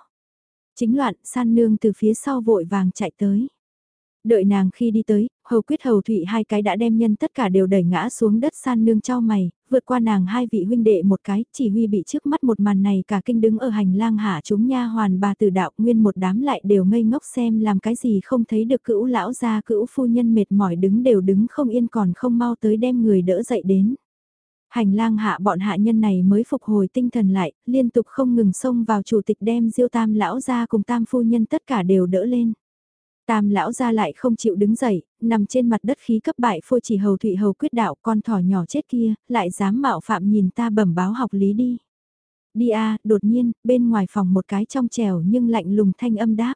Chính loạn, san nương từ phía sau vội vàng chạy tới. Đợi nàng khi đi tới, hầu quyết hầu thụy hai cái đã đem nhân tất cả đều đẩy ngã xuống đất san nương cho mày, vượt qua nàng hai vị huynh đệ một cái, chỉ huy bị trước mắt một màn này cả kinh đứng ở hành lang hạ chúng nha hoàn bà tử đạo nguyên một đám lại đều ngây ngốc xem làm cái gì không thấy được cữu lão gia cữu phu nhân mệt mỏi đứng đều đứng không yên còn không mau tới đem người đỡ dậy đến. Hành lang hạ bọn hạ nhân này mới phục hồi tinh thần lại, liên tục không ngừng xông vào chủ tịch đem diêu tam lão gia cùng tam phu nhân tất cả đều đỡ lên. Tam lão ra lại không chịu đứng dậy, nằm trên mặt đất khí cấp bại phôi chỉ hầu thụy hầu quyết đạo con thỏ nhỏ chết kia, lại dám mạo phạm nhìn ta bẩm báo học lý đi. Đi a đột nhiên, bên ngoài phòng một cái trong trèo nhưng lạnh lùng thanh âm đáp.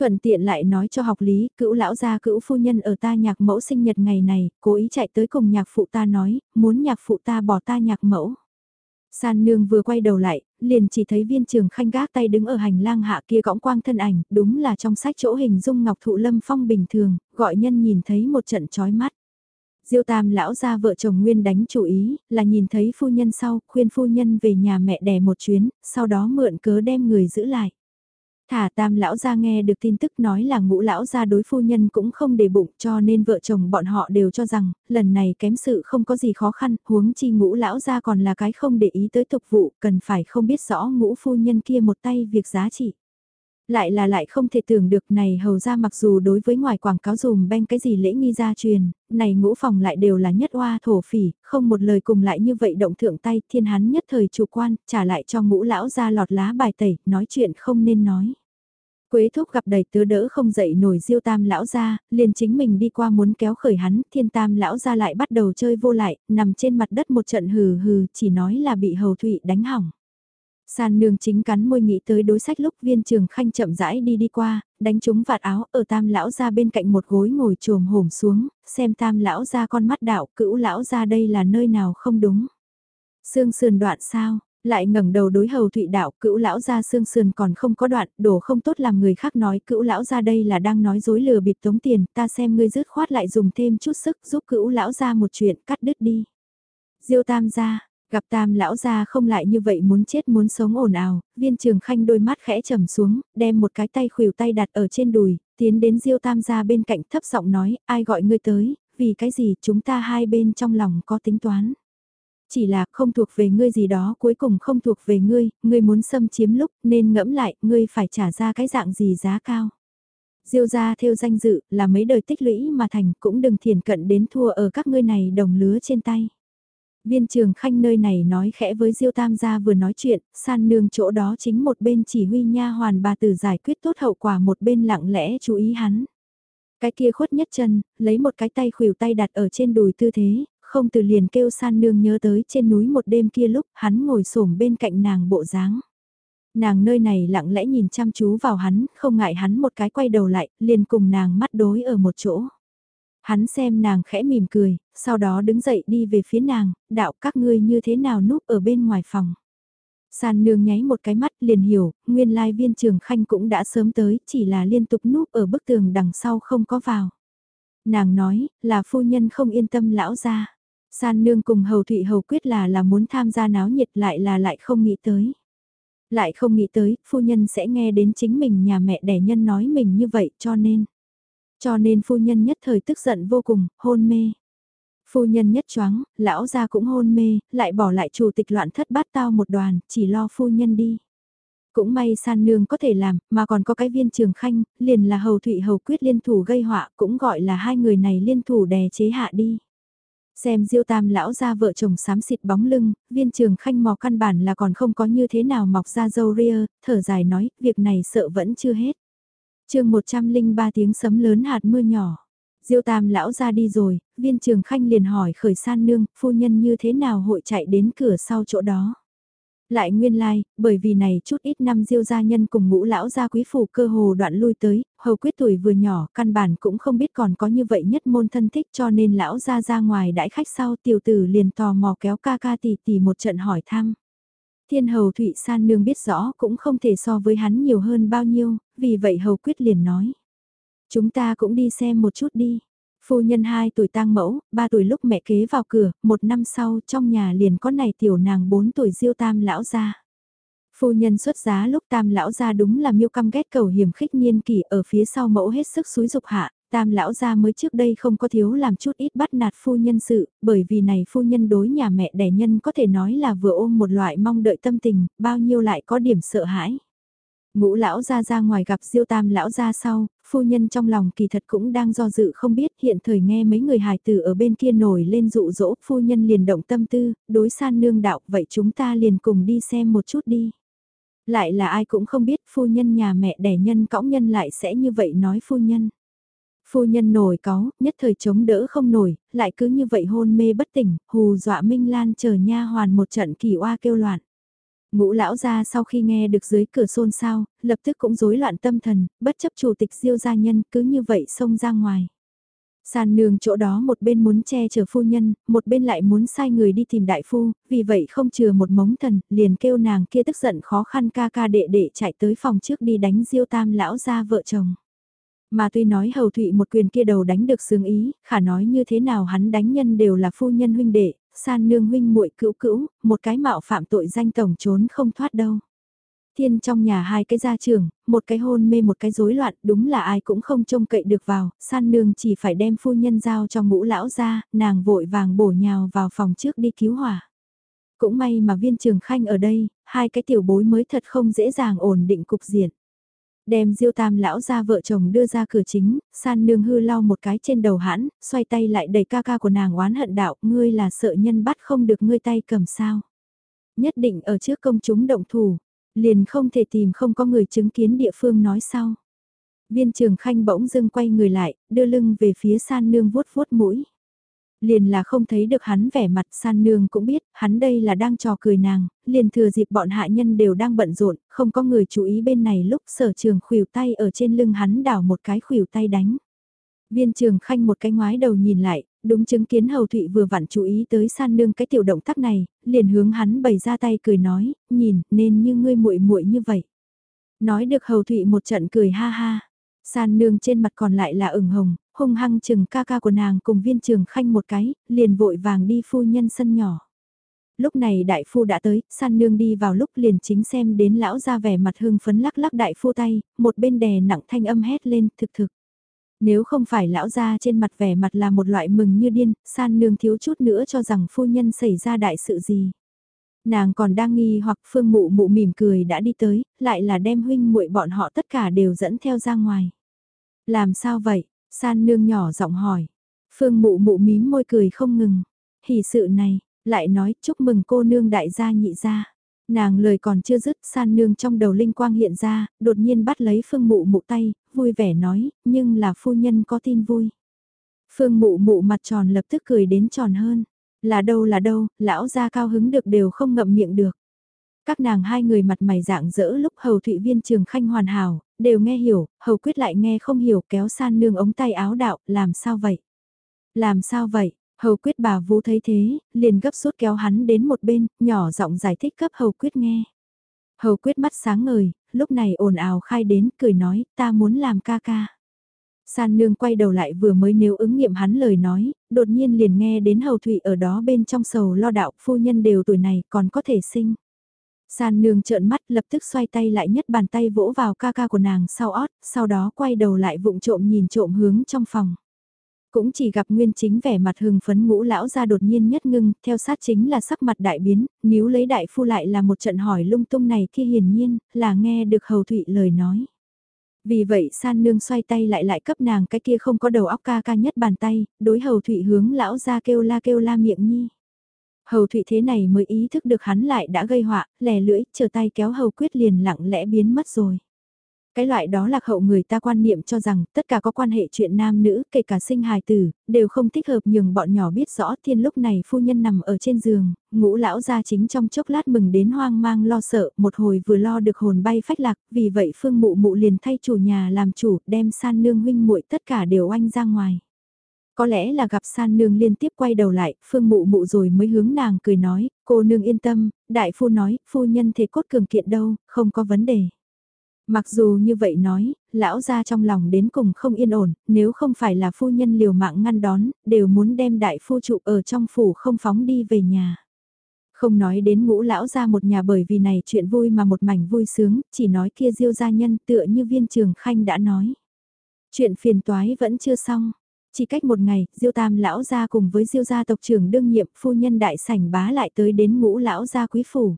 Thuận tiện lại nói cho học lý, cữu lão gia cữu phu nhân ở ta nhạc mẫu sinh nhật ngày này, cố ý chạy tới cùng nhạc phụ ta nói, muốn nhạc phụ ta bỏ ta nhạc mẫu. San nương vừa quay đầu lại, liền chỉ thấy viên trường khanh gác tay đứng ở hành lang hạ kia cõng quang thân ảnh, đúng là trong sách chỗ hình dung ngọc thụ lâm phong bình thường, gọi nhân nhìn thấy một trận chói mắt. Diêu tam lão gia vợ chồng nguyên đánh chủ ý, là nhìn thấy phu nhân sau, khuyên phu nhân về nhà mẹ đẻ một chuyến, sau đó mượn cớ đem người giữ lại. Thả tam lão ra nghe được tin tức nói là ngũ lão ra đối phu nhân cũng không để bụng cho nên vợ chồng bọn họ đều cho rằng, lần này kém sự không có gì khó khăn, huống chi ngũ lão ra còn là cái không để ý tới tục vụ, cần phải không biết rõ ngũ phu nhân kia một tay việc giá trị. Lại là lại không thể tưởng được này hầu ra mặc dù đối với ngoài quảng cáo dùm ben cái gì lễ nghi gia truyền, này ngũ phòng lại đều là nhất oa thổ phỉ, không một lời cùng lại như vậy động thượng tay thiên hắn nhất thời chủ quan, trả lại cho ngũ lão ra lọt lá bài tẩy, nói chuyện không nên nói. Quế thúc gặp đầy tớ đỡ không dậy nổi diêu tam lão ra, liền chính mình đi qua muốn kéo khởi hắn, thiên tam lão ra lại bắt đầu chơi vô lại, nằm trên mặt đất một trận hừ hừ, chỉ nói là bị hầu thụy đánh hỏng. San nương chính cắn môi nghĩ tới đối sách lúc viên trường khanh chậm rãi đi đi qua, đánh trúng vạt áo ở tam lão ra bên cạnh một gối ngồi trồm hổm xuống, xem tam lão ra con mắt đạo cữu lão ra đây là nơi nào không đúng. Sương sườn đoạn sao, lại ngẩng đầu đối hầu thụy đạo cữu lão ra xương sườn còn không có đoạn, đổ không tốt làm người khác nói cữu lão ra đây là đang nói dối lừa bịp tống tiền, ta xem ngươi dứt khoát lại dùng thêm chút sức giúp cữu lão ra một chuyện cắt đứt đi. Diêu tam gia, gặp tam lão ra không lại như vậy muốn chết muốn sống ồn ào, viên trường khanh đôi mắt khẽ trầm xuống, đem một cái tay khuỷu tay đặt ở trên đùi, tiến đến diêu tam gia bên cạnh thấp giọng nói, ai gọi ngươi tới, vì cái gì chúng ta hai bên trong lòng có tính toán chỉ là không thuộc về ngươi gì đó cuối cùng không thuộc về ngươi, ngươi muốn xâm chiếm lúc nên ngẫm lại, ngươi phải trả ra cái dạng gì giá cao. Diêu gia theo danh dự là mấy đời tích lũy mà thành cũng đừng thiền cận đến thua ở các ngươi này đồng lứa trên tay. Viên trường khanh nơi này nói khẽ với Diêu Tam gia vừa nói chuyện, san nương chỗ đó chính một bên chỉ huy nha hoàn bà tử giải quyết tốt hậu quả một bên lặng lẽ chú ý hắn. Cái kia khuất nhất chân, lấy một cái tay khuỷu tay đặt ở trên đùi tư thế, không từ liền kêu san nương nhớ tới trên núi một đêm kia lúc hắn ngồi xổm bên cạnh nàng bộ dáng. Nàng nơi này lặng lẽ nhìn chăm chú vào hắn, không ngại hắn một cái quay đầu lại, liền cùng nàng mắt đối ở một chỗ. Hắn xem nàng khẽ mỉm cười, sau đó đứng dậy đi về phía nàng, đạo các ngươi như thế nào núp ở bên ngoài phòng. San nương nháy một cái mắt liền hiểu, nguyên lai viên trường khanh cũng đã sớm tới, chỉ là liên tục núp ở bức tường đằng sau không có vào. Nàng nói, là phu nhân không yên tâm lão ra. San nương cùng hầu thụy hầu quyết là là muốn tham gia náo nhiệt lại là lại không nghĩ tới. Lại không nghĩ tới, phu nhân sẽ nghe đến chính mình nhà mẹ đẻ nhân nói mình như vậy cho nên. Cho nên phu nhân nhất thời tức giận vô cùng, hôn mê. Phu nhân nhất choáng, lão gia cũng hôn mê, lại bỏ lại chủ tịch loạn thất bát tao một đoàn, chỉ lo phu nhân đi. Cũng may san nương có thể làm, mà còn có cái viên trường khanh, liền là hầu thụy hầu quyết liên thủ gây họa, cũng gọi là hai người này liên thủ đè chế hạ đi. Xem diêu tam lão ra vợ chồng xám xịt bóng lưng, viên trường khanh mò căn bản là còn không có như thế nào mọc ra dâu ria, thở dài nói, việc này sợ vẫn chưa hết chương 103 tiếng sấm lớn hạt mưa nhỏ. Diêu tam lão ra đi rồi, viên trường khanh liền hỏi khởi san nương, phu nhân như thế nào hội chạy đến cửa sau chỗ đó. Lại nguyên lai, like, bởi vì này chút ít năm diêu gia nhân cùng ngũ lão gia quý phủ cơ hồ đoạn lui tới, hầu quyết tuổi vừa nhỏ, căn bản cũng không biết còn có như vậy nhất môn thân thích cho nên lão gia ra ngoài đãi khách sau tiểu tử liền tò mò kéo ca ca tỷ tỷ một trận hỏi thăm. Thiên hầu Thụy San Nương biết rõ cũng không thể so với hắn nhiều hơn bao nhiêu, vì vậy hầu quyết liền nói. Chúng ta cũng đi xem một chút đi. Phu nhân 2 tuổi tang mẫu, 3 tuổi lúc mẹ kế vào cửa, một năm sau trong nhà liền có này tiểu nàng 4 tuổi diêu tam lão ra. Phu nhân xuất giá lúc tam lão ra đúng là miêu căm ghét cầu hiểm khích niên kỷ ở phía sau mẫu hết sức xúi dục hạ, tam lão gia mới trước đây không có thiếu làm chút ít bắt nạt phu nhân sự, bởi vì này phu nhân đối nhà mẹ đẻ nhân có thể nói là vừa ôm một loại mong đợi tâm tình, bao nhiêu lại có điểm sợ hãi. Ngũ lão gia ra ngoài gặp diêu tam lão gia sau, phu nhân trong lòng kỳ thật cũng đang do dự không biết hiện thời nghe mấy người hài tử ở bên kia nổi lên dụ dỗ phu nhân liền động tâm tư, đối san nương đạo vậy chúng ta liền cùng đi xem một chút đi. Lại là ai cũng không biết phu nhân nhà mẹ đẻ nhân cõng nhân lại sẽ như vậy nói phu nhân. Phu nhân nổi có, nhất thời chống đỡ không nổi, lại cứ như vậy hôn mê bất tỉnh, hù dọa Minh Lan chờ nha hoàn một trận kỳ oa kêu loạn. Ngũ lão ra sau khi nghe được dưới cửa xôn xao, lập tức cũng rối loạn tâm thần, bất chấp chủ tịch diêu gia nhân cứ như vậy xông ra ngoài. Sàn nương chỗ đó một bên muốn che chở phu nhân, một bên lại muốn sai người đi tìm đại phu, vì vậy không chừa một mống thần, liền kêu nàng kia tức giận khó khăn ca ca đệ đệ chạy tới phòng trước đi đánh diêu tam lão ra vợ chồng. Mà tuy nói hầu thụy một quyền kia đầu đánh được sướng ý, khả nói như thế nào hắn đánh nhân đều là phu nhân huynh đệ, san nương huynh muội cữu cữu, một cái mạo phạm tội danh tổng trốn không thoát đâu. Thiên trong nhà hai cái gia trưởng, một cái hôn mê một cái rối loạn, đúng là ai cũng không trông cậy được vào, san nương chỉ phải đem phu nhân giao cho ngũ lão ra, nàng vội vàng bổ nhào vào phòng trước đi cứu hỏa. Cũng may mà viên trường khanh ở đây, hai cái tiểu bối mới thật không dễ dàng ổn định cục diện. Đem diêu tam lão ra vợ chồng đưa ra cửa chính, san nương hư lau một cái trên đầu hãn, xoay tay lại đẩy ca ca của nàng oán hận đạo, ngươi là sợ nhân bắt không được ngươi tay cầm sao. Nhất định ở trước công chúng động thủ, liền không thể tìm không có người chứng kiến địa phương nói sau. Viên trường khanh bỗng dưng quay người lại, đưa lưng về phía san nương vuốt vuốt mũi. Liền là không thấy được hắn vẻ mặt san nương cũng biết, hắn đây là đang trò cười nàng, liền thừa dịp bọn hạ nhân đều đang bận rộn, không có người chú ý bên này lúc sở trường khuỷu tay ở trên lưng hắn đảo một cái khuỷu tay đánh. Viên trường khanh một cái ngoái đầu nhìn lại, đúng chứng kiến hầu thụy vừa vặn chú ý tới san nương cái tiểu động tác này, liền hướng hắn bày ra tay cười nói, nhìn, nên như ngươi muội muội như vậy. Nói được hầu thụy một trận cười ha ha, san nương trên mặt còn lại là ửng hồng, hung hăng chừng ca ca của nàng cùng viên trường khanh một cái, liền vội vàng đi phu nhân sân nhỏ. Lúc này đại phu đã tới, san nương đi vào lúc liền chính xem đến lão ra vẻ mặt hưng phấn lắc lắc đại phu tay, một bên đè nặng thanh âm hét lên thực thực. Nếu không phải lão ra trên mặt vẻ mặt là một loại mừng như điên, san nương thiếu chút nữa cho rằng phu nhân xảy ra đại sự gì. Nàng còn đang nghi hoặc phương mụ mụ mỉm cười đã đi tới, lại là đem huynh muội bọn họ tất cả đều dẫn theo ra ngoài. Làm sao vậy? San nương nhỏ giọng hỏi. Phương mụ mụ mím môi cười không ngừng. Hỉ sự này, lại nói chúc mừng cô nương đại gia nhị gia. Nàng lời còn chưa dứt san nương trong đầu linh quang hiện ra, đột nhiên bắt lấy phương mụ mụ tay, vui vẻ nói, nhưng là phu nhân có tin vui. Phương mụ mụ mặt tròn lập tức cười đến tròn hơn. Là đâu là đâu, lão gia cao hứng được đều không ngậm miệng được. Các nàng hai người mặt mày dạng dỡ lúc hầu thụy viên trường khanh hoàn hảo, đều nghe hiểu, hầu quyết lại nghe không hiểu kéo san nương ống tay áo đạo, làm sao vậy? Làm sao vậy? Hầu quyết bà vũ thấy thế, liền gấp rút kéo hắn đến một bên, nhỏ giọng giải thích cấp hầu quyết nghe. Hầu quyết mắt sáng ngời, lúc này ồn ào khai đến, cười nói, ta muốn làm ca ca. San nương quay đầu lại vừa mới nếu ứng nghiệm hắn lời nói, đột nhiên liền nghe đến hầu thụy ở đó bên trong sầu lo đạo, phu nhân đều tuổi này còn có thể sinh. San nương trợn mắt lập tức xoay tay lại nhất bàn tay vỗ vào ca ca của nàng sau ót, sau đó quay đầu lại vụng trộm nhìn trộm hướng trong phòng. Cũng chỉ gặp nguyên chính vẻ mặt hừng phấn ngũ lão ra đột nhiên nhất ngưng, theo sát chính là sắc mặt đại biến, nếu lấy đại phu lại là một trận hỏi lung tung này khi hiển nhiên, là nghe được hầu thụy lời nói. Vì vậy san nương xoay tay lại lại cấp nàng cái kia không có đầu óc ca ca nhất bàn tay, đối hầu thụy hướng lão ra kêu la kêu la miệng nhi. Hầu thụy thế này mới ý thức được hắn lại đã gây họa, lè lưỡi, chờ tay kéo hầu quyết liền lặng lẽ biến mất rồi. Cái loại đó lạc hậu người ta quan niệm cho rằng tất cả có quan hệ chuyện nam nữ, kể cả sinh hài tử, đều không thích hợp nhường bọn nhỏ biết rõ thiên lúc này phu nhân nằm ở trên giường, ngũ lão gia chính trong chốc lát mừng đến hoang mang lo sợ, một hồi vừa lo được hồn bay phách lạc, vì vậy phương mụ mụ liền thay chủ nhà làm chủ, đem san nương huynh muội tất cả đều oanh ra ngoài. Có lẽ là gặp san nương liên tiếp quay đầu lại, phương mụ mụ rồi mới hướng nàng cười nói, cô nương yên tâm, đại phu nói, phu nhân thể cốt cường kiện đâu, không có vấn đề. Mặc dù như vậy nói, lão ra trong lòng đến cùng không yên ổn, nếu không phải là phu nhân liều mạng ngăn đón, đều muốn đem đại phu trụ ở trong phủ không phóng đi về nhà. Không nói đến ngũ lão ra một nhà bởi vì này chuyện vui mà một mảnh vui sướng, chỉ nói kia diêu gia nhân tựa như viên trường khanh đã nói. Chuyện phiền toái vẫn chưa xong, chỉ cách một ngày, diêu tam lão ra cùng với diêu gia tộc trưởng đương nhiệm phu nhân đại sảnh bá lại tới đến ngũ lão gia quý phủ.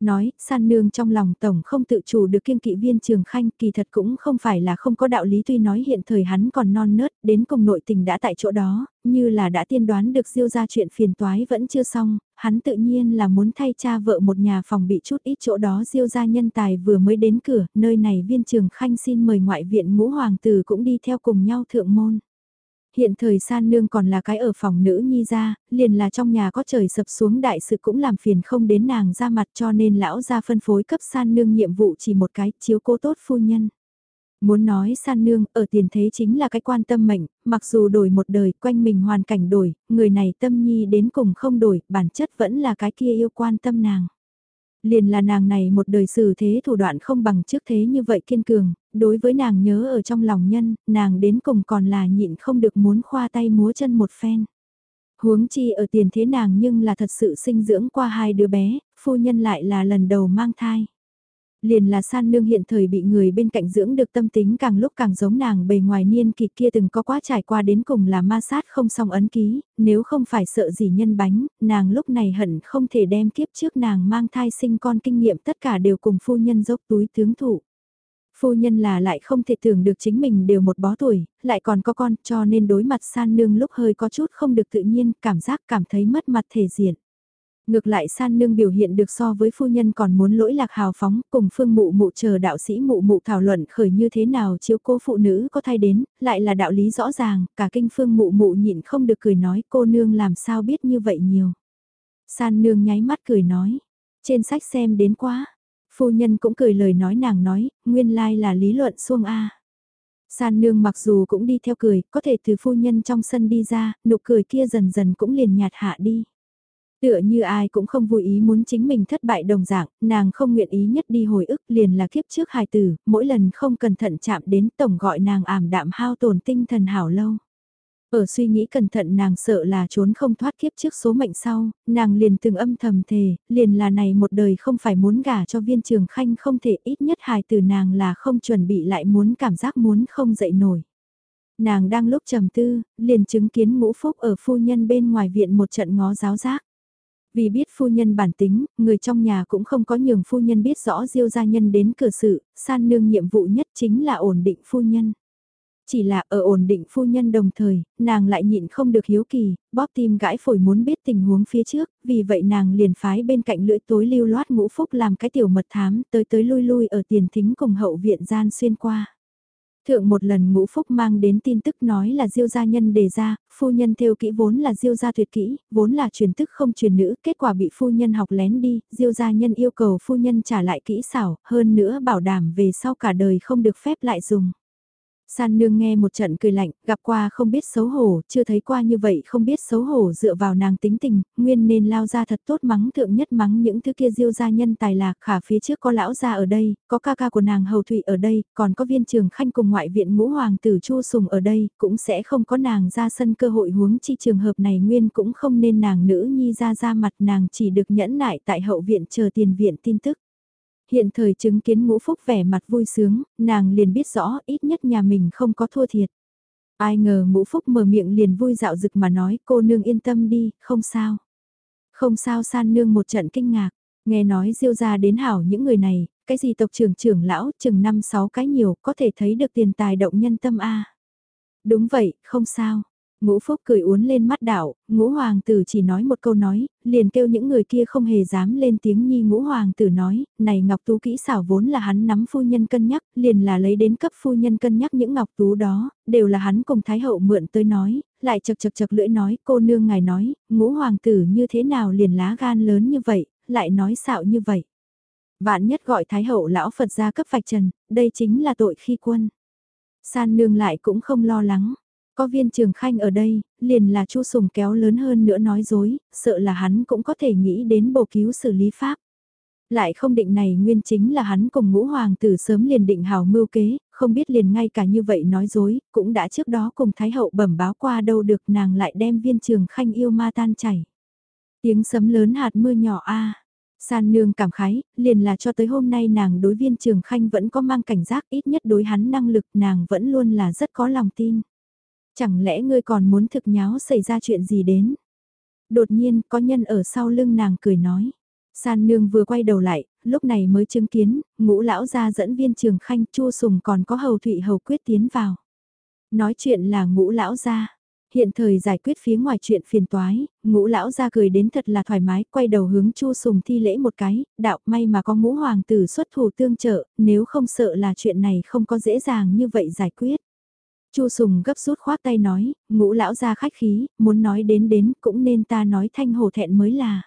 Nói, san nương trong lòng tổng không tự chủ được kiêng kỵ viên trường khanh kỳ thật cũng không phải là không có đạo lý tuy nói hiện thời hắn còn non nớt, đến cùng nội tình đã tại chỗ đó, như là đã tiên đoán được diêu ra chuyện phiền toái vẫn chưa xong, hắn tự nhiên là muốn thay cha vợ một nhà phòng bị chút ít chỗ đó diêu ra nhân tài vừa mới đến cửa, nơi này viên trường khanh xin mời ngoại viện ngũ hoàng tử cũng đi theo cùng nhau thượng môn. Hiện thời san nương còn là cái ở phòng nữ nhi ra, liền là trong nhà có trời sập xuống đại sự cũng làm phiền không đến nàng ra mặt cho nên lão ra phân phối cấp san nương nhiệm vụ chỉ một cái chiếu cố tốt phu nhân. Muốn nói san nương ở tiền thế chính là cái quan tâm mệnh, mặc dù đổi một đời quanh mình hoàn cảnh đổi, người này tâm nhi đến cùng không đổi, bản chất vẫn là cái kia yêu quan tâm nàng. Liền là nàng này một đời xử thế thủ đoạn không bằng trước thế như vậy kiên cường, đối với nàng nhớ ở trong lòng nhân, nàng đến cùng còn là nhịn không được muốn khoa tay múa chân một phen. Huống chi ở tiền thế nàng nhưng là thật sự sinh dưỡng qua hai đứa bé, phu nhân lại là lần đầu mang thai. Liền là san nương hiện thời bị người bên cạnh dưỡng được tâm tính càng lúc càng giống nàng bề ngoài niên kỳ kia từng có quá trải qua đến cùng là ma sát không song ấn ký, nếu không phải sợ gì nhân bánh, nàng lúc này hận không thể đem kiếp trước nàng mang thai sinh con kinh nghiệm tất cả đều cùng phu nhân dốc túi tướng thủ. Phu nhân là lại không thể tưởng được chính mình đều một bó tuổi, lại còn có con cho nên đối mặt san nương lúc hơi có chút không được tự nhiên, cảm giác cảm thấy mất mặt thể diện. Ngược lại san nương biểu hiện được so với phu nhân còn muốn lỗi lạc hào phóng, cùng phương mụ mụ chờ đạo sĩ mụ mụ thảo luận khởi như thế nào chiếu cô phụ nữ có thay đến, lại là đạo lý rõ ràng, cả kinh phương mụ mụ nhịn không được cười nói cô nương làm sao biết như vậy nhiều. San nương nháy mắt cười nói, trên sách xem đến quá, phu nhân cũng cười lời nói nàng nói, nguyên lai là lý luận xuông A. San nương mặc dù cũng đi theo cười, có thể từ phu nhân trong sân đi ra, nụ cười kia dần dần cũng liền nhạt hạ đi. Tựa như ai cũng không vui ý muốn chính mình thất bại đồng dạng, nàng không nguyện ý nhất đi hồi ức liền là kiếp trước hài tử, mỗi lần không cẩn thận chạm đến tổng gọi nàng ảm đạm hao tổn tinh thần hảo lâu. Ở suy nghĩ cẩn thận nàng sợ là trốn không thoát kiếp trước số mệnh sau, nàng liền từng âm thầm thề, liền là này một đời không phải muốn gả cho viên trường khanh không thể ít nhất hài từ nàng là không chuẩn bị lại muốn cảm giác muốn không dậy nổi. Nàng đang lúc trầm tư, liền chứng kiến ngũ phúc ở phu nhân bên ngoài viện một trận ngó giáo giác. Vì biết phu nhân bản tính, người trong nhà cũng không có nhường phu nhân biết rõ diêu gia nhân đến cửa sự, san nương nhiệm vụ nhất chính là ổn định phu nhân. Chỉ là ở ổn định phu nhân đồng thời, nàng lại nhịn không được hiếu kỳ, bóp tim gãi phổi muốn biết tình huống phía trước, vì vậy nàng liền phái bên cạnh lưỡi tối lưu loát ngũ phúc làm cái tiểu mật thám tới tới lui lui ở tiền thính cùng hậu viện gian xuyên qua. Thượng một lần ngũ phúc mang đến tin tức nói là diêu gia nhân đề ra, phu nhân theo kỹ vốn là diêu gia tuyệt kỹ, vốn là truyền tức không truyền nữ, kết quả bị phu nhân học lén đi, diêu gia nhân yêu cầu phu nhân trả lại kỹ xảo, hơn nữa bảo đảm về sau cả đời không được phép lại dùng. San nương nghe một trận cười lạnh, gặp qua không biết xấu hổ, chưa thấy qua như vậy không biết xấu hổ dựa vào nàng tính tình, nguyên nên lao ra thật tốt mắng thượng nhất mắng những thứ kia diêu gia nhân tài lạc khả phía trước có lão gia ở đây, có ca ca của nàng hầu thụy ở đây, còn có viên trường khanh cùng ngoại viện ngũ hoàng tử chu sùng ở đây, cũng sẽ không có nàng ra sân cơ hội huống chi trường hợp này nguyên cũng không nên nàng nữ nhi ra ra mặt nàng chỉ được nhẫn nại tại hậu viện chờ tiền viện tin tức hiện thời chứng kiến ngũ phúc vẻ mặt vui sướng, nàng liền biết rõ ít nhất nhà mình không có thua thiệt. Ai ngờ ngũ phúc mở miệng liền vui dạo dực mà nói cô nương yên tâm đi, không sao. Không sao san nương một trận kinh ngạc, nghe nói diêu ra đến hảo những người này, cái gì tộc trưởng trưởng lão chừng năm sáu cái nhiều có thể thấy được tiền tài động nhân tâm A. Đúng vậy, không sao. Ngũ Phúc cười uốn lên mắt đảo, ngũ hoàng tử chỉ nói một câu nói, liền kêu những người kia không hề dám lên tiếng nhi ngũ hoàng tử nói, này ngọc tú kỹ xảo vốn là hắn nắm phu nhân cân nhắc, liền là lấy đến cấp phu nhân cân nhắc những ngọc tú đó, đều là hắn cùng thái hậu mượn tới nói, lại chật chật chật lưỡi nói, cô nương ngài nói, ngũ hoàng tử như thế nào liền lá gan lớn như vậy, lại nói xạo như vậy. Vạn nhất gọi thái hậu lão Phật ra cấp vạch trần, đây chính là tội khi quân. San nương lại cũng không lo lắng. Có viên trường khanh ở đây, liền là chu sùng kéo lớn hơn nữa nói dối, sợ là hắn cũng có thể nghĩ đến bổ cứu xử lý pháp. Lại không định này nguyên chính là hắn cùng ngũ hoàng tử sớm liền định hào mưu kế, không biết liền ngay cả như vậy nói dối, cũng đã trước đó cùng Thái hậu bẩm báo qua đâu được nàng lại đem viên trường khanh yêu ma tan chảy. Tiếng sấm lớn hạt mưa nhỏ a San nương cảm khái, liền là cho tới hôm nay nàng đối viên trường khanh vẫn có mang cảnh giác ít nhất đối hắn năng lực nàng vẫn luôn là rất có lòng tin. Chẳng lẽ ngươi còn muốn thực nháo xảy ra chuyện gì đến? Đột nhiên có nhân ở sau lưng nàng cười nói. San nương vừa quay đầu lại, lúc này mới chứng kiến, ngũ lão ra dẫn viên trường khanh chua sùng còn có hầu thụy hầu quyết tiến vào. Nói chuyện là ngũ lão ra. Hiện thời giải quyết phía ngoài chuyện phiền toái, ngũ lão ra cười đến thật là thoải mái, quay đầu hướng chu sùng thi lễ một cái, đạo may mà có ngũ hoàng tử xuất thủ tương trợ, nếu không sợ là chuyện này không có dễ dàng như vậy giải quyết. Chu Sùng gấp rút khoát tay nói, ngũ lão ra khách khí, muốn nói đến đến cũng nên ta nói thanh hổ thẹn mới là.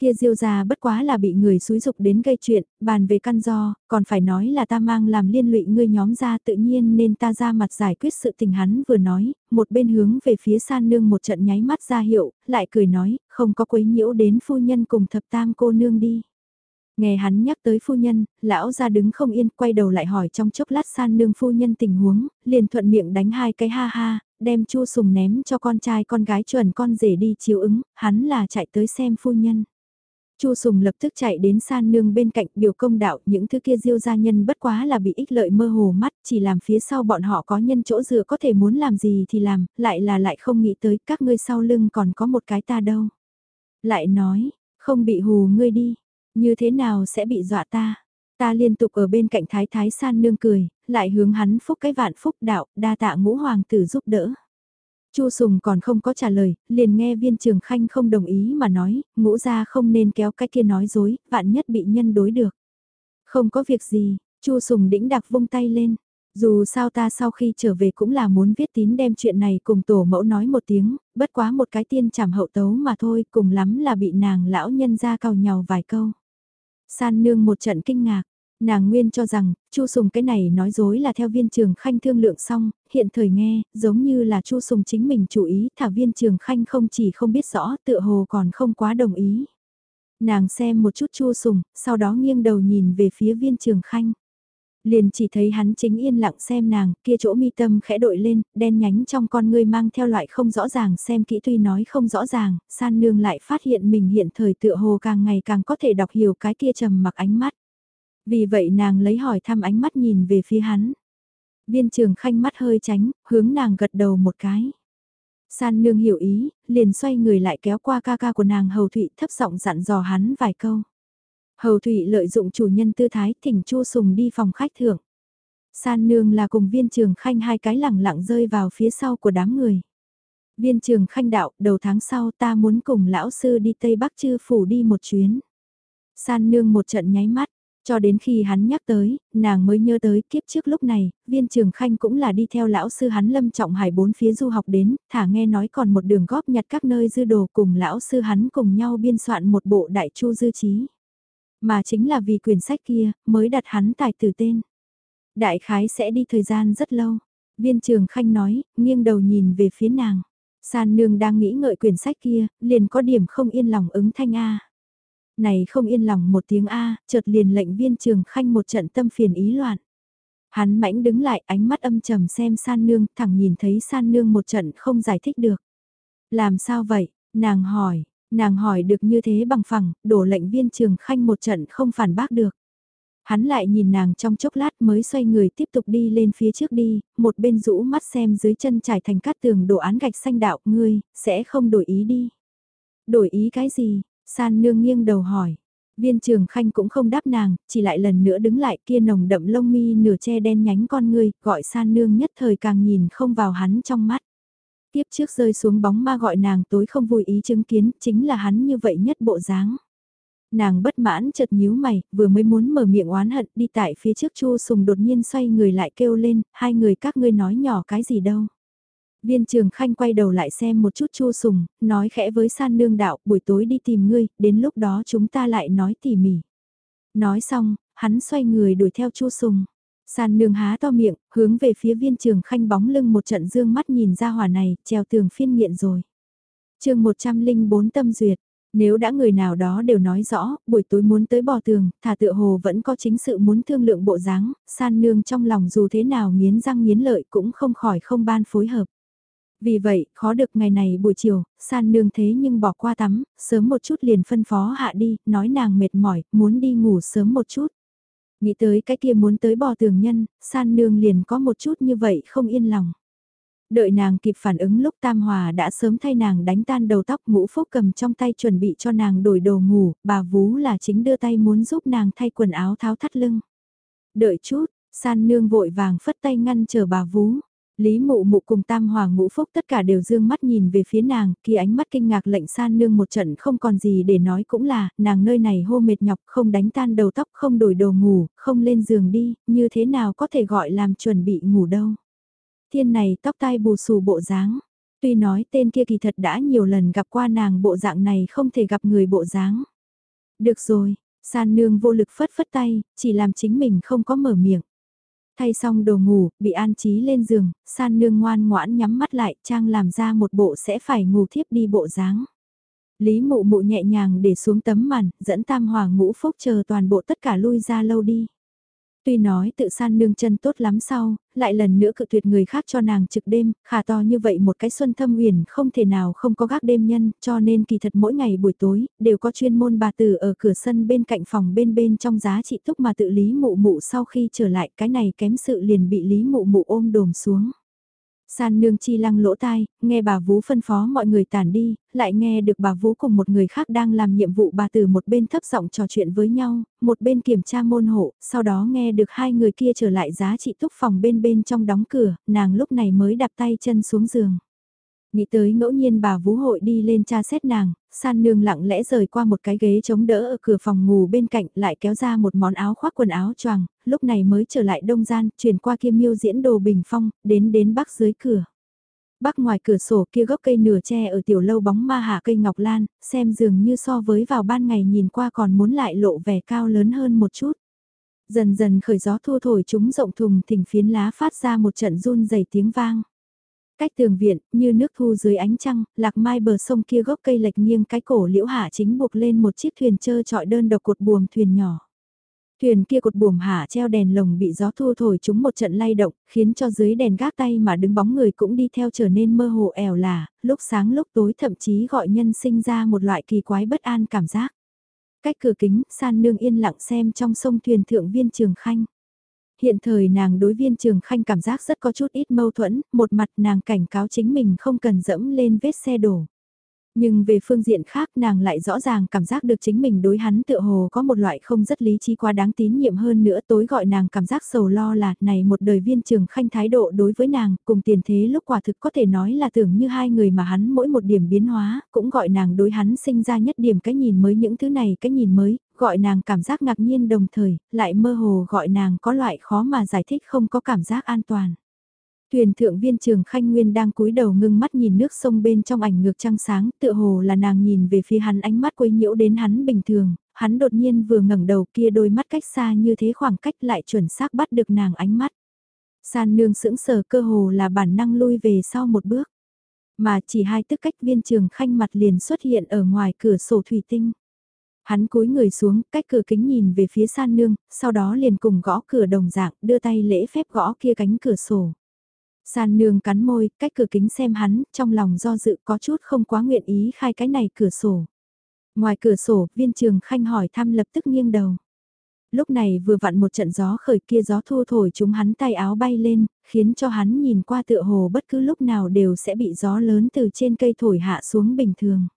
Kia diêu ra bất quá là bị người xúi dục đến gây chuyện, bàn về căn do, còn phải nói là ta mang làm liên lụy ngươi nhóm ra tự nhiên nên ta ra mặt giải quyết sự tình hắn vừa nói, một bên hướng về phía san nương một trận nháy mắt ra hiệu, lại cười nói, không có quấy nhiễu đến phu nhân cùng thập tam cô nương đi. Nghe hắn nhắc tới phu nhân, lão ra đứng không yên, quay đầu lại hỏi trong chốc lát san nương phu nhân tình huống, liền thuận miệng đánh hai cái ha ha, đem chua sùng ném cho con trai con gái chuẩn con rể đi chiếu ứng, hắn là chạy tới xem phu nhân. Chu Sùng lập tức chạy đến san nương bên cạnh biểu công đạo những thứ kia diêu gia nhân bất quá là bị ích lợi mơ hồ mắt chỉ làm phía sau bọn họ có nhân chỗ dựa có thể muốn làm gì thì làm, lại là lại không nghĩ tới các ngươi sau lưng còn có một cái ta đâu. Lại nói, không bị hù ngươi đi, như thế nào sẽ bị dọa ta? Ta liên tục ở bên cạnh thái thái san nương cười, lại hướng hắn phúc cái vạn phúc đạo, đa tạ ngũ hoàng tử giúp đỡ. Chu Sùng còn không có trả lời, liền nghe viên trường khanh không đồng ý mà nói, ngũ ra không nên kéo cái kia nói dối, vạn nhất bị nhân đối được. Không có việc gì, Chu Sùng đĩnh đặc vung tay lên. Dù sao ta sau khi trở về cũng là muốn viết tín đem chuyện này cùng tổ mẫu nói một tiếng, bất quá một cái tiên trảm hậu tấu mà thôi, cùng lắm là bị nàng lão nhân ra cào nhau vài câu. San nương một trận kinh ngạc, nàng nguyên cho rằng, Chu Sùng cái này nói dối là theo viên trường khanh thương lượng xong, hiện thời nghe, giống như là Chu Sùng chính mình chủ ý, thả viên trường khanh không chỉ không biết rõ, tựa hồ còn không quá đồng ý. Nàng xem một chút Chu Sùng, sau đó nghiêng đầu nhìn về phía viên trường khanh. Liền chỉ thấy hắn chính yên lặng xem nàng, kia chỗ mi tâm khẽ đội lên, đen nhánh trong con ngươi mang theo loại không rõ ràng xem kỹ tuy nói không rõ ràng, san nương lại phát hiện mình hiện thời tựa hồ càng ngày càng có thể đọc hiểu cái kia trầm mặc ánh mắt. Vì vậy nàng lấy hỏi thăm ánh mắt nhìn về phía hắn. Viên trường khanh mắt hơi tránh, hướng nàng gật đầu một cái. San nương hiểu ý, liền xoay người lại kéo qua ca ca của nàng hầu thụy thấp giọng dặn dò hắn vài câu. Hầu Thụy lợi dụng chủ nhân tư thái thỉnh Chu Sùng đi phòng khách thưởng. San nương là cùng viên trường khanh hai cái lẳng lặng rơi vào phía sau của đám người. Viên trường khanh đạo, đầu tháng sau ta muốn cùng lão sư đi Tây Bắc chư phủ đi một chuyến. San nương một trận nháy mắt, cho đến khi hắn nhắc tới, nàng mới nhớ tới kiếp trước lúc này, viên trường khanh cũng là đi theo lão sư hắn lâm trọng hải bốn phía du học đến, thả nghe nói còn một đường góp nhặt các nơi dư đồ cùng lão sư hắn cùng nhau biên soạn một bộ đại chu dư trí. Mà chính là vì quyển sách kia, mới đặt hắn tài tử tên. Đại khái sẽ đi thời gian rất lâu. Viên trường khanh nói, nghiêng đầu nhìn về phía nàng. San nương đang nghĩ ngợi quyển sách kia, liền có điểm không yên lòng ứng thanh A. Này không yên lòng một tiếng A, chợt liền lệnh viên trường khanh một trận tâm phiền ý loạn. Hắn mãnh đứng lại ánh mắt âm trầm xem san nương, thẳng nhìn thấy san nương một trận không giải thích được. Làm sao vậy? Nàng hỏi, Nàng hỏi được như thế bằng phẳng, đổ lệnh viên trường khanh một trận không phản bác được. Hắn lại nhìn nàng trong chốc lát mới xoay người tiếp tục đi lên phía trước đi, một bên rũ mắt xem dưới chân trải thành cát tường đồ án gạch xanh đạo, ngươi, sẽ không đổi ý đi. Đổi ý cái gì? San nương nghiêng đầu hỏi. Viên trường khanh cũng không đáp nàng, chỉ lại lần nữa đứng lại kia nồng đậm lông mi nửa che đen nhánh con ngươi, gọi san nương nhất thời càng nhìn không vào hắn trong mắt. Tiếp trước rơi xuống bóng ma gọi nàng tối không vui ý chứng kiến, chính là hắn như vậy nhất bộ dáng. Nàng bất mãn chợt nhíu mày, vừa mới muốn mở miệng oán hận đi tại phía trước Chu Sùng đột nhiên xoay người lại kêu lên, hai người các ngươi nói nhỏ cái gì đâu. Viên trường khanh quay đầu lại xem một chút Chu Sùng, nói khẽ với san nương đạo, buổi tối đi tìm ngươi, đến lúc đó chúng ta lại nói tỉ mỉ. Nói xong, hắn xoay người đuổi theo Chu Sùng. San nương há to miệng, hướng về phía viên trường khanh bóng lưng một trận dương mắt nhìn ra hỏa này, treo tường phiên nghiện rồi. chương 104 tâm duyệt, nếu đã người nào đó đều nói rõ, buổi tối muốn tới bò tường, thả tựa hồ vẫn có chính sự muốn thương lượng bộ dáng, san nương trong lòng dù thế nào nghiến răng nghiến lợi cũng không khỏi không ban phối hợp. Vì vậy, khó được ngày này buổi chiều, san nương thế nhưng bỏ qua tắm, sớm một chút liền phân phó hạ đi, nói nàng mệt mỏi, muốn đi ngủ sớm một chút. Nghĩ tới cái kia muốn tới bò tường nhân, san nương liền có một chút như vậy không yên lòng. Đợi nàng kịp phản ứng lúc Tam Hòa đã sớm thay nàng đánh tan đầu tóc ngũ phúc cầm trong tay chuẩn bị cho nàng đổi đồ ngủ, bà Vú là chính đưa tay muốn giúp nàng thay quần áo tháo thắt lưng. Đợi chút, san nương vội vàng phất tay ngăn chờ bà Vú. Lý mụ mụ cùng tam hòa ngũ phúc tất cả đều dương mắt nhìn về phía nàng, kia ánh mắt kinh ngạc lệnh san nương một trận không còn gì để nói cũng là, nàng nơi này hô mệt nhọc không đánh tan đầu tóc không đổi đồ ngủ, không lên giường đi, như thế nào có thể gọi làm chuẩn bị ngủ đâu. Thiên này tóc tai bù xù bộ dáng, tuy nói tên kia kỳ thật đã nhiều lần gặp qua nàng bộ dạng này không thể gặp người bộ dáng. Được rồi, san nương vô lực phất phất tay, chỉ làm chính mình không có mở miệng. Thay xong đồ ngủ, bị an trí lên giường, san nương ngoan ngoãn nhắm mắt lại, trang làm ra một bộ sẽ phải ngủ thiếp đi bộ dáng. Lý mụ mụ nhẹ nhàng để xuống tấm màn, dẫn tam hòa ngũ phúc chờ toàn bộ tất cả lui ra lâu đi. Tuy nói tự san nương chân tốt lắm sau, lại lần nữa cự tuyệt người khác cho nàng trực đêm, khả to như vậy một cái xuân thâm huyền không thể nào không có gác đêm nhân, cho nên kỳ thật mỗi ngày buổi tối, đều có chuyên môn bà tử ở cửa sân bên cạnh phòng bên bên trong giá trị túc mà tự lý mụ mụ sau khi trở lại cái này kém sự liền bị lý mụ mụ ôm đồm xuống. San nương chi lăng lỗ tai, nghe bà Vú phân phó mọi người tản đi, lại nghe được bà Vú cùng một người khác đang làm nhiệm vụ bà từ một bên thấp giọng trò chuyện với nhau, một bên kiểm tra môn hộ, sau đó nghe được hai người kia trở lại giá trị túc phòng bên bên trong đóng cửa, nàng lúc này mới đạp tay chân xuống giường. Nghĩ tới ngẫu nhiên bà Vú hội đi lên tra xét nàng, san nương lặng lẽ rời qua một cái ghế chống đỡ ở cửa phòng ngủ bên cạnh lại kéo ra một món áo khoác quần áo choàng, lúc này mới trở lại đông gian, chuyển qua kia miêu diễn đồ bình phong, đến đến bắc dưới cửa. Bắc ngoài cửa sổ kia gốc cây nửa tre ở tiểu lâu bóng ma hạ cây ngọc lan, xem dường như so với vào ban ngày nhìn qua còn muốn lại lộ vẻ cao lớn hơn một chút. Dần dần khởi gió thua thổi chúng rộng thùng thỉnh phiến lá phát ra một trận run dày tiếng vang. Cách tường viện, như nước thu dưới ánh trăng, lạc mai bờ sông kia gốc cây lệch nghiêng cái cổ liễu hạ chính buộc lên một chiếc thuyền trơ trọi đơn độc cột buồm thuyền nhỏ. Thuyền kia cột buồm hạ treo đèn lồng bị gió thu thổi chúng một trận lay động, khiến cho dưới đèn gác tay mà đứng bóng người cũng đi theo trở nên mơ hồ ẻo là, lúc sáng lúc tối thậm chí gọi nhân sinh ra một loại kỳ quái bất an cảm giác. Cách cửa kính, san nương yên lặng xem trong sông thuyền thượng viên trường khanh hiện thời nàng đối viên trường khanh cảm giác rất có chút ít mâu thuẫn, một mặt nàng cảnh cáo chính mình không cần dẫm lên vết xe đổ. Nhưng về phương diện khác nàng lại rõ ràng cảm giác được chính mình đối hắn tựa hồ có một loại không rất lý trí quá đáng tín nhiệm hơn nữa tối gọi nàng cảm giác sầu lo là này một đời viên trường khanh thái độ đối với nàng cùng tiền thế lúc quả thực có thể nói là tưởng như hai người mà hắn mỗi một điểm biến hóa cũng gọi nàng đối hắn sinh ra nhất điểm cái nhìn mới những thứ này cái nhìn mới gọi nàng cảm giác ngạc nhiên đồng thời lại mơ hồ gọi nàng có loại khó mà giải thích không có cảm giác an toàn. Thuyền thượng viên trường khanh nguyên đang cúi đầu ngưng mắt nhìn nước sông bên trong ảnh ngược trăng sáng, tựa hồ là nàng nhìn về phía hắn ánh mắt quấy nhiễu đến hắn bình thường, hắn đột nhiên vừa ngẩng đầu kia đôi mắt cách xa như thế khoảng cách lại chuẩn xác bắt được nàng ánh mắt. San nương sững sờ cơ hồ là bản năng lui về sau một bước. Mà chỉ hai tức cách viên trường khanh mặt liền xuất hiện ở ngoài cửa sổ thủy tinh. Hắn cúi người xuống, cách cửa kính nhìn về phía san nương, sau đó liền cùng gõ cửa đồng dạng, đưa tay lễ phép gõ kia cánh cửa sổ. San nương cắn môi, cách cửa kính xem hắn, trong lòng do dự có chút không quá nguyện ý khai cái này cửa sổ. Ngoài cửa sổ, viên trường khanh hỏi thăm lập tức nghiêng đầu. Lúc này vừa vặn một trận gió khởi kia gió thu thổi chúng hắn tay áo bay lên, khiến cho hắn nhìn qua tựa hồ bất cứ lúc nào đều sẽ bị gió lớn từ trên cây thổi hạ xuống bình thường.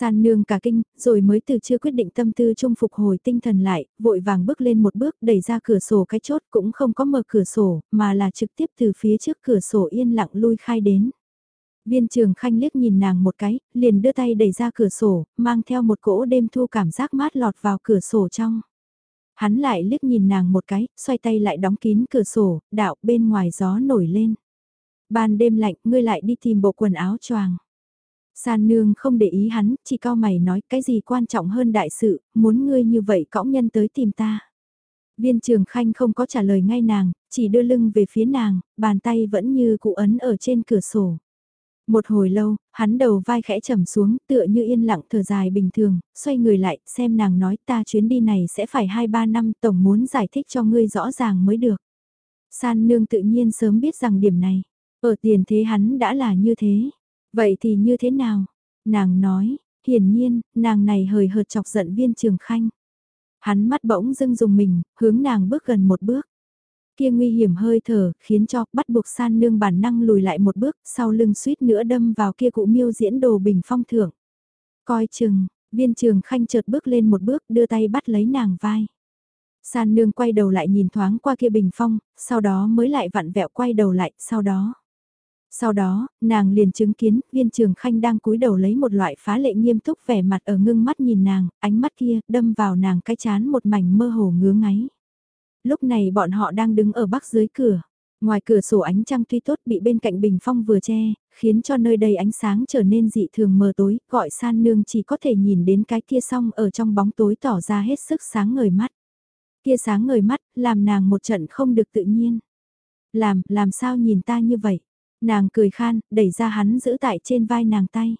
San nương cả kinh, rồi mới từ chưa quyết định tâm tư trung phục hồi tinh thần lại, vội vàng bước lên một bước đẩy ra cửa sổ cái chốt cũng không có mở cửa sổ, mà là trực tiếp từ phía trước cửa sổ yên lặng lui khai đến. Viên trường khanh liếc nhìn nàng một cái, liền đưa tay đẩy ra cửa sổ, mang theo một cỗ đêm thu cảm giác mát lọt vào cửa sổ trong. Hắn lại liếc nhìn nàng một cái, xoay tay lại đóng kín cửa sổ, đạo bên ngoài gió nổi lên. Ban đêm lạnh, ngươi lại đi tìm bộ quần áo choàng. San nương không để ý hắn, chỉ cao mày nói cái gì quan trọng hơn đại sự, muốn ngươi như vậy cõng nhân tới tìm ta. Viên trường khanh không có trả lời ngay nàng, chỉ đưa lưng về phía nàng, bàn tay vẫn như cụ ấn ở trên cửa sổ. Một hồi lâu, hắn đầu vai khẽ trầm xuống, tựa như yên lặng thở dài bình thường, xoay người lại, xem nàng nói ta chuyến đi này sẽ phải 2-3 năm tổng muốn giải thích cho ngươi rõ ràng mới được. San nương tự nhiên sớm biết rằng điểm này, ở tiền thế hắn đã là như thế. Vậy thì như thế nào? Nàng nói, hiển nhiên, nàng này hời hợt chọc giận viên trường khanh. Hắn mắt bỗng dưng dùng mình, hướng nàng bước gần một bước. Kia nguy hiểm hơi thở, khiến cho bắt buộc san nương bản năng lùi lại một bước, sau lưng suýt nữa đâm vào kia cụ miêu diễn đồ bình phong thưởng. Coi chừng, viên trường khanh chợt bước lên một bước đưa tay bắt lấy nàng vai. San nương quay đầu lại nhìn thoáng qua kia bình phong, sau đó mới lại vặn vẹo quay đầu lại, sau đó. Sau đó, nàng liền chứng kiến viên trường khanh đang cúi đầu lấy một loại phá lệ nghiêm túc vẻ mặt ở ngưng mắt nhìn nàng, ánh mắt kia đâm vào nàng cái chán một mảnh mơ hồ ngứa ngáy. Lúc này bọn họ đang đứng ở bắc dưới cửa. Ngoài cửa sổ ánh trăng tuy tốt bị bên cạnh bình phong vừa che, khiến cho nơi đây ánh sáng trở nên dị thường mờ tối, gọi san nương chỉ có thể nhìn đến cái kia song ở trong bóng tối tỏ ra hết sức sáng ngời mắt. Kia sáng ngời mắt, làm nàng một trận không được tự nhiên. Làm, làm sao nhìn ta như vậy? Nàng cười khan, đẩy ra hắn giữ tại trên vai nàng tay.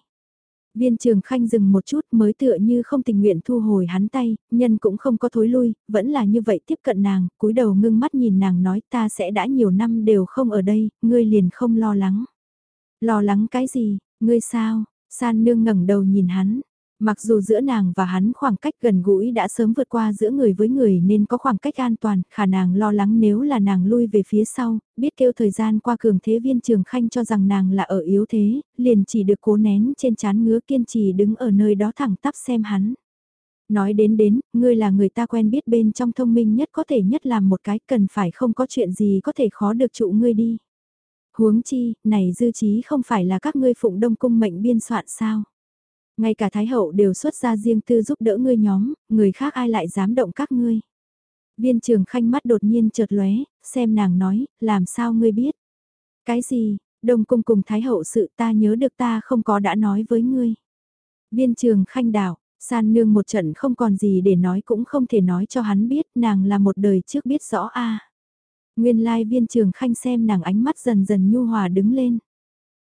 Viên trường khanh dừng một chút mới tựa như không tình nguyện thu hồi hắn tay, nhân cũng không có thối lui, vẫn là như vậy tiếp cận nàng, cúi đầu ngưng mắt nhìn nàng nói ta sẽ đã nhiều năm đều không ở đây, ngươi liền không lo lắng. Lo lắng cái gì, ngươi sao, san nương ngẩng đầu nhìn hắn, Mặc dù giữa nàng và hắn khoảng cách gần gũi đã sớm vượt qua giữa người với người nên có khoảng cách an toàn, khả nàng lo lắng nếu là nàng lui về phía sau, biết kêu thời gian qua cường thế viên trường khanh cho rằng nàng là ở yếu thế, liền chỉ được cố nén trên chán ngứa kiên trì đứng ở nơi đó thẳng tắp xem hắn. Nói đến đến, ngươi là người ta quen biết bên trong thông minh nhất có thể nhất làm một cái cần phải không có chuyện gì có thể khó được trụ ngươi đi. Huống chi, này dư trí không phải là các ngươi phụng đông cung mệnh biên soạn sao? Ngay cả Thái Hậu đều xuất ra riêng tư giúp đỡ ngươi nhóm, người khác ai lại dám động các ngươi. Viên trường khanh mắt đột nhiên chợt lóe, xem nàng nói, làm sao ngươi biết. Cái gì, đông cung cùng Thái Hậu sự ta nhớ được ta không có đã nói với ngươi. Viên trường khanh đảo, san nương một trận không còn gì để nói cũng không thể nói cho hắn biết nàng là một đời trước biết rõ a Nguyên lai viên trường khanh xem nàng ánh mắt dần dần nhu hòa đứng lên.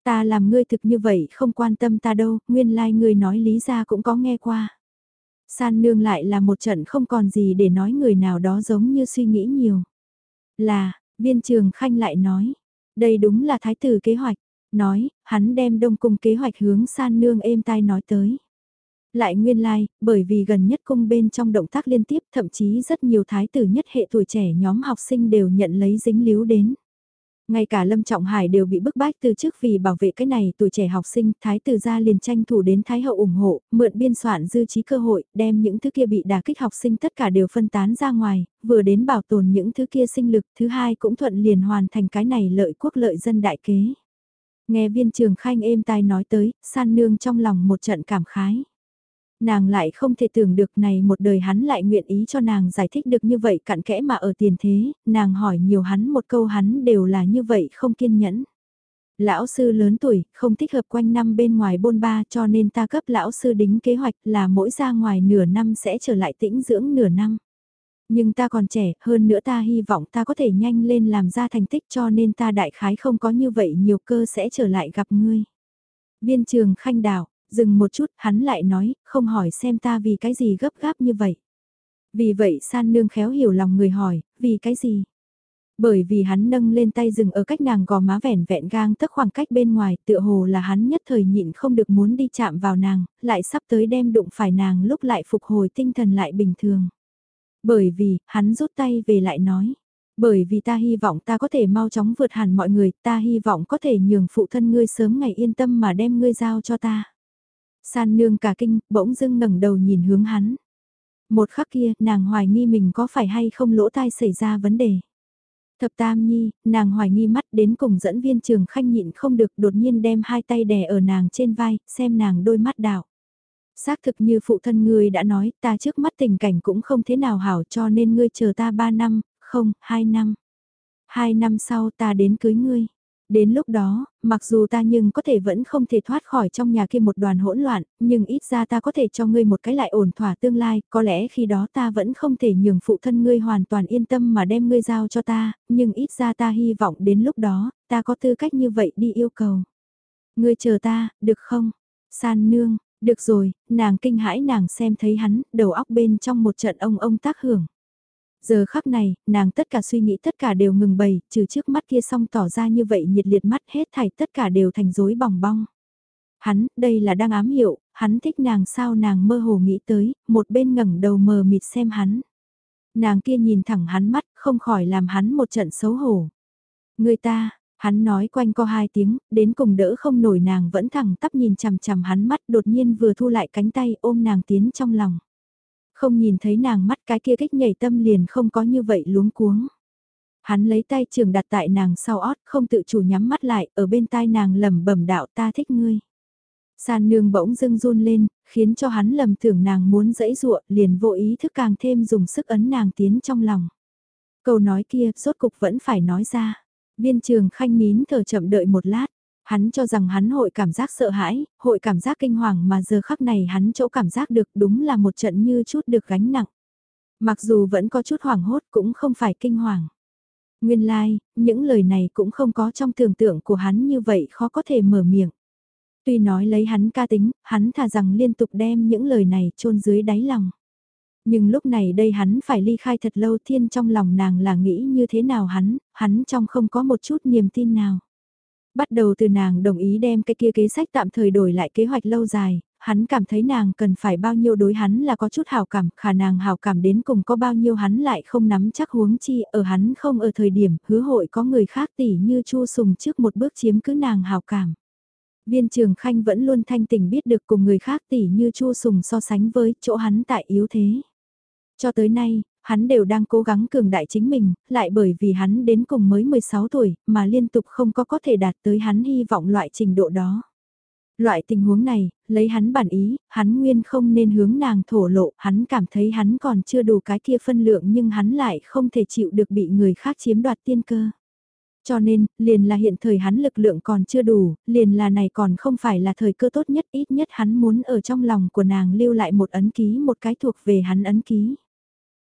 Ta làm ngươi thực như vậy không quan tâm ta đâu, nguyên lai like ngươi nói lý ra cũng có nghe qua. San nương lại là một trận không còn gì để nói người nào đó giống như suy nghĩ nhiều. Là, viên trường khanh lại nói, đây đúng là thái tử kế hoạch, nói, hắn đem đông cung kế hoạch hướng san nương êm tai nói tới. Lại nguyên lai, like, bởi vì gần nhất cung bên trong động tác liên tiếp thậm chí rất nhiều thái tử nhất hệ tuổi trẻ nhóm học sinh đều nhận lấy dính líu đến. Ngay cả Lâm Trọng Hải đều bị bức bách từ trước vì bảo vệ cái này tuổi trẻ học sinh, Thái tử gia liền tranh thủ đến Thái hậu ủng hộ, mượn biên soạn dư trí cơ hội, đem những thứ kia bị đả kích học sinh tất cả đều phân tán ra ngoài, vừa đến bảo tồn những thứ kia sinh lực, thứ hai cũng thuận liền hoàn thành cái này lợi quốc lợi dân đại kế. Nghe viên trường khanh êm tai nói tới, san nương trong lòng một trận cảm khái nàng lại không thể tưởng được này một đời hắn lại nguyện ý cho nàng giải thích được như vậy cặn kẽ mà ở tiền thế, nàng hỏi nhiều hắn một câu hắn đều là như vậy không kiên nhẫn. Lão sư lớn tuổi, không thích hợp quanh năm bên ngoài bôn ba cho nên ta cấp lão sư đính kế hoạch là mỗi ra ngoài nửa năm sẽ trở lại tĩnh dưỡng nửa năm. Nhưng ta còn trẻ, hơn nữa ta hy vọng ta có thể nhanh lên làm ra thành tích cho nên ta đại khái không có như vậy nhiều cơ sẽ trở lại gặp ngươi. Viên trường khanh đảo, Dừng một chút, hắn lại nói, không hỏi xem ta vì cái gì gấp gáp như vậy. Vì vậy san nương khéo hiểu lòng người hỏi, vì cái gì? Bởi vì hắn nâng lên tay dừng ở cách nàng gò má vẻn vẹn gang tức khoảng cách bên ngoài, tựa hồ là hắn nhất thời nhịn không được muốn đi chạm vào nàng, lại sắp tới đem đụng phải nàng lúc lại phục hồi tinh thần lại bình thường. Bởi vì, hắn rút tay về lại nói. Bởi vì ta hy vọng ta có thể mau chóng vượt hẳn mọi người, ta hy vọng có thể nhường phụ thân ngươi sớm ngày yên tâm mà đem ngươi giao cho ta. San nương cả kinh, bỗng dưng ngẩng đầu nhìn hướng hắn. Một khắc kia, nàng hoài nghi mình có phải hay không lỗ tai xảy ra vấn đề. Thập tam nhi, nàng hoài nghi mắt đến cùng dẫn viên trường khanh nhịn không được đột nhiên đem hai tay đè ở nàng trên vai, xem nàng đôi mắt đảo. Xác thực như phụ thân ngươi đã nói, ta trước mắt tình cảnh cũng không thế nào hảo cho nên ngươi chờ ta ba năm, không, hai năm. Hai năm sau ta đến cưới ngươi. Đến lúc đó, mặc dù ta nhưng có thể vẫn không thể thoát khỏi trong nhà kia một đoàn hỗn loạn, nhưng ít ra ta có thể cho ngươi một cái lại ổn thỏa tương lai, có lẽ khi đó ta vẫn không thể nhường phụ thân ngươi hoàn toàn yên tâm mà đem ngươi giao cho ta, nhưng ít ra ta hy vọng đến lúc đó, ta có tư cách như vậy đi yêu cầu. Ngươi chờ ta, được không? San nương, được rồi, nàng kinh hãi nàng xem thấy hắn, đầu óc bên trong một trận ông ông tác hưởng. Giờ khắc này, nàng tất cả suy nghĩ tất cả đều ngừng bày, trừ trước mắt kia song tỏ ra như vậy nhiệt liệt mắt hết thảy tất cả đều thành rối bòng bong. Hắn, đây là đang ám hiệu, hắn thích nàng sao nàng mơ hồ nghĩ tới, một bên ngẩng đầu mờ mịt xem hắn. Nàng kia nhìn thẳng hắn mắt, không khỏi làm hắn một trận xấu hổ. Người ta, hắn nói quanh co hai tiếng, đến cùng đỡ không nổi nàng vẫn thẳng tắp nhìn chằm chằm hắn mắt đột nhiên vừa thu lại cánh tay ôm nàng tiến trong lòng. Không nhìn thấy nàng mắt cái kia kích nhảy tâm liền không có như vậy luống cuống. Hắn lấy tay trường đặt tại nàng sau ót, không tự chủ nhắm mắt lại, ở bên tai nàng lầm bẩm đạo ta thích ngươi. San nương bỗng dưng run lên, khiến cho hắn lầm tưởng nàng muốn dẫy dụa, liền vô ý thức càng thêm dùng sức ấn nàng tiến trong lòng. Câu nói kia, rốt cục vẫn phải nói ra. Viên trường khanh nín thở chậm đợi một lát. Hắn cho rằng hắn hội cảm giác sợ hãi, hội cảm giác kinh hoàng mà giờ khắc này hắn chỗ cảm giác được đúng là một trận như chút được gánh nặng. Mặc dù vẫn có chút hoảng hốt cũng không phải kinh hoàng. Nguyên lai, like, những lời này cũng không có trong tưởng tượng của hắn như vậy khó có thể mở miệng. Tuy nói lấy hắn ca tính, hắn thà rằng liên tục đem những lời này chôn dưới đáy lòng. Nhưng lúc này đây hắn phải ly khai thật lâu thiên trong lòng nàng là nghĩ như thế nào hắn, hắn trong không có một chút niềm tin nào. Bắt đầu từ nàng đồng ý đem cái kia kế sách tạm thời đổi lại kế hoạch lâu dài, hắn cảm thấy nàng cần phải bao nhiêu đối hắn là có chút hào cảm, khả nàng hào cảm đến cùng có bao nhiêu hắn lại không nắm chắc huống chi, ở hắn không ở thời điểm hứa hội có người khác tỉ như chu sùng trước một bước chiếm cứ nàng hào cảm. Viên trường khanh vẫn luôn thanh tỉnh biết được cùng người khác tỉ như chu sùng so sánh với chỗ hắn tại yếu thế. Cho tới nay, hắn đều đang cố gắng cường đại chính mình, lại bởi vì hắn đến cùng mới 16 tuổi, mà liên tục không có có thể đạt tới hắn hy vọng loại trình độ đó. Loại tình huống này, lấy hắn bản ý, hắn nguyên không nên hướng nàng thổ lộ, hắn cảm thấy hắn còn chưa đủ cái kia phân lượng nhưng hắn lại không thể chịu được bị người khác chiếm đoạt tiên cơ. Cho nên, liền là hiện thời hắn lực lượng còn chưa đủ, liền là này còn không phải là thời cơ tốt nhất ít nhất hắn muốn ở trong lòng của nàng lưu lại một ấn ký một cái thuộc về hắn ấn ký.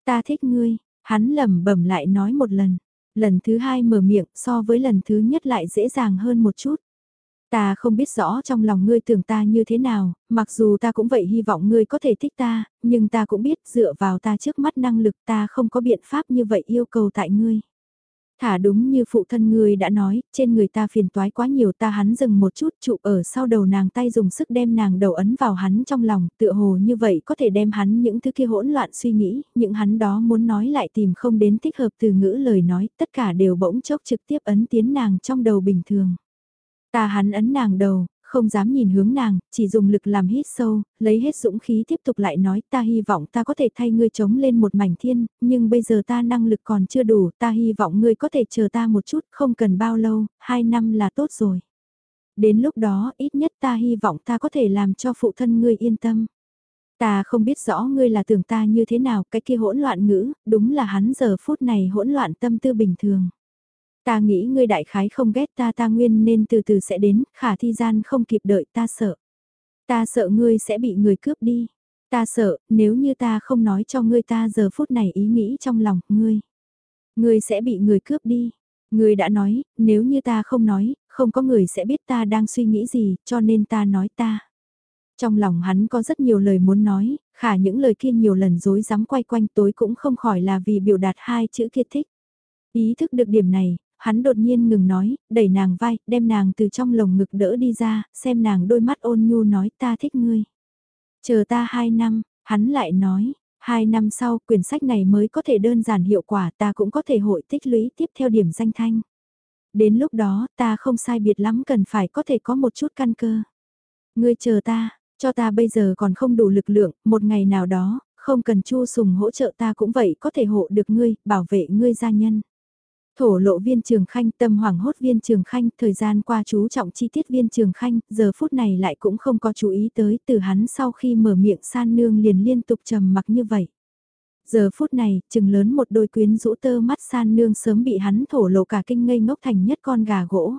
Ta thích ngươi, hắn lẩm bẩm lại nói một lần. Lần thứ hai mở miệng so với lần thứ nhất lại dễ dàng hơn một chút. Ta không biết rõ trong lòng ngươi tưởng ta như thế nào, mặc dù ta cũng vậy hy vọng ngươi có thể thích ta, nhưng ta cũng biết dựa vào ta trước mắt năng lực ta không có biện pháp như vậy yêu cầu tại ngươi. Thả đúng như phụ thân người đã nói, trên người ta phiền toái quá nhiều ta hắn dừng một chút trụ ở sau đầu nàng tay dùng sức đem nàng đầu ấn vào hắn trong lòng, tựa hồ như vậy có thể đem hắn những thứ kia hỗn loạn suy nghĩ, những hắn đó muốn nói lại tìm không đến thích hợp từ ngữ lời nói, tất cả đều bỗng chốc trực tiếp ấn tiến nàng trong đầu bình thường. Ta hắn ấn nàng đầu, không dám nhìn hướng nàng, chỉ dùng lực làm hít sâu, lấy hết dũng khí tiếp tục lại nói ta hy vọng ta có thể thay ngươi chống lên một mảnh thiên, nhưng bây giờ ta năng lực còn chưa đủ, ta hy vọng ngươi có thể chờ ta một chút, không cần bao lâu, hai năm là tốt rồi. Đến lúc đó, ít nhất ta hy vọng ta có thể làm cho phụ thân ngươi yên tâm. Ta không biết rõ ngươi là tưởng ta như thế nào, cái kia hỗn loạn ngữ, đúng là hắn giờ phút này hỗn loạn tâm tư bình thường. Ta nghĩ ngươi đại khái không ghét ta ta nguyên nên từ từ sẽ đến, khả thi gian không kịp đợi ta sợ. Ta sợ ngươi sẽ bị người cướp đi. Ta sợ, nếu như ta không nói cho ngươi ta giờ phút này ý nghĩ trong lòng, ngươi. Ngươi sẽ bị người cướp đi. Ngươi đã nói, nếu như ta không nói, không có người sẽ biết ta đang suy nghĩ gì, cho nên ta nói ta. Trong lòng hắn có rất nhiều lời muốn nói, khả những lời kia nhiều lần dối dám quay quanh tối cũng không khỏi là vì biểu đạt hai chữ kia thích. Ý thức được điểm này, hắn đột nhiên ngừng nói, đẩy nàng vai, đem nàng từ trong lồng ngực đỡ đi ra, xem nàng đôi mắt ôn nhu nói ta thích ngươi. Chờ ta hai năm, hắn lại nói, Hai năm sau, quyển sách này mới có thể đơn giản hiệu quả ta cũng có thể hội tích lũy tiếp theo điểm danh thanh. Đến lúc đó, ta không sai biệt lắm cần phải có thể có một chút căn cơ. Ngươi chờ ta, cho ta bây giờ còn không đủ lực lượng, một ngày nào đó, không cần chu sùng hỗ trợ ta cũng vậy có thể hộ được ngươi, bảo vệ ngươi gia nhân. Thổ lộ viên trường khanh tâm hoảng hốt viên trường khanh, thời gian qua chú trọng chi tiết viên trường khanh, giờ phút này lại cũng không có chú ý tới từ hắn sau khi mở miệng san nương liền liên tục trầm mặc như vậy. Giờ phút này, chừng lớn một đôi quyến rũ tơ mắt san nương sớm bị hắn thổ lộ cả kinh ngây ngốc thành nhất con gà gỗ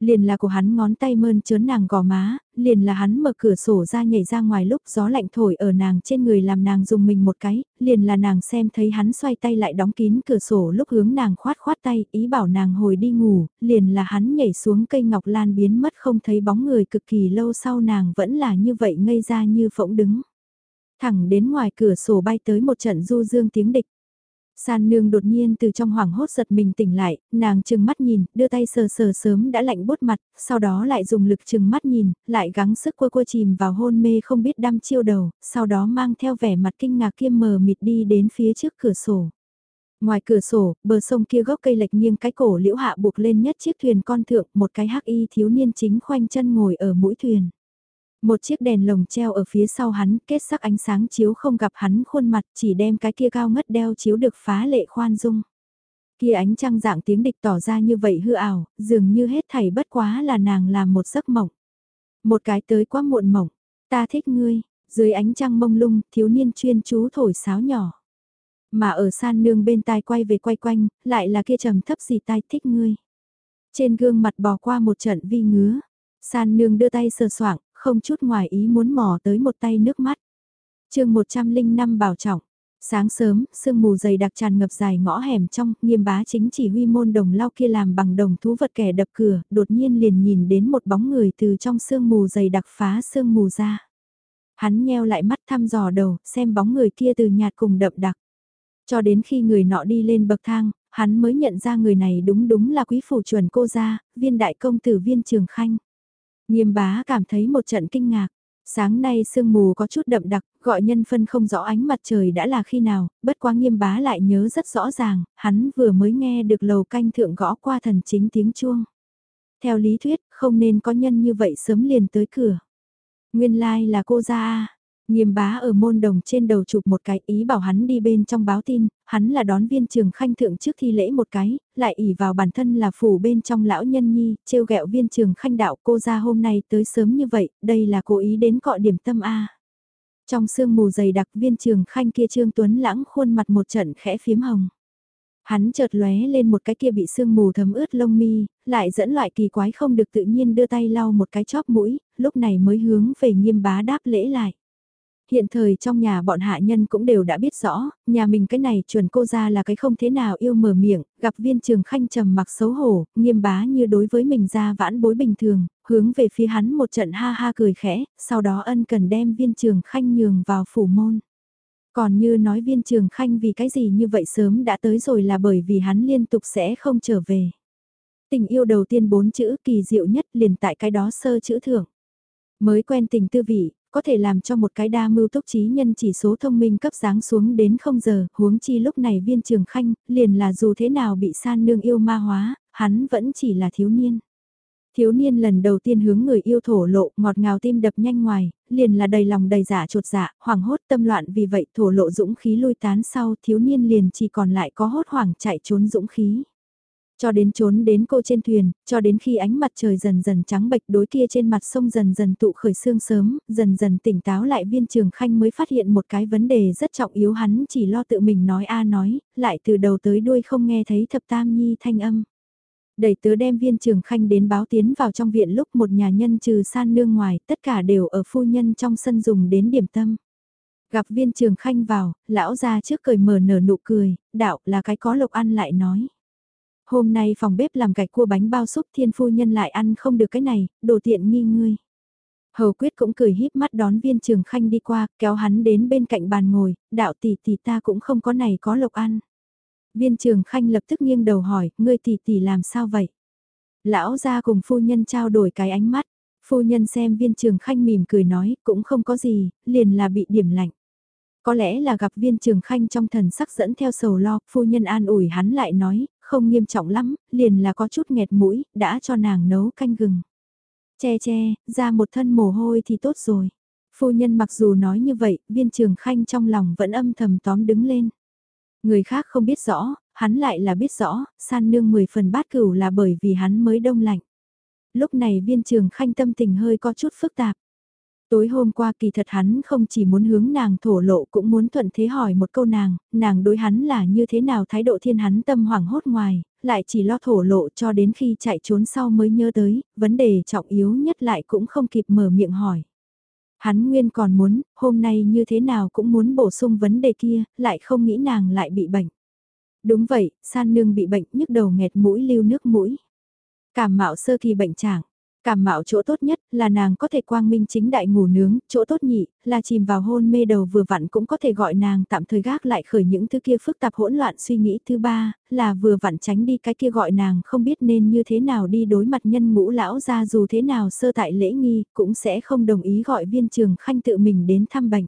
liền là của hắn ngón tay mơn trớn nàng gò má, liền là hắn mở cửa sổ ra nhảy ra ngoài lúc gió lạnh thổi ở nàng trên người làm nàng dùng mình một cái, liền là nàng xem thấy hắn xoay tay lại đóng kín cửa sổ lúc hướng nàng khoát khoát tay, ý bảo nàng hồi đi ngủ, liền là hắn nhảy xuống cây ngọc lan biến mất không thấy bóng người cực kỳ lâu sau nàng vẫn là như vậy ngây ra như phỗng đứng. Thẳng đến ngoài cửa sổ bay tới một trận du dương tiếng địch. San nương đột nhiên từ trong hoảng hốt giật mình tỉnh lại, nàng chừng mắt nhìn, đưa tay sờ sờ sớm đã lạnh bút mặt, sau đó lại dùng lực chừng mắt nhìn, lại gắng sức quơ quơ chìm vào hôn mê không biết đăm chiêu đầu, sau đó mang theo vẻ mặt kinh ngạc kiêm mờ mịt đi đến phía trước cửa sổ. Ngoài cửa sổ, bờ sông kia gốc cây lệch nghiêng cái cổ liễu hạ buộc lên nhất chiếc thuyền con thượng, một cái hắc y thiếu niên chính khoanh chân ngồi ở mũi thuyền. Một chiếc đèn lồng treo ở phía sau hắn, kết sắc ánh sáng chiếu không gặp hắn khuôn mặt, chỉ đem cái kia cao ngất đeo chiếu được phá lệ khoan dung. Kia ánh trăng dạng tiếng địch tỏ ra như vậy hư ảo, dường như hết thảy bất quá là nàng làm một giấc mộng. Một cái tới quá muộn mộng, ta thích ngươi, dưới ánh trăng mông lung, thiếu niên chuyên chú thổi sáo nhỏ. Mà ở san nương bên tai quay về quay quanh, lại là kia trầm thấp gì tai thích ngươi. Trên gương mặt bò qua một trận vi ngứa, san nương đưa tay sờ soạng, không chút ngoài ý muốn mò tới một tay nước mắt. chương 105 bảo trọng. Sáng sớm, sương mù dày đặc tràn ngập dài ngõ hẻm trong, nghiêm bá chính chỉ huy môn đồng lao kia làm bằng đồng thú vật kẻ đập cửa, đột nhiên liền nhìn đến một bóng người từ trong sương mù dày đặc phá sương mù ra. Hắn nheo lại mắt thăm dò đầu, xem bóng người kia từ nhạt cùng đậm đặc. Cho đến khi người nọ đi lên bậc thang, hắn mới nhận ra người này đúng đúng là quý phủ chuẩn cô gia, viên đại công tử viên trường khanh. Nghiêm bá cảm thấy một trận kinh ngạc. Sáng nay sương mù có chút đậm đặc, gọi nhân phân không rõ ánh mặt trời đã là khi nào, bất quá nghiêm bá lại nhớ rất rõ ràng, hắn vừa mới nghe được lầu canh thượng gõ qua thần chính tiếng chuông. Theo lý thuyết, không nên có nhân như vậy sớm liền tới cửa. Nguyên lai like là cô ra à Nghiêm bá ở môn đồng trên đầu chụp một cái ý bảo hắn đi bên trong báo tin, hắn là đón viên trường khanh thượng trước thi lễ một cái, lại ỉ vào bản thân là phủ bên trong lão nhân nhi, trêu ghẹo viên trường khanh đạo cô ra hôm nay tới sớm như vậy, đây là cố ý đến cọ điểm tâm A. Trong sương mù dày đặc viên trường khanh kia trương tuấn lãng khuôn mặt một trận khẽ phím hồng. Hắn chợt lóe lên một cái kia bị sương mù thấm ướt lông mi, lại dẫn loại kỳ quái không được tự nhiên đưa tay lau một cái chóp mũi, lúc này mới hướng về nghiêm bá đáp lễ lại. Hiện thời trong nhà bọn hạ nhân cũng đều đã biết rõ, nhà mình cái này chuẩn cô ra là cái không thế nào yêu mở miệng, gặp viên trường khanh trầm mặc xấu hổ, nghiêm bá như đối với mình ra vãn bối bình thường, hướng về phía hắn một trận ha ha cười khẽ, sau đó ân cần đem viên trường khanh nhường vào phủ môn. Còn như nói viên trường khanh vì cái gì như vậy sớm đã tới rồi là bởi vì hắn liên tục sẽ không trở về. Tình yêu đầu tiên bốn chữ kỳ diệu nhất liền tại cái đó sơ chữ thưởng. Mới quen tình tư vị, có thể làm cho một cái đa mưu túc trí nhân chỉ số thông minh cấp dáng xuống đến không giờ, huống chi lúc này viên trường khanh, liền là dù thế nào bị san nương yêu ma hóa, hắn vẫn chỉ là thiếu niên. Thiếu niên lần đầu tiên hướng người yêu thổ lộ, ngọt ngào tim đập nhanh ngoài, liền là đầy lòng đầy giả dạ trột dạ, hoảng hốt tâm loạn vì vậy thổ lộ dũng khí lui tán sau, thiếu niên liền chỉ còn lại có hốt hoảng chạy trốn dũng khí. Cho đến trốn đến cô trên thuyền, cho đến khi ánh mặt trời dần dần trắng bệch đối kia trên mặt sông dần dần tụ khởi sương sớm, dần dần tỉnh táo lại viên trường khanh mới phát hiện một cái vấn đề rất trọng yếu hắn chỉ lo tự mình nói a nói, lại từ đầu tới đuôi không nghe thấy thập tam nhi thanh âm. Đẩy tớ đem viên trường khanh đến báo tiến vào trong viện lúc một nhà nhân trừ san nương ngoài, tất cả đều ở phu nhân trong sân dùng đến điểm tâm. Gặp viên trường khanh vào, lão ra trước cười mở nở nụ cười, đạo là cái có lộc ăn lại nói. Hôm nay phòng bếp làm gạch cua bánh bao xúc thiên phu nhân lại ăn không được cái này, đồ tiện nghi ngươi. Hầu quyết cũng cười híp mắt đón viên trường khanh đi qua, kéo hắn đến bên cạnh bàn ngồi, đạo tỷ tỷ ta cũng không có này có lộc ăn. Viên trường khanh lập tức nghiêng đầu hỏi, ngươi tỷ tỷ làm sao vậy? Lão ra cùng phu nhân trao đổi cái ánh mắt, phu nhân xem viên trường khanh mỉm cười nói, cũng không có gì, liền là bị điểm lạnh. Có lẽ là gặp viên trường khanh trong thần sắc dẫn theo sầu lo, phu nhân an ủi hắn lại nói, không nghiêm trọng lắm, liền là có chút nghẹt mũi, đã cho nàng nấu canh gừng. Che che, ra một thân mồ hôi thì tốt rồi. Phu nhân mặc dù nói như vậy, viên trường khanh trong lòng vẫn âm thầm tóm đứng lên. Người khác không biết rõ, hắn lại là biết rõ, san nương 10 phần bát cửu là bởi vì hắn mới đông lạnh. Lúc này viên trường khanh tâm tình hơi có chút phức tạp. Tối hôm qua kỳ thật hắn không chỉ muốn hướng nàng thổ lộ cũng muốn thuận thế hỏi một câu nàng, nàng đối hắn là như thế nào thái độ thiên hắn tâm hoảng hốt ngoài, lại chỉ lo thổ lộ cho đến khi chạy trốn sau mới nhớ tới, vấn đề trọng yếu nhất lại cũng không kịp mở miệng hỏi. Hắn nguyên còn muốn, hôm nay như thế nào cũng muốn bổ sung vấn đề kia, lại không nghĩ nàng lại bị bệnh. Đúng vậy, san nương bị bệnh nhức đầu nghẹt mũi lưu nước mũi. Cảm mạo sơ kỳ bệnh trạng Cảm mạo chỗ tốt nhất là nàng có thể quang minh chính đại ngủ nướng, chỗ tốt nhị là chìm vào hôn mê đầu vừa vặn cũng có thể gọi nàng tạm thời gác lại khởi những thứ kia phức tạp hỗn loạn suy nghĩ. Thứ ba là vừa vặn tránh đi cái kia gọi nàng không biết nên như thế nào đi đối mặt nhân ngũ lão ra dù thế nào sơ tại lễ nghi cũng sẽ không đồng ý gọi viên trường khanh tự mình đến thăm bệnh.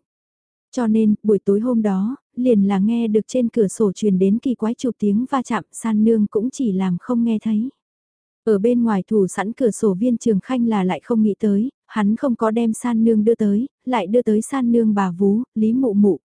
Cho nên, buổi tối hôm đó, liền là nghe được trên cửa sổ truyền đến kỳ quái chụp tiếng va chạm san nương cũng chỉ làm không nghe thấy. Ở bên ngoài thủ sẵn cửa sổ viên trường khanh là lại không nghĩ tới, hắn không có đem san nương đưa tới, lại đưa tới san nương bà vú, Lý Mụ Mụ.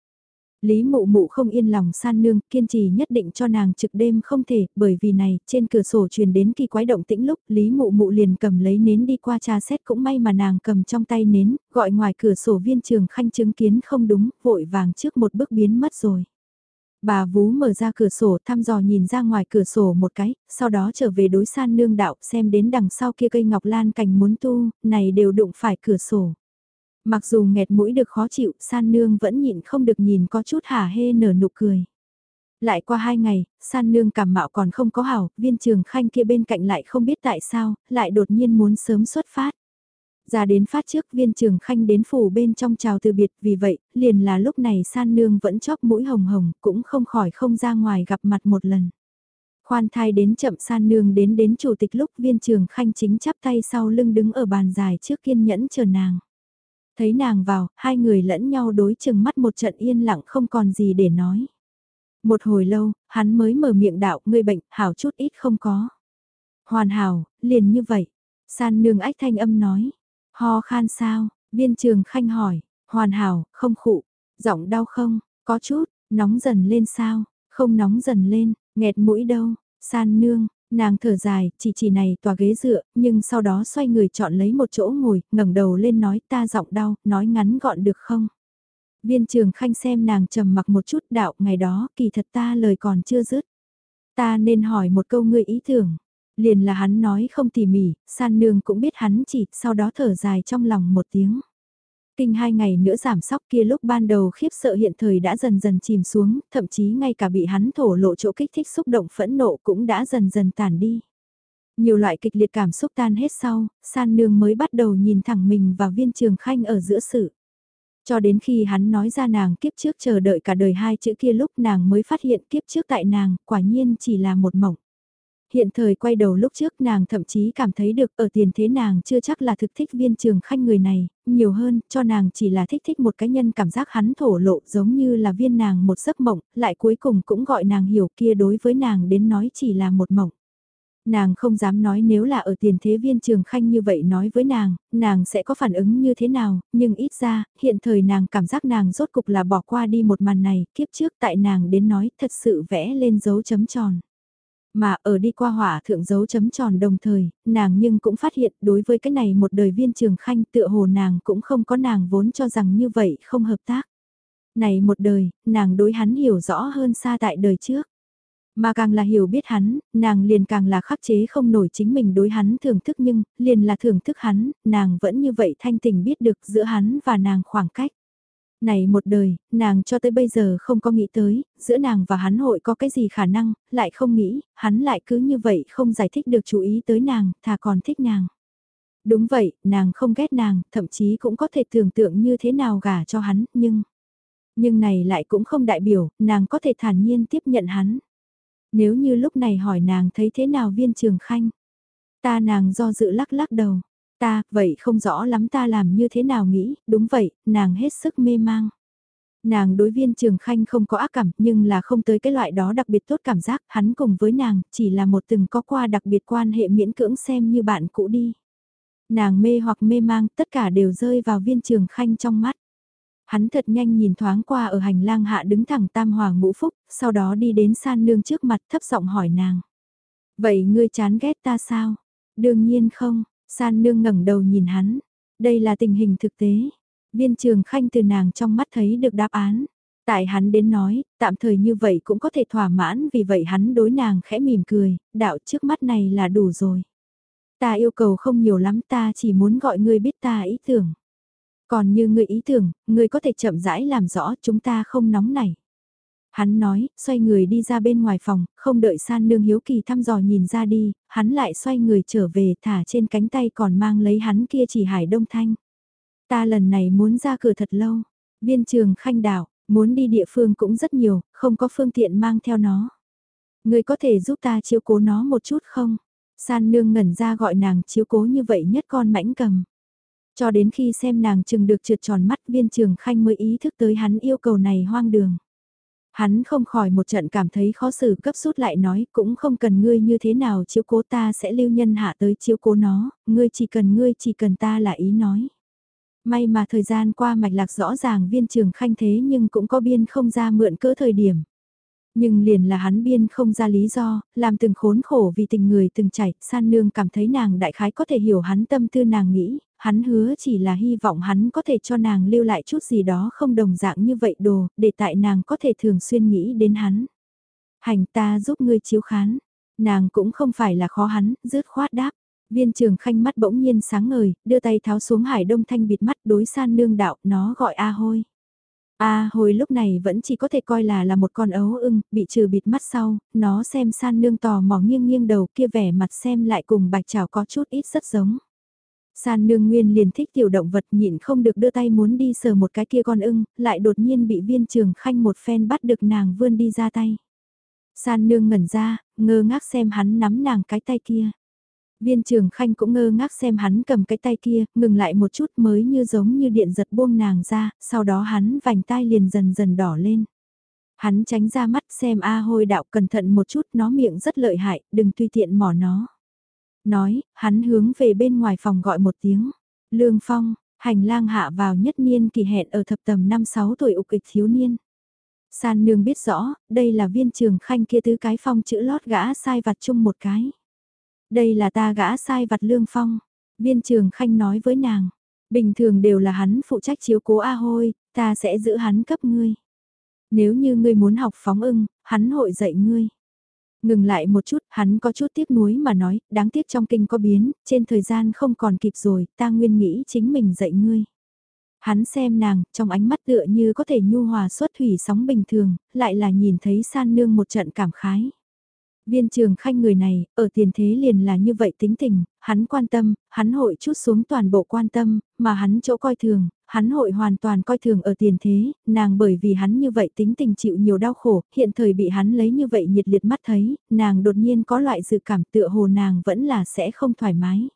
Lý Mụ Mụ không yên lòng san nương, kiên trì nhất định cho nàng trực đêm không thể, bởi vì này, trên cửa sổ truyền đến kỳ quái động tĩnh lúc, Lý Mụ Mụ liền cầm lấy nến đi qua trà xét cũng may mà nàng cầm trong tay nến, gọi ngoài cửa sổ viên trường khanh chứng kiến không đúng, vội vàng trước một bước biến mất rồi. Bà vú mở ra cửa sổ thăm dò nhìn ra ngoài cửa sổ một cái, sau đó trở về đối san nương đạo xem đến đằng sau kia cây ngọc lan cành muốn tu, này đều đụng phải cửa sổ. Mặc dù nghẹt mũi được khó chịu, san nương vẫn nhịn không được nhìn có chút hả hê nở nụ cười. Lại qua hai ngày, san nương cảm mạo còn không có hảo, viên trường khanh kia bên cạnh lại không biết tại sao, lại đột nhiên muốn sớm xuất phát. Ra đến phát trước viên trường khanh đến phủ bên trong chào từ biệt vì vậy, liền là lúc này san nương vẫn chóp mũi hồng hồng, cũng không khỏi không ra ngoài gặp mặt một lần. Khoan thai đến chậm san nương đến đến chủ tịch lúc viên trường khanh chính chắp tay sau lưng đứng ở bàn dài trước kiên nhẫn chờ nàng. Thấy nàng vào, hai người lẫn nhau đối chừng mắt một trận yên lặng không còn gì để nói. Một hồi lâu, hắn mới mở miệng đạo, người bệnh, hảo chút ít không có. Hoàn hảo, liền như vậy. San nương ách thanh âm nói. Ho khan sao, viên trường khanh hỏi, hoàn hảo, không khụ, giọng đau không, có chút, nóng dần lên sao, không nóng dần lên, nghẹt mũi đâu, san nương, nàng thở dài, chỉ chỉ này tòa ghế dựa, nhưng sau đó xoay người chọn lấy một chỗ ngồi, ngẩng đầu lên nói ta giọng đau, nói ngắn gọn được không? Viên trường khanh xem nàng trầm mặc một chút đạo ngày đó, kỳ thật ta lời còn chưa dứt. Ta nên hỏi một câu ngươi ý tưởng. Liền là hắn nói không tỉ mỉ, san nương cũng biết hắn chỉ, sau đó thở dài trong lòng một tiếng. Kinh hai ngày nữa giảm sóc kia lúc ban đầu khiếp sợ hiện thời đã dần dần chìm xuống, thậm chí ngay cả bị hắn thổ lộ chỗ kích thích xúc động phẫn nộ cũng đã dần dần tàn đi. Nhiều loại kịch liệt cảm xúc tan hết sau, san nương mới bắt đầu nhìn thẳng mình và viên trường khanh ở giữa sự. Cho đến khi hắn nói ra nàng kiếp trước chờ đợi cả đời hai chữ kia lúc nàng mới phát hiện kiếp trước tại nàng quả nhiên chỉ là một mộng. Hiện thời quay đầu lúc trước nàng thậm chí cảm thấy được ở tiền thế nàng chưa chắc là thực thích viên trường khanh người này, nhiều hơn cho nàng chỉ là thích thích một cái nhân cảm giác hắn thổ lộ giống như là viên nàng một giấc mộng, lại cuối cùng cũng gọi nàng hiểu kia đối với nàng đến nói chỉ là một mộng. Nàng không dám nói nếu là ở tiền thế viên trường khanh như vậy nói với nàng, nàng sẽ có phản ứng như thế nào, nhưng ít ra, hiện thời nàng cảm giác nàng rốt cục là bỏ qua đi một màn này, kiếp trước tại nàng đến nói thật sự vẽ lên dấu chấm tròn. Mà ở đi qua hỏa thượng dấu chấm tròn đồng thời, nàng nhưng cũng phát hiện đối với cái này một đời viên trường khanh tựa hồ nàng cũng không có nàng vốn cho rằng như vậy không hợp tác. Này một đời, nàng đối hắn hiểu rõ hơn xa tại đời trước. Mà càng là hiểu biết hắn, nàng liền càng là khắc chế không nổi chính mình đối hắn thưởng thức nhưng, liền là thưởng thức hắn, nàng vẫn như vậy thanh tình biết được giữa hắn và nàng khoảng cách. Này một đời, nàng cho tới bây giờ không có nghĩ tới, giữa nàng và hắn hội có cái gì khả năng, lại không nghĩ, hắn lại cứ như vậy không giải thích được chú ý tới nàng, thà còn thích nàng. Đúng vậy, nàng không ghét nàng, thậm chí cũng có thể tưởng tượng như thế nào gả cho hắn, nhưng... Nhưng này lại cũng không đại biểu, nàng có thể thản nhiên tiếp nhận hắn. Nếu như lúc này hỏi nàng thấy thế nào viên trường khanh, ta nàng do dự lắc lắc đầu. Ta, vậy không rõ lắm ta làm như thế nào nghĩ, đúng vậy, nàng hết sức mê mang. Nàng đối viên trường khanh không có ác cảm nhưng là không tới cái loại đó đặc biệt tốt cảm giác hắn cùng với nàng chỉ là một từng có qua đặc biệt quan hệ miễn cưỡng xem như bạn cũ đi. Nàng mê hoặc mê mang tất cả đều rơi vào viên trường khanh trong mắt. Hắn thật nhanh nhìn thoáng qua ở hành lang hạ đứng thẳng tam hoàng ngũ phúc, sau đó đi đến san nương trước mặt thấp giọng hỏi nàng. Vậy ngươi chán ghét ta sao? Đương nhiên không, san nương ngẩng đầu nhìn hắn. Đây là tình hình thực tế. Viên trường khanh từ nàng trong mắt thấy được đáp án. Tại hắn đến nói, tạm thời như vậy cũng có thể thỏa mãn vì vậy hắn đối nàng khẽ mỉm cười, đạo trước mắt này là đủ rồi. Ta yêu cầu không nhiều lắm ta chỉ muốn gọi ngươi biết ta ý tưởng. Còn như ngươi ý tưởng, ngươi có thể chậm rãi làm rõ chúng ta không nóng nảy. Hắn nói, xoay người đi ra bên ngoài phòng, không đợi san nương hiếu kỳ thăm dò nhìn ra đi, hắn lại xoay người trở về thả trên cánh tay còn mang lấy hắn kia chỉ hải đông thanh. Ta lần này muốn ra cửa thật lâu, viên trường khanh đảo, muốn đi địa phương cũng rất nhiều, không có phương tiện mang theo nó. Người có thể giúp ta chiếu cố nó một chút không? San nương ngẩn ra gọi nàng chiếu cố như vậy nhất con mãnh cầm. Cho đến khi xem nàng chừng được trượt tròn mắt viên trường khanh mới ý thức tới hắn yêu cầu này hoang đường. Hắn không khỏi một trận cảm thấy khó xử cấp rút lại nói cũng không cần ngươi như thế nào chiếu cố ta sẽ lưu nhân hạ tới chiếu cố nó, ngươi chỉ cần ngươi chỉ cần ta là ý nói. May mà thời gian qua mạch lạc rõ ràng viên trường khanh thế nhưng cũng có biên không ra mượn cỡ thời điểm. Nhưng liền là hắn biên không ra lý do, làm từng khốn khổ vì tình người từng chảy, san nương cảm thấy nàng đại khái có thể hiểu hắn tâm tư nàng nghĩ, hắn hứa chỉ là hy vọng hắn có thể cho nàng lưu lại chút gì đó không đồng dạng như vậy đồ, để tại nàng có thể thường xuyên nghĩ đến hắn. Hành ta giúp ngươi chiếu khán, nàng cũng không phải là khó hắn, rứt khoát đáp. Viên trường khanh mắt bỗng nhiên sáng ngời, đưa tay tháo xuống hải đông thanh bịt mắt đối san nương đạo, nó gọi A hôi. A hồi lúc này vẫn chỉ có thể coi là là một con ấu ưng, bị trừ bịt mắt sau, nó xem san nương tò mò nghiêng nghiêng đầu kia vẻ mặt xem lại cùng bạch chảo có chút ít rất giống. San nương nguyên liền thích tiểu động vật nhịn không được đưa tay muốn đi sờ một cái kia con ưng, lại đột nhiên bị viên trường khanh một phen bắt được nàng vươn đi ra tay. San nương ngẩn ra, ngơ ngác xem hắn nắm nàng cái tay kia. Viên trường khanh cũng ngơ ngác xem hắn cầm cái tay kia, ngừng lại một chút mới như giống như điện giật buông nàng ra, sau đó hắn vành tai liền dần dần đỏ lên. Hắn tránh ra mắt xem A hôi đạo cẩn thận một chút nó miệng rất lợi hại, đừng tùy tiện mỏ nó. Nói, hắn hướng về bên ngoài phòng gọi một tiếng. Lương Phong, hành lang hạ vào nhất niên kỳ hẹn ở thập tầm 5-6 tuổi ục kịch thiếu niên. San nương biết rõ, đây là viên trường khanh kia tứ cái phong chữ lót gã sai vặt chung một cái. Đây là ta gã sai vặt lương phong. Viên trường khanh nói với nàng. Bình thường đều là hắn phụ trách chiếu cố A hôi, ta sẽ giữ hắn cấp ngươi. Nếu như ngươi muốn học phóng ưng, hắn hội dạy ngươi. Ngừng lại một chút, hắn có chút tiếc nuối mà nói, đáng tiếc trong kinh có biến, trên thời gian không còn kịp rồi, ta nguyên nghĩ chính mình dạy ngươi. Hắn xem nàng, trong ánh mắt tựa như có thể nhu hòa xuất thủy sóng bình thường, lại là nhìn thấy san nương một trận cảm khái. Viên trường khanh người này, ở tiền thế liền là như vậy tính tình, hắn quan tâm, hắn hội chút xuống toàn bộ quan tâm, mà hắn chỗ coi thường, hắn hội hoàn toàn coi thường ở tiền thế, nàng bởi vì hắn như vậy tính tình chịu nhiều đau khổ, hiện thời bị hắn lấy như vậy nhiệt liệt mắt thấy, nàng đột nhiên có loại dự cảm tựa hồ nàng vẫn là sẽ không thoải mái.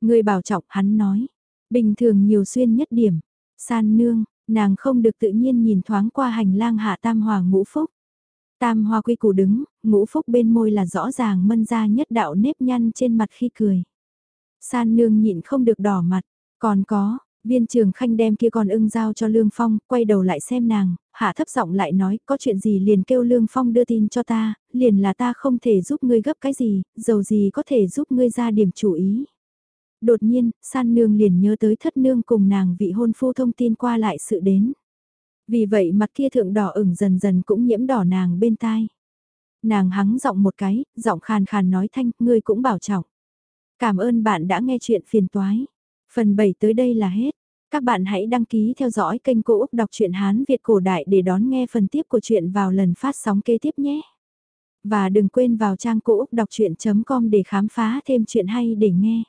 Người bảo trọng hắn nói, bình thường nhiều xuyên nhất điểm, san nương, nàng không được tự nhiên nhìn thoáng qua hành lang hạ tam hòa ngũ phúc. Tam hoa quy củ đứng, ngũ phúc bên môi là rõ ràng mân ra nhất đạo nếp nhăn trên mặt khi cười. San nương nhịn không được đỏ mặt, còn có, viên trường khanh đem kia con ưng giao cho Lương Phong, quay đầu lại xem nàng, hạ thấp giọng lại nói, có chuyện gì liền kêu Lương Phong đưa tin cho ta, liền là ta không thể giúp ngươi gấp cái gì, dầu gì có thể giúp ngươi ra điểm chủ ý. Đột nhiên, san nương liền nhớ tới thất nương cùng nàng vị hôn phu thông tin qua lại sự đến. Vì vậy mặt kia thượng đỏ ửng dần dần cũng nhiễm đỏ nàng bên tai. Nàng hắng giọng một cái, giọng khàn khàn nói thanh, ngươi cũng bảo trọng. Cảm ơn bạn đã nghe chuyện phiền toái. Phần 7 tới đây là hết. Các bạn hãy đăng ký theo dõi kênh Cô Úc Đọc truyện Hán Việt Cổ Đại để đón nghe phần tiếp của chuyện vào lần phát sóng kế tiếp nhé. Và đừng quên vào trang Cô Úc Đọc Chuyện.com để khám phá thêm chuyện hay để nghe.